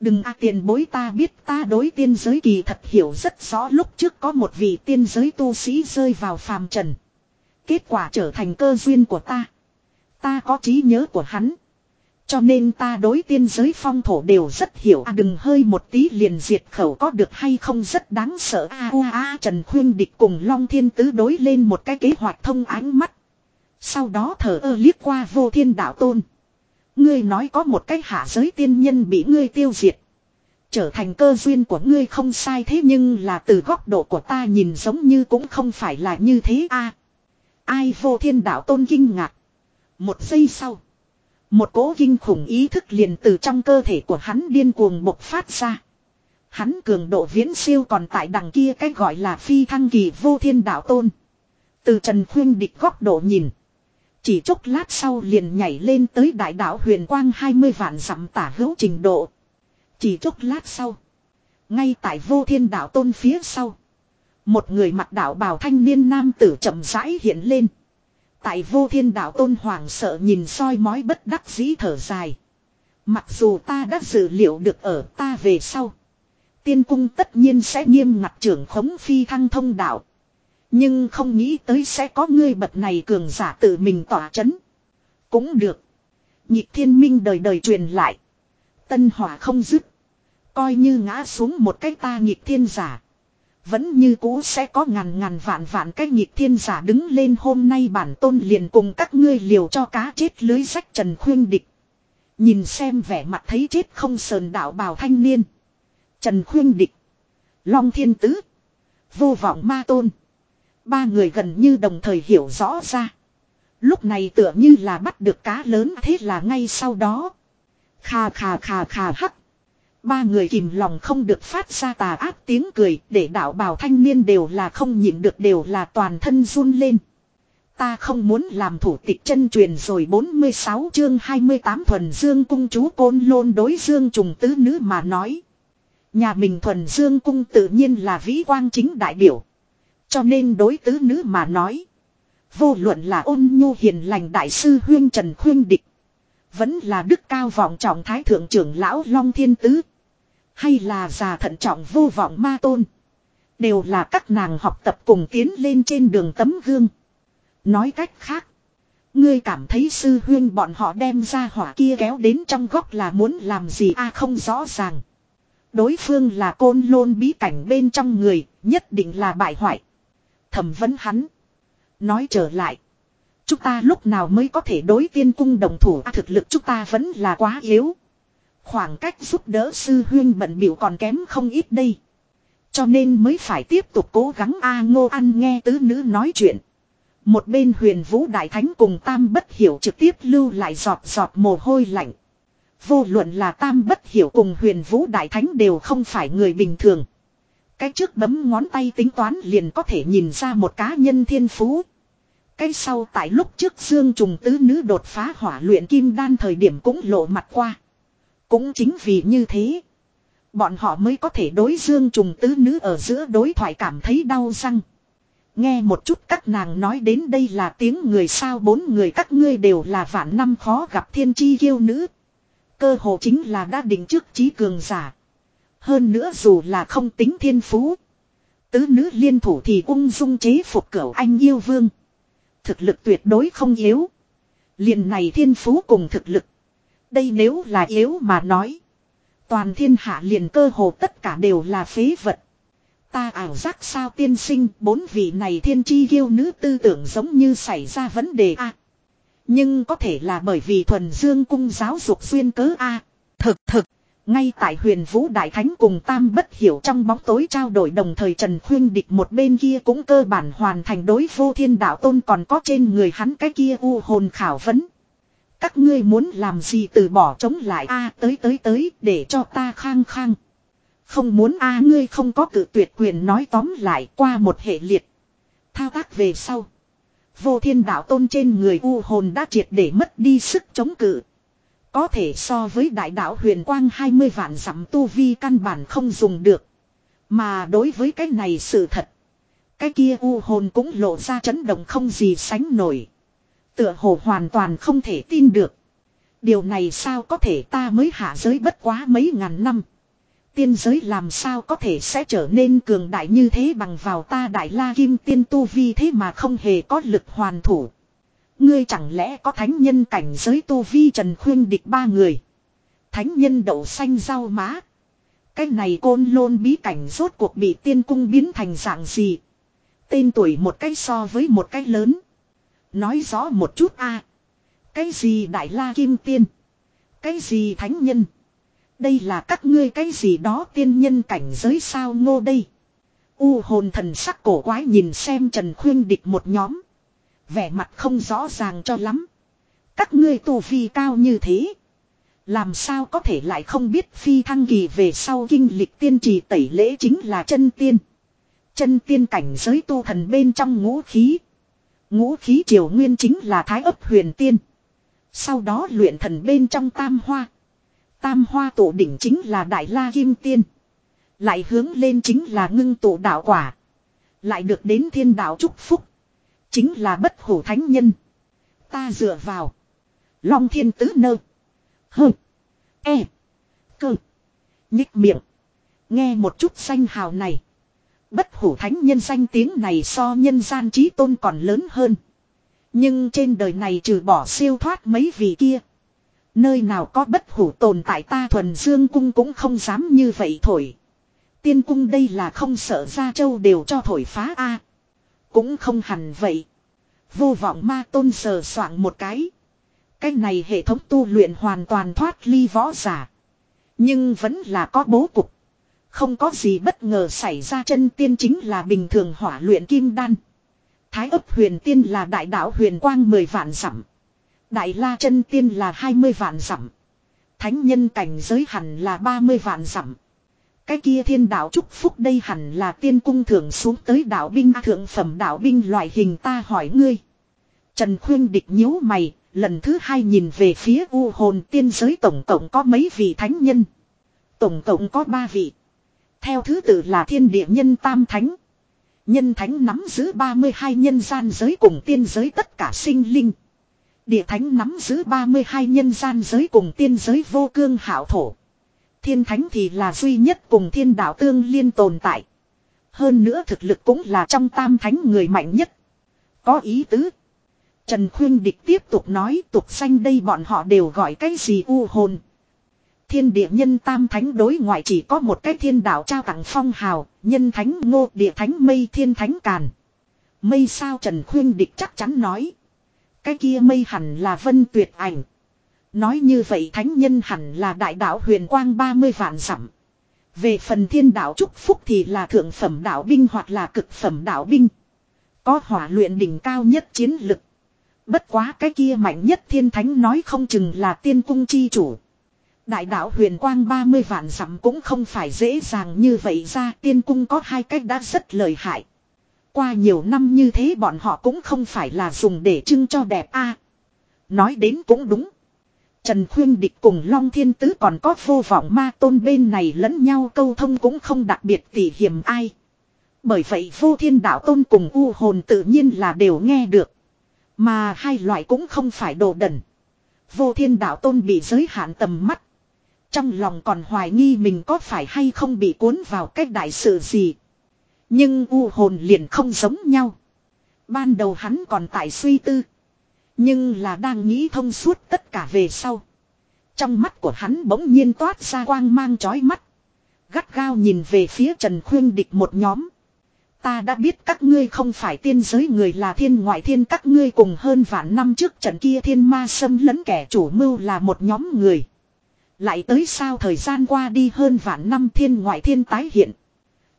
Đừng a tiền bối ta biết ta đối tiên giới kỳ thật hiểu rất rõ lúc trước có một vị tiên giới tu sĩ rơi vào phàm trần. Kết quả trở thành cơ duyên của ta. Ta có trí nhớ của hắn. Cho nên ta đối tiên giới phong thổ đều rất hiểu à đừng hơi một tí liền diệt khẩu có được hay không rất đáng sợ a a a, Trần Khuyên Địch cùng Long Thiên Tứ đối lên một cái kế hoạch thông ánh mắt. Sau đó thở ơ liếc qua vô thiên đạo tôn. Ngươi nói có một cái hạ giới tiên nhân bị ngươi tiêu diệt. Trở thành cơ duyên của ngươi không sai thế nhưng là từ góc độ của ta nhìn giống như cũng không phải là như thế a Ai vô thiên đạo tôn kinh ngạc. Một giây sau. Một cố kinh khủng ý thức liền từ trong cơ thể của hắn điên cuồng bộc phát ra. Hắn cường độ viễn siêu còn tại đằng kia cái gọi là phi thăng kỳ vô thiên đạo tôn. Từ Trần Khuyên địch góc độ nhìn. Chỉ chốc lát sau liền nhảy lên tới đại đạo huyền quang 20 vạn dặm tả hữu trình độ. Chỉ chốc lát sau. Ngay tại vô thiên đạo tôn phía sau. Một người mặc đạo bào thanh niên nam tử chậm rãi hiện lên. Tại vô thiên đạo tôn hoàng sợ nhìn soi mói bất đắc dĩ thở dài. Mặc dù ta đã dự liệu được ở ta về sau. Tiên cung tất nhiên sẽ nghiêm ngặt trưởng khống phi thăng thông đạo. Nhưng không nghĩ tới sẽ có ngươi bậc này cường giả tự mình tỏa chấn. Cũng được. Nhịp thiên minh đời đời truyền lại. Tân hỏa không dứt. Coi như ngã xuống một cái ta nhịp thiên giả. Vẫn như cũ sẽ có ngàn ngàn vạn vạn cái nhịp thiên giả đứng lên hôm nay bản tôn liền cùng các ngươi liều cho cá chết lưới rách trần khuyên địch. Nhìn xem vẻ mặt thấy chết không sờn đạo bào thanh niên. Trần khuyên địch. Long thiên tứ. Vô vọng ma tôn. Ba người gần như đồng thời hiểu rõ ra. Lúc này tựa như là bắt được cá lớn thế là ngay sau đó. Khà khà khà khà hắc. Ba người kìm lòng không được phát ra tà ác tiếng cười, để đạo bào thanh niên đều là không nhịn được đều là toàn thân run lên. Ta không muốn làm thủ tịch chân truyền rồi 46 chương 28 thuần dương cung chú côn lôn đối dương trùng tứ nữ mà nói. Nhà mình thuần dương cung tự nhiên là vĩ quang chính đại biểu. Cho nên đối tứ nữ mà nói. Vô luận là ôn nhu hiền lành đại sư huyên trần khuyên địch. Vẫn là đức cao vọng trọng thái thượng trưởng lão Long Thiên Tứ. Hay là già thận trọng vô vọng ma tôn. Đều là các nàng học tập cùng tiến lên trên đường tấm gương. Nói cách khác. Ngươi cảm thấy sư huyên bọn họ đem ra hỏa kia kéo đến trong góc là muốn làm gì a không rõ ràng. Đối phương là côn lôn bí cảnh bên trong người, nhất định là bại hoại. Thẩm vấn hắn. Nói trở lại. Chúng ta lúc nào mới có thể đối tiên cung đồng thủ à, thực lực chúng ta vẫn là quá yếu. Khoảng cách giúp đỡ sư huyên bận biểu còn kém không ít đây. Cho nên mới phải tiếp tục cố gắng A ngô ăn nghe tứ nữ nói chuyện. Một bên huyền vũ đại thánh cùng tam bất hiểu trực tiếp lưu lại giọt giọt mồ hôi lạnh. Vô luận là tam bất hiểu cùng huyền vũ đại thánh đều không phải người bình thường. Cái trước bấm ngón tay tính toán liền có thể nhìn ra một cá nhân thiên phú. Cái sau tại lúc trước Dương Trùng tứ nữ đột phá hỏa luyện kim đan thời điểm cũng lộ mặt qua. Cũng chính vì như thế. Bọn họ mới có thể đối Dương Trùng tứ nữ ở giữa đối thoại cảm thấy đau răng. Nghe một chút các nàng nói đến đây là tiếng người sao bốn người các ngươi đều là vạn năm khó gặp thiên chi kiêu nữ. Cơ hồ chính là đã định trước trí cường giả. Hơn nữa dù là không tính thiên phú. Tứ nữ liên thủ thì ung dung chế phục cửu anh yêu vương. Thực lực tuyệt đối không yếu. liền này thiên phú cùng thực lực. Đây nếu là yếu mà nói. Toàn thiên hạ liền cơ hồ tất cả đều là phế vật. Ta ảo giác sao tiên sinh, bốn vị này thiên chi yêu nữ tư tưởng giống như xảy ra vấn đề a Nhưng có thể là bởi vì thuần dương cung giáo dục duyên cớ a Thực thực. Ngay tại huyền vũ đại thánh cùng tam bất hiểu trong bóng tối trao đổi đồng thời Trần Khuyên Địch một bên kia cũng cơ bản hoàn thành đối vô thiên đạo tôn còn có trên người hắn cái kia u hồn khảo vấn. Các ngươi muốn làm gì từ bỏ chống lại a tới tới tới để cho ta khang khang. Không muốn a ngươi không có cự tuyệt quyền nói tóm lại qua một hệ liệt. Thao tác về sau. Vô thiên đạo tôn trên người u hồn đã triệt để mất đi sức chống cự. Có thể so với đại đạo huyền quang 20 vạn dặm tu vi căn bản không dùng được. Mà đối với cái này sự thật. Cái kia u hồn cũng lộ ra chấn động không gì sánh nổi. Tựa hồ hoàn toàn không thể tin được. Điều này sao có thể ta mới hạ giới bất quá mấy ngàn năm. Tiên giới làm sao có thể sẽ trở nên cường đại như thế bằng vào ta đại la kim tiên tu vi thế mà không hề có lực hoàn thủ. Ngươi chẳng lẽ có thánh nhân cảnh giới tu vi trần khuyên địch ba người. Thánh nhân đậu xanh rau má. Cái này côn lôn bí cảnh rốt cuộc bị tiên cung biến thành dạng gì. Tên tuổi một cái so với một cái lớn. Nói rõ một chút a Cái gì đại la kim tiên. Cái gì thánh nhân. Đây là các ngươi cái gì đó tiên nhân cảnh giới sao ngô đây. U hồn thần sắc cổ quái nhìn xem Trần Khuyên địch một nhóm. Vẻ mặt không rõ ràng cho lắm. Các ngươi tu vi cao như thế. Làm sao có thể lại không biết phi thăng kỳ về sau kinh lịch tiên trì tẩy lễ chính là chân tiên. Chân tiên cảnh giới tu thần bên trong ngũ khí. Ngũ khí triều nguyên chính là thái ấp huyền tiên. Sau đó luyện thần bên trong tam hoa. Tam hoa tổ đỉnh chính là đại la kim tiên. Lại hướng lên chính là ngưng tổ đạo quả. Lại được đến thiên đạo chúc phúc. Chính là bất hủ thánh nhân. Ta dựa vào. Long thiên tứ nơ. Hơ. E. Cơ. Nhích miệng. Nghe một chút xanh hào này. Bất hủ thánh nhân danh tiếng này so nhân gian trí tôn còn lớn hơn. Nhưng trên đời này trừ bỏ siêu thoát mấy vị kia. Nơi nào có bất hủ tồn tại ta thuần dương cung cũng không dám như vậy thổi. Tiên cung đây là không sợ ra châu đều cho thổi phá a Cũng không hẳn vậy. Vô vọng ma tôn sờ soạn một cái. Cái này hệ thống tu luyện hoàn toàn thoát ly võ giả. Nhưng vẫn là có bố cục. Không có gì bất ngờ xảy ra chân tiên chính là bình thường hỏa luyện kim đan. Thái ấp huyền tiên là đại đạo huyền quang 10 vạn dặm. Đại la chân tiên là 20 vạn dặm. Thánh nhân cảnh giới hẳn là 30 vạn dặm. Cái kia thiên đạo chúc phúc đây hẳn là tiên cung thưởng xuống tới đạo binh thượng phẩm đạo binh loại hình ta hỏi ngươi. Trần Khuyên địch nhíu mày, lần thứ hai nhìn về phía u hồn tiên giới tổng cộng có mấy vị thánh nhân. Tổng cộng có ba vị. Theo thứ tự là thiên địa nhân tam thánh. Nhân thánh nắm giữ 32 nhân gian giới cùng tiên giới tất cả sinh linh. Địa thánh nắm giữ 32 nhân gian giới cùng tiên giới vô cương hảo thổ. Thiên thánh thì là duy nhất cùng thiên đạo tương liên tồn tại. Hơn nữa thực lực cũng là trong tam thánh người mạnh nhất. Có ý tứ. Trần Khuyên Địch tiếp tục nói, tục xanh đây bọn họ đều gọi cái gì u hồn. Thiên địa nhân tam thánh đối ngoại chỉ có một cái thiên đạo trao tặng phong hào, nhân thánh ngô địa thánh mây thiên thánh càn. Mây sao Trần Khuyên Địch chắc chắn nói. Cái kia mây hẳn là vân tuyệt ảnh. Nói như vậy thánh nhân hẳn là đại đạo huyền quang 30 vạn dặm. Về phần thiên đạo chúc phúc thì là thượng phẩm đạo binh hoặc là cực phẩm đạo binh. Có hỏa luyện đỉnh cao nhất chiến lực. Bất quá cái kia mạnh nhất thiên thánh nói không chừng là tiên cung chi chủ. Đại đạo huyền quang 30 vạn dặm cũng không phải dễ dàng như vậy ra, tiên cung có hai cách đã rất lợi hại. Qua nhiều năm như thế bọn họ cũng không phải là dùng để trưng cho đẹp a. nói đến cũng đúng. Trần Khuyên Địch cùng Long Thiên Tứ còn có vô vọng ma tôn bên này lẫn nhau câu thông cũng không đặc biệt tỉ hiểm ai. Bởi vậy vô thiên đạo tôn cùng u hồn tự nhiên là đều nghe được. Mà hai loại cũng không phải đồ đần. Vô thiên đạo tôn bị giới hạn tầm mắt. Trong lòng còn hoài nghi mình có phải hay không bị cuốn vào cách đại sự gì. Nhưng u hồn liền không giống nhau. Ban đầu hắn còn tại suy tư. Nhưng là đang nghĩ thông suốt tất cả về sau. Trong mắt của hắn bỗng nhiên toát ra quang mang chói mắt. Gắt gao nhìn về phía Trần Khuyên Địch một nhóm. Ta đã biết các ngươi không phải tiên giới người là thiên ngoại thiên, các ngươi cùng hơn vạn năm trước trận kia thiên ma xâm lấn kẻ chủ mưu là một nhóm người. Lại tới sao thời gian qua đi hơn vạn năm thiên ngoại thiên tái hiện.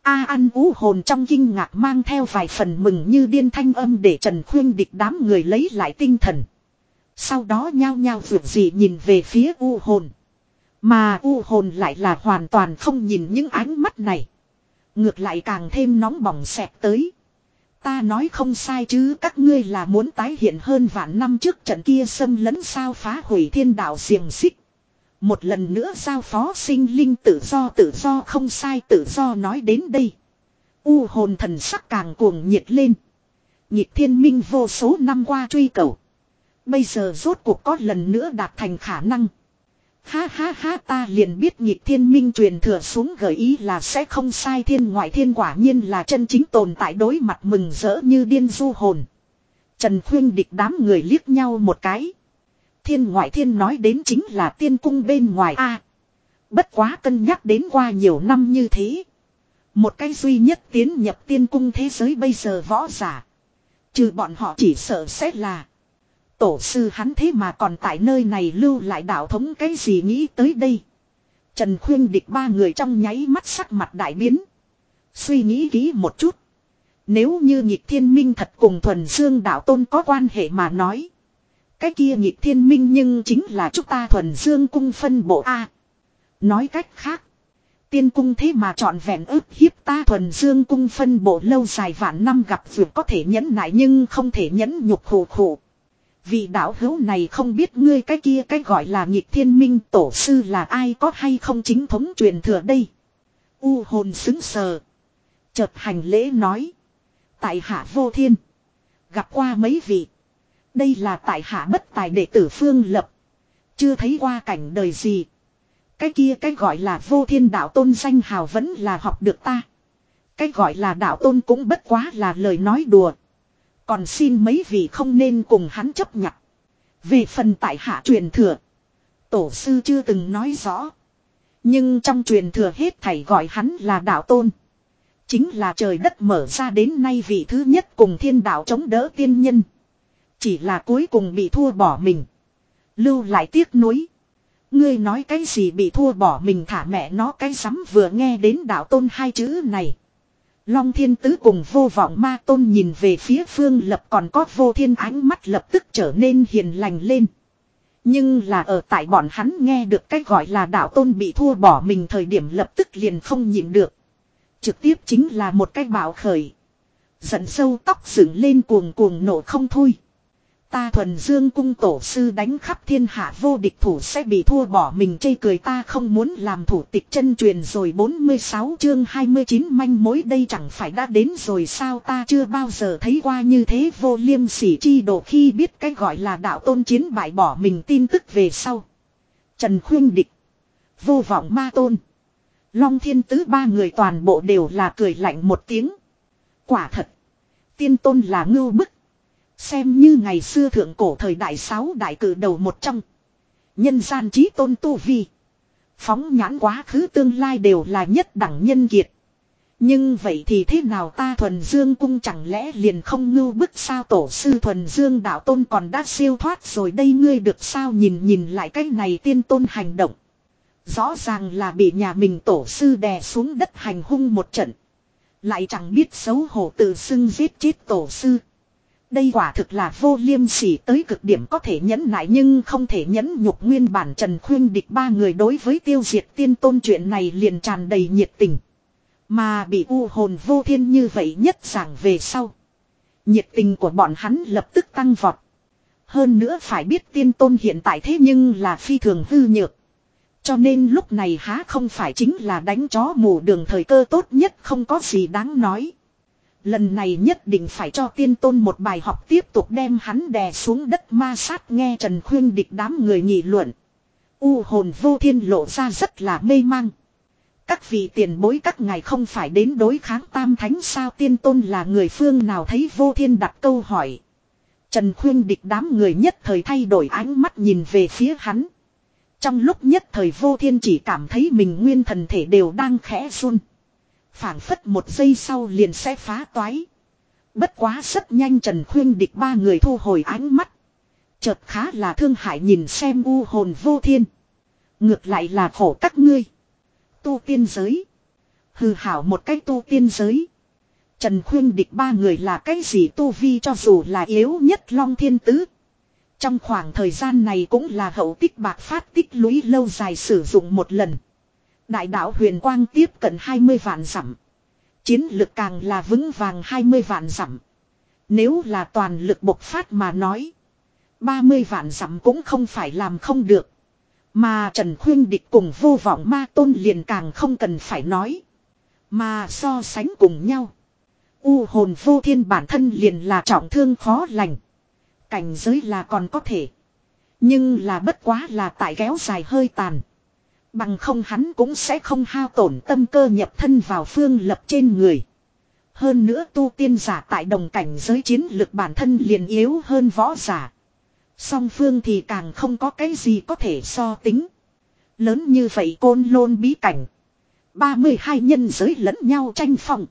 A ăn ú hồn trong kinh ngạc mang theo vài phần mừng như điên thanh âm để Trần Khuyên địch đám người lấy lại tinh thần. Sau đó nhao nhao vượt gì nhìn về phía u hồn. Mà u hồn lại là hoàn toàn không nhìn những ánh mắt này. Ngược lại càng thêm nóng bỏng xẹp tới. Ta nói không sai chứ, các ngươi là muốn tái hiện hơn vạn năm trước trận kia xâm lấn sao phá hủy thiên đạo xiềng xích. Một lần nữa giao phó sinh linh tự do tự do không sai, tự do nói đến đây. U hồn thần sắc càng cuồng nhiệt lên. Nhịp thiên minh vô số năm qua truy cầu. Bây giờ rốt cuộc có lần nữa đạt thành khả năng. Ha ha ha, ta liền biết nhịp thiên minh truyền thừa xuống gợi ý là sẽ không sai thiên ngoại thiên quả nhiên là chân chính tồn tại đối mặt mừng rỡ như điên du hồn. Trần khuyên địch đám người liếc nhau một cái. Thiên ngoại thiên nói đến chính là tiên cung bên ngoài a Bất quá cân nhắc đến qua nhiều năm như thế. Một cái duy nhất tiến nhập tiên cung thế giới bây giờ võ giả. Trừ bọn họ chỉ sợ sẽ là. Tổ sư hắn thế mà còn tại nơi này lưu lại đạo thống cái gì nghĩ tới đây. Trần khuyên địch ba người trong nháy mắt sắc mặt đại biến. Suy nghĩ kỹ một chút. Nếu như nhịp thiên minh thật cùng thuần dương đạo tôn có quan hệ mà nói. Cái kia nhịp thiên minh nhưng chính là chúng ta thuần dương cung phân bộ A. Nói cách khác. Tiên cung thế mà chọn vẹn ức hiếp ta thuần dương cung phân bộ lâu dài vạn năm gặp vượt có thể nhẫn nại nhưng không thể nhẫn nhục khổ khổ. vị đạo hữu này không biết ngươi cái kia cái gọi là nhịp thiên minh tổ sư là ai có hay không chính thống truyền thừa đây. U hồn xứng sờ. Chợt hành lễ nói. Tại hạ vô thiên. Gặp qua mấy vị. Đây là tại hạ bất tài đệ tử phương lập. Chưa thấy qua cảnh đời gì. Cái kia cái gọi là vô thiên đạo tôn danh hào vẫn là học được ta. Cái gọi là đạo tôn cũng bất quá là lời nói đùa. Còn xin mấy vị không nên cùng hắn chấp nhận. Về phần tại hạ truyền thừa. Tổ sư chưa từng nói rõ. Nhưng trong truyền thừa hết thảy gọi hắn là đạo tôn. Chính là trời đất mở ra đến nay vị thứ nhất cùng thiên đạo chống đỡ tiên nhân. Chỉ là cuối cùng bị thua bỏ mình. Lưu lại tiếc nuối. Ngươi nói cái gì bị thua bỏ mình thả mẹ nó cái sắm vừa nghe đến đạo tôn hai chữ này. Long thiên tứ cùng vô vọng ma tôn nhìn về phía phương lập còn có vô thiên ánh mắt lập tức trở nên hiền lành lên. Nhưng là ở tại bọn hắn nghe được cái gọi là đạo tôn bị thua bỏ mình thời điểm lập tức liền không nhịn được. Trực tiếp chính là một cái bạo khởi. Giận sâu tóc dựng lên cuồng cuồng nổ không thôi. Ta thuần dương cung tổ sư đánh khắp thiên hạ vô địch thủ sẽ bị thua bỏ mình chây cười ta không muốn làm thủ tịch chân truyền rồi 46 chương 29 manh mối đây chẳng phải đã đến rồi sao ta chưa bao giờ thấy qua như thế vô liêm sỉ chi độ khi biết cái gọi là đạo tôn chiến bại bỏ mình tin tức về sau. Trần khuyên địch. Vô vọng ma tôn. Long thiên tứ ba người toàn bộ đều là cười lạnh một tiếng. Quả thật. Tiên tôn là ngưu bức. Xem như ngày xưa thượng cổ thời đại sáu đại cử đầu một trong. Nhân gian trí tôn tu vi. Phóng nhãn quá khứ tương lai đều là nhất đẳng nhân kiệt. Nhưng vậy thì thế nào ta thuần dương cung chẳng lẽ liền không ngưu bức sao tổ sư thuần dương đạo tôn còn đã siêu thoát rồi đây ngươi được sao nhìn nhìn lại cái này tiên tôn hành động. Rõ ràng là bị nhà mình tổ sư đè xuống đất hành hung một trận. Lại chẳng biết xấu hổ tự xưng giết chết tổ sư. Đây quả thực là vô liêm sỉ tới cực điểm có thể nhẫn nại nhưng không thể nhẫn nhục nguyên bản Trần Khuyên địch ba người đối với tiêu diệt tiên tôn chuyện này liền tràn đầy nhiệt tình. Mà bị u hồn vô thiên như vậy nhất giảng về sau. Nhiệt tình của bọn hắn lập tức tăng vọt. Hơn nữa phải biết tiên tôn hiện tại thế nhưng là phi thường hư nhược. Cho nên lúc này há không phải chính là đánh chó mù đường thời cơ tốt nhất không có gì đáng nói. Lần này nhất định phải cho tiên tôn một bài học tiếp tục đem hắn đè xuống đất ma sát nghe Trần Khuyên địch đám người nghị luận. U hồn vô thiên lộ ra rất là mê mang. Các vị tiền bối các ngài không phải đến đối kháng tam thánh sao tiên tôn là người phương nào thấy vô thiên đặt câu hỏi. Trần Khuyên địch đám người nhất thời thay đổi ánh mắt nhìn về phía hắn. Trong lúc nhất thời vô thiên chỉ cảm thấy mình nguyên thần thể đều đang khẽ run phảng phất một giây sau liền sẽ phá toái. Bất quá rất nhanh Trần Khuyên địch ba người thu hồi ánh mắt. Chợt khá là thương hại nhìn xem u hồn vô thiên. Ngược lại là khổ các ngươi. Tu tiên giới. Hư hảo một cái tu tiên giới. Trần Khuyên địch ba người là cái gì tu vi cho dù là yếu nhất long thiên tứ. Trong khoảng thời gian này cũng là hậu tích bạc phát tích lũy lâu dài sử dụng một lần. Đại đạo huyền quang tiếp cận 20 vạn dặm. Chiến lực càng là vững vàng 20 vạn dặm. Nếu là toàn lực bộc phát mà nói. 30 vạn dặm cũng không phải làm không được. Mà Trần Khuyên Địch cùng vô vọng ma tôn liền càng không cần phải nói. Mà so sánh cùng nhau. U hồn vô thiên bản thân liền là trọng thương khó lành. Cảnh giới là còn có thể. Nhưng là bất quá là tại kéo dài hơi tàn. Bằng không hắn cũng sẽ không hao tổn tâm cơ nhập thân vào phương lập trên người. Hơn nữa tu tiên giả tại đồng cảnh giới chiến lực bản thân liền yếu hơn võ giả. Song phương thì càng không có cái gì có thể so tính. Lớn như vậy côn lôn bí cảnh. 32 nhân giới lẫn nhau tranh phong.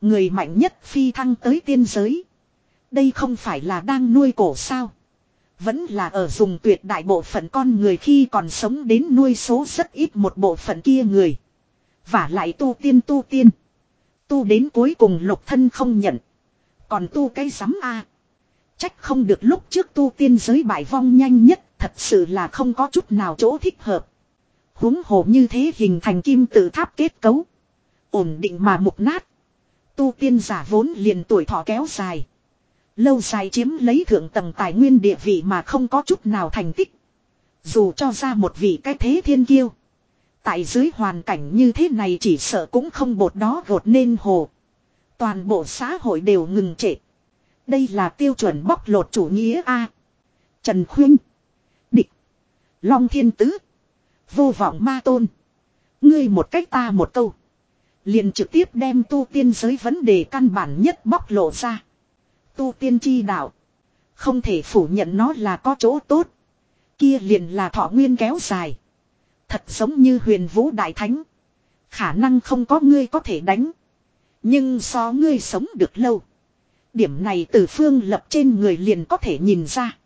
Người mạnh nhất phi thăng tới tiên giới. Đây không phải là đang nuôi cổ sao. Vẫn là ở dùng tuyệt đại bộ phận con người khi còn sống đến nuôi số rất ít một bộ phận kia người. Và lại tu tiên tu tiên. Tu đến cuối cùng lục thân không nhận. Còn tu cái sắm a Trách không được lúc trước tu tiên giới bại vong nhanh nhất, thật sự là không có chút nào chỗ thích hợp. huống hồ như thế hình thành kim tự tháp kết cấu. Ổn định mà mục nát. Tu tiên giả vốn liền tuổi thọ kéo dài. Lâu dài chiếm lấy thượng tầng tài nguyên địa vị mà không có chút nào thành tích. Dù cho ra một vị cái thế thiên kiêu. Tại dưới hoàn cảnh như thế này chỉ sợ cũng không bột đó gột nên hồ. Toàn bộ xã hội đều ngừng trệ. Đây là tiêu chuẩn bóc lột chủ nghĩa A. Trần Khuyên. Địch. Long Thiên Tứ. Vô vọng ma tôn. Ngươi một cách ta một câu. Liền trực tiếp đem tu tiên giới vấn đề căn bản nhất bóc lộ ra. Tu tiên chi đạo. Không thể phủ nhận nó là có chỗ tốt. Kia liền là thọ nguyên kéo dài. Thật giống như huyền vũ đại thánh. Khả năng không có ngươi có thể đánh. Nhưng so ngươi sống được lâu. Điểm này từ phương lập trên người liền có thể nhìn ra.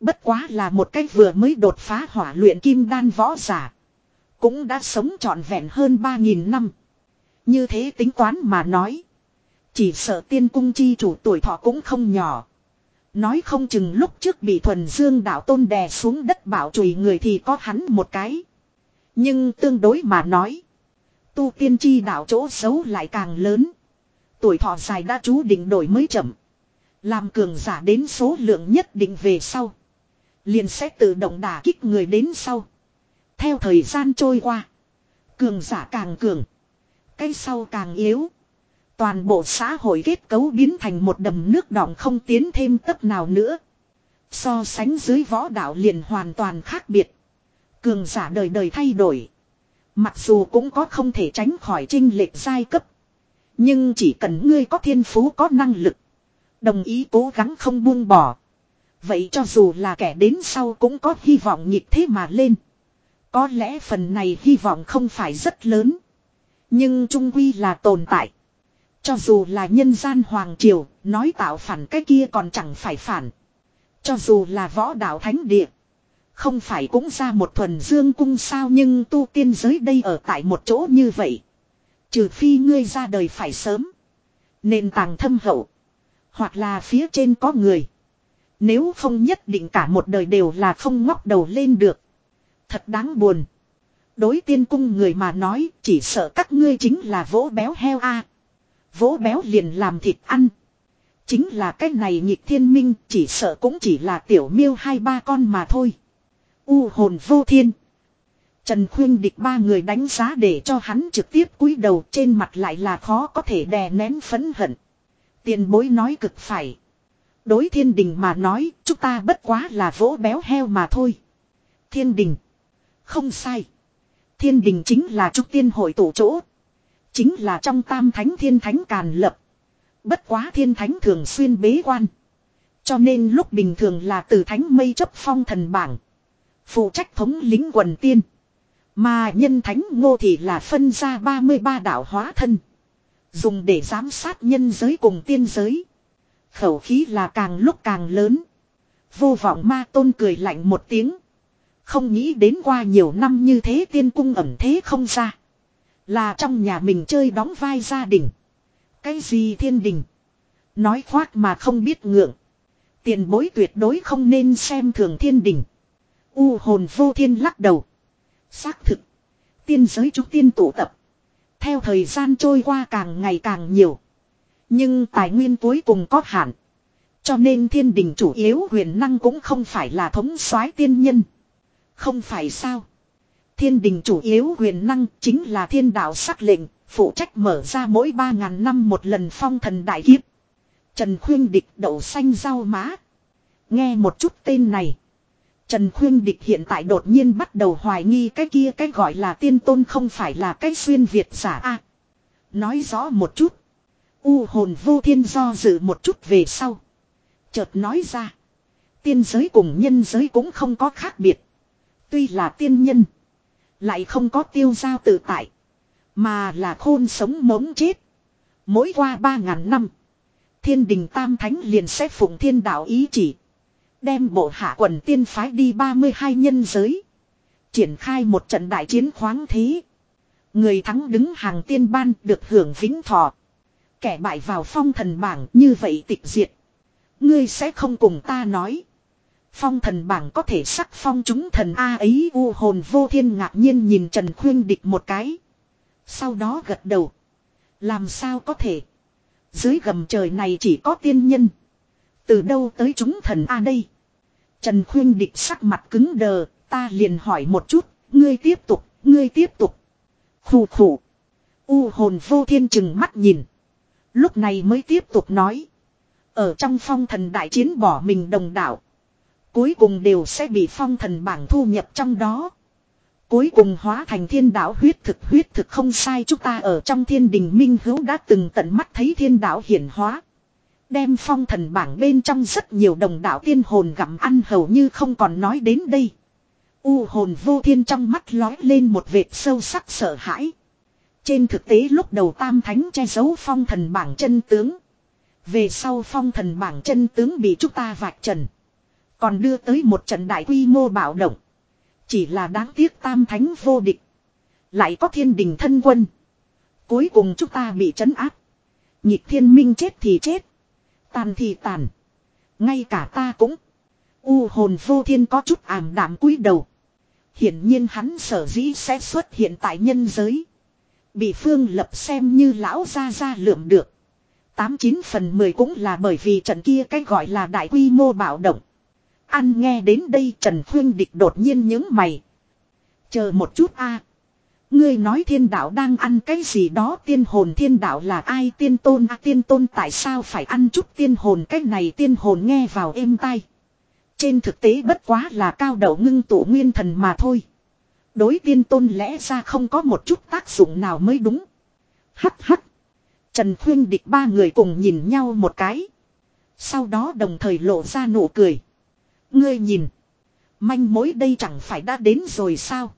Bất quá là một cách vừa mới đột phá hỏa luyện kim đan võ giả. Cũng đã sống trọn vẹn hơn 3.000 năm. Như thế tính toán mà nói. Chỉ sợ tiên cung chi chủ tuổi thọ cũng không nhỏ. Nói không chừng lúc trước bị thuần dương đạo tôn đè xuống đất bảo chùi người thì có hắn một cái. Nhưng tương đối mà nói. Tu tiên chi đạo chỗ xấu lại càng lớn. Tuổi thọ dài đã chú định đổi mới chậm. Làm cường giả đến số lượng nhất định về sau. Liền sẽ tự động đả kích người đến sau. Theo thời gian trôi qua. Cường giả càng cường. Cái sau càng yếu. Toàn bộ xã hội kết cấu biến thành một đầm nước đọng không tiến thêm tấp nào nữa. So sánh dưới võ đạo liền hoàn toàn khác biệt. Cường giả đời đời thay đổi. Mặc dù cũng có không thể tránh khỏi trinh lệch giai cấp. Nhưng chỉ cần ngươi có thiên phú, có năng lực. Đồng ý cố gắng không buông bỏ. Vậy cho dù là kẻ đến sau cũng có hy vọng nhịp thế mà lên. Có lẽ phần này hy vọng không phải rất lớn. Nhưng trung quy là tồn tại. Cho dù là nhân gian hoàng triều, nói tạo phản cái kia còn chẳng phải phản. Cho dù là võ đạo thánh địa. Không phải cũng ra một thuần dương cung sao nhưng tu tiên giới đây ở tại một chỗ như vậy. Trừ phi ngươi ra đời phải sớm. Nền tàng thâm hậu. Hoặc là phía trên có người. Nếu không nhất định cả một đời đều là không ngóc đầu lên được. Thật đáng buồn. Đối tiên cung người mà nói chỉ sợ các ngươi chính là vỗ béo heo a Vỗ béo liền làm thịt ăn. Chính là cái này nhịp thiên minh, chỉ sợ cũng chỉ là tiểu miêu hai ba con mà thôi. U hồn vô thiên. Trần Khuyên địch ba người đánh giá để cho hắn trực tiếp cúi đầu trên mặt lại là khó có thể đè nén phấn hận. Tiền bối nói cực phải. Đối thiên đình mà nói, chúng ta bất quá là vỗ béo heo mà thôi. Thiên đình. Không sai. Thiên đình chính là trúc tiên hội tổ chỗ. Chính là trong tam thánh thiên thánh càn lập. Bất quá thiên thánh thường xuyên bế quan. Cho nên lúc bình thường là từ thánh mây chấp phong thần bảng. Phụ trách thống lính quần tiên. Mà nhân thánh ngô thì là phân ra 33 đạo hóa thân. Dùng để giám sát nhân giới cùng tiên giới. Khẩu khí là càng lúc càng lớn. Vô vọng ma tôn cười lạnh một tiếng. Không nghĩ đến qua nhiều năm như thế tiên cung ẩm thế không ra. Là trong nhà mình chơi đóng vai gia đình. Cái gì thiên đình. Nói khoác mà không biết ngượng. Tiền bối tuyệt đối không nên xem thường thiên đình. U hồn vô thiên lắc đầu. Xác thực. Tiên giới chúng tiên tụ tập. Theo thời gian trôi qua càng ngày càng nhiều. Nhưng tài nguyên cuối cùng có hạn. Cho nên thiên đình chủ yếu huyền năng cũng không phải là thống soái tiên nhân. Không phải sao. Thiên đình chủ yếu huyền năng chính là thiên đạo sắc lệnh, phụ trách mở ra mỗi 3.000 năm một lần phong thần đại kiếp. Trần Khuyên Địch đậu xanh rau má. Nghe một chút tên này. Trần Khuyên Địch hiện tại đột nhiên bắt đầu hoài nghi cái kia cái gọi là tiên tôn không phải là cái xuyên Việt giả a Nói rõ một chút. U hồn vô thiên do dự một chút về sau. Chợt nói ra. Tiên giới cùng nhân giới cũng không có khác biệt. Tuy là tiên nhân. Lại không có tiêu giao tự tại. Mà là khôn sống mống chết. Mỗi qua ba ngàn năm. Thiên đình tam thánh liền sẽ phụng thiên đạo ý chỉ. Đem bộ hạ quần tiên phái đi 32 nhân giới. Triển khai một trận đại chiến khoáng thí. Người thắng đứng hàng tiên ban được hưởng vĩnh thọ. Kẻ bại vào phong thần bảng như vậy tịch diệt. Ngươi sẽ không cùng ta nói. Phong thần bảng có thể sắc phong chúng thần A ấy u hồn vô thiên ngạc nhiên nhìn Trần Khuyên Địch một cái. Sau đó gật đầu. Làm sao có thể. Dưới gầm trời này chỉ có tiên nhân. Từ đâu tới chúng thần A đây. Trần Khuyên Địch sắc mặt cứng đờ. Ta liền hỏi một chút. Ngươi tiếp tục. Ngươi tiếp tục. Khủ khủ. U hồn vô thiên chừng mắt nhìn. Lúc này mới tiếp tục nói. Ở trong phong thần đại chiến bỏ mình đồng đạo. Cuối cùng đều sẽ bị phong thần bảng thu nhập trong đó. Cuối cùng hóa thành thiên đạo huyết thực huyết thực không sai, chúng ta ở trong thiên đình minh hữu đã từng tận mắt thấy thiên đạo hiển hóa. Đem phong thần bảng bên trong rất nhiều đồng đạo tiên hồn gặm ăn hầu như không còn nói đến đây. U hồn vô thiên trong mắt lói lên một vệt sâu sắc sợ hãi. Trên thực tế lúc đầu tam thánh che giấu phong thần bảng chân tướng. Về sau phong thần bảng chân tướng bị chúng ta vạch trần. Còn đưa tới một trận đại quy mô bạo động. Chỉ là đáng tiếc tam thánh vô địch. Lại có thiên đình thân quân. Cuối cùng chúng ta bị trấn áp. Nhịp thiên minh chết thì chết. Tàn thì tàn. Ngay cả ta cũng. U hồn vô thiên có chút ảm đạm cúi đầu. Hiển nhiên hắn sở dĩ sẽ xuất hiện tại nhân giới. Bị phương lập xem như lão ra ra lượm được. Tám chín phần mười cũng là bởi vì trận kia cái gọi là đại quy mô bạo động. Ăn nghe đến đây Trần Khuyên Địch đột nhiên những mày. Chờ một chút a Ngươi nói thiên đạo đang ăn cái gì đó, tiên hồn thiên đạo là ai, tiên tôn a tiên tôn tại sao phải ăn chút tiên hồn, cái này tiên hồn nghe vào êm tai. Trên thực tế bất quá là cao đầu ngưng tụ nguyên thần mà thôi. Đối tiên tôn lẽ ra không có một chút tác dụng nào mới đúng. Hắc hắc. Trần Khuyên địch ba người cùng nhìn nhau một cái. Sau đó đồng thời lộ ra nụ cười. Ngươi nhìn. Manh mối đây chẳng phải đã đến rồi sao?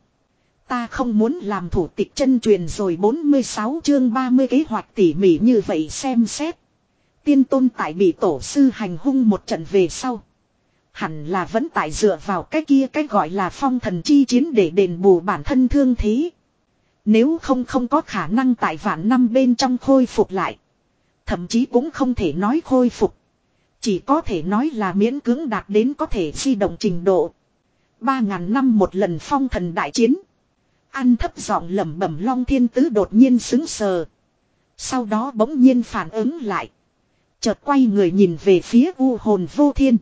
Ta không muốn làm thủ tịch chân truyền rồi 46 chương 30 kế hoạch tỉ mỉ như vậy xem xét. Tiên tôn tại bị tổ sư hành hung một trận về sau. Hẳn là vẫn tại dựa vào cái kia cái gọi là phong thần chi chiến để đền bù bản thân thương thế. Nếu không không có khả năng tại vạn năm bên trong khôi phục lại. Thậm chí cũng không thể nói khôi phục. Chỉ có thể nói là miễn cưỡng đạt đến có thể di động trình độ. Ba ngàn năm một lần phong thần đại chiến. Ăn thấp giọng lẩm bẩm long thiên tứ đột nhiên xứng sờ. Sau đó bỗng nhiên phản ứng lại. Chợt quay người nhìn về phía u hồn vô thiên.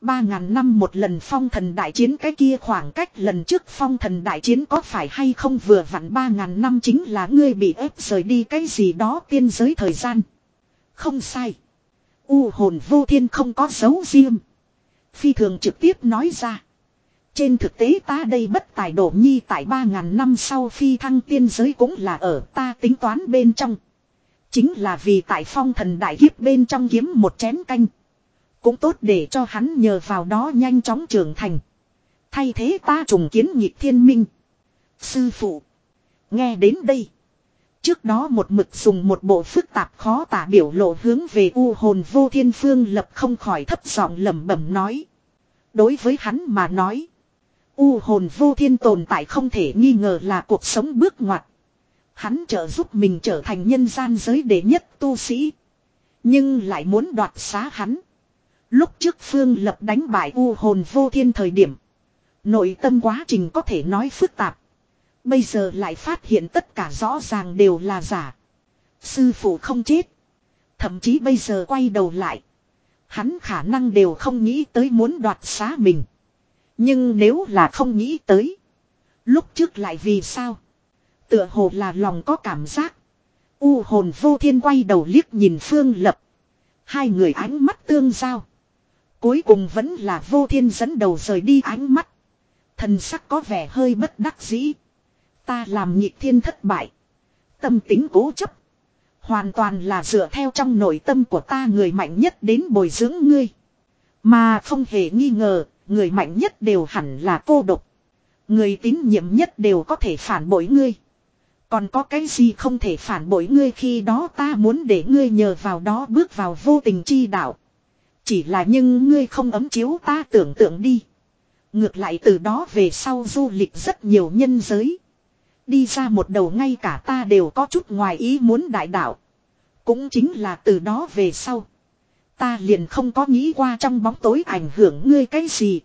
Ba ngàn năm một lần phong thần đại chiến, cái kia khoảng cách lần trước phong thần đại chiến có phải hay không vừa vặn ba ngàn năm chính là ngươi bị ép rời đi cái gì đó tiên giới thời gian. Không sai. U hồn vô thiên không có dấu riêng. Phi thường trực tiếp nói ra. Trên thực tế ta đây bất tài đổ nhi tại ba ngàn năm sau phi thăng tiên giới cũng là ở ta tính toán bên trong. Chính là vì tại phong thần đại kiếp bên trong kiếm một chén canh. Cũng tốt để cho hắn nhờ vào đó nhanh chóng trưởng thành. Thay thế ta trùng kiến nhịp thiên minh. Sư phụ. Nghe đến đây. Trước đó một mực dùng một bộ phức tạp khó tả biểu lộ hướng về u hồn vô thiên phương lập không khỏi thấp giọng lẩm bẩm nói. Đối với hắn mà nói. U hồn vô thiên tồn tại không thể nghi ngờ là cuộc sống bước ngoặt. Hắn trợ giúp mình trở thành nhân gian giới đệ nhất tu sĩ. Nhưng lại muốn đoạt xá hắn. Lúc trước Phương Lập đánh bại U hồn vô thiên thời điểm. Nội tâm quá trình có thể nói phức tạp. Bây giờ lại phát hiện tất cả rõ ràng đều là giả. Sư phụ không chết. Thậm chí bây giờ quay đầu lại. Hắn khả năng đều không nghĩ tới muốn đoạt xá mình. Nhưng nếu là không nghĩ tới. Lúc trước lại vì sao? Tựa hồ là lòng có cảm giác. U hồn vô thiên quay đầu liếc nhìn Phương Lập. Hai người ánh mắt tương giao. Cuối cùng vẫn là vô thiên dẫn đầu rời đi ánh mắt. Thần sắc có vẻ hơi bất đắc dĩ. Ta làm nhịp thiên thất bại. Tâm tính cố chấp. Hoàn toàn là dựa theo trong nội tâm của ta người mạnh nhất đến bồi dưỡng ngươi. Mà không hề nghi ngờ, người mạnh nhất đều hẳn là cô độc. Người tín nhiệm nhất đều có thể phản bội ngươi. Còn có cái gì không thể phản bội ngươi khi đó ta muốn để ngươi nhờ vào đó bước vào vô tình chi đạo. Chỉ là nhưng ngươi không ấm chiếu ta tưởng tượng đi. Ngược lại từ đó về sau du lịch rất nhiều nhân giới. Đi ra một đầu ngay cả ta đều có chút ngoài ý muốn đại đạo. Cũng chính là từ đó về sau. Ta liền không có nghĩ qua trong bóng tối ảnh hưởng ngươi cái gì.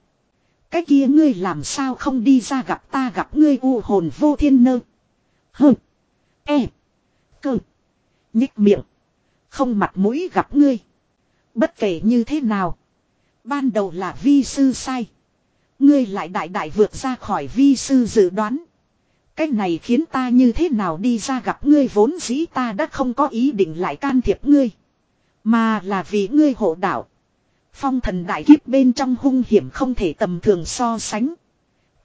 Cái kia ngươi làm sao không đi ra gặp ta gặp ngươi u hồn vô thiên nơ. hừ E. Cơ. Nhích miệng. Không mặt mũi gặp ngươi. Bất kể như thế nào. Ban đầu là vi sư sai. Ngươi lại đại đại vượt ra khỏi vi sư dự đoán. Cái này khiến ta như thế nào đi ra gặp ngươi vốn dĩ ta đã không có ý định lại can thiệp ngươi. Mà là vì ngươi hộ đạo. Phong thần đại kiếp bên trong hung hiểm không thể tầm thường so sánh.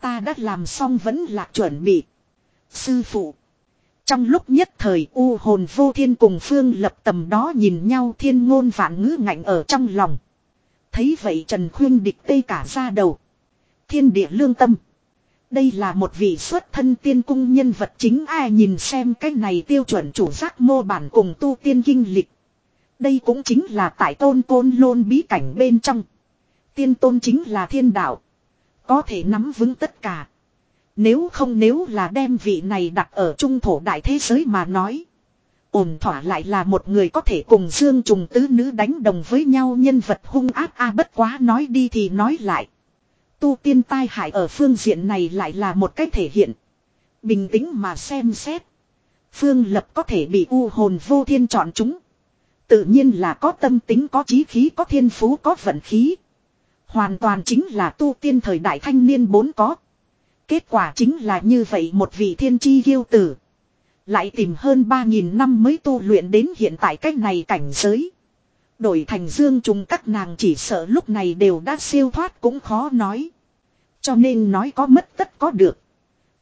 Ta đã làm xong vẫn là chuẩn bị. Sư phụ. Trong lúc nhất thời u hồn vô thiên cùng phương lập tầm đó nhìn nhau thiên ngôn vạn ngữ ngạnh ở trong lòng. Thấy vậy Trần Khuyên địch tê cả ra đầu. Thiên địa lương tâm. Đây là một vị xuất thân tiên cung nhân vật chính ai nhìn xem cái này tiêu chuẩn chủ giác mô bản cùng tu tiên kinh lịch. Đây cũng chính là tại tôn côn lôn bí cảnh bên trong. Tiên tôn chính là thiên đạo. Có thể nắm vững tất cả. Nếu không nếu là đem vị này đặt ở trung thổ đại thế giới mà nói. Ổn thỏa lại là một người có thể cùng dương trùng tứ nữ đánh đồng với nhau nhân vật hung ác a, bất quá nói đi thì nói lại. Tu tiên tai hại ở phương diện này lại là một cách thể hiện. Bình tĩnh mà xem xét. Phương lập có thể bị u hồn vô thiên chọn chúng. Tự nhiên là có tâm tính, có trí khí, có thiên phú, có vận khí. Hoàn toàn chính là tu tiên thời đại thanh niên bốn có. Kết quả chính là như vậy một vị thiên chi yêu tử. Lại tìm hơn 3.000 năm mới tu luyện đến hiện tại cách này cảnh giới. Đổi thành dương trùng các nàng chỉ sợ lúc này đều đã siêu thoát cũng khó nói. Cho nên nói có mất tất có được.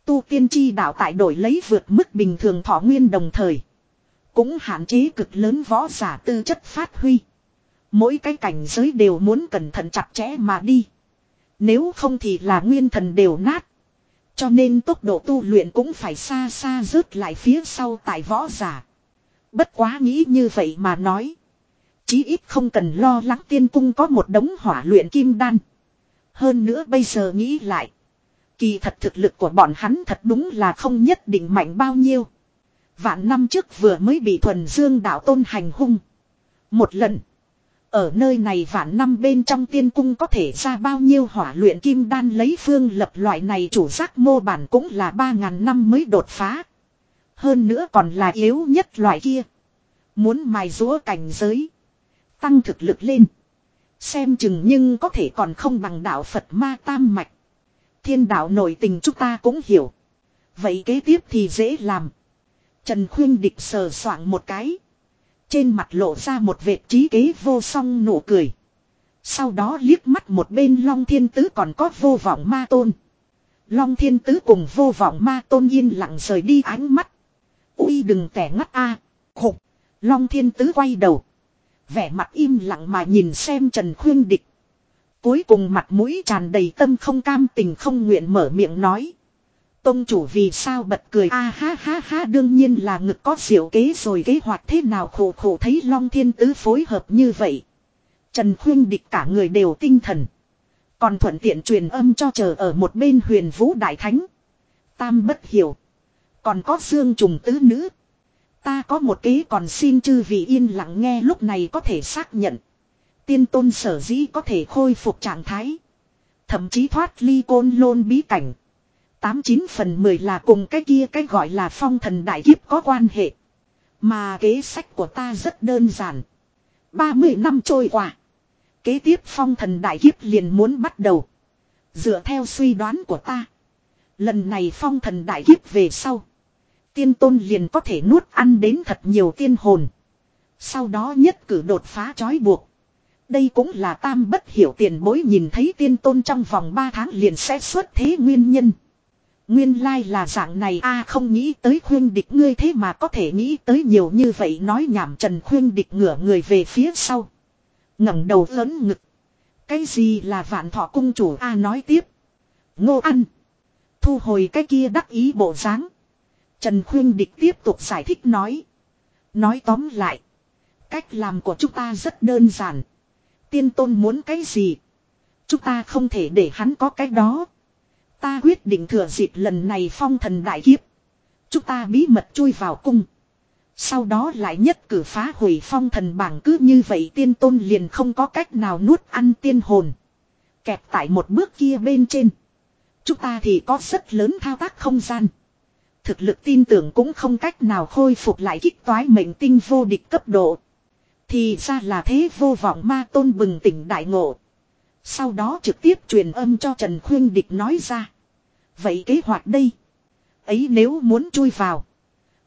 Tu tiên chi đạo tại đổi lấy vượt mức bình thường thọ nguyên đồng thời. Cũng hạn chế cực lớn võ giả tư chất phát huy. Mỗi cái cảnh giới đều muốn cẩn thận chặt chẽ mà đi. Nếu không thì là nguyên thần đều nát. Cho nên tốc độ tu luyện cũng phải xa xa rớt lại phía sau tại võ giả. Bất quá nghĩ như vậy mà nói. Chí ít không cần lo lắng tiên cung có một đống hỏa luyện kim đan. Hơn nữa bây giờ nghĩ lại. Kỳ thật thực lực của bọn hắn thật đúng là không nhất định mạnh bao nhiêu. Vạn năm trước vừa mới bị thuần dương đạo tôn hành hung. Một lần. Ở nơi này vạn năm bên trong tiên cung có thể ra bao nhiêu hỏa luyện kim đan lấy phương lập loại này chủ giác mô bản cũng là ba ngàn năm mới đột phá. Hơn nữa còn là yếu nhất loại kia. Muốn mài rúa cảnh giới. Tăng thực lực lên. Xem chừng nhưng có thể còn không bằng đạo Phật ma tam mạch. Thiên đạo nổi tình chúng ta cũng hiểu. Vậy kế tiếp thì dễ làm. Trần Khuyên Địch sờ soạng một cái. Trên mặt lộ ra một vệt trí kế vô song nụ cười. Sau đó liếc mắt một bên Long Thiên Tứ còn có vô vọng ma tôn. Long Thiên Tứ cùng vô vọng ma tôn yên lặng rời đi ánh mắt. Ui đừng tẻ ngắt a à. Khục. Long Thiên Tứ quay đầu. Vẻ mặt im lặng mà nhìn xem Trần Khuyên Địch. Cuối cùng mặt mũi tràn đầy tâm không cam tình không nguyện mở miệng nói. Tông chủ vì sao bật cười a ha ha ha, đương nhiên là ngực có diệu kế rồi, kế hoạch thế nào khổ khổ thấy Long Thiên Tứ phối hợp như vậy. Trần Khuyên địch cả người đều tinh thần. Còn thuận tiện truyền âm cho chờ ở một bên huyền vũ đại thánh. Tam bất hiểu. Còn có dương trùng tứ nữ. Ta có một kế còn xin chư vị yên lặng nghe lúc này có thể xác nhận. Tiên tôn sở dĩ có thể khôi phục trạng thái. Thậm chí thoát ly côn lôn bí cảnh. Tám chín phần mười là cùng cái kia cái gọi là phong thần đại kiếp có quan hệ. Mà kế sách của ta rất đơn giản. 30 năm trôi qua. Kế tiếp phong thần đại kiếp liền muốn bắt đầu. Dựa theo suy đoán của ta. Lần này phong thần đại kiếp về sau. Tiên tôn liền có thể nuốt ăn đến thật nhiều tiên hồn. Sau đó nhất cử đột phá trói buộc. Đây cũng là tam bất hiểu tiền bối nhìn thấy tiên tôn trong vòng 3 tháng liền sẽ xuất thế nguyên nhân. Nguyên lai là dạng này, a, không nghĩ tới khuyên địch ngươi thế mà có thể nghĩ tới nhiều như vậy, nói nhảm trần khuyên địch ngửa người về phía sau. ngẩng đầu lớn ngực. Cái gì là vạn thọ cung chủ a, nói tiếp. Ngô ăn. Thu hồi cái kia đắc ý bộ dáng. Trần khuyên địch tiếp tục giải thích nói. Nói tóm lại. Cách làm của chúng ta rất đơn giản. Tiên tôn muốn cái gì? Chúng ta không thể để hắn có cái đó. Ta quyết định thừa dịp lần này phong thần đại kiếp. Chúng ta bí mật chui vào cung. Sau đó lại nhất cử phá hủy phong thần bảng cứ như vậy tiên tôn liền không có cách nào nuốt ăn tiên hồn. Kẹp tại một bước kia bên trên. Chúng ta thì có rất lớn thao tác không gian. Thực lực tin tưởng cũng không cách nào khôi phục lại kích toái mệnh tinh vô địch cấp độ. Thì ra là thế vô vọng ma tôn bừng tỉnh đại ngộ. Sau đó trực tiếp truyền âm cho Trần Khuyên Địch nói ra. Vậy kế hoạch đây. Ấy nếu muốn chui vào.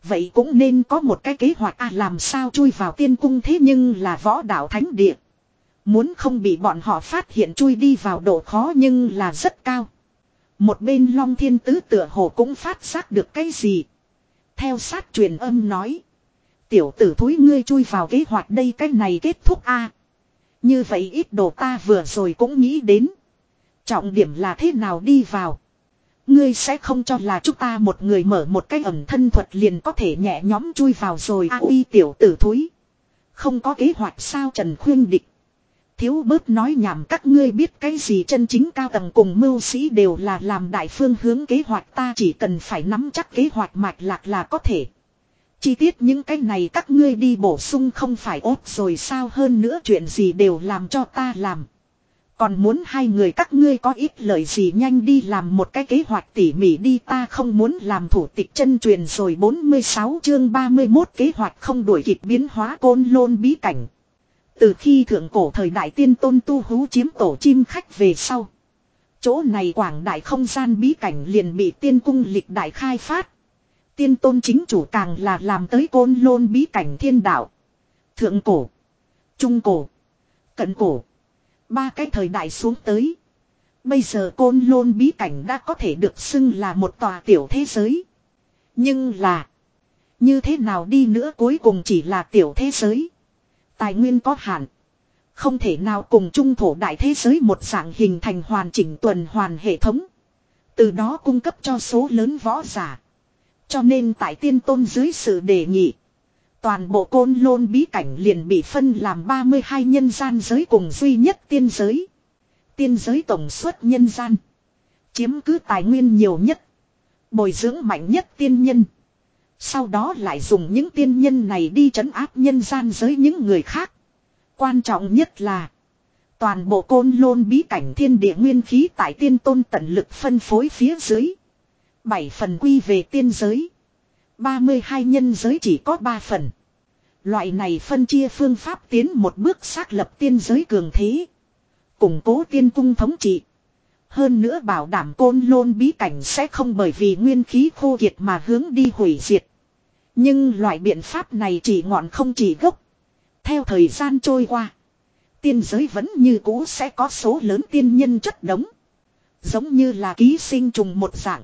Vậy cũng nên có một cái kế hoạch à làm sao chui vào tiên cung thế nhưng là võ đạo thánh địa. Muốn không bị bọn họ phát hiện chui đi vào độ khó nhưng là rất cao. Một bên long thiên tứ tựa hồ cũng phát giác được cái gì. Theo sát truyền âm nói. Tiểu tử thúi ngươi chui vào kế hoạch đây cái này kết thúc a Như vậy ít đồ ta vừa rồi cũng nghĩ đến. Trọng điểm là thế nào đi vào. Ngươi sẽ không cho là chúng ta một người mở một cái ẩm thân thuật liền có thể nhẹ nhóm chui vào rồi a uy tiểu tử thúi. Không có kế hoạch sao Trần Khuyên Địch. Thiếu bớt nói nhảm các ngươi biết cái gì chân chính cao tầng cùng mưu sĩ đều là làm đại phương hướng kế hoạch ta chỉ cần phải nắm chắc kế hoạch mạch lạc là có thể. Chi tiết những cái này các ngươi đi bổ sung không phải ốt rồi sao hơn nữa chuyện gì đều làm cho ta làm. Còn muốn hai người các ngươi có ít lời gì nhanh đi làm một cái kế hoạch tỉ mỉ đi ta không muốn làm thủ tịch chân truyền rồi 46 chương 31 kế hoạch không đuổi kịp biến hóa côn lôn bí cảnh. Từ khi thượng cổ thời đại tiên tôn tu hú chiếm tổ chim khách về sau. Chỗ này quảng đại không gian bí cảnh liền bị tiên cung lịch đại khai phát. Tiên tôn chính chủ càng là làm tới côn lôn bí cảnh thiên đạo. Thượng cổ. Trung cổ. Cận cổ. Ba cái thời đại xuống tới. Bây giờ côn lôn bí cảnh đã có thể được xưng là một tòa tiểu thế giới. Nhưng là. Như thế nào đi nữa cuối cùng chỉ là tiểu thế giới. Tài nguyên có hạn. Không thể nào cùng trung thổ đại thế giới một dạng hình thành hoàn chỉnh tuần hoàn hệ thống. Từ đó cung cấp cho số lớn võ giả. Cho nên tại tiên tôn dưới sự đề nghị. Toàn bộ côn lôn bí cảnh liền bị phân làm 32 nhân gian giới cùng duy nhất tiên giới. Tiên giới tổng suất nhân gian. Chiếm cứ tài nguyên nhiều nhất. Bồi dưỡng mạnh nhất tiên nhân. Sau đó lại dùng những tiên nhân này đi trấn áp nhân gian giới những người khác. Quan trọng nhất là. Toàn bộ côn lôn bí cảnh thiên địa nguyên khí tại tiên tôn tận lực phân phối phía dưới. Bảy phần quy về tiên giới. 32 nhân giới chỉ có 3 phần. Loại này phân chia phương pháp tiến một bước xác lập tiên giới cường thế. Củng cố tiên cung thống trị. Hơn nữa bảo đảm côn lôn bí cảnh sẽ không bởi vì nguyên khí khô kiệt mà hướng đi hủy diệt. Nhưng loại biện pháp này chỉ ngọn không chỉ gốc. Theo thời gian trôi qua. Tiên giới vẫn như cũ sẽ có số lớn tiên nhân chất đống. Giống như là ký sinh trùng một dạng.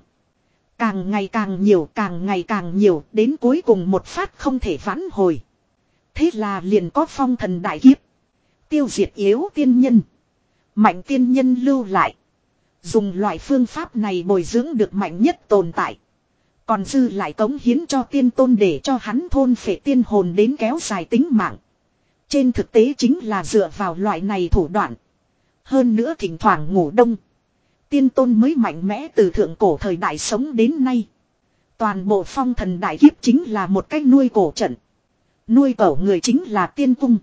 Càng ngày càng nhiều, càng ngày càng nhiều, đến cuối cùng một phát không thể vãn hồi. Thế là liền có phong thần đại kiếp. Tiêu diệt yếu tiên nhân. Mạnh tiên nhân lưu lại. Dùng loại phương pháp này bồi dưỡng được mạnh nhất tồn tại. Còn dư lại cống hiến cho tiên tôn để cho hắn thôn phệ tiên hồn đến kéo dài tính mạng. Trên thực tế chính là dựa vào loại này thủ đoạn. Hơn nữa thỉnh thoảng ngủ đông. Tiên tôn mới mạnh mẽ từ thượng cổ thời đại sống đến nay. Toàn bộ phong thần đại kiếp chính là một cách nuôi cổ trận. Nuôi cổ người chính là tiên cung.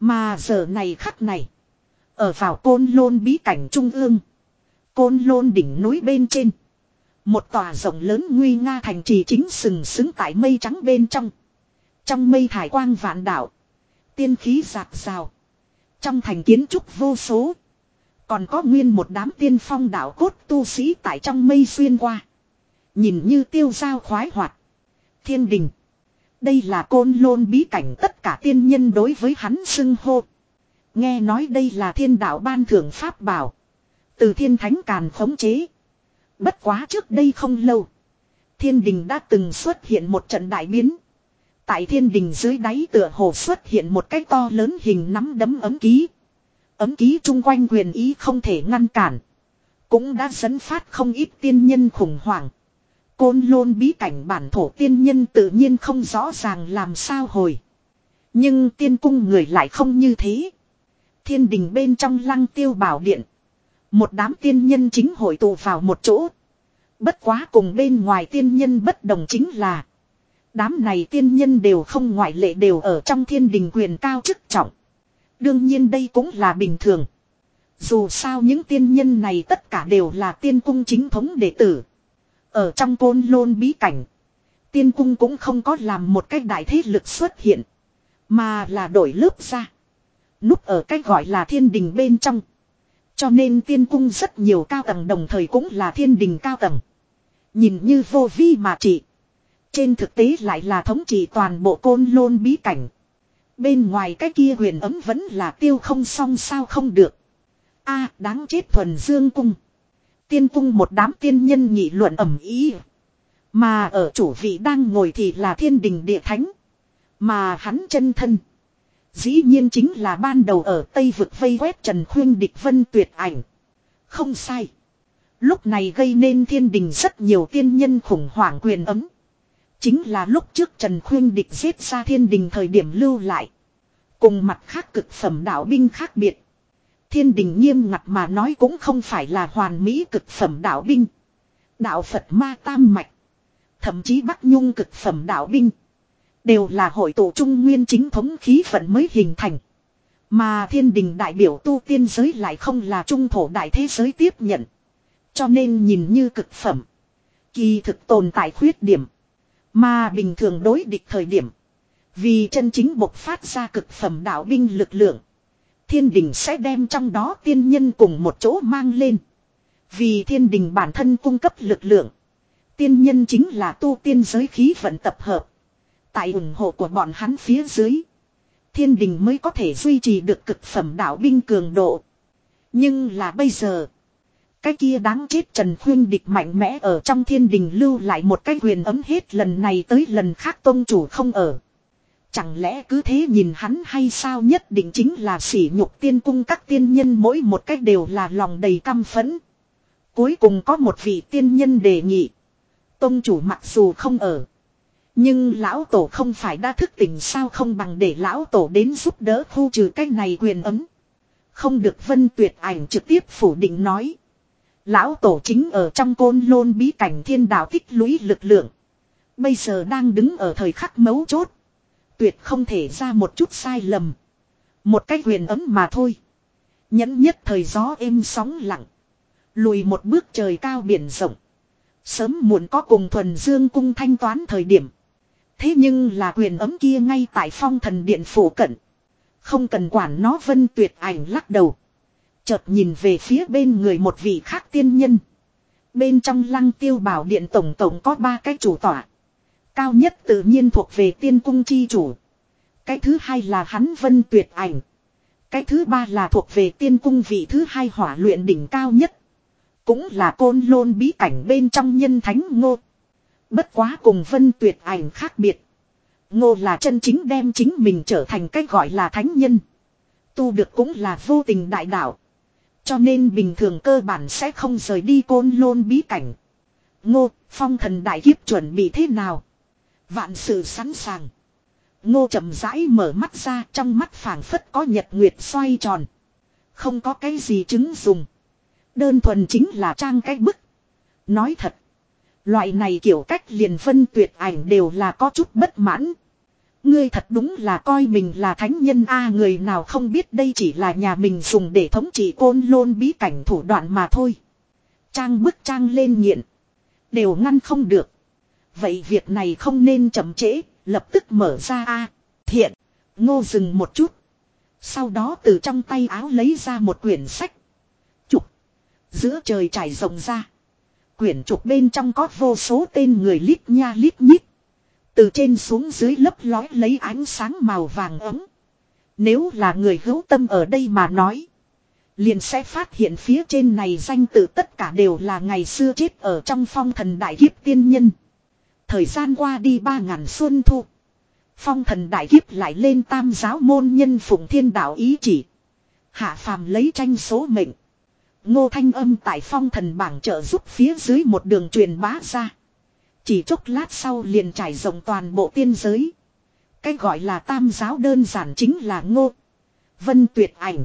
Mà giờ này khắc này. Ở vào côn lôn bí cảnh trung ương. Côn lôn đỉnh núi bên trên. Một tòa rộng lớn nguy nga thành trì chính sừng sững tại mây trắng bên trong. Trong mây thải quang vạn đảo. Tiên khí giạt rào. Trong thành kiến trúc vô số. Còn có nguyên một đám tiên phong đạo cốt tu sĩ tại trong mây xuyên qua. Nhìn như tiêu giao khoái hoạt. Thiên đình. Đây là côn lôn bí cảnh tất cả tiên nhân đối với hắn xưng hô. Nghe nói đây là thiên đạo ban thưởng pháp bảo. Từ thiên thánh càn khống chế. Bất quá trước đây không lâu. Thiên đình đã từng xuất hiện một trận đại biến. Tại thiên đình dưới đáy tựa hồ xuất hiện một cái to lớn hình nắm đấm ấm ký. Ấm ký chung quanh quyền ý không thể ngăn cản. Cũng đã dẫn phát không ít tiên nhân khủng hoảng. Côn lôn bí cảnh bản thổ tiên nhân tự nhiên không rõ ràng làm sao hồi. Nhưng tiên cung người lại không như thế. Thiên đình bên trong lăng tiêu bảo điện. Một đám tiên nhân chính hội tụ vào một chỗ. Bất quá cùng bên ngoài tiên nhân bất đồng chính là. Đám này tiên nhân đều không ngoại lệ đều ở trong thiên đình quyền cao chức trọng. Đương nhiên đây cũng là bình thường. Dù sao những tiên nhân này tất cả đều là tiên cung chính thống đệ tử. Ở trong côn lôn bí cảnh. Tiên cung cũng không có làm một cách đại thế lực xuất hiện. Mà là đổi lớp ra. Núp ở cách gọi là thiên đình bên trong. Cho nên tiên cung rất nhiều cao tầng đồng thời cũng là thiên đình cao tầng. Nhìn như vô vi mà trị. Trên thực tế lại là thống trị toàn bộ côn lôn bí cảnh. Bên ngoài cái kia huyền ấm vẫn là tiêu không xong sao không được. a, đáng chết thuần dương cung. Tiên cung một đám tiên nhân nghị luận ẩm ý. Mà ở chủ vị đang ngồi thì là thiên đình địa thánh. Mà hắn chân thân. Dĩ nhiên chính là ban đầu ở Tây vực vây quét Trần Khuyên địch vân tuyệt ảnh. Không sai. Lúc này gây nên thiên đình rất nhiều tiên nhân khủng hoảng quyền ấm. Chính là lúc trước Trần Khuyên địch giết ra thiên đình thời điểm lưu lại. Cùng mặt khác cực phẩm đạo binh khác biệt. Thiên đình nghiêm ngặt mà nói cũng không phải là hoàn mỹ cực phẩm đạo binh. Đạo Phật ma tam mạch. Thậm chí Bắc Nhung cực phẩm đạo binh. Đều là hội tụ trung nguyên chính thống khí vận mới hình thành. Mà thiên đình đại biểu tu tiên giới lại không là trung thổ đại thế giới tiếp nhận. Cho nên nhìn như cực phẩm. Kỳ thực tồn tại khuyết điểm. Mà bình thường đối địch thời điểm. Vì chân chính bộc phát ra cực phẩm đạo binh lực lượng. Thiên đình sẽ đem trong đó tiên nhân cùng một chỗ mang lên. Vì thiên đình bản thân cung cấp lực lượng. Tiên nhân chính là tu tiên giới khí vận tập hợp. Tại ủng hộ của bọn hắn phía dưới. Thiên đình mới có thể duy trì được cực phẩm đạo binh cường độ. Nhưng là bây giờ. Cái kia đáng chết Trần Khuyên địch mạnh mẽ ở trong thiên đình lưu lại một cái quyền ấm hết lần này tới lần khác tôn chủ không ở. Chẳng lẽ cứ thế nhìn hắn hay sao nhất định chính là sỉ nhục tiên cung các tiên nhân mỗi một cách đều là lòng đầy căm phẫn. Cuối cùng có một vị tiên nhân đề nghị. Tông chủ mặc dù không ở. Nhưng lão tổ không phải đã thức tỉnh sao không bằng để lão tổ đến giúp đỡ khu trừ cái này quyền ấm. Không được vân tuyệt ảnh trực tiếp phủ định nói. Lão tổ chính ở trong côn lôn bí cảnh thiên đạo tích lũy lực lượng. Bây giờ đang đứng ở thời khắc mấu chốt. Tuyệt không thể ra một chút sai lầm. Một cái quyền ấm mà thôi. Nhẫn nhất thời gió êm sóng lặng. Lùi một bước trời cao biển rộng. Sớm muộn có cùng thuần dương cung thanh toán thời điểm. Thế nhưng là quyền ấm kia ngay tại phong thần điện phủ cận. Không cần quản nó vân tuyệt ảnh lắc đầu. Chợt nhìn về phía bên người một vị khác tiên nhân. Bên trong lăng tiêu bảo điện tổng tổng có ba cái chủ tỏa. Cao nhất tự nhiên thuộc về tiên cung chi chủ. Cái thứ hai là hắn vân tuyệt ảnh. Cái thứ ba là thuộc về tiên cung vị thứ hai hỏa luyện đỉnh cao nhất. Cũng là côn lôn bí cảnh bên trong nhân thánh ngô. Bất quá cùng vân tuyệt ảnh khác biệt. Ngô là chân chính đem chính mình trở thành cách gọi là thánh nhân. Tu được cũng là vô tình đại đạo. cho nên bình thường cơ bản sẽ không rời đi côn lôn bí cảnh. Ngô, phong thần đại kiếp chuẩn bị thế nào? Vạn sự sẵn sàng. Ngô chậm rãi mở mắt ra trong mắt phảng phất có nhật nguyệt xoay tròn. Không có cái gì chứng dùng. Đơn thuần chính là trang cái bức. Nói thật. Loại này kiểu cách liền phân tuyệt ảnh đều là có chút bất mãn. Ngươi thật đúng là coi mình là thánh nhân a người nào không biết đây chỉ là nhà mình dùng để thống trị côn lôn bí cảnh thủ đoạn mà thôi. Trang bức trang lên nghiện. Đều ngăn không được. Vậy việc này không nên chậm trễ, lập tức mở ra a Thiện, ngô dừng một chút. Sau đó từ trong tay áo lấy ra một quyển sách. chụp Giữa trời trải rộng ra. Quyển trục bên trong có vô số tên người lít nha lít nhít. Từ trên xuống dưới lấp lói lấy ánh sáng màu vàng ấm. Nếu là người hữu tâm ở đây mà nói. Liền sẽ phát hiện phía trên này danh tự tất cả đều là ngày xưa chết ở trong phong thần đại kiếp tiên nhân. Thời gian qua đi ba ngàn xuân thu. Phong thần đại kiếp lại lên tam giáo môn nhân phụng thiên đạo ý chỉ. Hạ phàm lấy tranh số mệnh. Ngô thanh âm tại phong thần bảng trợ giúp phía dưới một đường truyền bá ra. Chỉ chốc lát sau liền trải rộng toàn bộ tiên giới. Cái gọi là tam giáo đơn giản chính là ngô. Vân tuyệt ảnh.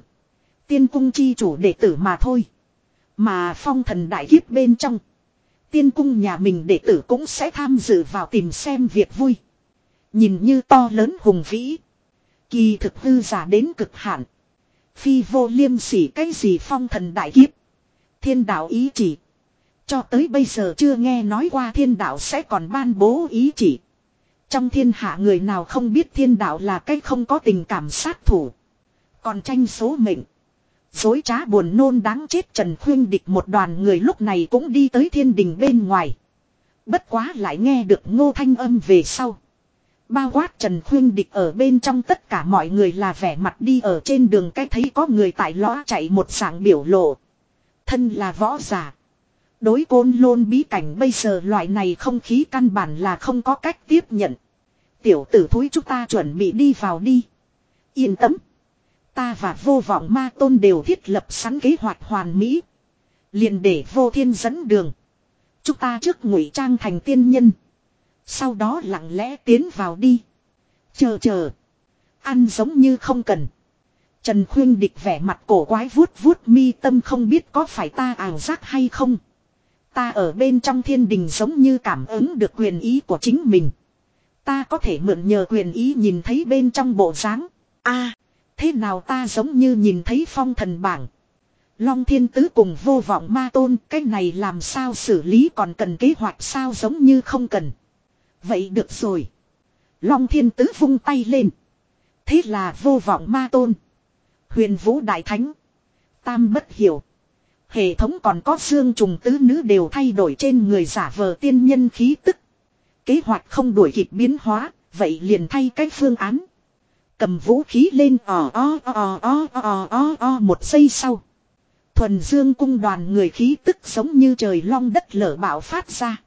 Tiên cung chi chủ đệ tử mà thôi. Mà phong thần đại kiếp bên trong. Tiên cung nhà mình đệ tử cũng sẽ tham dự vào tìm xem việc vui. Nhìn như to lớn hùng vĩ. Kỳ thực hư giả đến cực hạn. Phi vô liêm sỉ cái gì phong thần đại kiếp. Thiên đạo ý chỉ. Cho tới bây giờ chưa nghe nói qua thiên đạo sẽ còn ban bố ý chỉ. Trong thiên hạ người nào không biết thiên đạo là cái không có tình cảm sát thủ. Còn tranh số mệnh. Dối trá buồn nôn đáng chết Trần Khuyên địch một đoàn người lúc này cũng đi tới thiên đình bên ngoài. Bất quá lại nghe được ngô thanh âm về sau. Bao quát Trần Khuyên địch ở bên trong tất cả mọi người là vẻ mặt đi ở trên đường cái thấy có người tại lõa chạy một sảng biểu lộ. Thân là võ giả. Đối côn lôn bí cảnh bây giờ loại này không khí căn bản là không có cách tiếp nhận. Tiểu tử thúi chúng ta chuẩn bị đi vào đi. Yên tâm. Ta và vô vọng ma tôn đều thiết lập sẵn kế hoạch hoàn mỹ. liền để vô thiên dẫn đường. Chúng ta trước ngụy trang thành tiên nhân. Sau đó lặng lẽ tiến vào đi. Chờ chờ. Ăn giống như không cần. Trần Khuyên địch vẻ mặt cổ quái vuốt vuốt mi tâm không biết có phải ta ảo giác hay không. Ta ở bên trong thiên đình giống như cảm ứng được quyền ý của chính mình. Ta có thể mượn nhờ quyền ý nhìn thấy bên trong bộ dáng. a thế nào ta giống như nhìn thấy phong thần bảng. Long thiên tứ cùng vô vọng ma tôn, cái này làm sao xử lý còn cần kế hoạch sao giống như không cần. Vậy được rồi. Long thiên tứ vung tay lên. Thế là vô vọng ma tôn. Huyền vũ đại thánh. Tam bất hiểu. Hệ thống còn có xương trùng tứ nữ đều thay đổi trên người giả vờ tiên nhân khí tức. Kế hoạch không đuổi kịp biến hóa, vậy liền thay cách phương án. Cầm vũ khí lên ò o o o o o o một giây sau. Thuần dương cung đoàn người khí tức giống như trời long đất lở bạo phát ra.